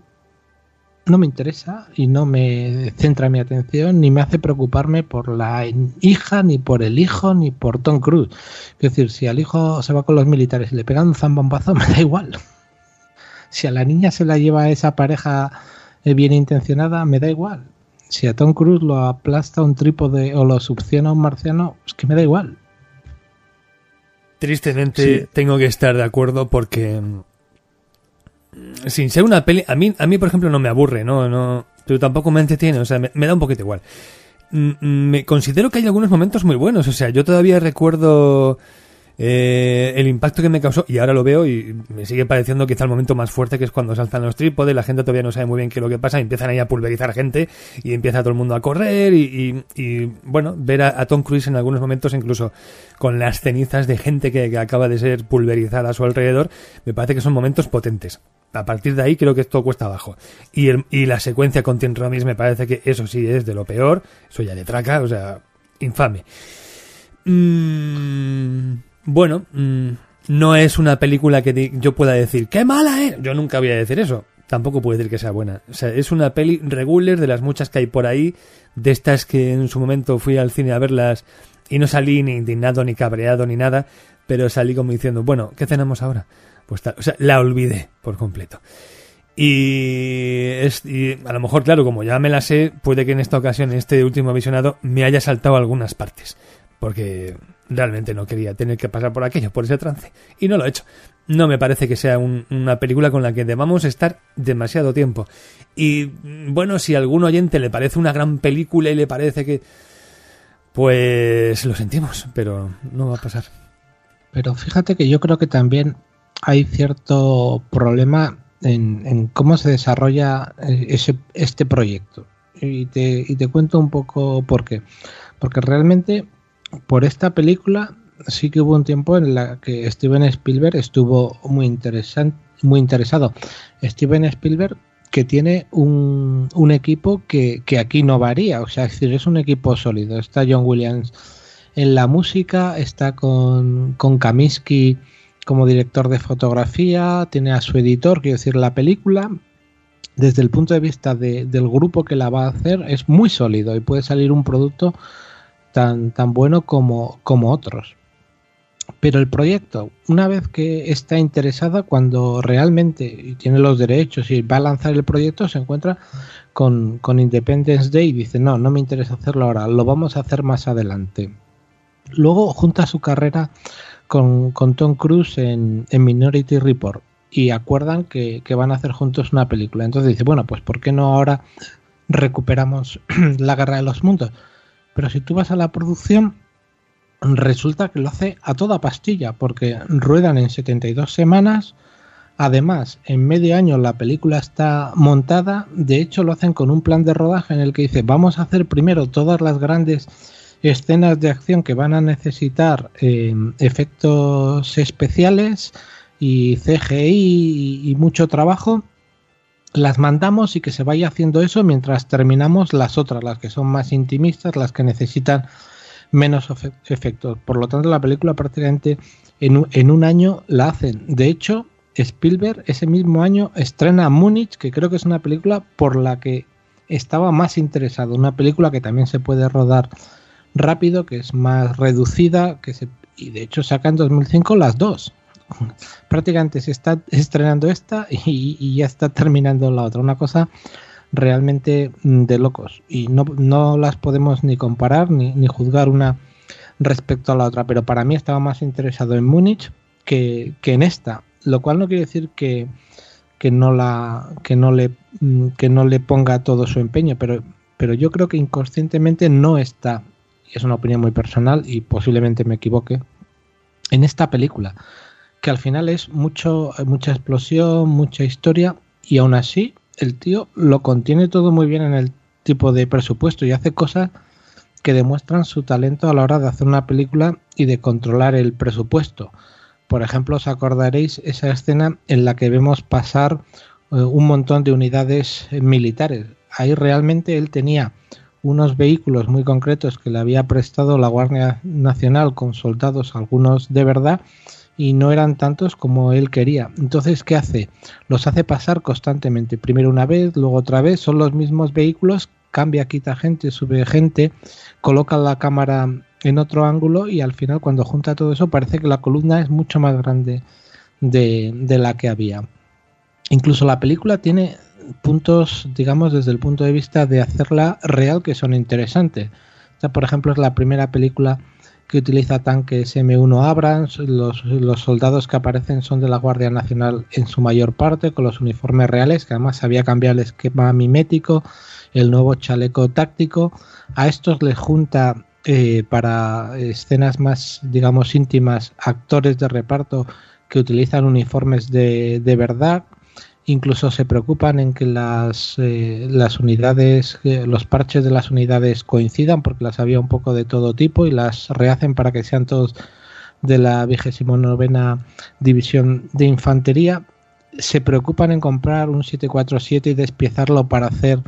no me interesa y no me centra mi atención ni me hace preocuparme por la hija, ni por el hijo, ni por Tom Cruise. Es decir, si al hijo se va con los militares y le pegan un zambombazo, me da igual. Si a la niña se la lleva esa pareja bien intencionada, me da igual. Si a Tom Cruise lo aplasta un trípode o lo succiona un marciano, es que me da igual. Tristemente tengo que estar de acuerdo porque mm, sin ser una peli, a mí, a mí por ejemplo no me aburre, no, no, pero tampoco me entretiene, o sea, me, me da un poquito igual. Mm, mm, me considero que hay algunos momentos muy buenos, o sea, yo todavía recuerdo eh, el impacto que me causó, y ahora lo veo y me sigue pareciendo quizá el momento más fuerte que es cuando saltan los trípodes, la gente todavía no sabe muy bien qué es lo que pasa, empiezan ahí a pulverizar gente y empieza todo el mundo a correr y, bueno, ver a, Tom Cruise en algunos momentos incluso con las cenizas de gente que, acaba de ser pulverizada a su alrededor, me parece que son momentos potentes. A partir de ahí creo que esto cuesta abajo. Y, y la secuencia con Tim Robbins me parece que eso sí es de lo peor, eso ya de traca, o sea, infame. Mmm bueno, mm, no es una película que yo pueda decir, ¡qué mala es! Yo nunca voy a decir eso. Tampoco puedo decir que sea buena. O sea, es una peli regular de las muchas que hay por ahí, de estas que en su momento fui al cine a verlas y no salí ni indignado, ni cabreado, ni nada, pero salí como diciendo, bueno, ¿qué cenamos ahora? Pues tal, o sea, la olvidé por completo. Y, es, y a lo mejor, claro, como ya me la sé, puede que en esta ocasión, en este último visionado, me haya saltado algunas partes. Porque realmente no quería tener que pasar por aquello, por ese trance. Y no lo he hecho. No me parece que sea una película con la que debamos estar demasiado tiempo. Y bueno, si a algún oyente le parece una gran película y le parece que... Pues lo sentimos, pero no va a pasar. Pero fíjate que yo creo que también hay cierto problema en, cómo se desarrolla ese, este proyecto. Y te, y te cuento un poco por qué. Porque realmente por esta película sí que hubo un tiempo en la que Steven Spielberg estuvo muy, interesante, muy interesado. Steven Spielberg que tiene un, un equipo que, que, aquí no varía, o sea, es decir, es un equipo sólido. Está John Williams en la música, está con, con Kaminsky como director de fotografía, tiene a su editor, quiero decir, la película, desde el punto de vista de, del grupo que la va a hacer, es muy sólido y puede salir un producto tan, tan bueno como, como otros. Pero el proyecto, una vez que está interesada, cuando realmente tiene los derechos y va a lanzar el proyecto, se encuentra con, Independence Day y dice, no, no me interesa hacerlo ahora, lo vamos a hacer más adelante. Luego junta su carrera con, Tom Cruise en, Minority Report y acuerdan que, que, van a hacer juntos una película. Entonces dice, bueno, pues ¿por qué no ahora recuperamos la Guerra de los Mundos? Pero si tú vas a la producción, resulta que lo hace a toda pastilla, porque ruedan en 72 semanas. Además, en medio año la película está montada. De hecho, lo hacen con un plan de rodaje en el que dice, vamos a hacer primero todas las grandes escenas de acción que van a necesitar eh, efectos especiales y CGI y, mucho trabajo, las mandamos y que se vaya haciendo eso mientras terminamos las otras, las que son más intimistas, las que necesitan menos efectos. Por lo tanto, la película prácticamente en en un año la hacen. De hecho, Spielberg ese mismo año estrena Múnich, que creo que es una película por la que estaba más interesado. Una película que también se puede rodar rápido, que es más reducida, que se, y de hecho saca en 2005 las dos. Prácticamente se está estrenando esta y, ya está terminando la otra. Una cosa realmente mm, de locos. Y no, no las podemos ni comparar ni, ni, juzgar una respecto a la otra. Pero para mí estaba más interesado en Múnich que, que en esta. Lo cual no quiere decir que, que no la que no le mm, que no le ponga todo su empeño pero pero yo creo que inconscientemente no está es una opinión muy personal y posiblemente me equivoque en esta película que al final es mucho mucha explosión mucha historia y aún así el tío lo contiene todo muy bien en el tipo de presupuesto y hace cosas que demuestran su talento a la hora de hacer una película y de controlar el presupuesto por ejemplo, os acordaréis esa escena en la que vemos pasar eh, un montón de unidades militares. Ahí realmente él tenía unos vehículos muy concretos que le había prestado la Guardia Nacional con soldados, algunos de verdad, y no eran tantos como él quería. Entonces, ¿qué hace? Los hace pasar constantemente. Primero una vez, luego otra vez. Son los mismos vehículos, cambia, quita gente, sube gente, coloca la cámara en otro ángulo y al final cuando junta todo eso parece que la columna es mucho más grande de, la que había. Incluso la película tiene puntos, digamos, desde el punto de vista de hacerla real que son interesantes. por ejemplo, es la primera película que utiliza tanques M1 Abrams, los, los, soldados que aparecen son de la Guardia Nacional en su mayor parte, con los uniformes reales, que además había cambiado el esquema mimético, el nuevo chaleco táctico. A estos les junta eh, para escenas más, digamos, íntimas, actores de reparto que utilizan uniformes de, de verdad. Incluso se preocupan en que las, eh, las unidades, los parches de las unidades coincidan, porque las había un poco de todo tipo y las rehacen para que sean todos de la vigésimo novena división de infantería. Se preocupan en comprar un 747 y despiezarlo para hacer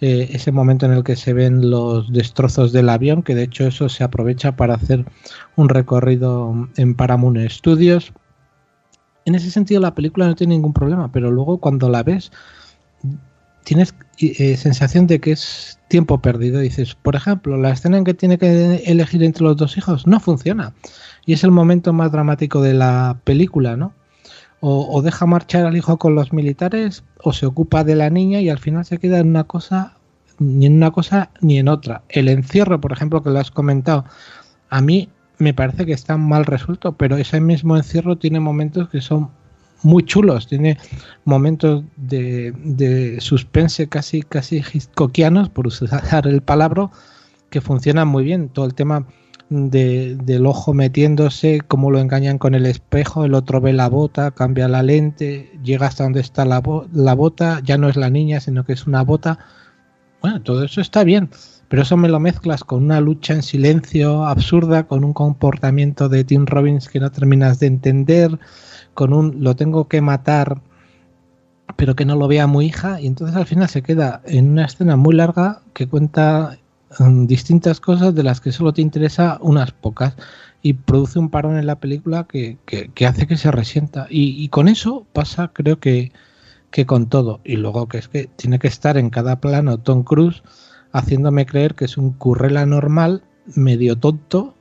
eh, ese momento en el que se ven los destrozos del avión, que de hecho eso se aprovecha para hacer un recorrido en Paramount Studios. En ese sentido la película no tiene ningún problema, pero luego cuando la ves tienes eh, sensación de que es tiempo perdido. Dices, por ejemplo, la escena en que tiene que elegir entre los dos hijos no funciona. Y es el momento más dramático de la película, ¿no? o, deja marchar al hijo con los militares o se ocupa de la niña y al final se queda en una cosa ni en una cosa ni en otra. El encierro, por ejemplo, que lo has comentado, a mí me parece que está mal resuelto, pero ese mismo encierro tiene momentos que son muy chulos, tiene momentos de, de suspense casi casi hitchcockianos, por usar el palabra, que funcionan muy bien. Todo el tema de, del ojo metiéndose, cómo lo engañan con el espejo, el otro ve la bota, cambia la lente, llega hasta donde está la, la bota, ya no es la niña, sino que es una bota. Bueno, todo eso está bien, pero eso me lo mezclas con una lucha en silencio absurda, con un comportamiento de Tim Robbins que no terminas de entender, con un lo tengo que matar pero que no lo vea muy hija y entonces al final se queda en una escena muy larga que cuenta distintas cosas de las que solo te interesa unas pocas y produce un parón en la película que, que, hace que se resienta. Y, con eso pasa, creo que, que con todo. Y luego que es que tiene que estar en cada plano Tom Cruise haciéndome creer que es un currela normal, medio tonto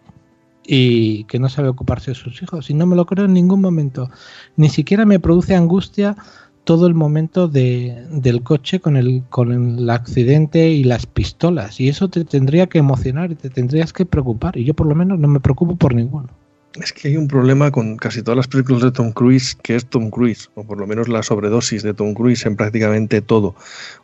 y que no sabe ocuparse de sus hijos. Y no me lo creo en ningún momento. Ni siquiera me produce angustia todo el momento de, del coche con el, con el accidente y las pistolas. Y eso te tendría que emocionar y te tendrías que preocupar. Y yo por lo menos no me preocupo por ninguno. Es que hay un problema con casi todas las películas de Tom Cruise, que es Tom Cruise, o por lo menos la sobredosis de Tom Cruise en prácticamente todo.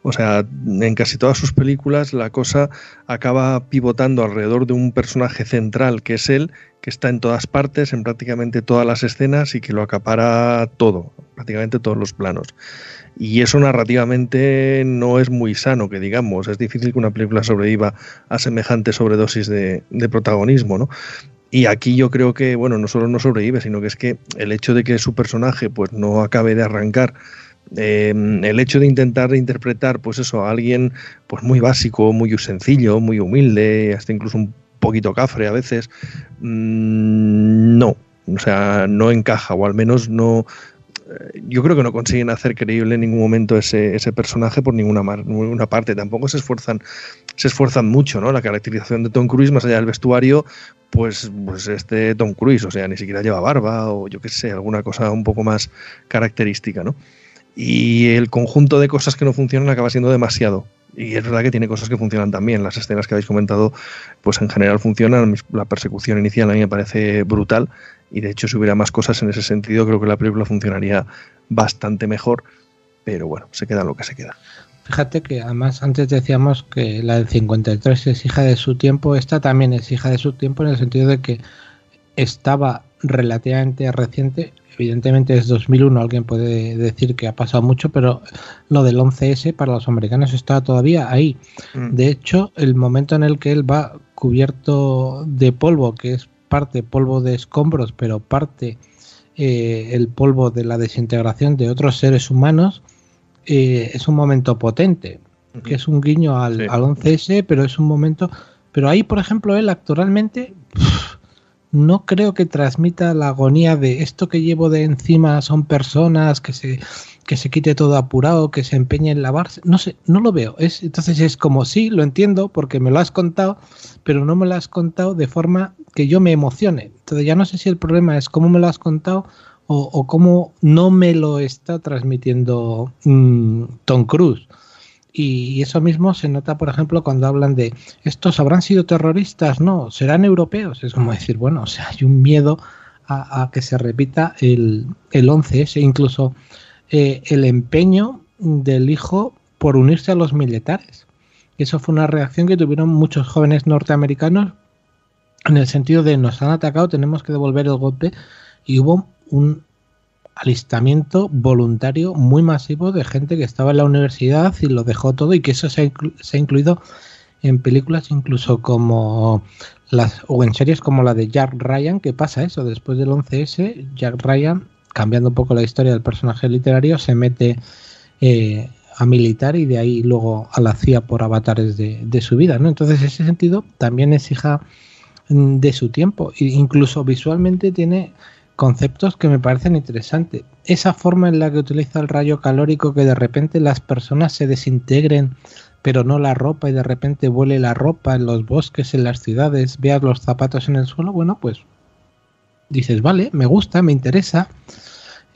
O sea, en casi todas sus películas la cosa acaba pivotando alrededor de un personaje central que es él, que está en todas partes, en prácticamente todas las escenas y que lo acapara todo, prácticamente todos los planos. Y eso narrativamente no es muy sano, que digamos. Es difícil que una película sobreviva a semejante sobredosis de, protagonismo, ¿no? Y aquí yo creo que, bueno, no solo no sobrevive, sino que es que el hecho de que su personaje pues no acabe de arrancar, em, el hecho de intentar interpretar, pues eso, a alguien pues muy básico, muy sencillo, muy humilde, hasta incluso un poquito cafre a veces, mm, no, o sea, no encaja, o al menos no, yo creo que no consiguen hacer creíble en ningún momento ese, ese personaje por ninguna, ninguna parte. Tampoco se esfuerzan, se esfuerzan mucho, ¿no? La caracterización de Tom Cruise, más allá del vestuario, pues, pues este Tom Cruise, o sea, ni siquiera lleva barba o yo qué sé, alguna cosa un poco más característica, ¿no? Y el conjunto de cosas que no funcionan acaba siendo demasiado. Y es verdad que tiene cosas que funcionan también. Las escenas que habéis comentado, pues en general funcionan. La persecución inicial a mí me parece brutal y de hecho si hubiera más cosas en ese sentido creo que la película funcionaría bastante mejor, pero bueno, se queda lo que se queda. Fíjate que además antes decíamos que la del 53 es hija de su tiempo, esta también es hija de su tiempo en el sentido de que estaba relativamente reciente, evidentemente es 2001, alguien puede decir que ha pasado mucho, pero lo del 11S para los americanos está todavía ahí. Mm. De hecho, el momento en el que él va cubierto de polvo, que es parte polvo de escombros, pero parte eh, el polvo de la desintegración de otros seres humanos, eh, es un momento potente, que es un guiño al, 11S, pero es un momento... Pero ahí, por ejemplo, él actualmente no creo que transmita la agonía de esto que llevo de encima son personas que se que se quite todo apurado, que se empeñe en lavarse, no sé, no lo veo. Es, entonces es como sí, lo entiendo porque me lo has contado, pero no me lo has contado de forma que yo me emocione. Entonces ya no sé si el problema es cómo me lo has contado o, cómo no me lo está transmitiendo mm, Tom Cruise. Y, eso mismo se nota, por ejemplo, cuando hablan de estos habrán sido terroristas, no, serán europeos. Es como decir, bueno, o sea, hay un miedo a, que se repita el, el 11S, incluso eh, el empeño del hijo por unirse a los militares. Eso fue una reacción que tuvieron muchos jóvenes norteamericanos en el sentido de nos han atacado, tenemos que devolver el golpe y hubo un alistamiento voluntario muy masivo de gente que estaba en la universidad y lo dejó todo y que eso se ha, incluido en películas incluso como las o en series como la de Jack Ryan que pasa eso después del 11S Jack Ryan cambiando un poco la historia del personaje literario, se mete eh, a militar y de ahí luego a la CIA por avatares de, su vida. ¿no? Entonces, en ese sentido, también es hija mm, de su tiempo. E incluso visualmente tiene conceptos que me parecen interesantes. Esa forma en la que utiliza el rayo calórico, que de repente las personas se desintegren, pero no la ropa, y de repente vuele la ropa en los bosques, en las ciudades, veas los zapatos en el suelo, bueno, pues dices, vale, me gusta, me interesa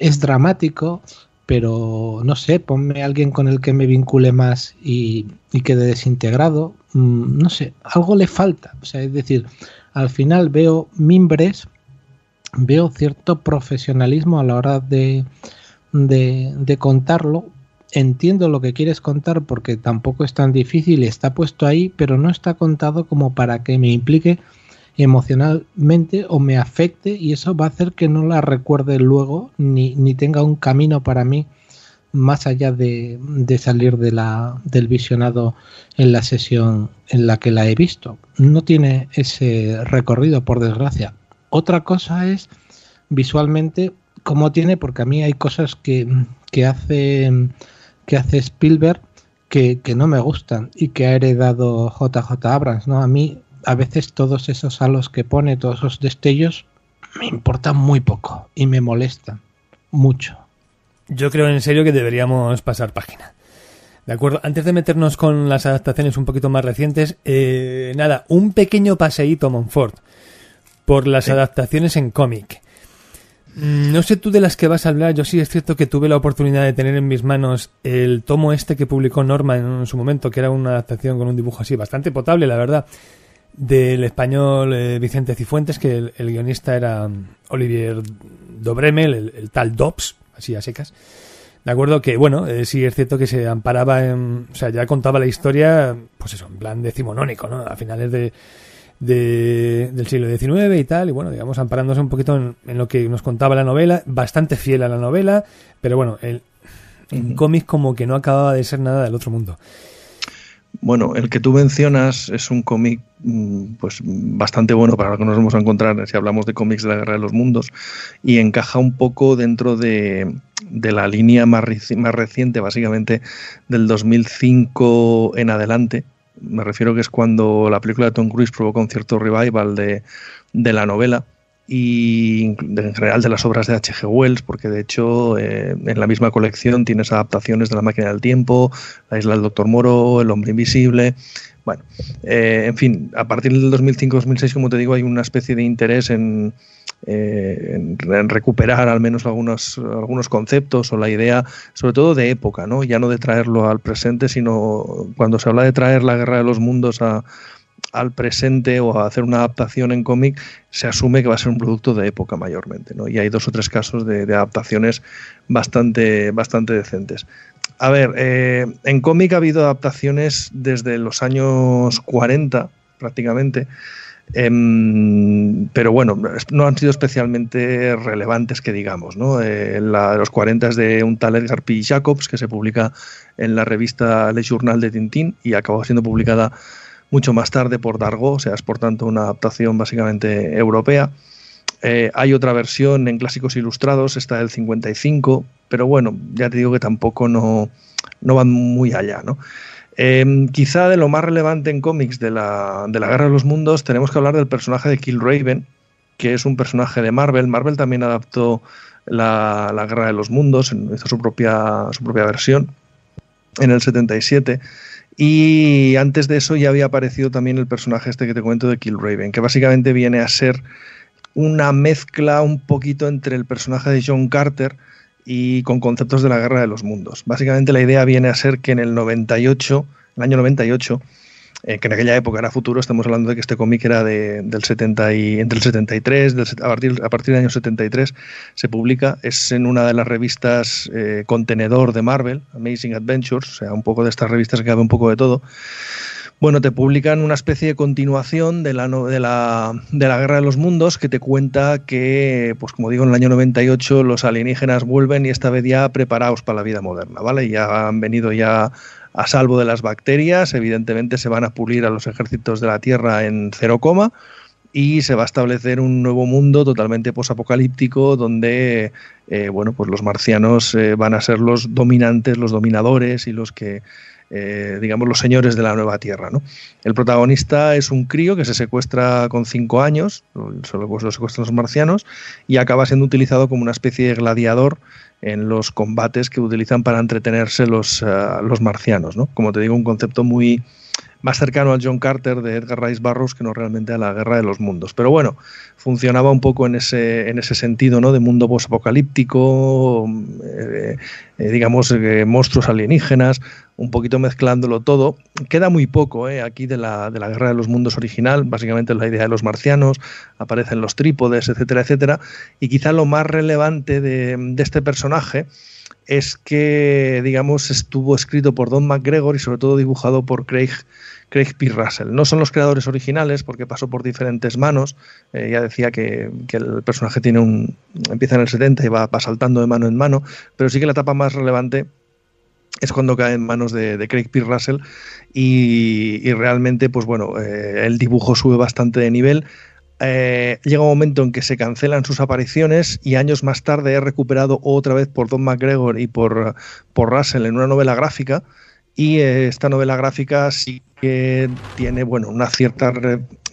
es dramático, pero no sé, ponme a alguien con el que me vincule más y, quede desintegrado. Mm, no sé, algo le falta. O sea, es decir, al final veo mimbres, veo cierto profesionalismo a la hora de, de, contarlo. Entiendo lo que quieres contar porque tampoco es tan difícil, está puesto ahí, pero no está contado como para que me implique emocionalmente o me afecte y eso va a hacer que no la recuerde luego ni, ni tenga un camino para mí más allá de, de, salir del visionado en la sesión en la que la he visto. No tiene ese recorrido, por desgracia. Otra cosa es visualmente cómo tiene, porque a mí hay cosas que, que, hace, que hace Spielberg que, que, no me gustan y que ha heredado JJ Abrams. ¿no? A mí a veces todos esos halos que pone, todos esos destellos, me importan muy poco y me molestan mucho. Yo creo en serio que deberíamos pasar página. De acuerdo, antes de meternos con las adaptaciones un poquito más recientes, eh, nada, un pequeño paseíto Monfort por las adaptaciones en cómic. Mm, no sé tú de las que vas a hablar, yo sí es cierto que tuve la oportunidad de tener en mis manos el tomo este que publicó Norma en su momento, que era una adaptación con un dibujo así bastante potable, la verdad, del español eh, Vicente Cifuentes, que el, guionista era mm, Olivier Dobremel, el, tal Dobbs, así a secas. De acuerdo que, bueno, eh, sí es cierto que se amparaba en. O sea, ya contaba la historia, pues eso, en plan decimonónico, ¿no? A finales de, del siglo XIX y tal, y bueno, digamos, amparándose un poquito en, lo que nos contaba la novela, bastante fiel a la novela, pero bueno, el, el cómic como que no acababa de ser nada del otro mundo. Bueno, el que tú mencionas es un cómic mm, pues bastante bueno para lo que nos vamos a encontrar si hablamos de cómics de la Guerra de los Mundos y encaja un poco dentro de, la línea más, más reciente, básicamente del 2005 en adelante. Me refiero que es cuando la película de Tom Cruise provocó un cierto revival de, de la novela y en general de las obras de H.G. Wells, porque de hecho eh, en la misma colección tienes adaptaciones de La máquina del tiempo, La isla del Doctor Moro, El hombre invisible. Bueno, eh, en fin, a partir del 2005-2006, como te digo, hay una especie de interés en, eh, en, recuperar al menos algunos, algunos conceptos o la idea, sobre todo de época, ¿no? ya no de traerlo al presente, sino cuando se habla de traer la guerra de los mundos al presente o a hacer una adaptación en cómic, se asume que va a ser un producto de época mayormente. ¿no? Y hay dos o tres casos de, adaptaciones bastante, bastante decentes. A ver, eh, en cómic ha habido adaptaciones desde los años 40 prácticamente. Em, pero bueno, no han sido especialmente relevantes que digamos. ¿no? Eh, la los 40 es de un tal Edgar P. Jacobs que se publica en la revista Le Journal de Tintín y acabó siendo publicada mucho más tarde por Dargo, o sea, es por tanto una adaptación básicamente europea. Eh, hay otra versión en clásicos ilustrados, esta del 55, pero bueno, ya te digo que tampoco no, no van muy allá, ¿no? Em, quizá de lo más relevante en cómics de la, de la Guerra de los Mundos tenemos que hablar del personaje de Kill Raven, que es un personaje de Marvel. Marvel también adaptó la, la Guerra de los Mundos, hizo su propia, su propia versión en el 77. Y antes de eso ya había aparecido también el personaje este que te cuento de Kill Raven, que básicamente viene a ser una mezcla un poquito entre el personaje de John Carter y con conceptos de la Guerra de los Mundos. Básicamente la idea viene a ser que en el 98, el año 98, eh, que en aquella época era futuro, estamos hablando de que este cómic era de, del 70 y, entre el 73, a, partir, a partir del año 73 se publica, es en una de las revistas eh, contenedor de Marvel, Amazing Adventures, o sea, un poco de estas revistas que cabe un poco de todo. Bueno, te publican una especie de continuación de la, de, la, de la Guerra de los Mundos que te cuenta que, pues como digo, en el año 98 los alienígenas vuelven y esta vez ya preparados para la vida moderna, ¿vale? Ya han venido ya a salvo de las bacterias, evidentemente se van a pulir a los ejércitos de la Tierra en cero coma y se va a establecer un nuevo mundo totalmente posapocalíptico donde eh, bueno pues los marcianos eh, van a ser los dominantes, los dominadores y los que eh, digamos los señores de la nueva tierra. ¿no? El protagonista es un crío que se secuestra con cinco años, solo pues lo secuestran los marcianos y acaba siendo utilizado como una especie de gladiador en los combates que utilizan para entretenerse los, eh, los marcianos. ¿no? Como te digo, un concepto muy más cercano al John Carter de Edgar Rice Burroughs que no realmente a la Guerra de los Mundos. Pero bueno, funcionaba un poco en ese, en ese sentido, ¿no? De mundo post-apocalíptico, eh, eh, digamos, monstruos alienígenas, un poquito mezclándolo todo. Queda muy poco aquí de la, de la Guerra de los Mundos original, básicamente la idea de los marcianos, aparecen los trípodes, etcétera, etcétera. Y quizá lo más relevante de este personaje es que, digamos, estuvo escrito por Don McGregor y sobre todo dibujado por Craig, Craig P. Russell. No son los creadores originales porque pasó por diferentes manos. Eh, ya decía que, el personaje tiene un empieza en el 70 y va, saltando de mano en mano, pero sí que la etapa más relevante es cuando cae en manos de, Craig P. Russell y, realmente, pues bueno, eh, el dibujo sube bastante de nivel. Eh, llega un momento en que se cancelan sus apariciones y años más tarde es recuperado otra vez por Don McGregor y por, por Russell en una novela gráfica. Y eh, esta novela gráfica sí que tiene bueno, una cierta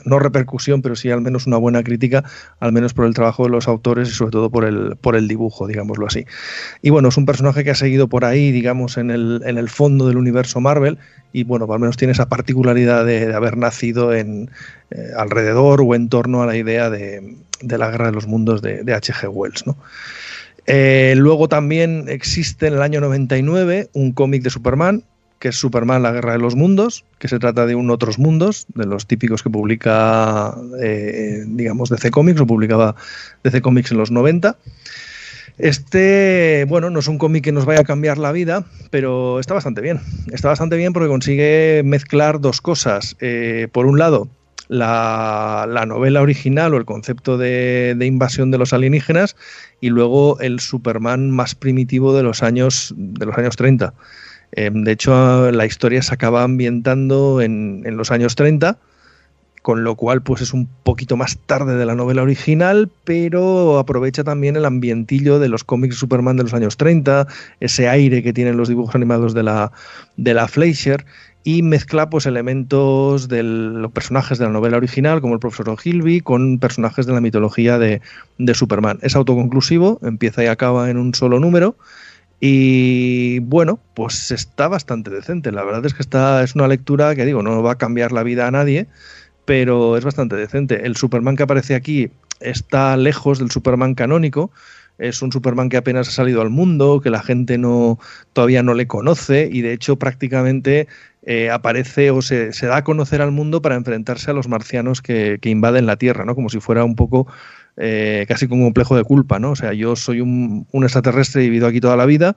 no repercusión, pero sí al menos una buena crítica, al menos por el trabajo de los autores y sobre todo por el, por el dibujo, digámoslo así. Y bueno, es un personaje que ha seguido por ahí, digamos, en el, en el fondo del universo Marvel y bueno, al menos tiene esa particularidad de, haber nacido en, eh, alrededor o en torno a la idea de, la guerra de los mundos de H.G. Wells. ¿no? Eh, luego también existe en el año 99 un cómic de Superman que es Superman, la guerra de los mundos, que se trata de un otros mundos, de los típicos que publica, eh, digamos, DC Comics, o publicaba DC Comics en los 90. Este, bueno, no es un cómic que nos vaya a cambiar la vida, pero está bastante bien. Está bastante bien porque consigue mezclar dos cosas. Eh, por un lado, la, novela original o el concepto de, de, invasión de los alienígenas y luego el Superman más primitivo de los años, de los años 30. Em, de hecho, la historia se acaba ambientando en, los años 30, con lo cual pues es un poquito más tarde de la novela original, pero aprovecha también el ambientillo de los cómics Superman de los años 30, ese aire que tienen los dibujos animados de la, de la Fleischer, y mezcla pues elementos de los personajes de la novela original, como el profesor O'Hilby, con personajes de la mitología de, de Superman. Es autoconclusivo, empieza y acaba en un solo número, y bueno, pues está bastante decente. La verdad es que está, es una lectura que digo, no va a cambiar la vida a nadie, pero es bastante decente. El Superman que aparece aquí está lejos del Superman canónico. Es un Superman que apenas ha salido al mundo, que la gente no todavía no le conoce y de hecho prácticamente eh, aparece o se, da a conocer al mundo para enfrentarse a los marcianos que, invaden la Tierra, ¿no? Como si fuera un poco eh, casi como un complejo de culpa, ¿no? O sea, yo soy un, extraterrestre, he vivido aquí toda la vida,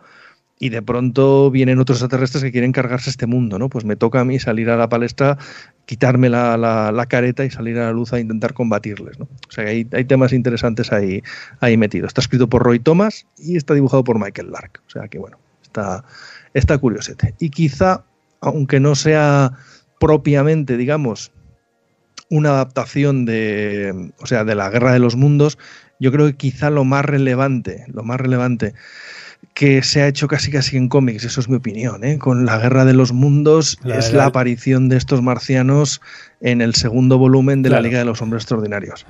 y de pronto vienen otros extraterrestres que quieren cargarse este mundo, ¿no? Pues me toca a mí salir a la palestra, quitarme la, la, careta y salir a la luz a intentar combatirles, ¿no? O sea, hay, hay temas interesantes ahí, ahí metidos. Está escrito por Roy Thomas y está dibujado por Michael Lark. O sea que, bueno, está, está curiosete. Y quizá, aunque no sea propiamente, digamos, una adaptación de, o sea, de la Guerra de los Mundos, yo creo que quizá lo más relevante, lo más relevante que se ha hecho casi casi en cómics, eso es mi opinión, ¿eh? con la Guerra de los Mundos, es la aparición de estos marcianos en el segundo volumen de la Liga de los Hombres Extraordinarios,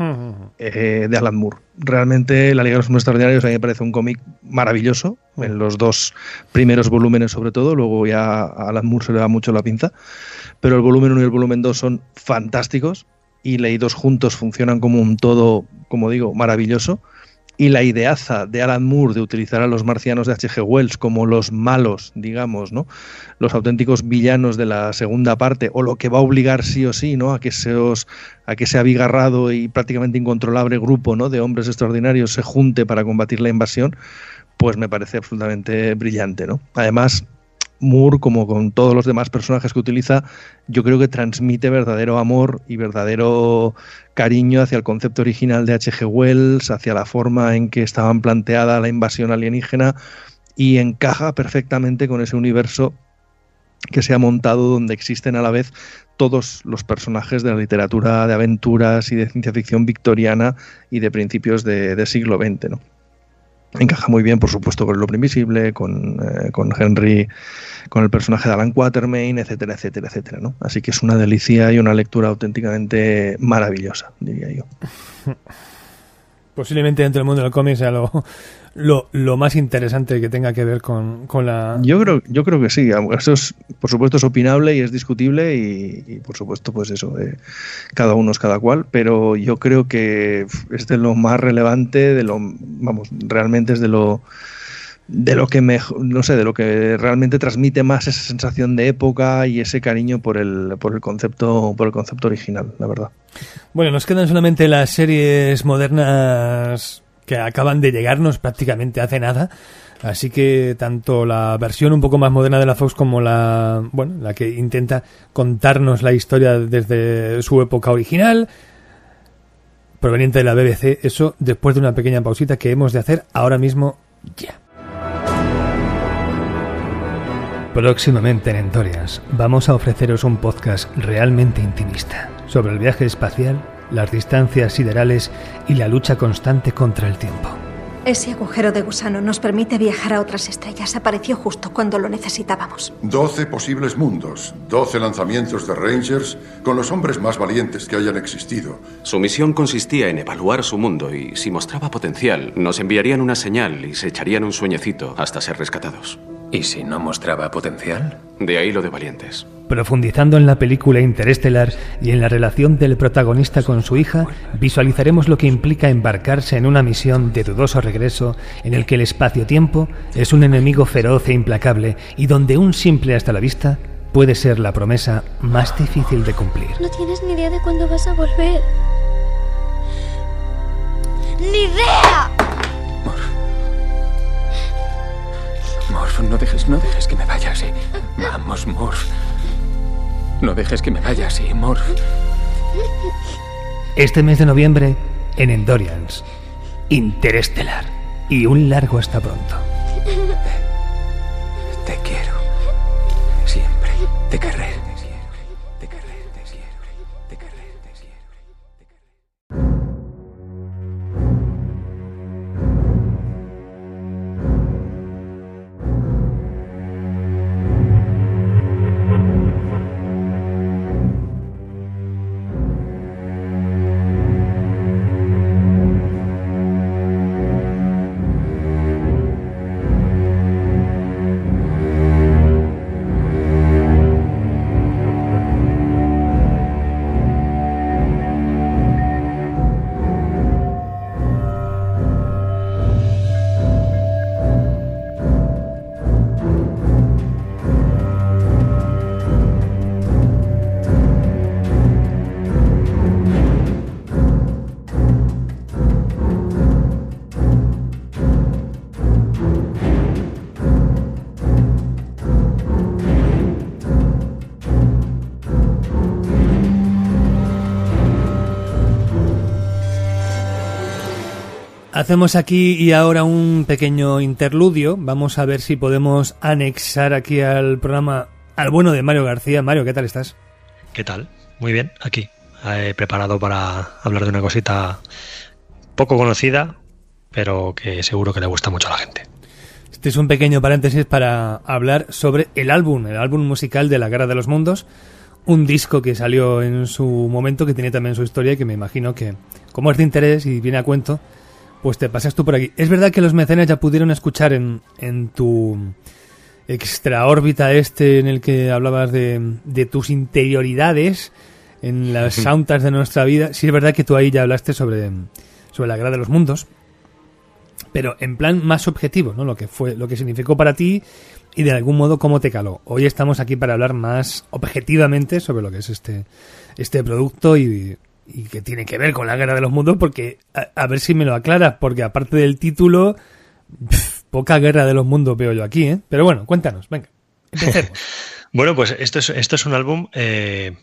eh, de Alan Moore. Realmente la Liga de los Hombres Extraordinarios a mí me parece un cómic maravilloso, en los dos primeros volúmenes sobre todo, luego ya a Alan Moore se le da mucho la pinza, pero el volumen 1 y el volumen 2 son fantásticos y leídos juntos funcionan como un todo, como digo, maravilloso y la ideaza de Alan Moore de utilizar a los marcianos de H.G. Wells como los malos, digamos, ¿no? Los auténticos villanos de la segunda parte, o lo que va a obligar sí o sí, ¿no? A que se os, a que ese abigarrado y prácticamente incontrolable grupo, ¿no? De hombres extraordinarios se junte para combatir la invasión, pues me parece absolutamente brillante, ¿no? Además, Moore, como con todos los demás personajes que utiliza, yo creo que transmite verdadero amor y verdadero cariño hacia el concepto original de H.G. Wells, hacia la forma en que estaban planteada la invasión alienígena y encaja perfectamente con ese universo que se ha montado donde existen a la vez todos los personajes de la literatura de aventuras y de ciencia ficción victoriana y de principios de, siglo XX. ¿no? encaja muy bien, por supuesto, con el hombre invisible, con, eh, con, Henry, con el personaje de Alan Quatermain, etcétera, etcétera, etcétera. ¿no? Así que es una delicia y una lectura auténticamente maravillosa, diría yo. Posiblemente dentro del mundo del cómic sea lo, lo, lo, más interesante que tenga que ver con, la... Yo creo, yo creo que sí. Eso es, por supuesto es opinable y es discutible y, por supuesto pues eso, eh, cada uno es cada cual, pero yo creo que es de lo más relevante, de lo, vamos, realmente es de lo de lo que me, no sé, de lo que realmente transmite más esa sensación de época y ese cariño por el, por el concepto, por el concepto original, la verdad. Bueno, nos quedan solamente las series modernas que acaban de llegarnos prácticamente hace nada. Así que tanto la versión un poco más moderna de la Fox como la, bueno, la que intenta contarnos la historia desde su época original, proveniente de la BBC, eso después de una pequeña pausita que hemos de hacer ahora mismo ya. Próximamente en Entorias vamos a ofreceros un podcast realmente intimista sobre el viaje espacial las distancias siderales y la lucha constante contra el tiempo. Ese agujero de gusano nos permite viajar a otras estrellas. Apareció justo cuando lo necesitábamos. Doce posibles mundos, doce lanzamientos de Rangers con los hombres más valientes que hayan existido. Su misión consistía en evaluar su mundo y, si mostraba potencial, nos enviarían una señal y se echarían un sueñecito hasta ser rescatados. ¿Y si no mostraba potencial? De ahí lo de valientes. Profundizando en la película Interestelar y en la relación del protagonista con su hija, visualizaremos lo que implica embarcarse en una misión de dudoso regreso en el que el espacio-tiempo es un enemigo feroz e implacable y donde un simple hasta la vista puede ser la promesa más difícil de cumplir. No tienes ni idea de cuándo vas a volver. ¡Ni idea! Morph, no dejes, no dejes que me vaya así. Vamos, Morph. No dejes que me vaya así, Morph. Este mes de noviembre, en Endorians, Interestelar. Y un largo hasta pronto. Te quiero. Siempre. Te querré. Hacemos aquí y ahora un pequeño interludio. Vamos a ver si podemos anexar aquí al programa al bueno de Mario García. Mario, ¿qué tal estás? ¿Qué tal? Muy bien, aquí. He preparado para hablar de una cosita poco conocida, pero que seguro que le gusta mucho a la gente. Este es un pequeño paréntesis para hablar sobre el álbum, el álbum musical de La Guerra de los Mundos, un disco que salió en su momento, que tiene también su historia y que me imagino que, como es de interés y viene a cuento, pues te pasas tú por aquí. Es verdad que los mecenas ya pudieron escuchar en, en tu extra órbita este en el que hablabas de, de tus interioridades en las soundtracks de nuestra vida. Sí es verdad que tú ahí ya hablaste sobre, sobre la guerra de los mundos, pero en plan más objetivo, ¿no? Lo que fue, lo que significó para ti y de algún modo cómo te caló. Hoy estamos aquí para hablar más objetivamente sobre lo que es este, este producto y, y que tiene que ver con la guerra de los mundos, porque a, ver si me lo aclaras, porque aparte del título, poca guerra de los mundos veo yo aquí, ¿eh? Pero bueno, cuéntanos, venga, bueno, pues esto es, esto es un álbum eh,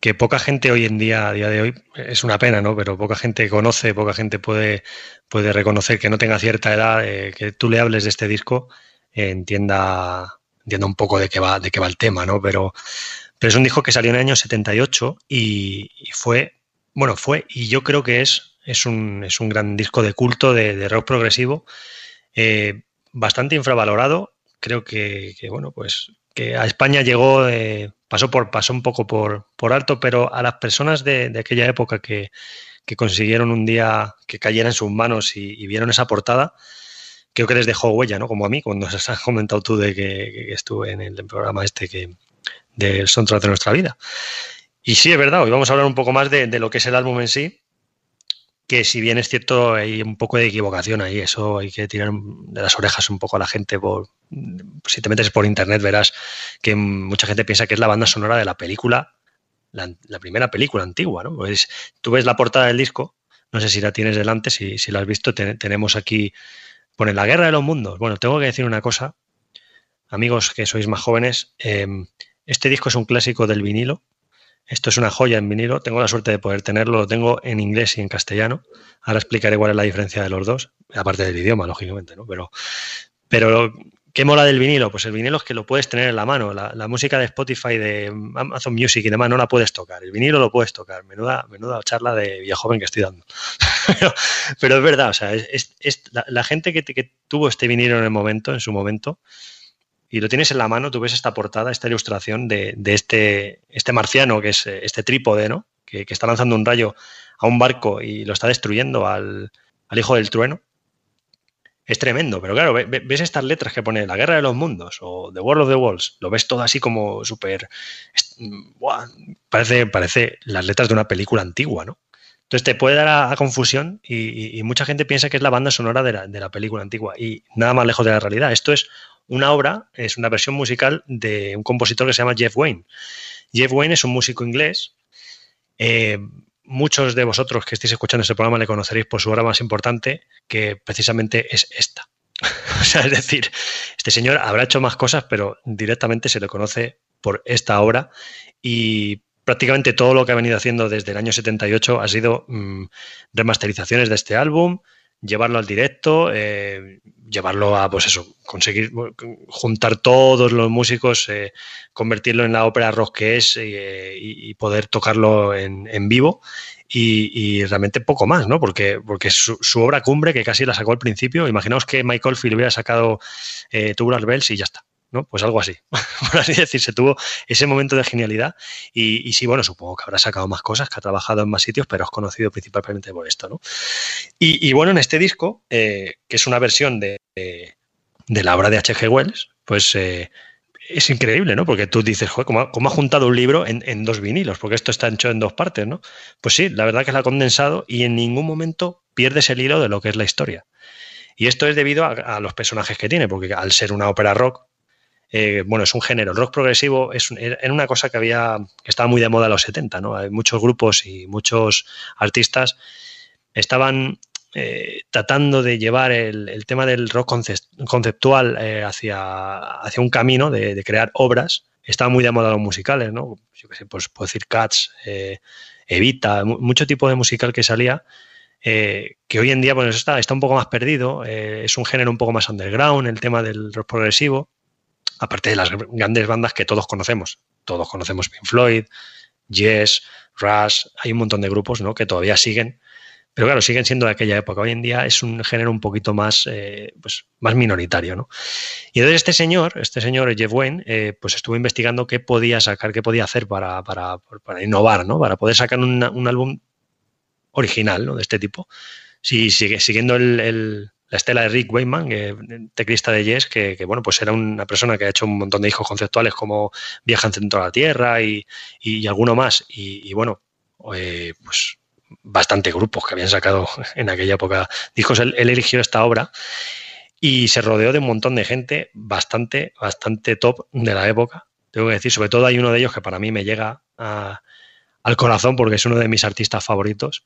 que poca gente hoy en día, a día de hoy, es una pena, ¿no? Pero poca gente conoce, poca gente puede, puede reconocer que no tenga cierta edad, eh, que tú le hables de este disco, entienda, entienda un poco de qué va, de qué va el tema, ¿no? Pero, pero es un disco que salió en el año 78 y, y fue bueno, fue y yo creo que es, es, un, es un gran disco de culto de, rock progresivo, eh, bastante infravalorado. Creo que, bueno, pues que a España llegó, eh, pasó, por, pasó un poco por, por alto, pero a las personas de, aquella época que, consiguieron un día que cayera en sus manos y, vieron esa portada, creo que les dejó huella, ¿no? Como a mí, cuando has comentado tú de que, estuve en el programa este que del soundtrack de nuestra vida. Y sí, es verdad, hoy vamos a hablar un poco más de, lo que es el álbum en sí, que si bien es cierto hay un poco de equivocación ahí, eso hay que tirar de las orejas un poco a la gente. Si te metes por internet verás que mucha gente piensa que es la banda sonora de la película, la, primera película antigua, ¿no? Pues tú ves la portada del disco, no sé si la tienes delante, si, si la has visto, tenemos aquí, pone La Guerra de los Mundos. Bueno, tengo que decir una cosa, amigos que sois más jóvenes, eh, este disco es un clásico del vinilo, esto es una joya en vinilo. Tengo la suerte de poder tenerlo. Lo tengo en inglés y en castellano. Ahora explicaré cuál es la diferencia de los dos, aparte del idioma, lógicamente, ¿no? Pero, ¿qué mola del vinilo? Pues el vinilo es que lo puedes tener en la mano. La, música de Spotify, de Amazon Music y demás no la puedes tocar. El vinilo lo puedes tocar. Menuda, menuda charla de viejo joven que estoy dando. pero, es verdad, o sea, es, la, gente que, que tuvo este vinilo en el momento, en su momento, y lo tienes en la mano, tú ves esta portada, esta ilustración de, este, este marciano, que es eh, este trípode, ¿no? Que, está lanzando un rayo a un barco y lo está destruyendo al, hijo del trueno. Es tremendo, pero claro, ves estas letras que pone La Guerra de los Mundos o The World of the Walls, lo ves todo así como súper... Parece, parece las letras de una película antigua, ¿no? Entonces te puede dar a, confusión y, mucha gente piensa que es la banda sonora de la, de la, película antigua y nada más lejos de la realidad. Esto es una obra, es una versión musical de un compositor que se llama Jeff Wayne. Jeff Wayne es un músico inglés. Eh, muchos de vosotros que estéis escuchando este programa le conoceréis por su obra más importante, que precisamente es esta. o sea, es decir, este señor habrá hecho más cosas, pero directamente se le conoce por esta obra y prácticamente todo lo que ha venido haciendo desde el año 78 ha sido mm, remasterizaciones de este álbum, llevarlo al directo, eh, llevarlo a, pues eso, conseguir juntar todos los músicos, eh, convertirlo en la ópera rock que es eh, y, poder tocarlo en, en vivo. Y, realmente poco más, ¿no? Porque, porque su, obra cumbre, que casi la sacó al principio, imaginaos que Michael Field hubiera sacado Tubular Bells y ya está. ¿No? Pues algo así, por así decirse, tuvo ese momento de genialidad y, sí, bueno, supongo que habrá sacado más cosas, que ha trabajado en más sitios, pero es conocido principalmente por esto, ¿no? Y, bueno, en este disco, eh, que es una versión de, la obra de H.G. Wells, pues eh, es increíble, ¿no? Porque tú dices, joder, ¿cómo ha, juntado un libro en, dos vinilos? Porque esto está hecho en dos partes, ¿no? Pues sí, la verdad que lo ha condensado y en ningún momento pierdes el hilo de lo que es la historia. Y esto es debido a los personajes que tiene, porque al ser una ópera rock, eh, bueno, es un género. El rock progresivo es, era una cosa que había, que estaba muy de moda en los 70, ¿no? Hay muchos grupos y muchos artistas estaban eh, tratando de llevar el, tema del rock conceptual eh, hacia, hacia un camino de, crear obras. Estaba muy de moda los musicales, ¿no? Yo qué sé, pues puedo decir Cats, Evita, mucho tipo de musical que salía que hoy en día pues, está, está un poco más perdido, es un género un poco más underground, el tema del rock progresivo, aparte de las grandes bandas que todos conocemos. Todos conocemos Pink Floyd, Yes, Rush, hay un montón de grupos ¿no? que todavía siguen, pero claro, siguen siendo de aquella época. Hoy en día es un género un poquito más, eh, pues, más minoritario. ¿no? Y entonces este señor, este señor Jeff Wayne, pues estuvo investigando qué podía sacar, qué podía hacer para, innovar, ¿no? para poder sacar un álbum original ¿no? de este tipo. Si siguiendo el, la estela de Rick Wayman, teclista de Yes, que, bueno, pues era una persona que ha hecho un montón de hijos conceptuales como Viaja en centro de la Tierra y, y, alguno más. Y, bueno, eh, pues bastante grupos que habían sacado en aquella época discos. Él, eligió esta obra y se rodeó de un montón de gente bastante, bastante top de la época. Tengo que decir, sobre todo hay uno de ellos que para mí me llega al corazón porque es uno de mis artistas favoritos.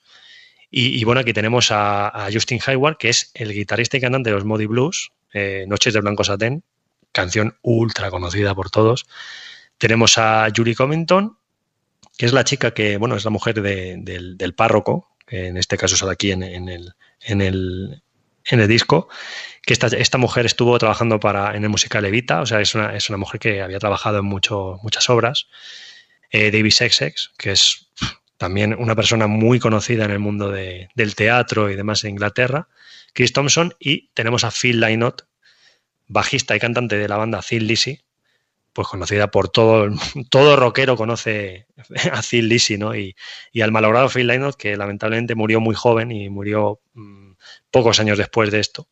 Y, bueno, aquí tenemos a, Justin Hayward, que es el guitarrista y cantante de los Modi Blues, eh, Noches de Blanco Satén, canción ultra conocida por todos. Tenemos a Julie Covington, que es la chica que, bueno, es la mujer del, párroco, que en este caso sale aquí en, el, en, el, en el disco, que esta, esta, mujer estuvo trabajando para, en el musical Evita, o sea, es una, es una mujer que había trabajado en mucho, muchas obras. Eh, David Sexex, que es también una persona muy conocida en el mundo del teatro y demás en Inglaterra, Chris Thompson, y tenemos a Phil Lynott, bajista y cantante de la banda Thin Lizzy, pues conocida por todo, todo rockero conoce a Thin Lizzy, ¿no? Y, y, al malogrado Phil Lynott, que lamentablemente murió muy joven y murió mmm, pocos años después de esto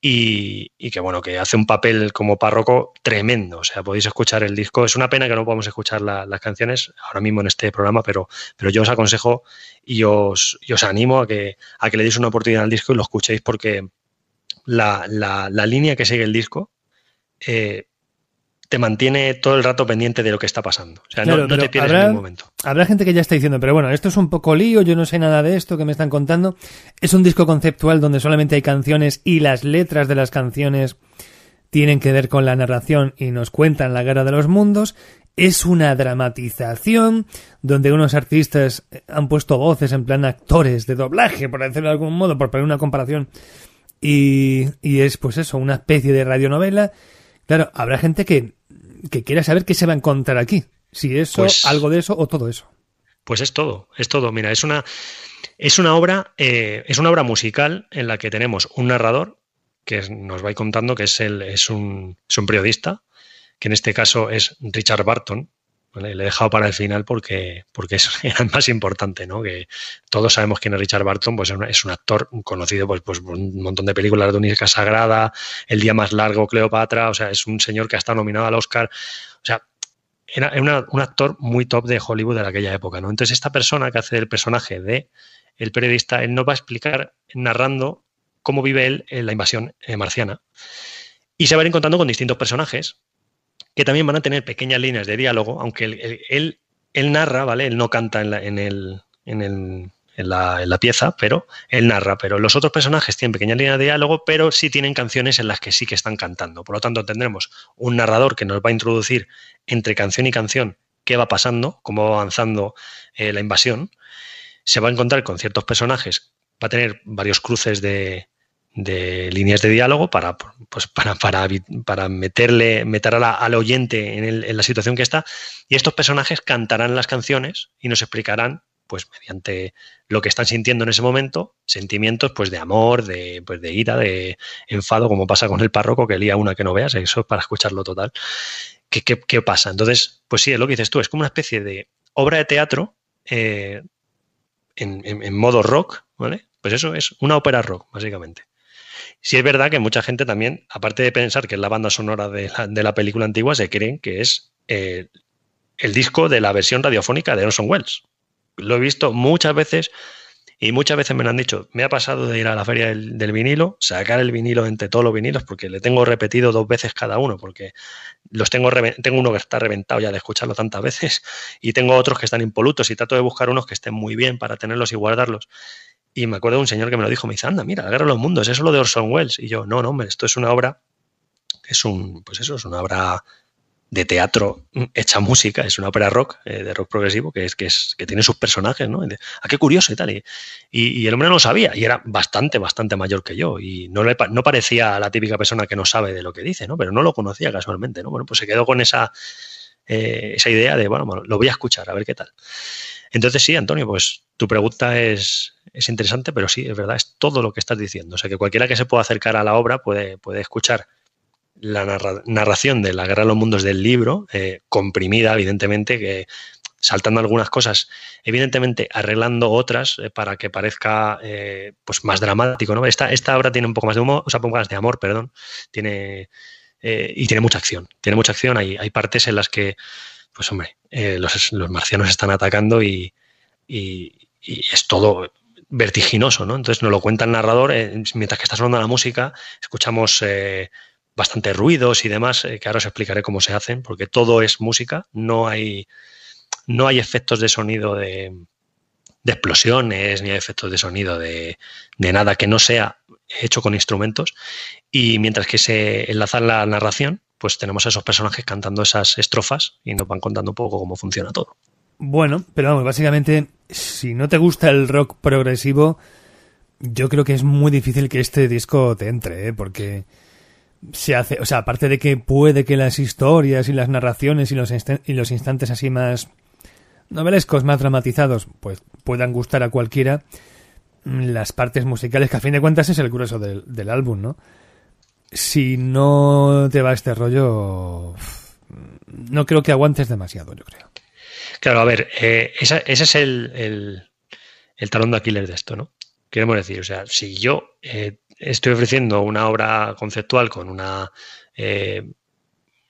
y, que bueno, que hace un papel como párroco tremendo. O sea, podéis escuchar el disco. Es una pena que no podamos escuchar las canciones ahora mismo en este programa, pero, pero yo os aconsejo y os, os animo a que, a que le deis una oportunidad al disco y lo escuchéis porque la, la, la línea que sigue el disco eh, te mantiene todo el rato pendiente de lo que está pasando. O sea, no, te pierdes en ningún momento. Habrá gente que ya está diciendo, pero bueno, esto es un poco lío, yo no sé nada de esto que me están contando. Es un disco conceptual donde solamente hay canciones y las letras de las canciones tienen que ver con la narración y nos cuentan la guerra de los mundos. Es una dramatización donde unos artistas han puesto voces en plan actores de doblaje, por decirlo de algún modo, por poner una comparación. Y, y es pues eso, una especie de radionovela. Claro, habrá gente que que quiera saber qué se va a encontrar aquí. Si eso, pues, algo de eso o todo eso. Pues es todo, es todo. Mira, es una, es una obra, eh, es una obra musical en la que tenemos un narrador que nos va a ir contando que es, el, es, un, es un periodista, que en este caso es Richard Barton, le he dejado para el final porque, porque es el más importante, ¿no? Que todos sabemos quién es Richard Barton, pues es un, actor conocido pues, pues, por un montón de películas de Única Sagrada, El Día Más Largo, Cleopatra, o sea, es un señor que ha estado nominado al Oscar. O sea, era, un actor muy top de Hollywood de aquella época, ¿no? Entonces, esta persona que hace el personaje de el periodista, él nos va a explicar narrando cómo vive él en la invasión eh, marciana. Y se va a ir encontrando con distintos personajes que también van a tener pequeñas líneas de diálogo, aunque él, él, narra, ¿vale? Él no canta en la, en el, en el en la, en la, pieza, pero él narra. Pero los otros personajes tienen pequeñas líneas de diálogo, pero sí tienen canciones en las que sí que están cantando. Por lo tanto, tendremos un narrador que nos va a introducir entre canción y canción qué va pasando, cómo va avanzando eh, la invasión. Se va a encontrar con ciertos personajes, va a tener varios cruces de, de líneas de diálogo para, pues para, para, para meterle, meter al oyente en, la situación que está. Y estos personajes cantarán las canciones y nos explicarán, pues mediante lo que están sintiendo en ese momento, sentimientos pues de amor, de, pues, de ira, de enfado, como pasa con el párroco que lía una que no veas, eso es para escucharlo total. ¿Qué, qué, pasa? Entonces, pues sí, es lo que dices tú, es como una especie de obra de teatro eh, en, en modo rock, ¿vale? Pues eso es una ópera rock, básicamente. Sí es verdad que mucha gente también, aparte de pensar que es la banda sonora de la, película antigua, se creen que es eh, el disco de la versión radiofónica de Orson Welles. Lo he visto muchas veces y muchas veces me lo han dicho. Me ha pasado de ir a la feria del, vinilo, sacar el vinilo entre todos los vinilos, porque le tengo repetido dos veces cada uno, porque los tengo, tengo uno que está reventado ya de escucharlo tantas veces y tengo otros que están impolutos y trato de buscar unos que estén muy bien para tenerlos y guardarlos. Y me acuerdo de un señor que me lo dijo, me dice, anda, mira, la guerra de los mundos, eso es lo de Orson Welles. Y yo, no, no, hombre, esto es una obra, es un, pues eso, es una obra de teatro hecha música, es una ópera rock, eh, de rock progresivo, que es, que es que tiene sus personajes, ¿no? ah, qué curioso y tal. Y, y, el hombre no lo sabía, y era bastante, bastante mayor que yo, y no, le, no parecía la típica persona que no sabe de lo que dice, ¿no? Pero no lo conocía casualmente, ¿no? Bueno, pues se quedó con esa, eh, esa idea de, bueno, bueno, lo voy a escuchar, a ver qué tal. Entonces sí, Antonio, pues tu pregunta es, es interesante, pero sí, es verdad, es todo lo que estás diciendo. O sea, que cualquiera que se pueda acercar a la obra puede, puede escuchar la narración de la Guerra de los Mundos del libro, eh, comprimida, evidentemente, que saltando algunas cosas, evidentemente arreglando otras eh, para que parezca pues más dramático. ¿no? Esta, esta obra tiene un poco más de humor, o sea, un poco más de amor, perdón, tiene, y tiene mucha acción. Tiene mucha acción, hay, hay partes en las que, pues hombre, los, los, marcianos están atacando y, y, es todo vertiginoso, ¿no? Entonces nos lo cuenta el narrador, mientras que está sonando la música, escuchamos bastante ruidos y demás, eh, que ahora os explicaré cómo se hacen, porque todo es música, no hay, no hay efectos de sonido de, explosiones, ni hay efectos de sonido de, nada que no sea hecho con instrumentos. Y mientras que se enlaza la narración, pues tenemos a esos personajes cantando esas estrofas y nos van contando un poco cómo funciona todo. Bueno, pero vamos, básicamente, si no te gusta el rock progresivo, yo creo que es muy difícil que este disco te entre, ¿eh? porque se hace, o sea, aparte de que puede que las historias y las narraciones y los, y los instantes así más novelescos, más dramatizados, pues puedan gustar a cualquiera, las partes musicales, que a fin de cuentas es el grueso del, del álbum, ¿no? Si no te va este rollo, no creo que aguantes demasiado, yo creo. Claro, a ver, eh, ese es el, el, talón de Aquiles de esto, ¿no? Queremos decir, o sea, si yo eh, estoy ofreciendo una obra conceptual con una eh,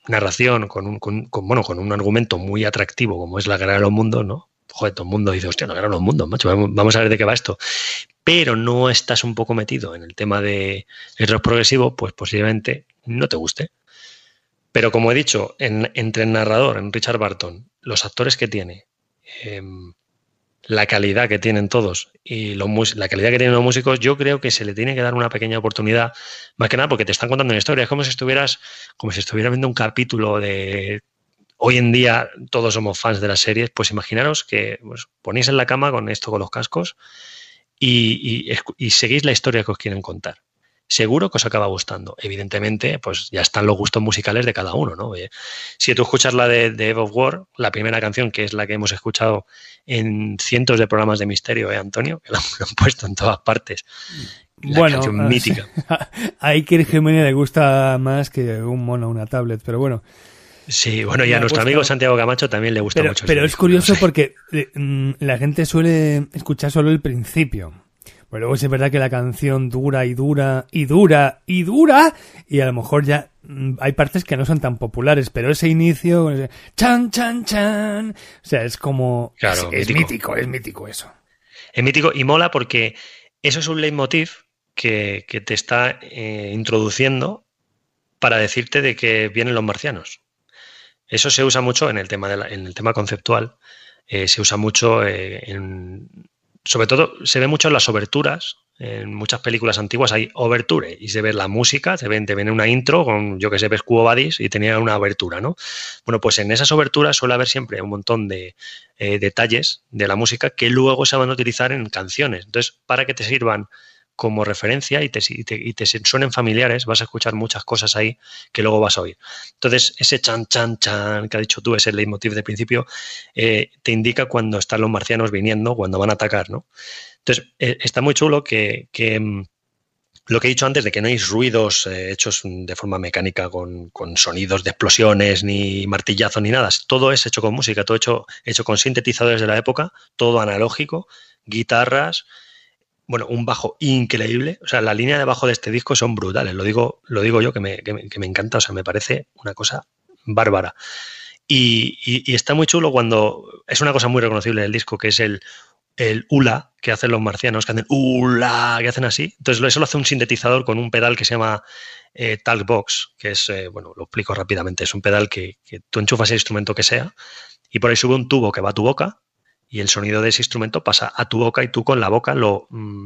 narración, con un, con, bueno, con un argumento muy atractivo como es la guerra de los mundos, ¿no? Joder, todo el mundo dice, hostia, guerra de los mundos, macho, vamos a ver de qué va esto. Pero no estás un poco metido en el tema de el rock progresivo, pues posiblemente no te guste. Pero como he dicho, entre el narrador, en Richard Barton, los actores que tiene, em, la calidad que tienen todos y la calidad que tienen los músicos, yo creo que se le tiene que dar una pequeña oportunidad, más que nada porque te están contando una historia. Es como si estuvieras, como si estuvieras viendo un capítulo de hoy en día todos somos fans de las series, pues imaginaros que pues, ponéis en la cama con esto, con los cascos, y, y seguís la historia que os quieren contar seguro que os acaba gustando. Evidentemente, pues ya están los gustos musicales de cada uno, ¿no? si tú escuchas la de, de, Eve of War, la primera canción, que es la que hemos escuchado en cientos de programas de misterio, ¿eh, Antonio? Que la han puesto en todas partes. La bueno, canción mítica. a Iker Jiménez le gusta más que un mono, una tablet, pero bueno. Sí, bueno, y a nuestro amigo Santiago Camacho también le gusta mucho. Pero es curioso porque eh, mm, la gente suele escuchar solo el principio. Pero luego es verdad que la canción dura y dura y dura y dura y a lo mejor ya mm, hay partes que no son tan populares, pero ese inicio, chan, chan, chan, o sea, es como... Claro, es, mítico. es mítico eso. Es mítico y mola porque eso es un leitmotiv que, que te está eh, introduciendo para decirte de que vienen los marcianos. Eso se usa mucho en el tema, en el tema conceptual, eh, se usa mucho eh, en, sobre todo se ve mucho en las oberturas. En muchas películas antiguas hay oberture y se ve la música, se ven, te viene una intro con, yo que sé, ves Cubo Badis y tenía una obertura, ¿no? Bueno, pues en esas oberturas suele haber siempre un montón de eh, detalles de la música que luego se van a utilizar en canciones. Entonces, para que te sirvan como referencia y te, y te, suenen familiares, vas a escuchar muchas cosas ahí que luego vas a oír. Entonces, ese chan, chan, chan que ha dicho tú, ese leitmotiv de principio, eh, te indica cuando están los marcianos viniendo, cuando van a atacar, ¿no? Entonces, eh, está muy chulo que, mm, lo que he dicho antes de que no hay ruidos eh, hechos de forma mecánica con, con, sonidos de explosiones, ni martillazo, ni nada. Todo es hecho con música, todo hecho, hecho con sintetizadores de la época, todo analógico, guitarras, bueno, un bajo increíble. O sea, la línea de bajo de este disco son brutales. Lo digo, lo digo yo que me, que me, encanta. O sea, me parece una cosa bárbara. Y, está muy chulo cuando es una cosa muy reconocible del disco, que es el, el hula que hacen los marcianos, que hacen hula, que hacen así. Entonces, eso lo hace un sintetizador con un pedal que se llama eh, Talkbox, que es, eh, bueno, lo explico rápidamente, es un pedal que, que tú enchufas el instrumento que sea y por ahí sube un tubo que va a tu boca y el sonido de ese instrumento pasa a tu boca y tú con la boca lo mm,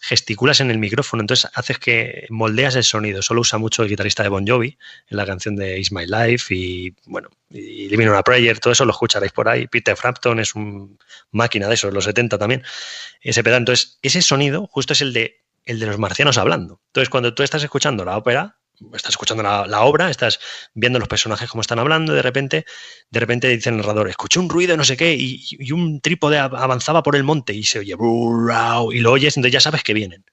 gesticulas en el micrófono, entonces haces que moldeas el sonido. Solo usa mucho el guitarrista de Bon Jovi en la canción de Is My Life y, bueno, y Living a Prayer, todo eso lo escucharéis por ahí. Peter Frampton es un máquina de eso, los 70 también, ese pedal. Entonces, ese sonido justo es el de, el de los marcianos hablando. Entonces, cuando tú estás escuchando la ópera, estás escuchando la, obra, estás viendo los personajes cómo están hablando, de repente, de repente dice el narrador, escuché un ruido, no sé qué, y, un trípode avanzaba por el monte y se oye, y lo oyes, entonces ya sabes que vienen.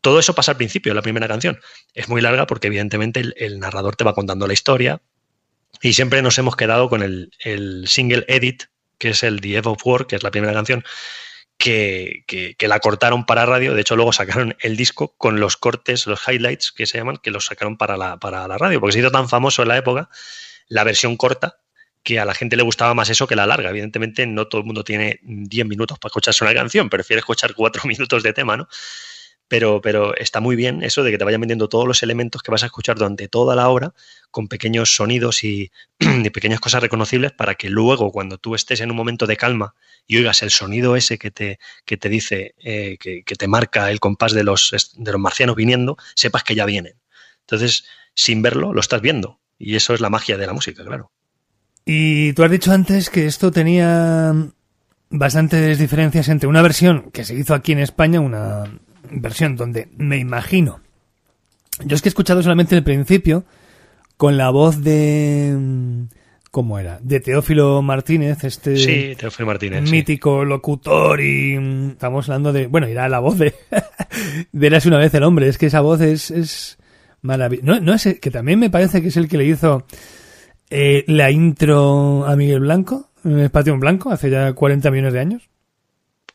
Todo eso pasa al principio, la primera canción. Es muy larga porque evidentemente el, narrador te va contando la historia y siempre nos hemos quedado con el, el single edit, que es el The Eve of War, que es la primera canción, que, la cortaron para radio. De hecho, luego sacaron el disco con los cortes, los highlights que se llaman, que los sacaron para la, para la radio, porque se hizo tan famoso en la época la versión corta que a la gente le gustaba más eso que la larga. Evidentemente, no todo el mundo tiene 10 minutos para escucharse una canción, prefiere escuchar 4 minutos de tema, ¿no? Pero, pero está muy bien eso de que te vayan vendiendo todos los elementos que vas a escuchar durante toda la obra con pequeños sonidos y, pequeñas cosas reconocibles para que luego cuando tú estés en un momento de calma y oigas el sonido ese que te, que te dice, eh, que, te marca el compás de los, de los marcianos viniendo, sepas que ya vienen. Entonces, sin verlo, lo estás viendo. Y eso es la magia de la música, claro. Y tú has dicho antes que esto tenía bastantes diferencias entre una versión que se hizo aquí en España, una versión donde me imagino. Yo es que he escuchado solamente el principio con la voz de. ¿Cómo era? De Teófilo Martínez, este. Sí, Teófilo Martínez. Mítico locutor y. Estamos hablando de. Bueno, era la voz de. de Eras una vez el hombre. Es que esa voz es. es maravillosa. No, no es. Que también me parece que es el que le hizo eh, la intro a Miguel Blanco en el Patio en Blanco hace ya 40 millones de años.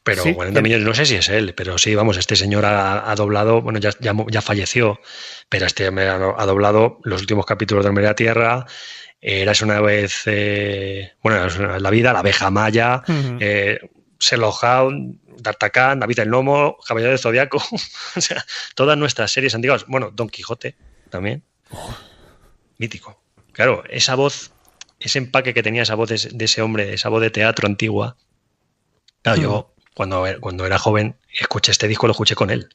Pero 40 millones, no sé si es él, pero sí, vamos, este señor ha, doblado, bueno, ya, ya, falleció, pero este ha, doblado los últimos capítulos de Hombre de la Tierra, Eras una vez, eh, bueno, la vida, La abeja maya, eh, Sherlock Hound, D'Artagnan, David el Lomo, Caballero de Zodiaco, o sea, todas nuestras series antiguas, bueno, Don Quijote también, mítico. Claro, esa voz, ese empaque que tenía esa voz de, ese hombre, esa voz de teatro antigua, claro, yo cuando, cuando era joven, escuché este disco, lo escuché con él.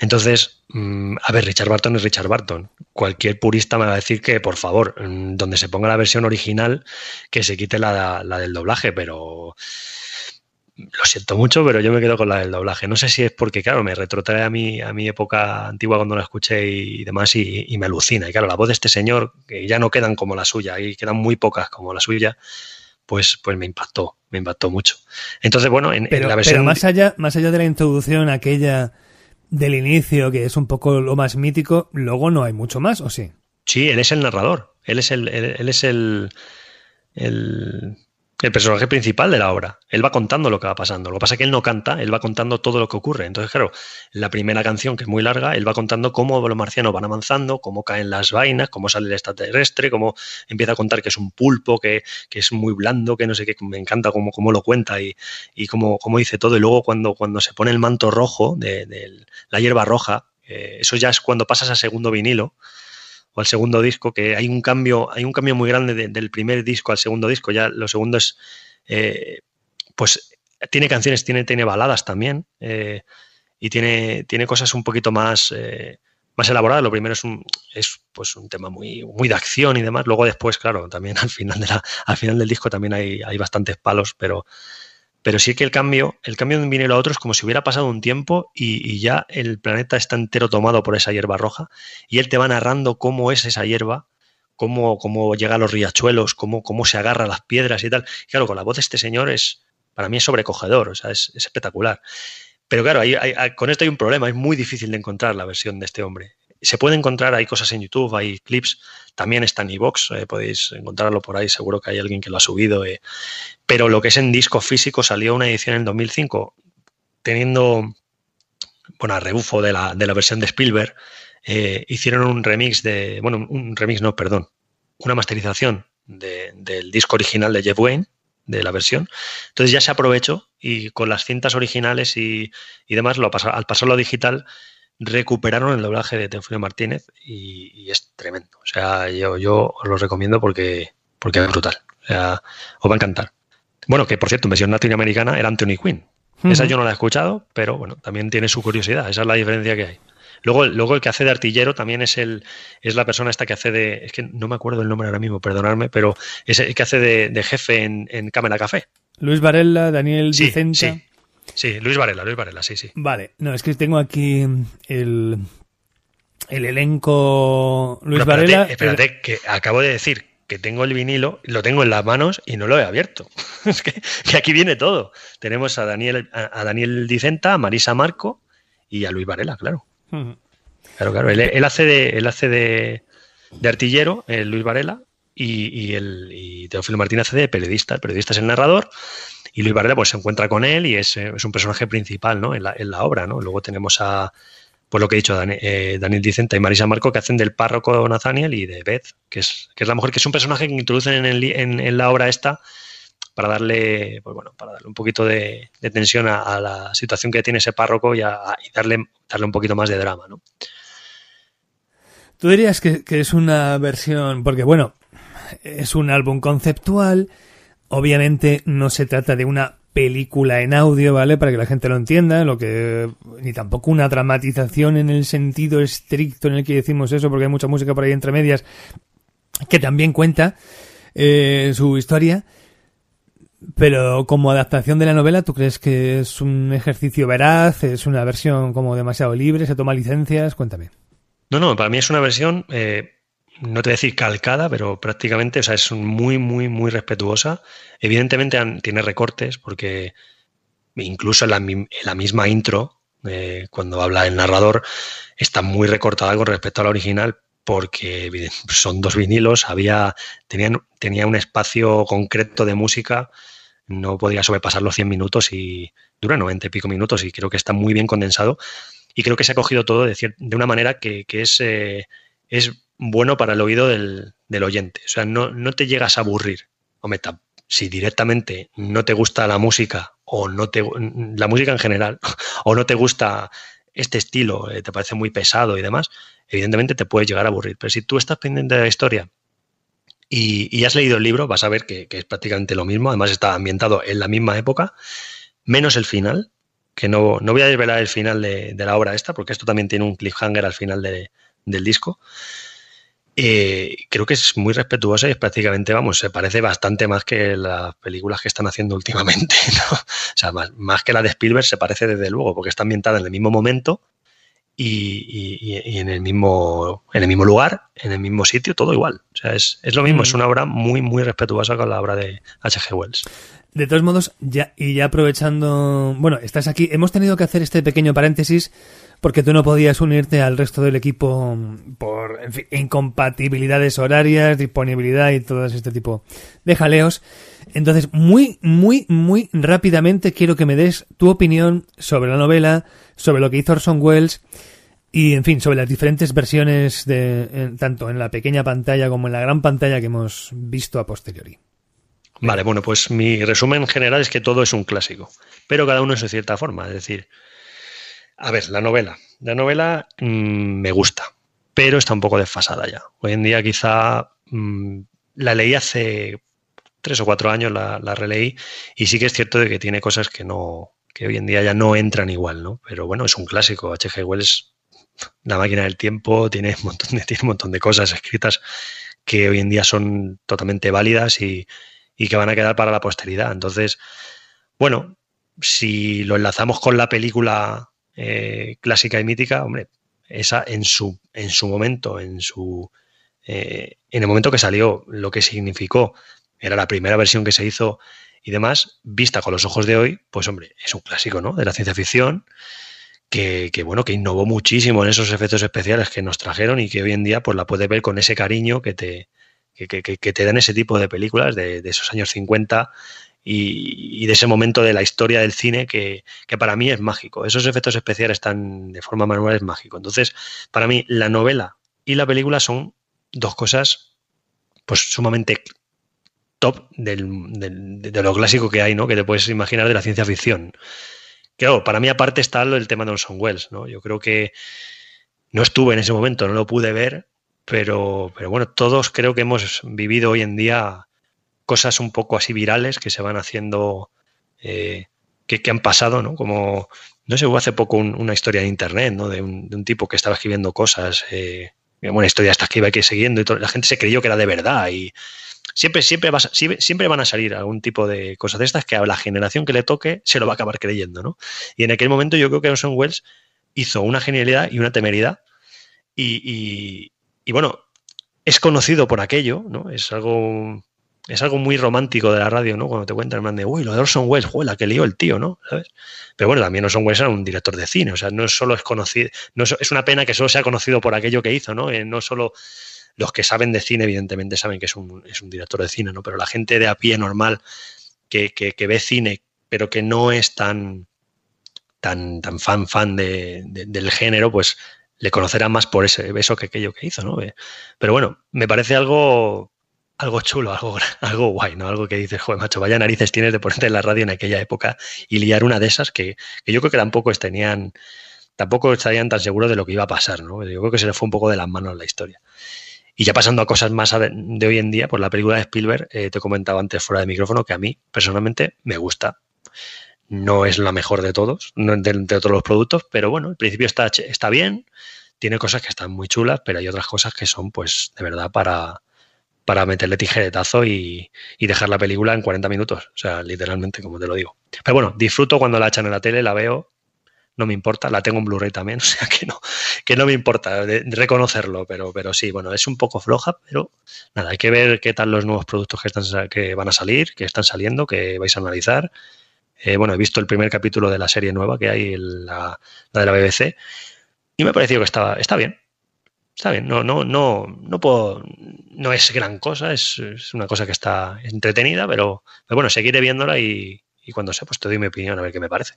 Entonces, mm, a ver, Richard Barton es Richard Barton. Cualquier purista me va a decir que, por favor, mm, donde se ponga la versión original, que se quite la, del doblaje, pero lo siento mucho, pero yo me quedo con la del doblaje. No sé si es porque, claro, me retrotrae a mi, a mi época antigua cuando la escuché y, demás y, me alucina. Y claro, la voz de este señor, que ya no quedan como la suya, y quedan muy pocas como la suya, pues, pues me impactó, me impactó mucho. Entonces, bueno, en, la versión... Pero más allá, más allá de la introducción aquella del inicio, que es un poco lo más mítico, luego no hay mucho más, ¿o sí? Sí, él es el narrador, él es el, él, es el, el, el personaje principal de la obra. Él va contando lo que va pasando. Lo que pasa es que él no canta, él va contando todo lo que ocurre. Entonces, claro, la primera canción, que es muy larga, él va contando cómo los marcianos van avanzando, cómo caen las vainas, cómo sale el extraterrestre, cómo empieza a contar que es un pulpo, que, es muy blando, que no sé qué, me encanta cómo, cómo lo cuenta y, y cómo, cómo, dice todo. Y luego cuando, cuando se pone el manto rojo de, la hierba roja, eh, eso ya es cuando pasas a segundo vinilo o al segundo disco, que hay un cambio, hay un cambio muy grande del primer disco al segundo disco. Ya lo segundo es, eh, pues tiene canciones, tiene, tiene baladas también eh, y tiene, tiene cosas un poquito más, eh, más elaboradas. Lo primero es un, es pues un tema muy, muy de acción y demás. Luego después, claro, también al final, de la, al final del disco también hay, hay bastantes palos, pero pero sí que el cambio, el cambio de un vinilo a otro es como si hubiera pasado un tiempo y, ya el planeta está entero tomado por esa hierba roja y él te va narrando cómo es esa hierba, cómo, cómo llega a los riachuelos, cómo, cómo se agarra a las piedras y tal. claro, con la voz de este señor es, para mí es sobrecogedor, o sea, es, espectacular. Pero claro, con esto hay un problema, es muy difícil de encontrar la versión de este hombre. Se puede encontrar, hay cosas en YouTube, hay clips, también está en iVox, eh, podéis encontrarlo por ahí, seguro que hay alguien que lo ha subido. Eh. Pero lo que es en disco físico salió una edición en 2005, teniendo, bueno, a rebufo de la, de la versión de Spielberg, eh, hicieron un remix de, bueno, un remix no, perdón, una masterización del disco original de Jeff Wayne, de la versión. Entonces ya se aprovechó y con las cintas originales y, demás, lo, al pasarlo a digital, recuperaron el doblaje de Teofilo Martínez y, es tremendo. O sea, yo, yo os lo recomiendo porque, porque es brutal. O sea, os va a encantar. Bueno, que por cierto, en versión latinoamericana era Anthony Quinn. Esa yo no la he escuchado, pero bueno, también tiene su curiosidad. Esa es la diferencia que hay. Luego, luego el que hace de artillero también es el es la persona esta que hace de. Es que no me acuerdo el nombre ahora mismo, perdonadme, pero es el que hace de, jefe en, en, Cámara Café. Luis Varela, Daniel sí, Vicenta. Sí, Luis Varela, Luis Varela, sí, sí. Vale, no, es que tengo aquí el, el elenco Luis Varela. Espérate, que acabo de decir que tengo el vinilo, lo tengo en las manos y no lo he abierto. es que, aquí viene todo. Tenemos a Daniel, a, Daniel Dicenta, a Marisa Marco y a Luis Varela, claro. Claro, claro. Él, hace de, él hace de, artillero, el Luis Varela, y, el, y Teófilo Martínez hace de periodista. El periodista es el narrador y Luis Varela pues se encuentra con él y es, es un personaje principal ¿no? en, la, en la obra. ¿no? Luego tenemos a, pues lo que he dicho, eh, Daniel, Dicenta y Marisa Marco, que hacen del párroco Nathaniel y de Beth, que es, que es la mujer, que es un personaje que introducen en, la obra esta para darle, pues bueno, para darle un poquito de, tensión a, la situación que tiene ese párroco y, darle, darle un poquito más de drama, ¿no? Tú dirías que es una versión, porque bueno, es un álbum conceptual, Obviamente no se trata de una película en audio, ¿vale? Para que la gente lo entienda, lo que ni tampoco una dramatización en el sentido estricto en el que decimos eso, porque hay mucha música por ahí entre medias que también cuenta eh, su historia. Pero como adaptación de la novela, ¿tú crees que es un ejercicio veraz? ¿Es una versión como demasiado libre? ¿Se toma licencias? Cuéntame. No, no, para mí es una versión eh, no te decir calcada, pero prácticamente, o sea, es muy, muy, muy respetuosa. Evidentemente tiene recortes, porque incluso en la, misma intro, eh, cuando habla el narrador, está muy recortada con respecto a la original, porque son dos vinilos, había, tenían, tenía un espacio concreto de música, no podía sobrepasar los 100 minutos y dura 90 y pico minutos, y creo que está muy bien condensado. Y creo que se ha cogido todo de, de una manera que, es, eh, es bueno para el oído del, oyente. O sea, no, no, te llegas a aburrir. Hombre, si directamente no te gusta la música o no te la música en general o no te gusta este estilo, eh, te parece muy pesado y demás, evidentemente te puede llegar a aburrir. Pero si tú estás pendiente de la historia y, has leído el libro, vas a ver que, es prácticamente lo mismo. Además está ambientado en la misma época, menos el final, que no, no voy a desvelar el final de, la obra esta, porque esto también tiene un cliffhanger al final del disco. Eh, creo que es muy respetuosa y es prácticamente, vamos, se parece bastante más que las películas que están haciendo últimamente. ¿no? O sea, más, que la de Spielberg se parece desde luego, porque está ambientada en el mismo momento y, en, el mismo, en el mismo lugar, en el mismo sitio, todo igual. O sea, es, lo mismo, es una obra muy, muy respetuosa con la obra de H.G. Wells. De todos modos, ya, y ya aprovechando, bueno, estás aquí, hemos tenido que hacer este pequeño paréntesis porque tú no podías unirte al resto del equipo por incompatibilidades horarias, disponibilidad y todo este tipo de jaleos. Entonces, muy, muy, muy rápidamente quiero que me des tu opinión sobre la novela, sobre lo que hizo Orson Welles y, en fin, sobre las diferentes versiones de tanto en la pequeña pantalla como en la gran pantalla que hemos visto a posteriori. Vale, bueno, pues mi resumen general es que todo es un clásico, pero cada uno es de cierta forma. Es decir, a ver, la novela. La novela mm, me gusta, pero está un poco desfasada ya. Hoy en día quizá mm, la leí hace tres o cuatro años, la, releí, y sí que es cierto de que tiene cosas que no que hoy en día ya no entran igual, ¿no? Pero bueno, es un clásico. H.G. Wells, La máquina del tiempo, tiene un, montón de, tiene un montón de cosas escritas que hoy en día son totalmente válidas y, y que van a quedar para la posteridad. Entonces, bueno, si lo enlazamos con la película eh, clásica y mítica, hombre, esa en su, en su momento, en su eh, en el momento que salió, lo que significó, era la primera versión que se hizo y demás, vista con los ojos de hoy, pues hombre, es un clásico, ¿no? De la ciencia ficción, que, bueno, que innovó muchísimo en esos efectos especiales que nos trajeron y que hoy en día pues la puedes ver con ese cariño que te, que, te dan ese tipo de películas de, esos años 50 y, de ese momento de la historia del cine que, para mí es mágico. Esos efectos especiales están de forma manual es mágico. Entonces, para mí, la novela y la película son dos cosas pues sumamente top de lo clásico que hay, ¿no? Que te puedes imaginar de la ciencia ficción. Claro, para mí aparte está el tema de Orson Welles, ¿no? Yo creo que no estuve en ese momento, no lo pude ver, pero, pero bueno, todos creo que hemos vivido hoy en día cosas un poco así virales que se van haciendo eh, que, han pasado, ¿no? Como, no sé, hubo hace poco una historia en internet, ¿no? De un, tipo que estaba escribiendo cosas, eh, una historia hasta que iba aquí siguiendo y la gente se creyó que era de verdad y siempre, siempre, siempre van a salir algún tipo de cosas de estas que a la generación que le toque se lo va a acabar creyendo, ¿no? Y en aquel momento yo creo que Orson Welles hizo una genialidad y una temeridad y, y bueno, es conocido por aquello, ¿no? Es algo es algo muy romántico de la radio, ¿no? Cuando te cuentan, en plan de, uy, lo de Orson Welles, juela, que lío el tío, ¿no? ¿Sabes? Pero bueno, también Orson Welles era un director de cine, o sea, no solo es conocido, no es, una pena que solo sea conocido por aquello que hizo, ¿no? Eh, no solo los que saben de cine, evidentemente, saben que es un, es un director de cine, ¿no? Pero la gente de a pie normal que, que, ve cine, pero que no es tan, tan, tan fan, fan de, del género, pues le conocerá más por ese, eso que aquello que hizo, ¿no? Eh, pero bueno, me parece algo algo chulo, algo, algo guay, ¿no? Algo que dices, joder, macho, vaya narices tienes de ponerte en la radio en aquella época y liar una de esas que, yo creo que tampoco tenían, tampoco estarían tan seguros de lo que iba a pasar, ¿no? Yo creo que se le fue un poco de las manos la historia. Y ya pasando a cosas más de hoy en día, pues la película de Spielberg, eh, te comentaba antes fuera de micrófono que a mí personalmente me gusta. No es la mejor de todos, de, todos los productos, pero bueno, al principio está, está bien, tiene cosas que están muy chulas, pero hay otras cosas que son, pues, de verdad para, para meterle tijeretazo y, y, dejar la película en 40 minutos. O sea, literalmente, como te lo digo. Pero bueno, disfruto cuando la echan en la tele, la veo, no me importa, la tengo en Blu-ray también, o sea que no, que no me importa reconocerlo, pero, pero sí, bueno, es un poco floja, pero nada, hay que ver qué tal los nuevos productos que, están, que van a salir, que están saliendo, que vais a analizar. Eh, bueno, he visto el primer capítulo de la serie nueva que hay, la, la de la BBC, y me ha parecido que estaba, está bien, está bien, no, no, no, no puedo, no es gran cosa, es, una cosa que está entretenida, pero, bueno, seguiré viéndola y, cuando sea, pues te doy mi opinión a ver qué me parece.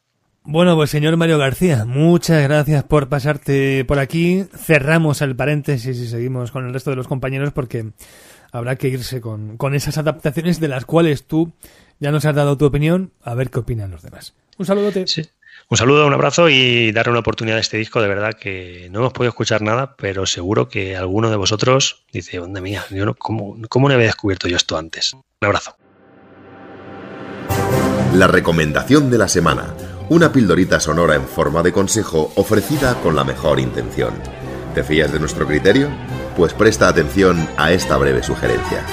Bueno, pues señor Mario García, muchas gracias por pasarte por aquí. Cerramos el paréntesis y seguimos con el resto de los compañeros porque habrá que irse con, con esas adaptaciones de las cuales tú ya nos has dado tu opinión, a ver qué opinan los demás. Un saludote. Sí. Un saludo, un abrazo y darle una oportunidad a este disco. De verdad que no hemos podido escuchar nada, pero seguro que alguno de vosotros dice, onda mía, yo no, ¿cómo, ¿cómo no había descubierto yo esto antes? Un abrazo. La recomendación de la semana. Una pildorita sonora en forma de consejo ofrecida con la mejor intención. ¿Te fías de nuestro criterio? Pues presta atención a esta breve sugerencia.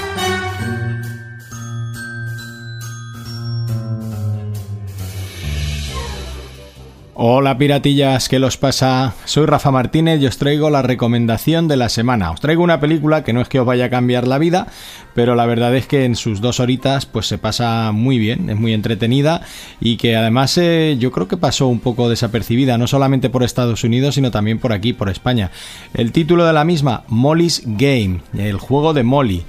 Hola piratillas, ¿qué los pasa? Soy Rafa Martínez y os traigo la recomendación de la semana. Os traigo una película que no es que os vaya a cambiar la vida, pero la verdad es que en sus dos horitas pues se pasa muy bien, es muy entretenida y que además eh, yo creo que pasó un poco desapercibida, no solamente por Estados Unidos, sino también por aquí, por España. El título de la misma, Molly's Game, el juego de Molly.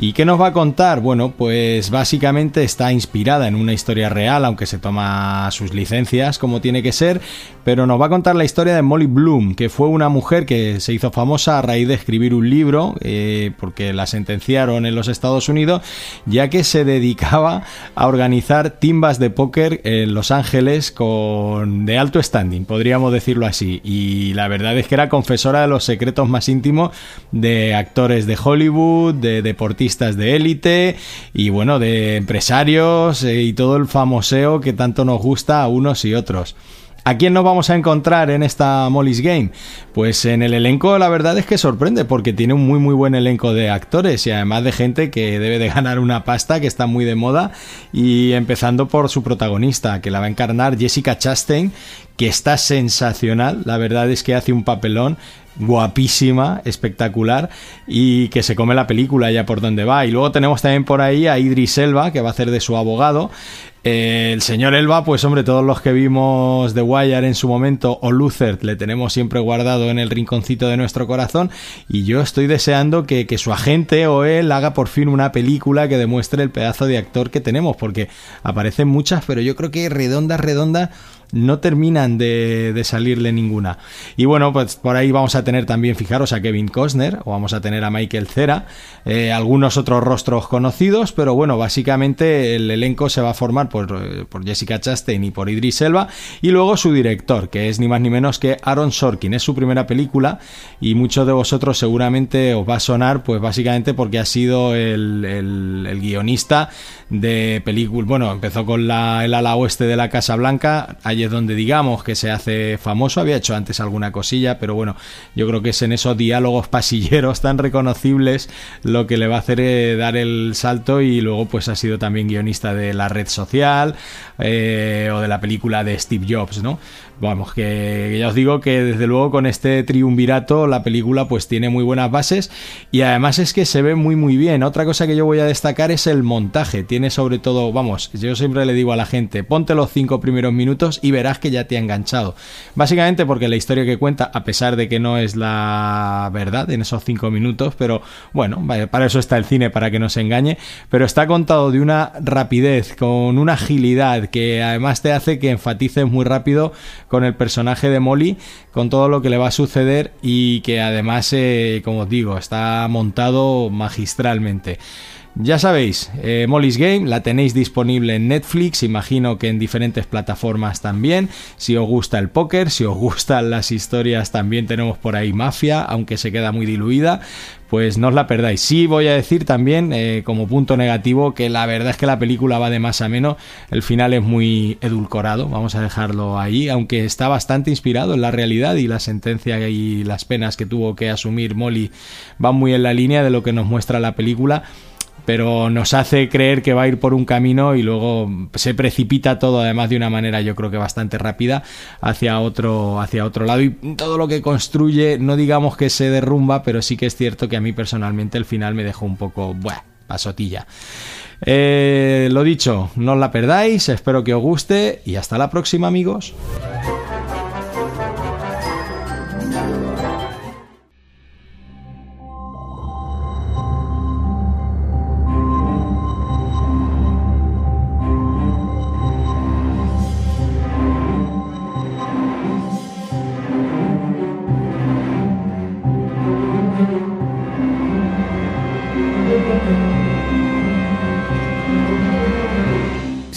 ¿Y qué nos va a contar? Bueno, pues básicamente está inspirada en una historia real, aunque se toma sus licencias como tiene que ser, pero nos va a contar la historia de Molly Bloom, que fue una mujer que se hizo famosa a raíz de escribir un libro, eh, porque la sentenciaron en los Estados Unidos, ya que se dedicaba a organizar timbas de póker en Los Ángeles con de alto standing, podríamos decirlo así. Y la verdad es que era confesora de los secretos más íntimos de actores de Hollywood, de deportistas, de élite y bueno, de empresarios eh, y todo el famoseo que tanto nos gusta a unos y otros. ¿A quién nos vamos a encontrar en esta Molly's Game? Pues en el elenco la verdad es que sorprende porque tiene un muy muy buen elenco de actores y además de gente que debe de ganar una pasta que está muy de moda y empezando por su protagonista que la va a encarnar Jessica Chastain que está sensacional, la verdad es que hace un papelón guapísima, espectacular y que se come la película ya por donde va. Y luego tenemos también por ahí a Idris Elba, que va a hacer de su abogado. Eh, el señor Elba, pues hombre, todos los que vimos The Wire en su momento o Luther le tenemos siempre guardado en el rinconcito de nuestro corazón y yo estoy deseando que, que, su agente o él haga por fin una película que demuestre el pedazo de actor que tenemos porque aparecen muchas, pero yo creo que redonda, redonda no terminan de, de, salirle ninguna. Y bueno, pues por ahí vamos a tener también, fijaros, a Kevin Costner, o vamos a tener a Michael Cera, eh, algunos otros rostros conocidos, pero bueno, básicamente el elenco se va a formar por, por Jessica Chastain y por Idris Elba, y luego su director, que es ni más ni menos que Aaron Sorkin. Es su primera película y muchos de vosotros seguramente os va a sonar, pues básicamente porque ha sido el, el, guionista de películas. Bueno, empezó con la, el ala oeste de la Casa Blanca, es donde digamos que se hace famoso. Había hecho antes alguna cosilla, pero bueno, yo creo que es en esos diálogos pasilleros tan reconocibles lo que le va a hacer eh, dar el salto y luego pues ha sido también guionista de La Red Social eh, o de la película de Steve Jobs, ¿no? Vamos, que ya os digo que desde luego con este triunvirato la película pues tiene muy buenas bases y además es que se ve muy muy bien. Otra cosa que yo voy a destacar es el montaje. Tiene sobre todo, vamos, yo siempre le digo a la gente, ponte los cinco primeros minutos y verás que ya te ha enganchado. Básicamente porque la historia que cuenta, a pesar de que no es la verdad en esos cinco minutos, pero bueno, para eso está el cine, para que no se engañe, pero está contado de una rapidez, con una agilidad que además te hace que enfatices muy rápido con el personaje de Molly, con todo lo que le va a suceder y que además, eh, como os digo, está montado magistralmente. Ya sabéis, eh, Molly's Game la tenéis disponible en Netflix, imagino que en diferentes plataformas también. Si os gusta el póker, si os gustan las historias, también tenemos por ahí Mafia, aunque se queda muy diluida. Pues no os la perdáis. Sí voy a decir también, eh, como punto negativo, que la verdad es que la película va de más a menos. El final es muy edulcorado, vamos a dejarlo ahí, aunque está bastante inspirado en la realidad y la sentencia y las penas que tuvo que asumir Molly van muy en la línea de lo que nos muestra la película pero nos hace creer que va a ir por un camino y luego se precipita todo además de una manera yo creo que bastante rápida hacia otro hacia otro lado. Y todo lo que construye no digamos que se derrumba pero sí que es cierto que a mí personalmente el final me dejó un poco buah, pasotilla. Eh, lo dicho no os la perdáis espero que os guste y hasta la próxima amigos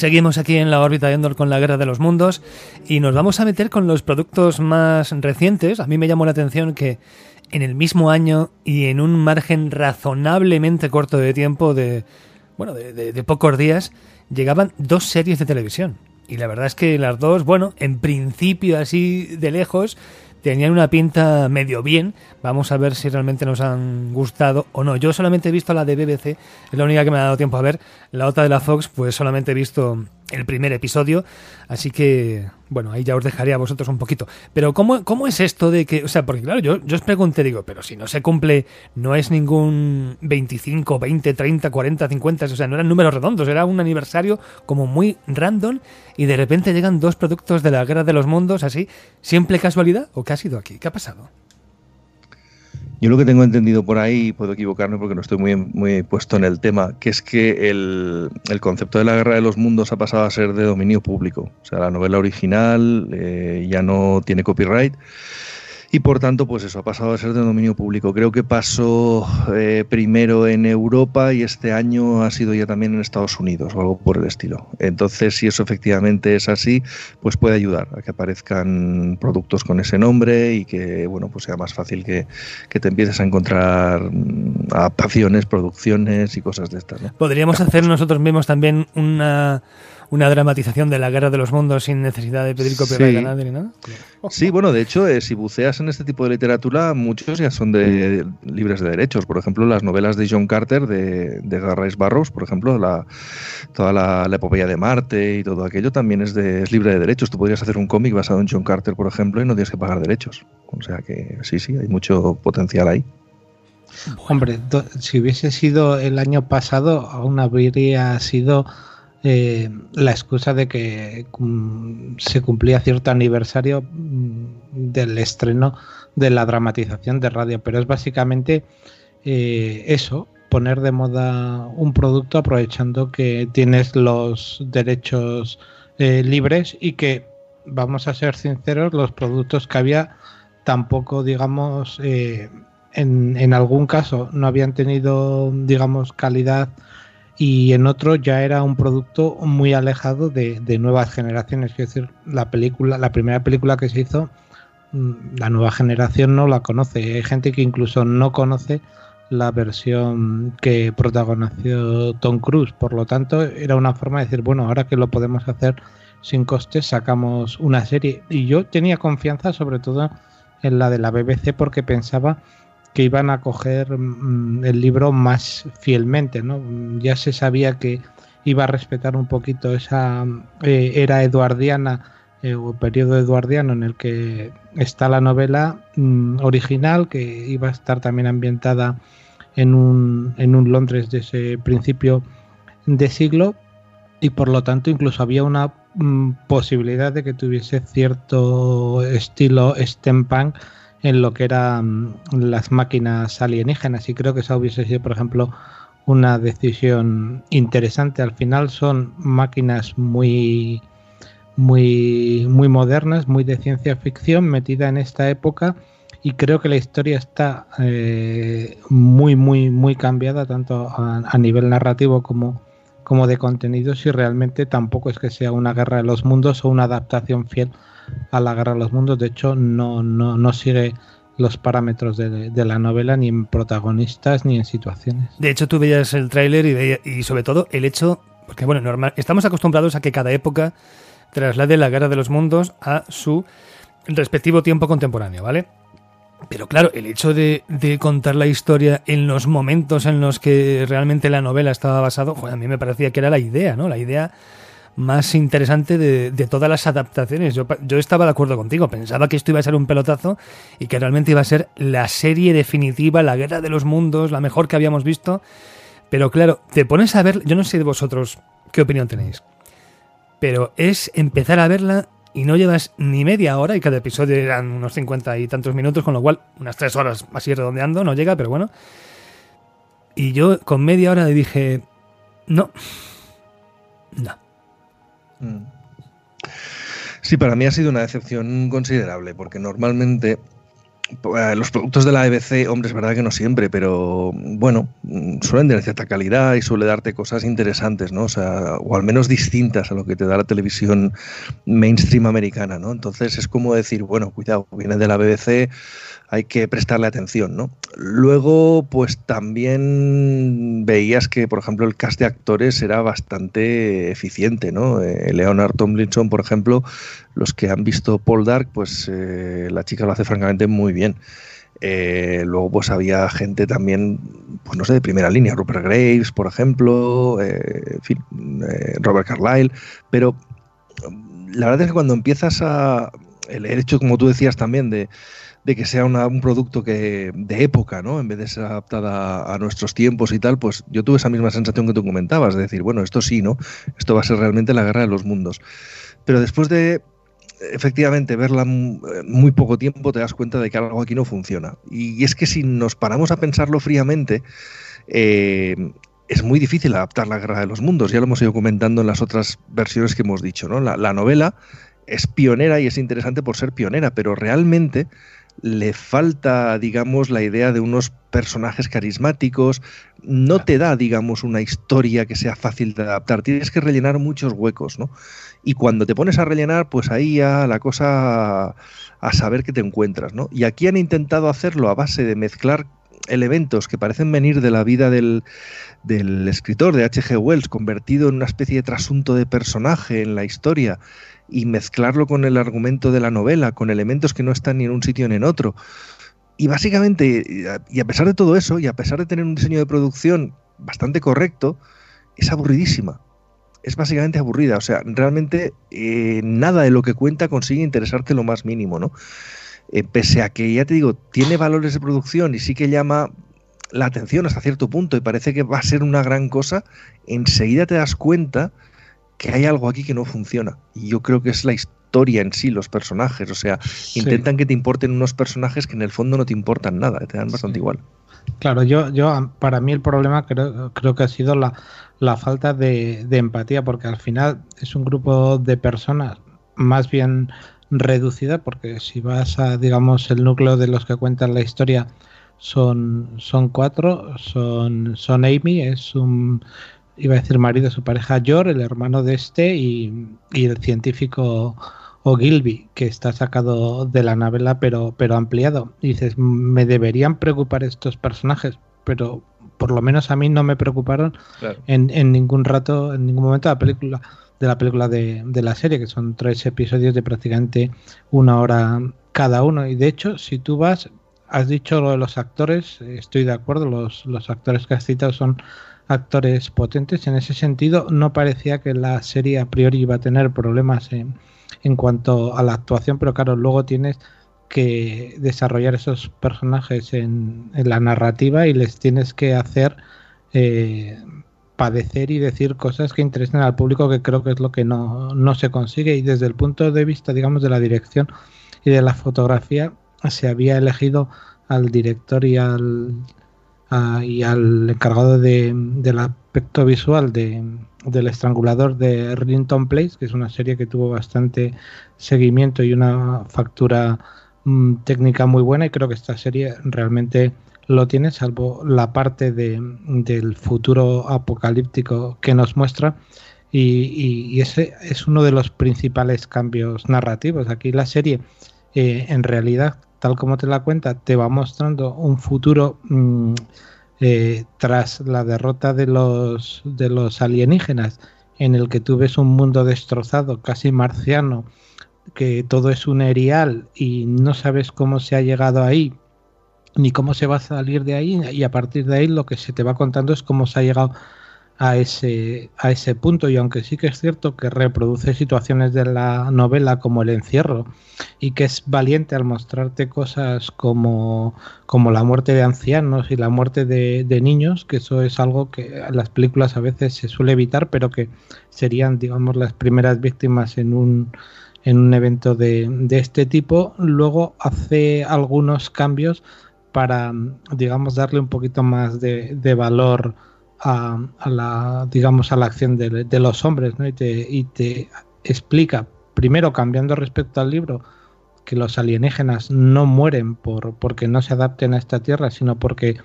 Seguimos aquí en la órbita de Endor con la Guerra de los Mundos y nos vamos a meter con los productos más recientes. A mí me llamó la atención que en el mismo año y en un margen razonablemente corto de tiempo, de, bueno, de, pocos días, llegaban dos series de televisión. Y la verdad es que las dos, bueno, en principio así de lejos, tenían una pinta medio bien. Vamos a ver si realmente nos han gustado o no. Yo solamente he visto la de BBC, es la única que me ha dado tiempo a ver. La otra de la Fox, pues solamente he visto el primer episodio. Así que, bueno, ahí ya os dejaré a vosotros un poquito. Pero, ¿cómo, cómo es esto de que.? O sea, porque claro, yo, yo os pregunté, digo, pero si no se cumple, no es ningún 25, 20, 30, 40, 50, o sea, no eran números redondos, era un aniversario como muy random y de repente llegan dos productos de la Guerra de los Mundos así, ¿simple casualidad? ¿O qué ha sido aquí? ¿Qué ha pasado? Yo lo que tengo entendido por ahí, puedo equivocarme porque no estoy muy, muy puesto en el tema, que es que el, concepto de la guerra de los mundos ha pasado a ser de dominio público. O sea, la novela original eh, ya no tiene copyright y por tanto, pues eso ha pasado a ser de dominio público. Creo que pasó eh, primero en Europa y este año ha sido ya también en Estados Unidos o algo por el estilo. Entonces, si eso efectivamente es así, pues puede ayudar a que aparezcan productos con ese nombre y que bueno, pues sea más fácil que, te empieces a encontrar mm, adaptaciones, producciones y cosas de estas. Podríamos hacer nosotros mismos también una una dramatización de la guerra de los mundos sin necesidad de pedir copyright a nadie ni nada. Sí, bueno, de hecho, eh, si buceas en este tipo de literatura, muchos ya son de, libres de derechos. Por ejemplo, las novelas de John Carter, de, de Barrows, por ejemplo, la, toda la, epopeya de Marte y todo aquello también es, de, es libre de derechos. Tú podrías hacer un cómic basado en John Carter, por ejemplo, y no tienes que pagar derechos. O sea que sí, sí, hay mucho potencial ahí. Hombre, si hubiese sido el año pasado, aún habría sido eh, la excusa de que mm, se cumplía cierto aniversario mm, del estreno de la dramatización de radio, pero es básicamente eh, eso, poner de moda un producto aprovechando que tienes los derechos eh, libres y que vamos a ser sinceros, los productos que había tampoco, digamos, eh, en, en, algún caso no habían tenido, digamos, calidad y en otro ya era un producto muy alejado de, de nuevas generaciones. Es decir, la película, la primera película que se hizo, mm, la nueva generación no la conoce. Hay gente que incluso no conoce la versión que protagonizó Tom Cruise. Por lo tanto, era una forma de decir, bueno, ahora que lo podemos hacer sin costes, sacamos una serie. Y yo tenía confianza sobre todo en la de la BBC porque pensaba que iban a coger mm, el libro más fielmente, ¿no? Ya se sabía que iba a respetar un poquito esa eh, era eduardiana eh, o periodo eduardiano en el que está la novela mm, original, que iba a estar también ambientada en un, en un Londres de ese principio de siglo y por lo tanto incluso había una mm, posibilidad de que tuviese cierto estilo steampunk en lo que eran las máquinas alienígenas. Y creo que esa hubiese sido por ejemplo una decisión interesante. Al final son máquinas muy muy muy modernas muy de ciencia ficción metida en esta época. Y creo que la historia está eh, muy, muy, muy cambiada, tanto a, nivel narrativo como, como de contenidos, y realmente tampoco es que sea una guerra de los mundos o una adaptación fiel a la guerra de los mundos. De hecho, no, no, no sigue los parámetros de, la novela ni en protagonistas ni en situaciones. De hecho, tú veías el tráiler y, y sobre todo el hecho, porque bueno, normal, estamos acostumbrados a que cada época traslade la guerra de los mundos a su respectivo tiempo contemporáneo, ¿vale? Pero claro, el hecho de, contar la historia en los momentos en los que realmente la novela estaba basado, a mí me parecía que era la idea, ¿no? La idea más interesante de, todas las adaptaciones. Yo, yo, estaba de acuerdo contigo, pensaba que esto iba a ser un pelotazo y que realmente iba a ser la serie definitiva, la guerra de los mundos, la mejor que habíamos visto. Pero claro, te pones a ver, yo no sé de vosotros qué opinión tenéis, pero es empezar a verla y no llevas ni media hora, y cada episodio eran unos cincuenta y tantos minutos, con lo cual unas tres horas así redondeando, no llega, pero bueno. Y yo con media hora le dije, no, no. Mm. Sí, para mí ha sido una decepción considerable, porque normalmente eh, los productos de la EBC, hombre, es verdad que no siempre, pero bueno, mm, suelen tener cierta calidad y suele darte cosas interesantes, ¿no? O sea, o al menos distintas a lo que te da la televisión mainstream americana, ¿no? Entonces es como decir, bueno, cuidado, viene de la BBC, hay que prestarle atención, ¿no? Luego, pues también veías que, por ejemplo, el cast de actores era bastante eficiente, ¿no? Eh, Leonard Tomlinson, por ejemplo, los que han visto Paul Dark, pues eh, la chica lo hace francamente muy bien. Eh, luego, pues había gente también, pues no sé, de primera línea, Rupert Graves, por ejemplo, Robert Carlyle, pero la verdad es que cuando empiezas a. El hecho, como tú decías también, de de que sea un producto que de época, ¿no? En vez de ser adaptada a nuestros tiempos y tal, pues yo tuve esa misma sensación que tú comentabas, de decir, bueno, esto sí, ¿no? Esto va a ser realmente la guerra de los mundos. Pero después de efectivamente verla muy poco tiempo te das cuenta de que algo aquí no funciona. Y es que si nos paramos a pensarlo fríamente, eh, es muy difícil adaptar la guerra de los mundos. Ya lo hemos ido comentando en las otras versiones que hemos dicho, ¿no? La novela es pionera y es interesante por ser pionera, pero realmente le falta, digamos, la idea de unos personajes carismáticos, no te da, digamos, una historia que sea fácil de adaptar, tienes que rellenar muchos huecos, ¿no? Y cuando te pones a rellenar, pues ahí ya la cosa a saber qué te encuentras, ¿no? Y aquí han intentado hacerlo a base de mezclar elementos que parecen venir de la vida del, del escritor de H.G. Wells, convertido en una especie de trasunto de personaje en la historia, y mezclarlo con el argumento de la novela, con elementos que no están ni en un sitio ni en otro. Y básicamente, y a pesar de todo eso, y a pesar de tener un diseño de producción bastante correcto, es aburridísima. Es básicamente aburrida. O sea, realmente eh, nada de lo que cuenta consigue interesarte lo más mínimo, ¿no? Eh, pese a que, ya te digo, tiene valores de producción y sí que llama la atención hasta cierto punto y parece que va a ser una gran cosa, enseguida te das cuenta que hay algo aquí que no funciona. Y yo creo que es la historia en sí, los personajes. O sea, intentan que te importen unos personajes que en el fondo no te importan nada, te dan bastante igual. Claro, yo, yo para mí el problema creo, creo que ha sido la, la falta de, empatía, porque al final es un grupo de personas más bien reducida, porque si vas a, digamos, el núcleo de los que cuentan la historia son, son cuatro, son, son Amy, es un, iba a decir marido de su pareja Yor, el hermano de este, y, y el científico Ogilvy, que está sacado de la novela pero, pero ampliado. Y dices, me deberían preocupar estos personajes, pero por lo menos a mí no me preocuparon en, en, ningún rato, en ningún momento de la película de la película de, de, la serie, que son tres episodios de prácticamente una hora cada uno. Y de hecho, si tú vas, has dicho lo de los actores, estoy de acuerdo, los, los actores que has citado son actores potentes. En ese sentido, no parecía que la serie a priori iba a tener problemas en, en cuanto a la actuación, pero claro, luego tienes que desarrollar esos personajes en, la narrativa y les tienes que hacer eh, padecer y decir cosas que interesen al público, que creo que es lo que no, no se consigue. Y desde el punto de vista, digamos, de la dirección y de la fotografía, se había elegido al director y al, y al encargado de, del aspecto visual de, del estrangulador de Rinton Place, que es una serie que tuvo bastante seguimiento y una factura mm, técnica muy buena y creo que esta serie realmente lo tiene, salvo la parte de, del futuro apocalíptico que nos muestra. Y, ese es uno de los principales cambios narrativos. Aquí la serie, eh, en realidad, tal como te la cuenta, te va mostrando un futuro mm, eh, tras la derrota de los, de los alienígenas, en el que tú ves un mundo destrozado, casi marciano, que todo es un erial y no sabes cómo se ha llegado ahí, ni cómo se va a salir de ahí, y a partir de ahí lo que se te va contando es cómo se ha llegado a ese, a ese punto. Y aunque sí que es cierto que reproduce situaciones de la novela como el encierro y que es valiente al mostrarte cosas como, como la muerte de ancianos y la muerte de, niños, que eso es algo que en las películas a veces se suele evitar, pero que serían, digamos, las primeras víctimas en un, en un evento de, de este tipo, luego hace algunos cambios para, digamos, darle un poquito más de, de valor a, la, digamos, a la acción de, los hombres, ¿no? Y te, y te explica, primero cambiando respecto al libro, que los alienígenas no mueren por, porque no se adapten a esta tierra, sino porque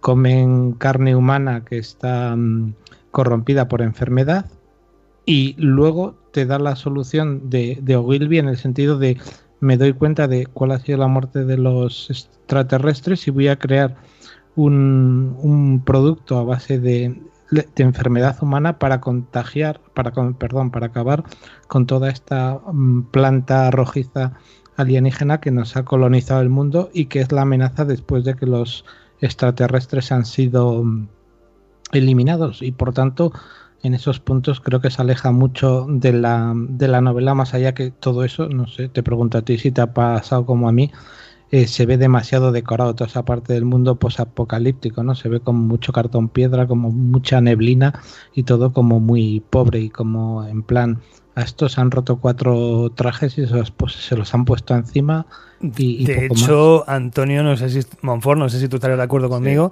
comen carne humana que está mm, corrompida por enfermedad y luego te da la solución de, de Ogilvy en el sentido de me doy cuenta de cuál ha sido la muerte de los extraterrestres y voy a crear un, producto a base de, enfermedad humana para contagiar, para, perdón, para acabar con toda esta mm, planta rojiza alienígena que nos ha colonizado el mundo y que es la amenaza después de que los extraterrestres han sido mm, eliminados. Y por tanto en esos puntos creo que se aleja mucho de la, de la novela más allá que todo eso, no sé, te pregunto a ti si te ha pasado como a mí, eh, se ve demasiado decorado toda esa parte del mundo posapocalíptico, ¿no? Se ve como mucho cartón piedra, como mucha neblina y todo como muy pobre y como en plan a estos han roto cuatro trajes y se los, pues, se los han puesto encima y, de hecho Antonio no sé si Monfort no sé si tú estarías de acuerdo conmigo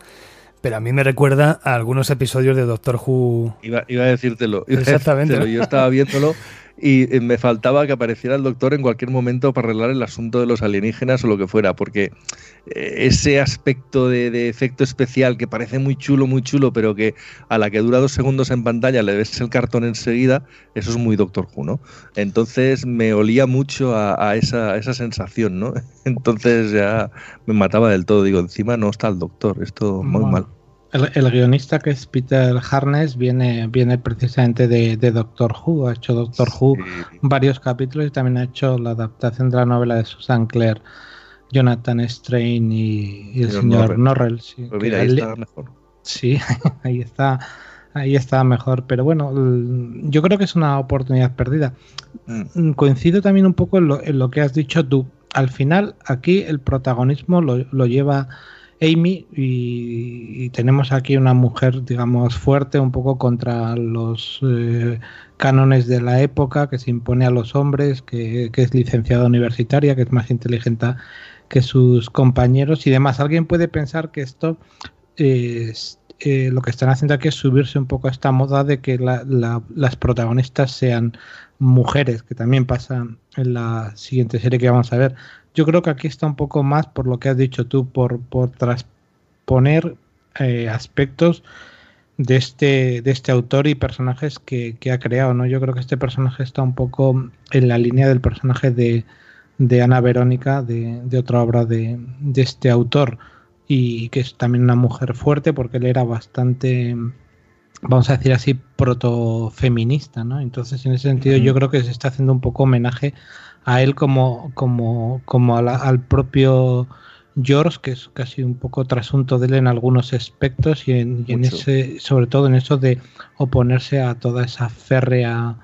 Pero a mí me recuerda a algunos episodios de Doctor Who. Iba, iba a decírtelo. Exactamente. Yo estaba viéndolo y eh, me faltaba que apareciera el doctor en cualquier momento para arreglar el asunto de los alienígenas o lo que fuera, porque eh, ese aspecto de, efecto especial que parece muy chulo, muy chulo, pero que a la que dura dos segundos en pantalla le ves el cartón enseguida, eso es muy Doctor Who, ¿no? Entonces me olía mucho a, esa, esa, sensación, ¿no? Entonces ya me mataba del todo, digo, encima no está el doctor, esto muy mal. El, guionista que es Peter Harness viene, viene precisamente de, Doctor Who, ha hecho Doctor Who varios capítulos y también ha hecho la adaptación de la novela de Susan Clare, Jonathan Strain y, el señor Norrell. sí, pues mira, ahí está mejor. Sí, ahí está, ahí está mejor. Pero bueno, yo creo que es una oportunidad perdida. Mm. Coincido también un poco en lo, en lo, que has dicho tú. Al final, aquí el protagonismo lo, lo lleva Amy y, tenemos aquí una mujer, digamos, fuerte un poco contra los eh, cánones de la época, que se impone a los hombres, que, es licenciada universitaria, que es más inteligente que sus compañeros y demás. Alguien puede pensar que esto eh, lo que están haciendo aquí es subirse un poco a esta moda de que las protagonistas sean mujeres, que también pasa en la siguiente serie que vamos a ver. Yo creo que aquí está un poco más por lo que has dicho tú, por, por transponer eh, aspectos de este, de este autor y personajes que, ha creado, ¿no? Yo creo que este personaje está un poco en la línea del personaje de, de Ana Verónica, de, otra obra de, de, este autor, y que es también una mujer fuerte porque él era bastante, vamos a decir así, protofeminista, ¿no? Entonces, en ese sentido, yo creo que se está haciendo un poco homenaje a él como, como, como al propio George, que es casi un poco trasunto de él en algunos aspectos y en, ese, sobre todo en eso de oponerse a toda esa férrea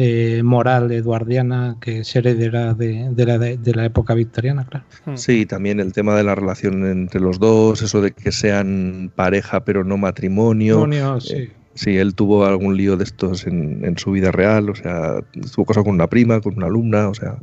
eh, moral eduardiana que es heredera de, de, la, de, la, época victoriana, claro. Hmm. Sí, también el tema de la relación entre los dos, eso de que sean pareja pero no matrimonio. matrimonio sí. Eh, sí, él tuvo algún lío de estos en, en, su vida real, o sea, tuvo cosas con una prima, con una alumna, o sea,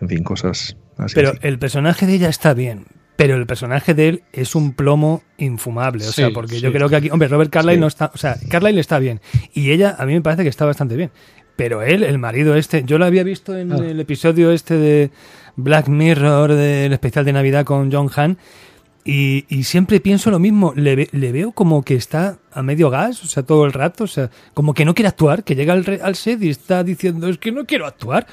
en fin, cosas así. Pero el personaje de ella está bien, pero el personaje de él es un plomo infumable. O sea, porque yo creo que aquí, hombre, Robert Carlyle no está, o sea, Carlyle está bien y ella a mí me parece que está bastante bien. Pero él, el marido este, yo lo había visto en ah. el episodio este de Black Mirror del especial de Navidad con John Han y, siempre pienso lo mismo, le, le, veo como que está a medio gas, o sea, todo el rato, o sea, como que no quiere actuar, que llega al, al set y está diciendo, es que no quiero actuar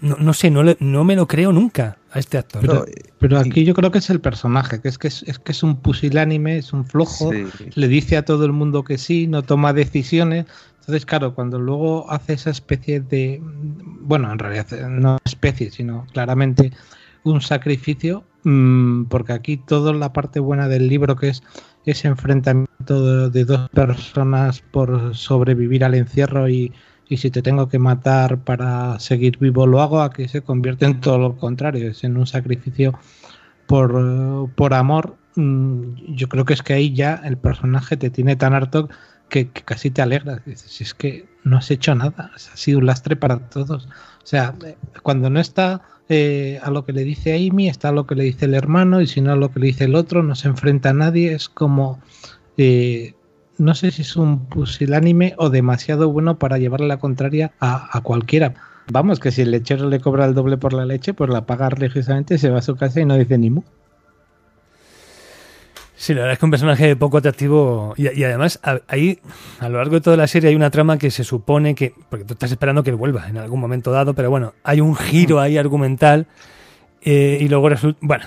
no, no sé, no, no me lo creo nunca a este actor. Pero, aquí yo creo que es el personaje, que es que es, que es un pusilánime, es un flojo, le dice a todo el mundo que sí, no toma decisiones. Entonces, claro, cuando luego hace esa especie de, bueno, en realidad no especie, sino claramente un sacrificio, mm, porque aquí toda la parte buena del libro que es ese enfrentamiento de dos personas por sobrevivir al encierro y, si te tengo que matar para seguir vivo lo hago, a que se convierte en todo lo contrario, es en un sacrificio por, por amor. Mm, yo creo que es que ahí ya el personaje te tiene tan harto que, casi te alegra. Si es que no has hecho nada, ha sido un lastre para todos. O sea, cuando no está eh, a lo que le dice Amy, está a lo que le dice el hermano, y si no a lo que le dice el otro, no se enfrenta a nadie, es como eh, no sé si es un pusilánime o demasiado bueno para llevarle la contraria a, cualquiera. Vamos, que si el lechero le cobra el doble por la leche, pues la paga religiosamente, se va a su casa y no dice ni mu. Sí, la verdad es que un personaje poco atractivo y, además ahí a lo largo de toda la serie hay una trama que se supone que, porque tú estás esperando que él vuelva en algún momento dado, pero bueno, hay un giro ahí argumental eh, y luego resulta, bueno,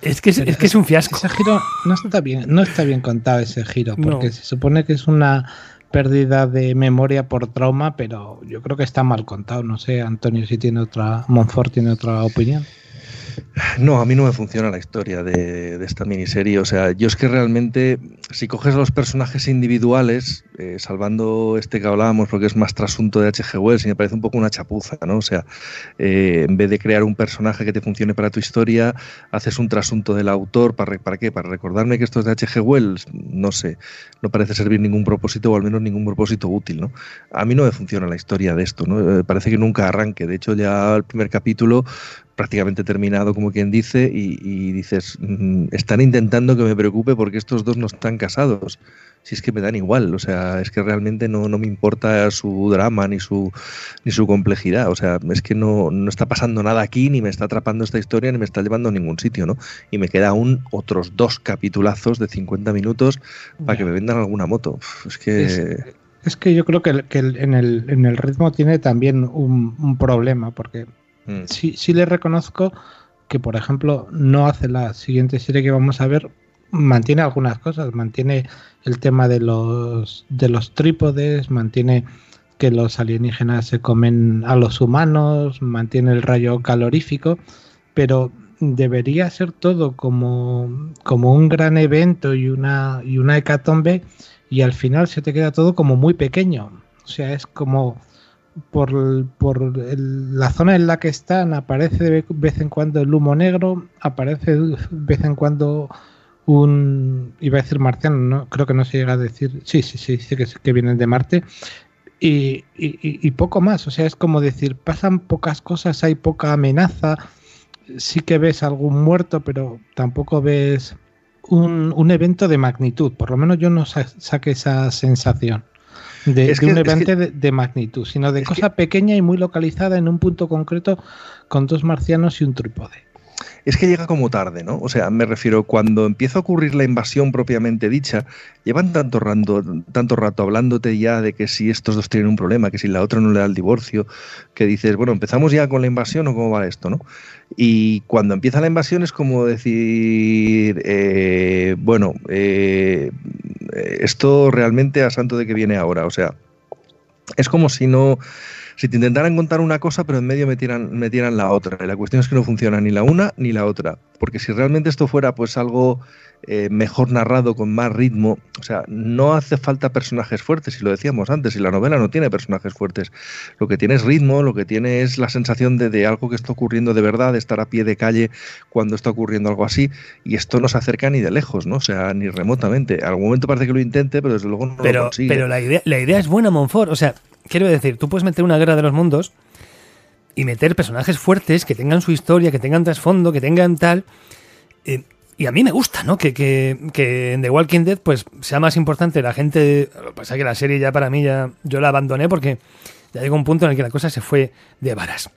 es que es, un fiasco. Ese giro no está bien, no está bien contado ese giro, porque se supone que es una pérdida de memoria por trauma, pero yo creo que está mal contado. No sé, Antonio, si tiene otra, Monfort tiene otra opinión. No, a mí no me funciona la historia de, esta miniserie. O sea, yo es que realmente, si coges los personajes individuales, eh, salvando este que hablábamos, porque es más trasunto de H.G. Wells, y me parece un poco una chapuza, ¿no? O sea, eh, en vez de crear un personaje que te funcione para tu historia, haces un trasunto del autor. ¿Para, ¿Para qué? ¿Para recordarme que esto es de H.G. Wells? No sé. No parece servir ningún propósito, o al menos ningún propósito útil, ¿no? A mí no me funciona la historia de esto, ¿no? Eh, parece que nunca arranque. De hecho, ya el primer capítulo prácticamente terminado, como quien dice, y, dices, mm, están intentando que me preocupe porque estos dos no están casados. Si es que me dan igual, o sea, es que realmente no, no me importa su drama ni su, ni su complejidad, o sea, es que no, no, está pasando nada aquí, ni me está atrapando esta historia, ni me está llevando a ningún sitio, ¿no? Y me queda aún otros dos capitulazos de 50 minutos para que me vendan alguna moto. Es que... Es, que yo creo que, que en, el, en el ritmo tiene también un, un problema, porque Mm. Sí, sí le reconozco que, por ejemplo, no hace la siguiente serie que vamos a ver, mantiene algunas cosas, mantiene el tema de los, de los trípodes, mantiene que los alienígenas se comen a los humanos, mantiene el rayo calorífico, pero debería ser todo como, como un gran evento y una, y una hecatombe y al final se te queda todo como muy pequeño. O sea, es como por, la zona en la que están aparece de vez en cuando el humo negro, aparece de vez en cuando un, iba a decir marciano, no, creo que no se llega a decir, sí, sí, sí, sí que, que vienen de Marte, y, y, poco más, o sea, es como decir, pasan pocas cosas, hay poca amenaza, sí que ves algún muerto, pero tampoco ves un, un, evento de magnitud. Por lo menos yo no sa saqué esa sensación de, Es de un es evento que- de, de magnitud, sino de cosa pequeña y muy localizada en un punto concreto con dos marcianos y un trípode. Es que llega como tarde, ¿no? O sea, me refiero, cuando empieza a ocurrir la invasión propiamente dicha, llevan tanto rato, tanto rato hablándote ya de que si estos dos tienen un problema, que si la otra no le da el divorcio, que dices, bueno, empezamos ya con la invasión o cómo va esto, ¿no? Y cuando empieza la invasión es como decir, eh, bueno, eh, esto realmente a santo de que viene ahora, o sea, es como si no, si te intentaran contar una cosa, pero en medio metieran, metieran la otra. Y la cuestión es que no funciona ni la una ni la otra. Porque si realmente esto fuera pues algo eh, mejor narrado, con más ritmo, o sea, no hace falta personajes fuertes, y lo decíamos antes, y la novela no tiene personajes fuertes. Lo que tiene es ritmo, lo que tiene es la sensación de, de algo que está ocurriendo de verdad, de estar a pie de calle cuando está ocurriendo algo así, y esto no se acerca ni de lejos, ¿no? O sea, ni remotamente. En algún momento parece que lo intente, pero desde luego no lo consigue. pero la, idea, la idea es buena, Monfort. O sea, quiero decir, tú puedes meter una guerra de los mundos y meter personajes fuertes que tengan su historia, que tengan trasfondo, que tengan tal. eh, y a mí me gusta, ¿no? Que, que, que en The Walking Dead pues sea más importante la gente. Lo que pasa es que la serie ya para mí ya yo la abandoné porque ya llegó un punto en el que la cosa se fue de varas.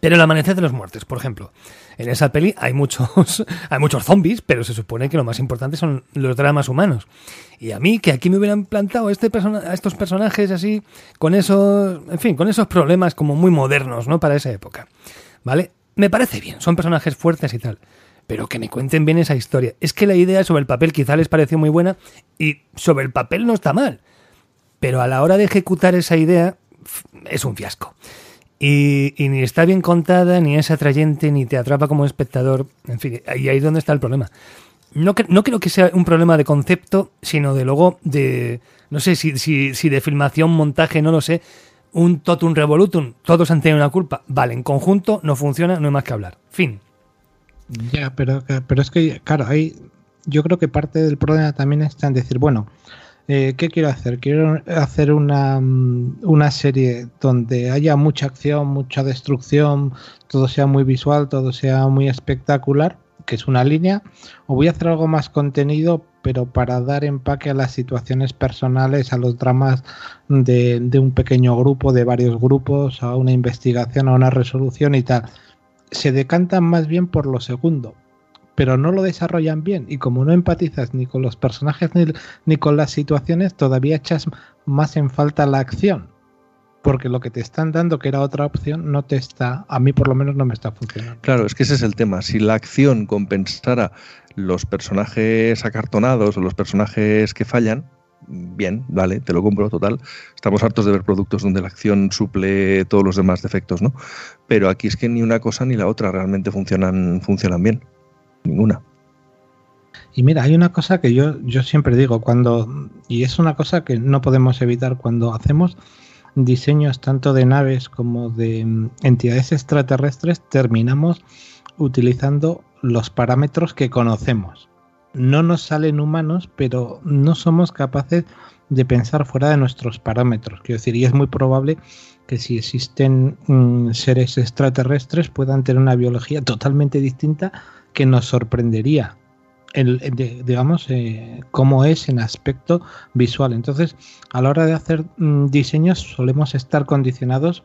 Pero el amanecer de los muertos, por ejemplo. En esa peli hay muchos, hay muchos zombies, pero se supone que lo más importante son los dramas humanos. Y a mí, que aquí me hubieran plantado este a estos personajes así, con esos, en fin, con esos problemas como muy modernos, ¿no? Para esa época. ¿Vale? Me parece bien, son personajes fuertes y tal. Pero que me cuenten bien esa historia. Es que la idea sobre el papel quizá les pareció muy buena y sobre el papel no está mal. Pero a la hora de ejecutar esa idea, es un fiasco. Y, ni está bien contada, ni es atrayente, ni te atrapa como espectador. En fin, ahí, ahí es donde está el problema. No, no creo que sea un problema de concepto, sino de luego de. No sé si, si, si de filmación, montaje, no lo sé. Un totum revolutum. Todos han tenido una culpa. Vale, en conjunto no funciona, no hay más que hablar. Fin. Ya, pero, pero es que, claro, hay, yo creo que parte del problema también está en decir, bueno, eh, ¿qué quiero hacer? Quiero hacer una, mm, una serie donde haya mucha acción, mucha destrucción, todo sea muy visual, todo sea muy espectacular, que es una línea, o voy a hacer algo más contenido, pero para dar empaque a las situaciones personales, a los dramas de, de un pequeño grupo, de varios grupos, a una investigación, a una resolución y tal se decantan más bien por lo segundo, pero no lo desarrollan bien. Y como no empatizas ni con los personajes ni, ni con las situaciones, todavía echas más en falta la acción. Porque lo que te están dando, que era otra opción, no te está, a mí por lo menos no me está funcionando. Claro, es que ese es el tema. Si la acción compensara los personajes acartonados o los personajes que fallan, bien, vale, te lo compro, total. Estamos hartos de ver productos donde la acción suple todos los demás defectos, ¿no? Pero aquí es que ni una cosa ni la otra realmente funcionan, funcionan bien. Ninguna. Y mira, hay una cosa que yo, yo siempre digo, cuando, y es una cosa que no podemos evitar cuando hacemos diseños tanto de naves como de mm, entidades extraterrestres, terminamos utilizando los parámetros que conocemos. No nos salen humanos, pero no somos capaces de pensar fuera de nuestros parámetros. Quiero decir, y es muy probable que si existen mm, seres extraterrestres puedan tener una biología totalmente distinta que nos sorprendería el, digamos, eh, cómo es en aspecto visual. Entonces, a la hora de hacer mm, diseños solemos estar condicionados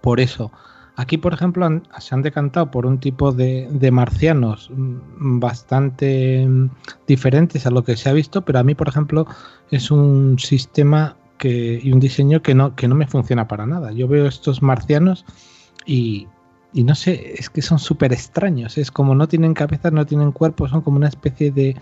por eso. Aquí, por ejemplo, se han decantado por un tipo de, de marcianos mm, bastante mm, diferentes a lo que se ha visto, pero a mí, por ejemplo, es un sistema que, y un diseño que no, que no me funciona para nada. Yo veo estos marcianos y, y no sé, es que son súper extraños. Es como no tienen cabeza, no tienen cuerpo, son como una especie de,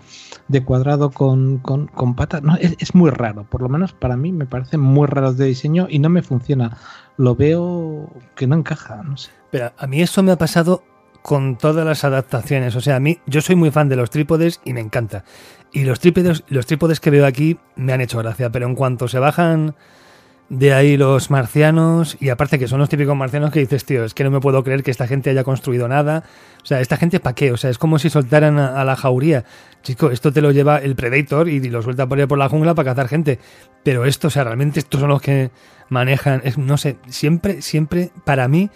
de cuadrado con, con, con patas. No, es, muy raro, por lo menos para mí me parecen muy raros de diseño y no me funciona. Lo veo que no encaja, no sé. Pero a mí eso me ha pasado con todas las adaptaciones. O sea, a mí, yo soy muy fan de los trípodes y me encanta. Y los trípodes, los trípodes que veo aquí me han hecho gracia, pero en cuanto se bajan de ahí los marcianos, y aparte que son los típicos marcianos que dices, tío, es que no me puedo creer que esta gente haya construido nada. O sea, esta gente para qué? O sea, es como si soltaran a, a la jauría. Chico, esto te lo lleva el Predator y lo suelta por ahí por la jungla para cazar gente. Pero esto, o sea, realmente estos son los que manejan, es, no sé, siempre, siempre, para mí,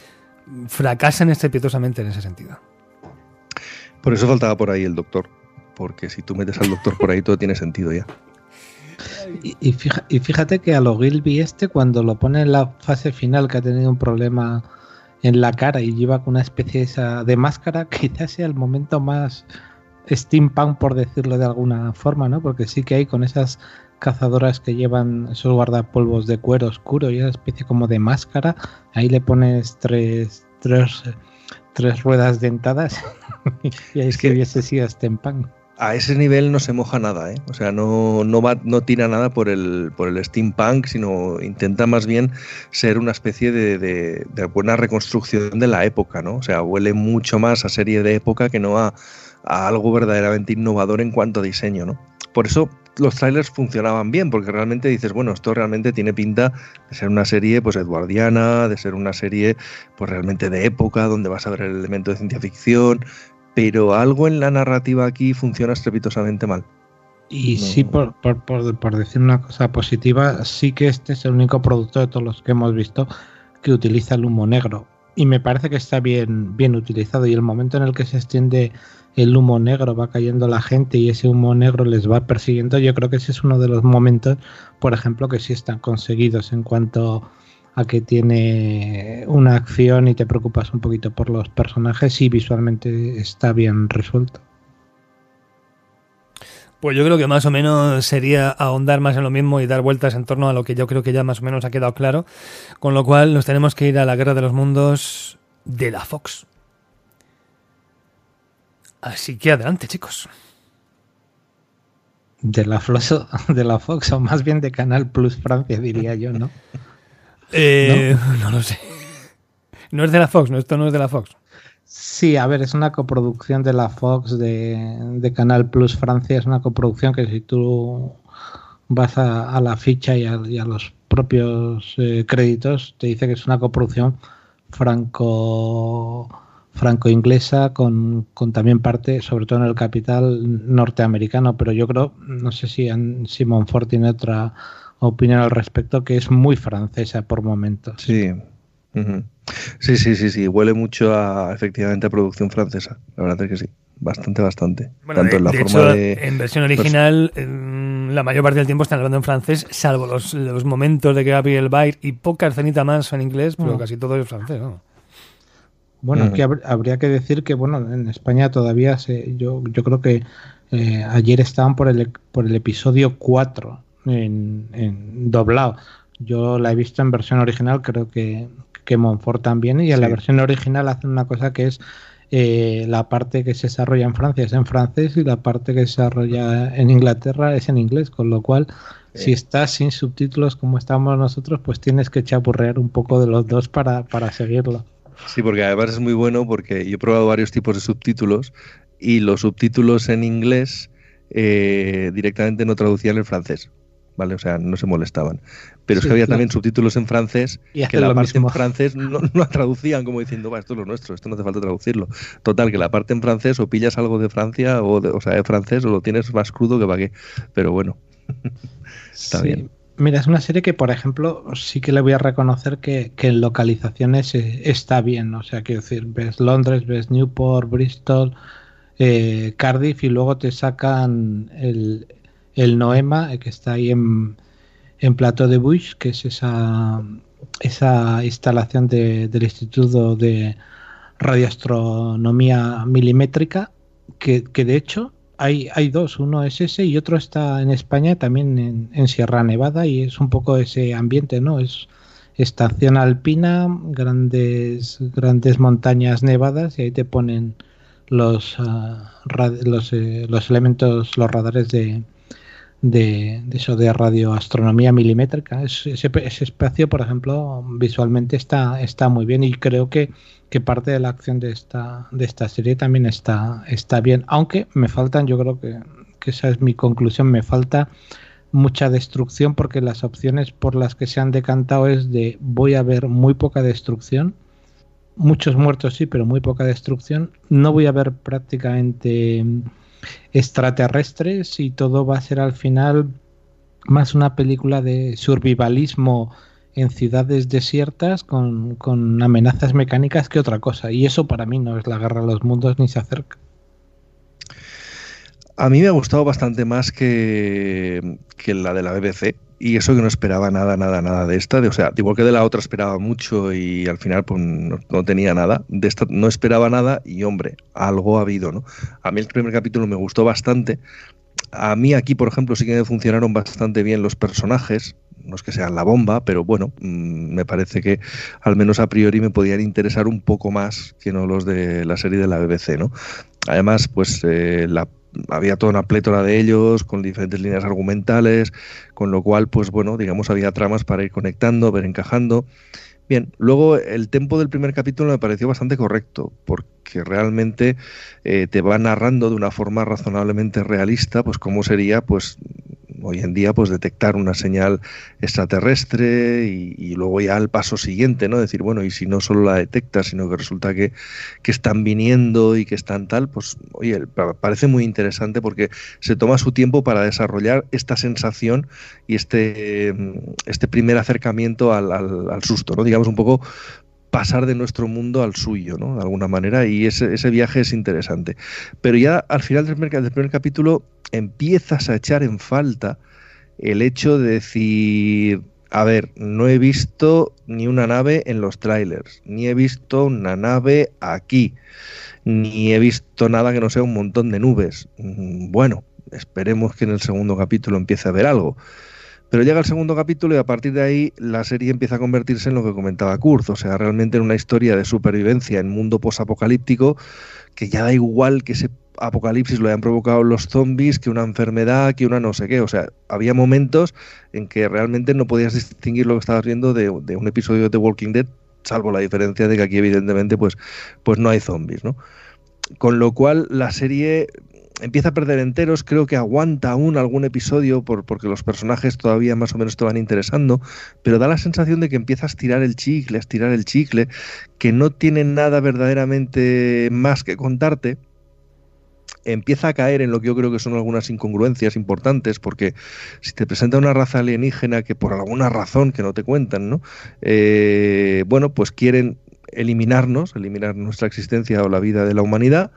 fracasan estrepitosamente en ese sentido. Por eso faltaba por ahí el doctor. porque si tú metes al doctor por ahí todo tiene sentido ya. Y, fíjate que a lo Gilby este, cuando lo pone en la fase final, que ha tenido un problema en la cara y lleva con una especie de máscara, quizás sea el momento más steampunk, por decirlo de alguna forma, ¿no? Porque sí que hay con esas cazadoras que llevan esos guardapolvos de cuero oscuro y esa especie como de máscara, ahí le pones tres, tres, tres ruedas dentadas y ahí es que hubiese sido steampunk a ese nivel no se moja nada, ¿eh? o sea, no, no, va, no tira nada por el, por el steampunk, sino intenta más bien ser una especie de, de, buena reconstrucción de la época, ¿no? O sea, huele mucho más a serie de época que no a, algo verdaderamente innovador en cuanto a diseño, ¿no? Por eso los trailers funcionaban bien, porque realmente dices, bueno, esto realmente tiene pinta de ser una serie pues edwardiana, de ser una serie pues realmente de época, donde vas a ver el elemento de ciencia ficción, pero algo en la narrativa aquí funciona estrepitosamente mal. Y sí, por, por, decir una cosa positiva, sí que este es el único producto de todos los que hemos visto que utiliza el humo negro. Y me parece que está bien, bien utilizado. Y el momento en el que se extiende el humo negro, va cayendo la gente y ese humo negro les va persiguiendo, yo creo que ese es uno de los momentos, por ejemplo, que sí están conseguidos en cuanto a que tiene una acción y te preocupas un poquito por los personajes y visualmente está bien resuelto. Pues yo creo que más o menos sería ahondar más en lo mismo y dar vueltas en torno a lo que yo creo que ya más o menos ha quedado claro, con lo cual nos tenemos que ir a la Guerra de los Mundos de la Fox. Así que adelante, chicos. De la, de la Fox, o más bien de Canal Plus Francia, diría yo, ¿no? Eh, ¿No? lo sé. No es de la Fox, ¿no? Esto no es de la Fox. Sí, a ver, es una coproducción de la Fox de, Canal Plus Francia. Es una coproducción que si tú vas a, la ficha y a, los propios eh, créditos, te dice que es una coproducción franco franco-inglesa con, con, también parte, sobre todo en el capital norteamericano, pero yo creo, no sé si Simon Ford tiene otra opinión al respecto que es muy francesa por momentos. Sí. Sí, sí, sí, sí, huele mucho a efectivamente a producción francesa, la verdad es que sí, bastante, bastante. Tanto en la forma de... En versión original, la mayor parte del tiempo están hablando en francés, salvo los, los momentos de Gabriel Bair y poca escenita más en inglés, pero mm. casi todo es francés, ¿no? Bueno, aquí habría que decir que, bueno, en España todavía se, yo, yo creo que eh, ayer estaban por el, por el episodio 4 en, doblado. Yo la he visto en versión original, creo que, que Montfort también, y en la versión original hacen una cosa que es eh, la parte que se desarrolla en Francia es en francés y la parte que se desarrolla en Inglaterra es en inglés, con lo cual si estás sin subtítulos como estamos nosotros, pues tienes que chapurrear un poco de los dos para, para seguirlo. Sí, porque además es muy bueno porque yo he probado varios tipos de subtítulos y los subtítulos en inglés eh, directamente no traducían el francés. ¿Vale? O sea, no se molestaban. Pero es que había también subtítulos en francés que la parte en francés no, no traducían como diciendo, va, esto es lo nuestro, esto no hace falta traducirlo. Total, que la parte en francés o pillas algo de Francia o, o sea, de francés o lo tienes más crudo que para qué. Pero bueno, está bien. Mira, es una serie que, por ejemplo, sí que le voy a reconocer que, en localizaciones eh, está bien. O sea, quiero decir, ves Londres, ves Newport, Bristol, eh, Cardiff y luego te sacan el, el Noema, eh, que está ahí en, en Plateau de Bush, que es esa, esa instalación del Instituto de Radioastronomía Milimétrica, que, de hecho hay, hay dos, uno es ese y otro está en España, también en, Sierra Nevada, y es un poco ese ambiente, ¿no? Es estación alpina, grandes, grandes montañas nevadas, y ahí te ponen los, ah, los, eh, los elementos, los radares de, de, eso de radioastronomía milimétrica. ese, espacio, por ejemplo, visualmente está, está muy bien y creo que, que, parte de la acción de esta, de esta serie también está, está bien. Aunque me faltan, yo creo que, que esa es mi conclusión, me falta mucha destrucción porque las opciones por las que se han decantado es de voy a ver muy poca destrucción. Muchos muertos sí, pero muy poca destrucción. No voy a ver prácticamente extraterrestres y todo va a ser al final más una película de survivalismo en ciudades desiertas con, amenazas mecánicas que otra cosa. Y eso para mí no es la guerra de los mundos ni se acerca. A mí me ha gustado bastante más que, que la de la BBC. Y eso que no esperaba nada, nada, nada de esta. De, o sea, igual que de la otra esperaba mucho y al final pues no, tenía nada. De esta no esperaba nada y hombre, algo ha habido, ¿no? A mí el primer capítulo me gustó bastante. A mí aquí, por ejemplo, sí que me funcionaron bastante bien los personajes. No es que sean la bomba, pero bueno, mmm, me parece que al menos a priori me podían interesar un poco más que no los de la serie de la BBC, ¿no? Además, pues eh, la había toda una plétora de ellos con diferentes líneas argumentales, con lo cual, pues bueno, digamos, había tramas para ir conectando, ver encajando. Bien, luego el tempo del primer capítulo me pareció bastante correcto, porque realmente eh, te va narrando de una forma razonablemente realista, pues cómo sería, pues hoy en día pues detectar una señal extraterrestre y, y, luego ya el paso siguiente, ¿no? Decir, bueno, y si no solo la detectas, sino que resulta que, que están viniendo y que están tal, pues oye, parece muy interesante porque se toma su tiempo para desarrollar esta sensación y este, este primer acercamiento al, al, al susto, ¿no? Digamos un poco pasar de nuestro mundo al suyo, ¿no? De alguna manera, y ese, ese viaje es interesante. Pero ya al final del del primer, capítulo empiezas a echar en falta el hecho de decir, a ver, no he visto ni una nave en los trailers, ni he visto una nave aquí, ni he visto nada que no sea un montón de nubes. Bueno, esperemos que en el segundo capítulo empiece a ver algo. Pero llega el segundo capítulo y a partir de ahí la serie empieza a convertirse en lo que comentaba Kurz, o sea, realmente en una historia de supervivencia en mundo posapocalíptico que ya da igual que ese apocalipsis lo hayan provocado los zombies, que una enfermedad, que una no sé qué. O sea, había momentos en que realmente no podías distinguir lo que estabas viendo de, de un episodio de The Walking Dead, salvo la diferencia de que aquí evidentemente pues, pues no hay zombies, ¿no? Con lo cual la serie empieza a perder enteros, creo que aguanta aún algún episodio por, porque los personajes todavía más o menos te van interesando, pero da la sensación de que empieza a estirar el chicle, a estirar el chicle, que no tiene nada verdaderamente más que contarte. Empieza a caer en lo que yo creo que son algunas incongruencias importantes, porque si te presenta una raza alienígena que por alguna razón que no te cuentan, ¿no? Eh, bueno, pues quieren eliminarnos, eliminar nuestra existencia o la vida de la humanidad,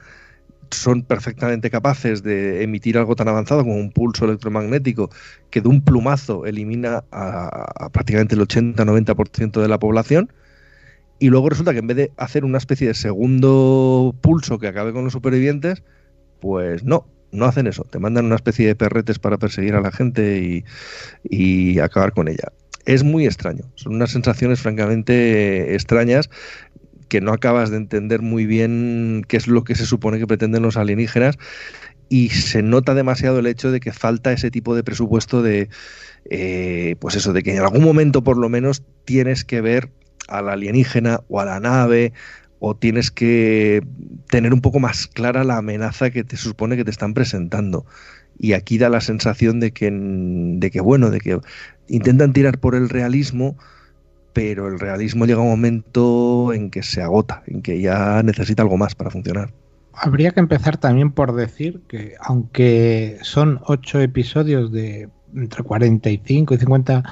son perfectamente capaces de emitir algo tan avanzado como un pulso electromagnético que de un plumazo elimina a, a prácticamente el 80-90% de la población. Y luego resulta que en vez de hacer una especie de segundo pulso que acabe con los supervivientes, pues no, no hacen eso. Te mandan una especie de perretes para perseguir a la gente y, y acabar con ella. Es muy extraño. Son unas sensaciones francamente extrañas que no acabas de entender muy bien qué es lo que se supone que pretenden los alienígenas y se nota demasiado el hecho de que falta ese tipo de presupuesto de, eh, pues eso, de que en algún momento por lo menos tienes que ver al alienígena o a la nave o tienes que tener un poco más clara la amenaza que te supone que te están presentando. Y aquí da la sensación de que, de que bueno, de que intentan tirar por el realismo, pero el realismo llega a un momento en que se agota, en que ya necesita algo más para funcionar. Habría que empezar también por decir que aunque son ocho episodios de entre 45 y 50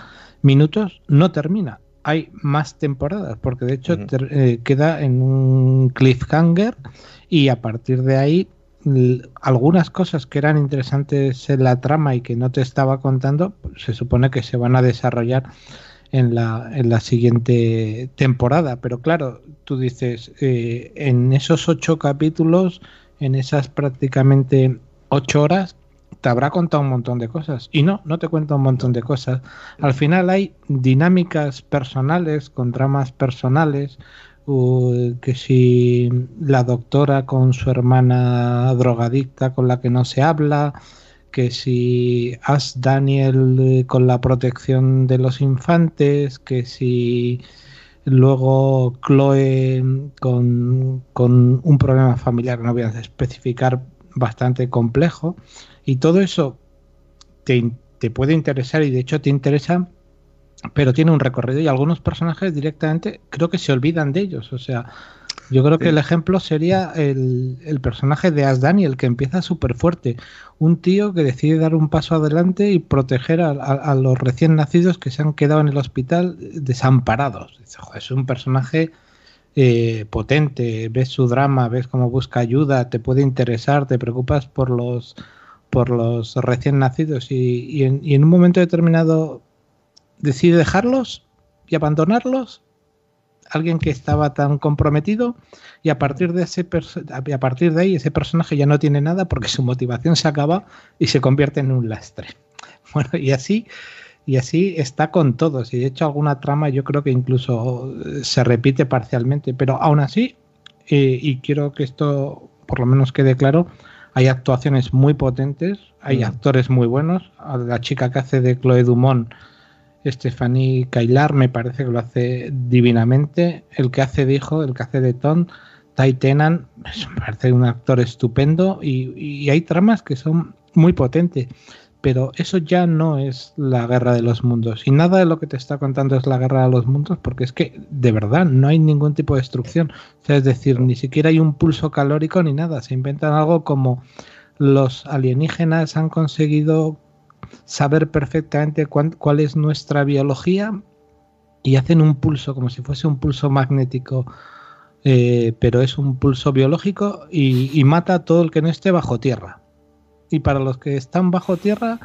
minutos, no termina. Hay más temporadas, porque de hecho uh -huh. eh, queda en un cliffhanger y a partir de ahí algunas cosas que eran interesantes en la trama y que no te estaba contando, pues se supone que se van a desarrollar en la, en la siguiente temporada. Pero claro, tú dices, eh, en esos ocho capítulos, en esas prácticamente ocho horas, te habrá contado un montón de cosas. Y no, no te cuenta un montón de cosas. Al final hay dinámicas personales con dramas personales. Que si la doctora con su hermana drogadicta con la que no se habla, que si Ash Daniel eh, con la protección de los infantes, que si luego Chloe con, con un problema familiar, no voy a especificar, bastante complejo, y todo eso te, te puede interesar y de hecho te interesa pero tiene un recorrido y algunos personajes directamente creo que se olvidan de ellos. O sea, yo creo que el ejemplo sería el, el personaje de As Daniel, que empieza súper fuerte. Un tío que decide dar un paso adelante y proteger a, a, a, los recién nacidos que se han quedado en el hospital desamparados. Es un personaje eh, potente, ves su drama, ves cómo busca ayuda, te puede interesar, te preocupas por los por los recién nacidos y, en, y en un momento determinado decide dejarlos y abandonarlos alguien que estaba tan comprometido y a partir de ese a partir de ahí ese personaje ya no tiene nada porque su motivación se acaba y se convierte en un lastre. Bueno, y así y así está con todos y de hecho alguna trama yo creo que incluso se repite parcialmente, pero aún así eh, y quiero que esto por lo menos quede claro, hay actuaciones muy potentes, hay mm. actores muy buenos, la chica que hace de Chloe Dumont Stephanie Kailar me parece que lo hace divinamente. El que hace de hijo, el que hace de Ton, Tai Tenan, me parece un actor estupendo y, hay tramas que son muy potentes. Pero eso ya no es la guerra de los mundos. Y nada de lo que te está contando es la guerra de los mundos, porque es que de verdad no hay ningún tipo de destrucción. es decir, ni siquiera hay un pulso calórico ni nada. Se inventan algo como los alienígenas han conseguido saber perfectamente cuál es nuestra biología y hacen un pulso como si fuese un pulso magnético, eh, pero es un pulso biológico y, mata a todo el que no esté bajo tierra. Y para los que están bajo tierra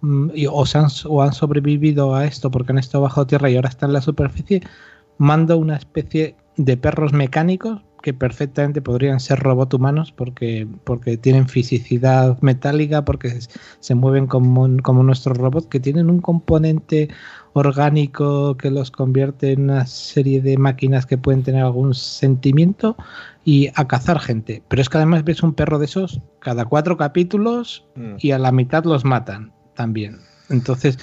mm, o, han, o han sobrevivido a esto porque han estado bajo tierra y ahora están en la superficie, manda una especie de perros mecánicos que perfectamente podrían ser robots humanos porque, porque tienen fisicidad metálica, porque se mueven como, como nuestros robots, que tienen un componente orgánico que los convierte en una serie de máquinas que pueden tener algún sentimiento y a cazar gente. Pero es que además ves un perro de esos cada cuatro capítulos mm. y a la mitad los matan también. Entonces,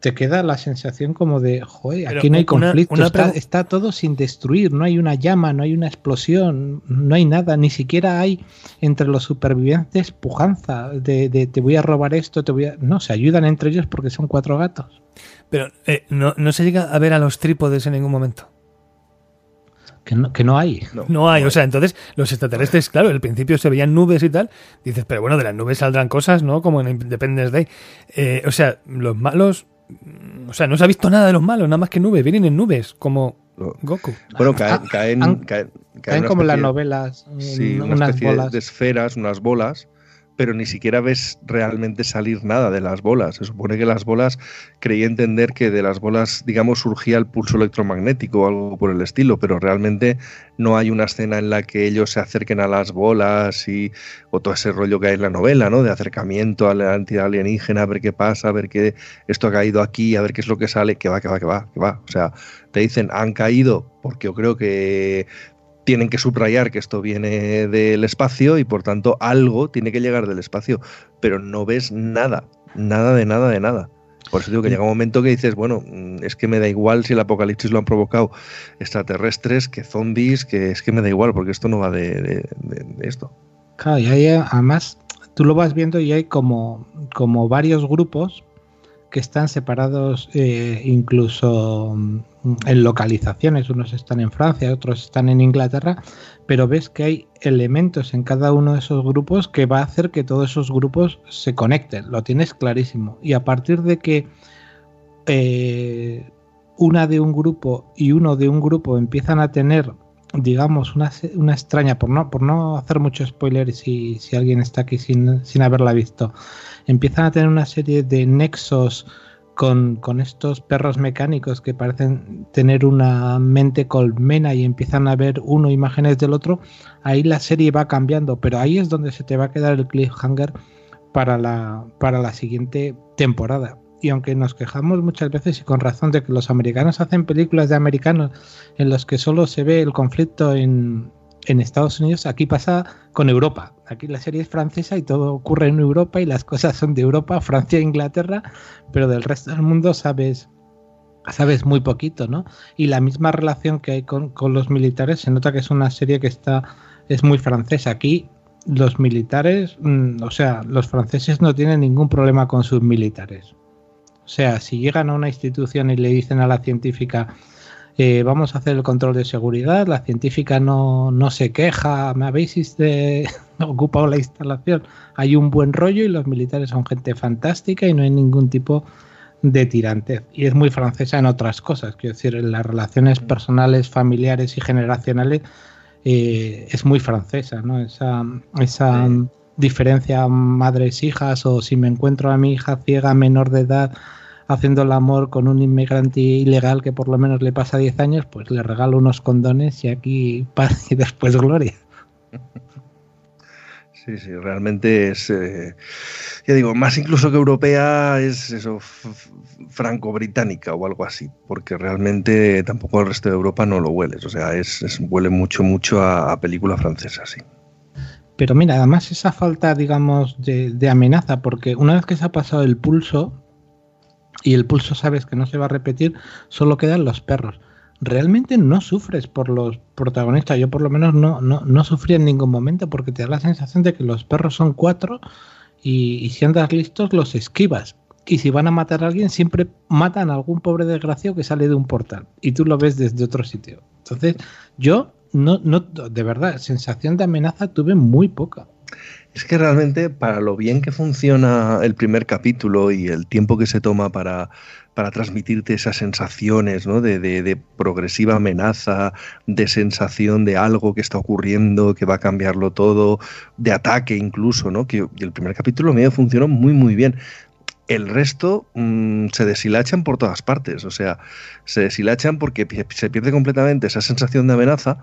te queda la sensación como de, joder, aquí no hay conflicto, está, todo sin destruir, no hay una llama, no hay una explosión, no hay nada, ni siquiera hay entre los supervivientes pujanza de, te voy a robar esto, te voy a... No, se ayudan entre ellos porque son cuatro gatos. Pero eh, no, se llega a ver a los trípodes en ningún momento. Que no, que no, hay. No, hay, o sea, entonces los extraterrestres, claro, al principio se veían nubes y tal, dices, pero bueno, de las nubes saldrán cosas, ¿no? Como en Independence Day. Eh, o sea, los malos o sea, no se ha visto nada de los malos, nada más que nubes, vienen en nubes, como Goku. Bueno, caen, caen, caen, como las novelas. Sí, una especie de esferas, unas bolas, pero ni siquiera ves realmente salir nada de las bolas. Se supone que las bolas, creí entender que de las bolas, digamos, surgía el pulso electromagnético o algo por el estilo, pero realmente no hay una escena en la que ellos se acerquen a las bolas y o todo ese rollo que hay en la novela, ¿no? De acercamiento a la entidad alienígena, a ver qué pasa, a ver qué esto ha caído aquí, a ver qué es lo que sale, que va, que va, que va, que va. O sea, te dicen, han caído porque yo creo que tienen que subrayar que esto viene del espacio y por tanto algo tiene que llegar del espacio, pero no ves nada, nada de nada de nada. Por eso digo que llega un momento que dices, bueno, mm, es que me da igual si el apocalipsis lo han provocado extraterrestres, que zombies, que es que me da igual, porque esto no va de, esto. Claro, y hay, además tú lo vas viendo y hay como, como varios grupos que están separados eh, incluso mm, en localizaciones, unos están en Francia, otros están en Inglaterra, pero ves que hay elementos en cada uno de esos grupos que va a hacer que todos esos grupos se conecten, lo tienes clarísimo. Y a partir de que eh, una de un grupo y uno de un grupo empiezan a tener, digamos, una, una extraña, por no, por no hacer mucho spoiler si, si alguien está aquí sin, sin haberla visto, empiezan a tener una serie de nexos con, estos perros mecánicos que parecen tener una mente colmena y empiezan a ver uno imágenes del otro, ahí la serie va cambiando, pero ahí es donde se te va a quedar el cliffhanger para la, para la siguiente temporada. Y aunque nos quejamos muchas veces y con razón de que los americanos hacen películas de americanos en los que solo se ve el conflicto en, en Estados Unidos, aquí pasa con Europa. Aquí la serie es francesa y todo ocurre en Europa y las cosas son de Europa, Francia e Inglaterra, pero del resto del mundo sabes sabes muy poquito, ¿no? Y la misma relación que hay con, los militares se nota que es una serie que está es muy francesa. Aquí los militares, mm, o sea, los franceses no tienen ningún problema con sus militares. O sea, si llegan a una institución y le dicen a la científica, eh, vamos a hacer el control de seguridad, la científica no, no se queja, me habéis este, ocupado la instalación, hay un buen rollo y los militares son gente fantástica y no hay ningún tipo de tirantez. Y es muy francesa en otras cosas, quiero decir, en las relaciones personales, familiares y generacionales eh, es muy francesa, ¿no? Esa, esa diferencia madres-hijas o si me encuentro a mi hija ciega menor de edad haciendo el amor con un inmigrante ilegal que por lo menos le pasa 10 años, pues le regalo unos condones y aquí paz y después gloria. Sí, sí, realmente es, eh, ya digo, más incluso que europea, es eso, franco-británica o algo así, porque realmente tampoco el resto de Europa no lo hueles, o sea, es, huele mucho, mucho a, película francesa, sí. Pero mira, además esa falta, digamos, de, amenaza, porque una vez que se ha pasado el pulso, y el pulso sabes que no se va a repetir, solo quedan los perros realmente no sufres por los protagonistas. Yo por lo menos no, no, no sufrí en ningún momento porque te da la sensación de que los perros son cuatro y, si andas listos los esquivas. Y si van a matar a alguien, siempre matan a algún pobre desgraciado que sale de un portal y tú lo ves desde otro sitio. Entonces, yo no, no, de verdad, sensación de amenaza tuve muy poca. Es que realmente para lo bien que funciona el primer capítulo y el tiempo que se toma para, para transmitirte esas sensaciones ¿no? de, progresiva amenaza, de sensación de algo que está ocurriendo, que va a cambiarlo todo, de ataque incluso, ¿no? que el primer capítulo medio funcionó muy muy bien. El resto mm, se deshilachan por todas partes, o sea, se deshilachan porque se pierde completamente esa sensación de amenaza,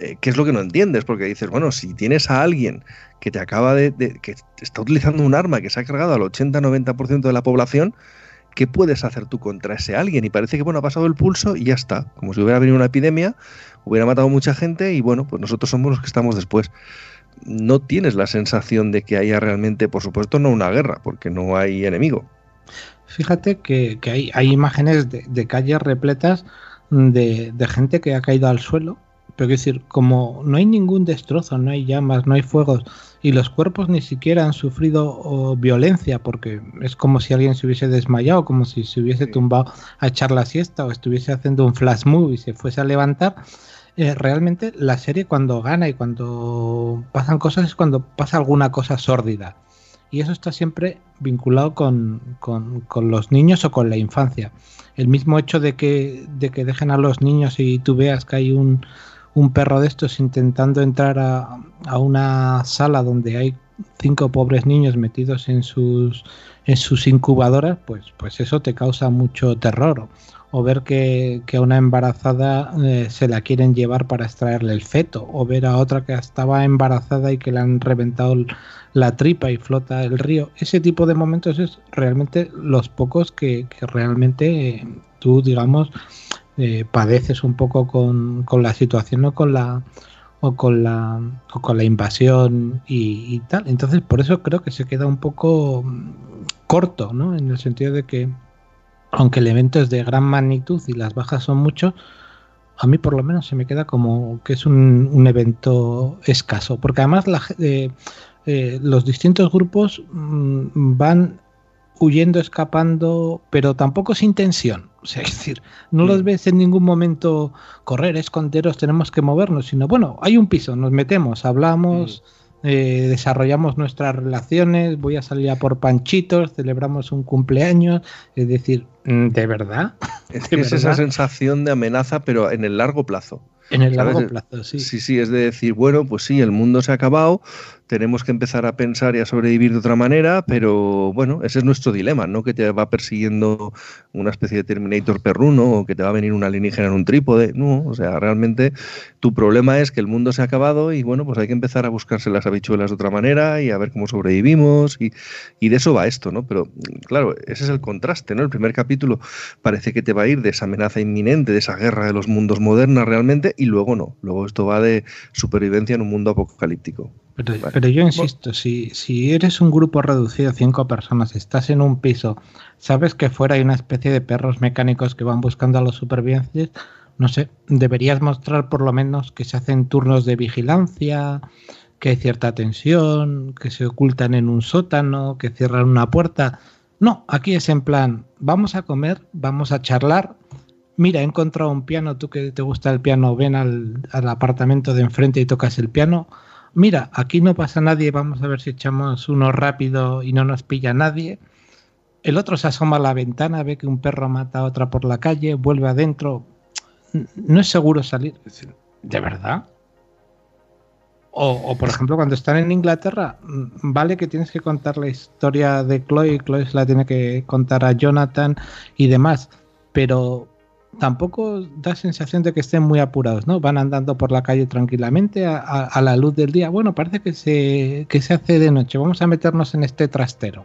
eh, que es lo que no entiendes, porque dices, bueno, si tienes a alguien que te acaba de, que está utilizando un arma que se ha cargado al 80-90% de la población, ¿qué puedes hacer tú contra ese alguien? Y parece que, bueno, ha pasado el pulso y ya está. Como si hubiera venido una epidemia, hubiera matado mucha gente y, bueno, pues nosotros somos los que estamos después. No tienes la sensación de que haya realmente, por supuesto, no una guerra, porque no hay enemigo. Fíjate que, hay, hay, imágenes de, calles repletas de, de, gente que ha caído al suelo, pero es decir, como no hay ningún destrozo, no hay llamas, no hay fuegos, y los cuerpos ni siquiera han sufrido violencia porque es como si alguien se hubiese desmayado, como si se hubiese tumbado a echar la siesta o estuviese haciendo un flash move y se fuese a levantar. Eh, realmente la serie cuando gana y cuando pasan cosas es cuando pasa alguna cosa sórdida. Y eso está siempre vinculado con, con, con, los niños o con la infancia. El mismo hecho de que, de que dejen a los niños y tú veas que hay un, un perro de estos intentando entrar a, una sala donde hay cinco pobres niños metidos en sus en sus incubadoras, pues, pues eso te causa mucho terror. O ver que, a una embarazada eh, se la quieren llevar para extraerle el feto. O ver a otra que estaba embarazada y que le han reventado la tripa y flota el río. Ese tipo de momentos es realmente los pocos que, realmente eh, tú, digamos, eh, padeces un poco con, la situación o con la o con la o con la invasión y, tal. Entonces, por eso creo que se queda un poco mm, corto, ¿no? En el sentido de que, aunque el evento es de gran magnitud y las bajas son muchos, a mí por lo menos se me queda como que es un, evento escaso. Porque además la, eh, eh, los distintos grupos mm, van huyendo, escapando, pero tampoco sin tensión. O sea, es decir, no los mm. ves en ningún momento correr, esconderos, tenemos que movernos, sino bueno, hay un piso, nos metemos, hablamos, mm. eh, desarrollamos nuestras relaciones, voy a salir a por panchitos, celebramos un cumpleaños, es decir, mm, ¿de verdad? Es, es esa sensación de amenaza, pero en el largo plazo. En el largo plazo, sí. Sí, sí, es de decir, bueno, pues sí, el mundo se ha acabado, tenemos que empezar a pensar y a sobrevivir de otra manera, pero bueno, ese es nuestro dilema, ¿no? Que te va persiguiendo una especie de Terminator perruno o que te va a venir un alienígena en un trípode. No, o sea, realmente tu problema es que el mundo se ha acabado y bueno, pues hay que empezar a buscarse las habichuelas de otra manera y a ver cómo sobrevivimos y, de eso va esto, ¿no? Pero claro, ese es el contraste, ¿no? El primer capítulo parece que te va a ir de esa amenaza inminente, de esa guerra de los mundos modernos realmente y luego no. Luego esto va de supervivencia en un mundo apocalíptico. Pero, yo insisto, si, si eres un grupo reducido, cinco personas, estás en un piso, sabes que fuera hay una especie de perros mecánicos que van buscando a los supervivientes, no sé, deberías mostrar por lo menos que se hacen turnos de vigilancia, que hay cierta tensión, que se ocultan en un sótano, que cierran una puerta. No, aquí es en plan, vamos a comer, vamos a charlar. Mira, he encontrado un piano, tú que te gusta el piano, ven al, al apartamento de enfrente y tocas el piano mira, aquí no pasa nadie, vamos a ver si echamos uno rápido y no nos pilla nadie. El otro se asoma a la ventana, ve que un perro mata a otra por la calle, vuelve adentro. No es seguro salir. ¿De verdad? O, por ejemplo, cuando están en Inglaterra, mm, vale que tienes que contar la historia de Chloe, Chloe se la tiene que contar a Jonathan y demás, pero tampoco da sensación de que estén muy apurados, ¿no? Van andando por la calle tranquilamente a, la luz del día. Bueno, parece que se, que se hace de noche, vamos a meternos en este trastero.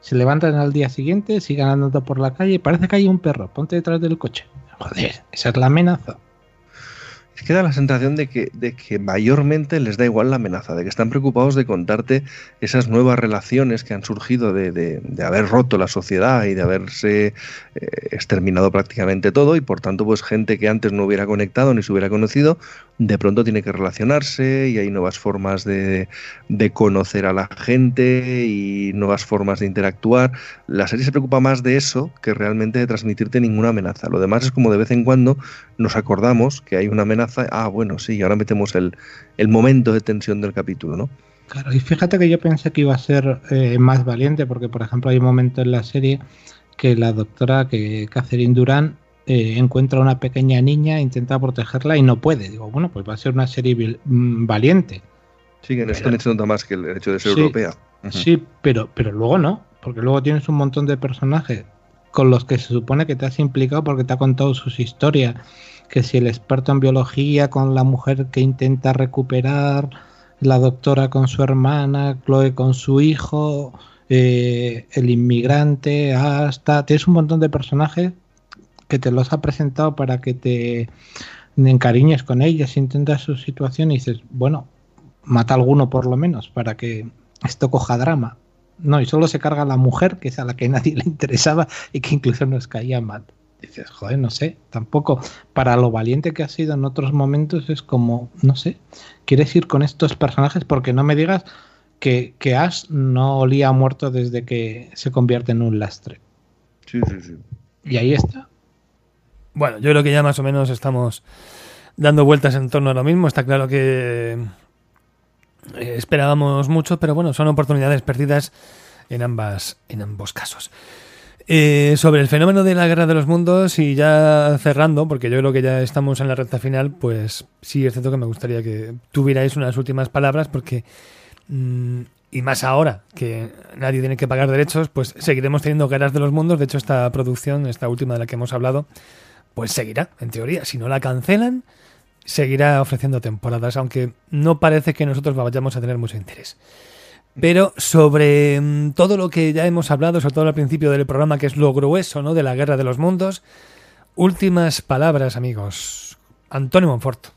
Se levantan al día siguiente, sigan andando por la calle, parece que hay un perro, ponte detrás del coche. Joder, esa es la amenaza queda la sensación de que, de que mayormente les da igual la amenaza, de que están preocupados de contarte esas nuevas relaciones que han surgido de, de, haber roto la sociedad y de haberse eh, exterminado prácticamente todo y por tanto pues gente que antes no hubiera conectado ni se hubiera conocido, de pronto tiene que relacionarse y hay nuevas formas de, de conocer a la gente y nuevas formas de interactuar. La serie se preocupa más de eso que realmente de transmitirte ninguna amenaza. Lo demás es como de vez en cuando nos acordamos que hay una amenaza ah, bueno, sí, ahora metemos el, momento de tensión del capítulo, ¿no? Claro, y fíjate que yo pensé que iba a ser eh, más valiente, porque por ejemplo hay un momento en la serie que la doctora, que Catherine Durán, eh, encuentra a una pequeña niña, intenta protegerla y no puede. Digo, bueno, pues va a ser una serie mm, valiente. Sí, que hecho nota más que el hecho de ser europea. Sí, pero, pero luego no, porque luego tienes un montón de personajes con los que se supone que te has implicado porque te ha contado sus historias que si el experto en biología con la mujer que intenta recuperar, la doctora con su hermana, Chloe con su hijo, eh, el inmigrante, hasta... Tienes un montón de personajes que te los ha presentado para que te encariñes con ellas, intentas su situación y dices, bueno, mata a alguno por lo menos para que esto coja drama. No, y solo se carga la mujer, que es a la que nadie le interesaba y que incluso nos caía mal dices, joder, no sé, tampoco para lo valiente que ha sido en otros momentos es como, no sé, quieres ir con estos personajes porque no me digas que, que Ash no olía muerto desde que se convierte en un lastre. Sí, sí, sí. Y ahí está. Bueno, yo creo que ya más o menos estamos dando vueltas en torno a lo mismo. Está claro que eh, esperábamos mucho, pero bueno, son oportunidades perdidas en ambas, en ambos casos. Eh, sobre el fenómeno de la guerra de los mundos y ya cerrando, porque yo creo que ya estamos en la recta final, pues sí es cierto que me gustaría que tuvierais unas últimas palabras porque... Mm, y más ahora que nadie tiene que pagar derechos, pues seguiremos teniendo guerras de los mundos. De hecho, esta producción, esta última de la que hemos hablado, pues seguirá, en teoría. Si no la cancelan, seguirá ofreciendo temporadas, aunque no parece que nosotros vayamos a tener mucho interés. Pero sobre mm, todo lo que ya hemos hablado, sobre todo al principio del programa, que es lo grueso ¿no? de la guerra de los mundos, últimas palabras, amigos. Antonio Monfort.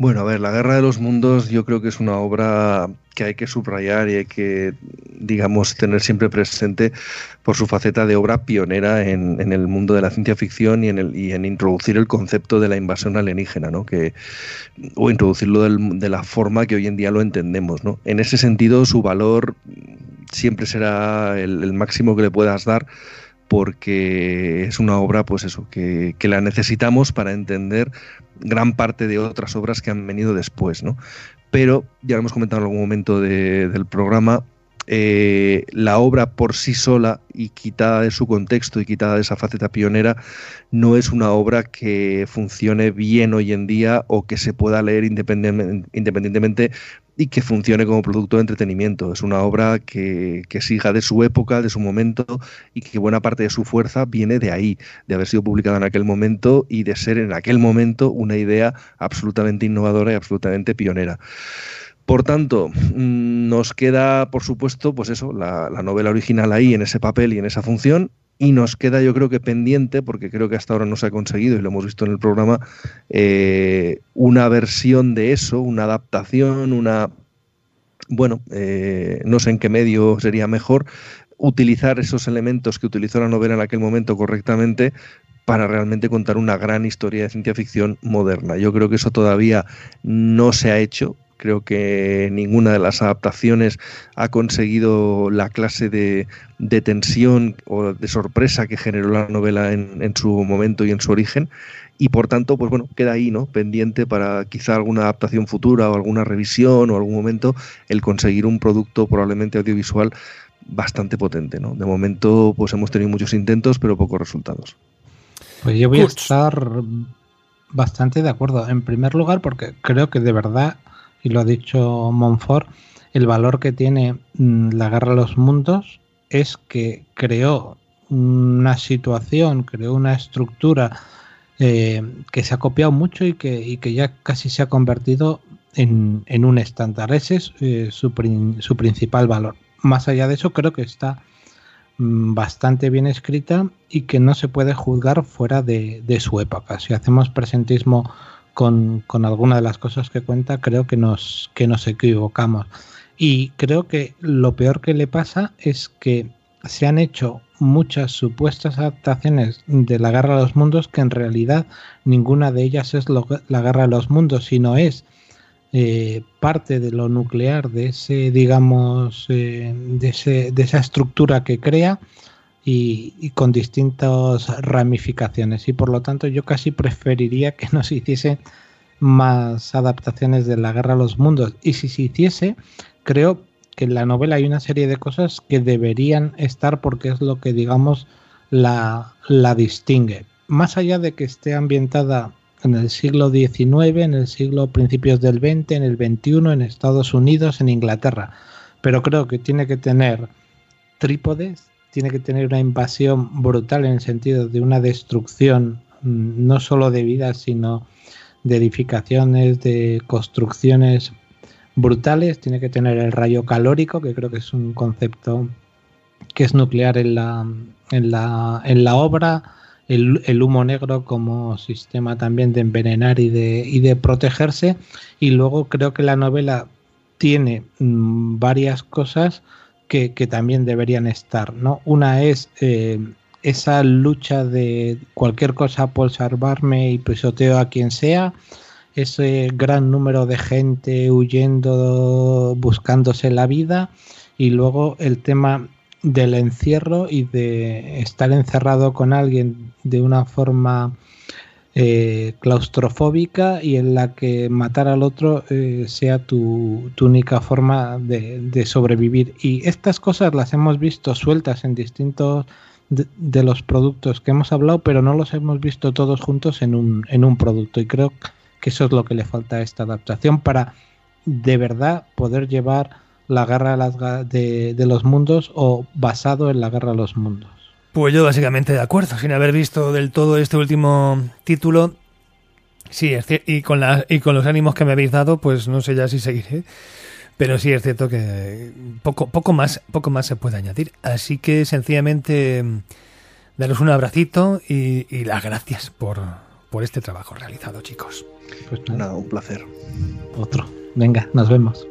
Bueno, a ver, La Guerra de los Mundos yo creo que es una obra que hay que subrayar y hay que, digamos, tener siempre presente por su faceta de obra pionera en, el mundo de la ciencia ficción y en, el, y en introducir el concepto de la invasión alienígena, ¿no? Que, o introducirlo de la forma que hoy en día lo entendemos. ¿no? En ese sentido, su valor siempre será el máximo que le puedas dar porque es una obra, pues eso, que, la necesitamos para entender gran parte de otras obras que han venido después, ¿no? Pero, ya lo hemos comentado en algún momento del programa, eh, la obra por sí sola y quitada de su contexto y quitada de esa faceta pionera, no es una obra que funcione bien hoy en día o que se pueda leer independientemente y que funcione como producto de entretenimiento. Es una obra que, que, siga de su época, de su momento y que buena parte de su fuerza viene de ahí, de haber sido publicada en aquel momento y de ser en aquel momento una idea absolutamente innovadora y absolutamente pionera. Por tanto, mm, nos queda, por supuesto, pues eso, la, novela original ahí en ese papel y en esa función, y nos queda yo creo que pendiente, porque creo que hasta ahora no se ha conseguido y lo hemos visto en el programa, eh, una versión de eso, una adaptación, una... Bueno, eh, no sé en qué medio sería mejor utilizar esos elementos que utilizó la novela en aquel momento correctamente para realmente contar una gran historia de ciencia ficción moderna. Yo creo que eso todavía no se ha hecho, Creo que ninguna de las adaptaciones ha conseguido la clase de, tensión o de sorpresa que generó la novela en, su momento y en su origen. Y por tanto, pues bueno, queda ahí, ¿no? Pendiente para quizá alguna adaptación futura o alguna revisión o algún momento el conseguir un producto probablemente audiovisual bastante potente, ¿no? De momento, pues hemos tenido muchos intentos, pero pocos resultados. Pues yo voy a estar bastante de acuerdo. En primer lugar, porque creo que de verdad y lo ha dicho Montfort, el valor que tiene mm, la Guerra de los Mundos es que creó una situación, creó una estructura eh, que se ha copiado mucho y que, ya casi se ha convertido en, un estándar. Ese es eh, su, principal valor. Más allá de eso, creo que está mm, bastante bien escrita y que no se puede juzgar fuera de su época. Si hacemos presentismo con, con alguna de las cosas que cuenta, creo que nos, que nos equivocamos. Y creo que lo peor que le pasa es que se han hecho muchas supuestas adaptaciones de la Guerra de los Mundos que en realidad ninguna de ellas es la Guerra de los Mundos, sino es eh, parte de lo nuclear de ese, digamos, eh, de, ese, de, esa estructura que crea y, con distintas ramificaciones. Y por lo tanto yo casi preferiría que no se hiciesen más adaptaciones de la Guerra de los Mundos. Y si se hiciese, creo que en la novela hay una serie de cosas que deberían estar porque es lo que, digamos, la, la distingue. Más allá de que esté ambientada en el siglo XIX, en el siglo principios del XX, en el XXI, en Estados Unidos, en Inglaterra. Pero creo que tiene que tener trípodes, tiene que tener una invasión brutal en el sentido de una destrucción mm, no solo de vidas, sino de edificaciones, de construcciones brutales, tiene que tener el rayo calórico, que creo que es un concepto que es nuclear en la, en la, en la obra, el, humo negro como sistema también de envenenar y de, y de protegerse, y luego creo que la novela tiene mmm, varias cosas que, también deberían estar, ¿no? Una es eh, esa lucha de cualquier cosa por salvarme y pisoteo a quien sea, ese gran número de gente huyendo, buscándose la vida, y luego el tema del encierro y de estar encerrado con alguien de una forma eh, claustrofóbica y en la que matar al otro eh, sea tu, única forma de, sobrevivir. Y estas cosas las hemos visto sueltas en distintos de, los productos que hemos hablado, pero no los hemos visto todos juntos en un, en un producto. Y creo que eso es lo que le falta a esta adaptación para de verdad poder llevar la guerra de, de los mundos o basado en la guerra de los mundos. Pues yo básicamente de acuerdo, sin haber visto del todo este último título. Sí, es y con, la, y con los ánimos que me habéis dado, pues no sé ya si seguiré. Pero sí es cierto que poco, poco, más, poco más se puede añadir. Así que sencillamente daros un abracito y, y las gracias por, por este trabajo realizado, chicos. Pues nada, un placer. Otro. Venga, nos vemos.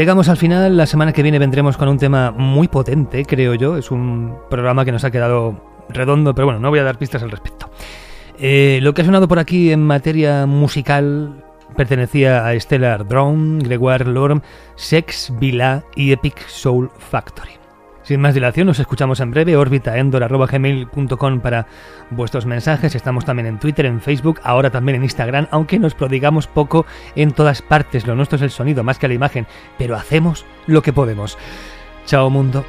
Llegamos al final, la semana que viene vendremos con un tema muy potente, creo yo. Es un programa que nos ha quedado redondo, pero bueno, no voy a dar pistas al respecto. Eh, lo que ha sonado por aquí en materia musical pertenecía a Stellar Drone, Gregoire Lorme, Sex, Villa y Epic Soul Factory. Sin más dilación, nos escuchamos en breve. orbitaendor.gmail.com para vuestros mensajes. Estamos también en Twitter, en Facebook, ahora también en Instagram, aunque nos prodigamos poco en todas partes. Lo nuestro es el sonido más que la imagen, pero hacemos lo que podemos. Chao mundo.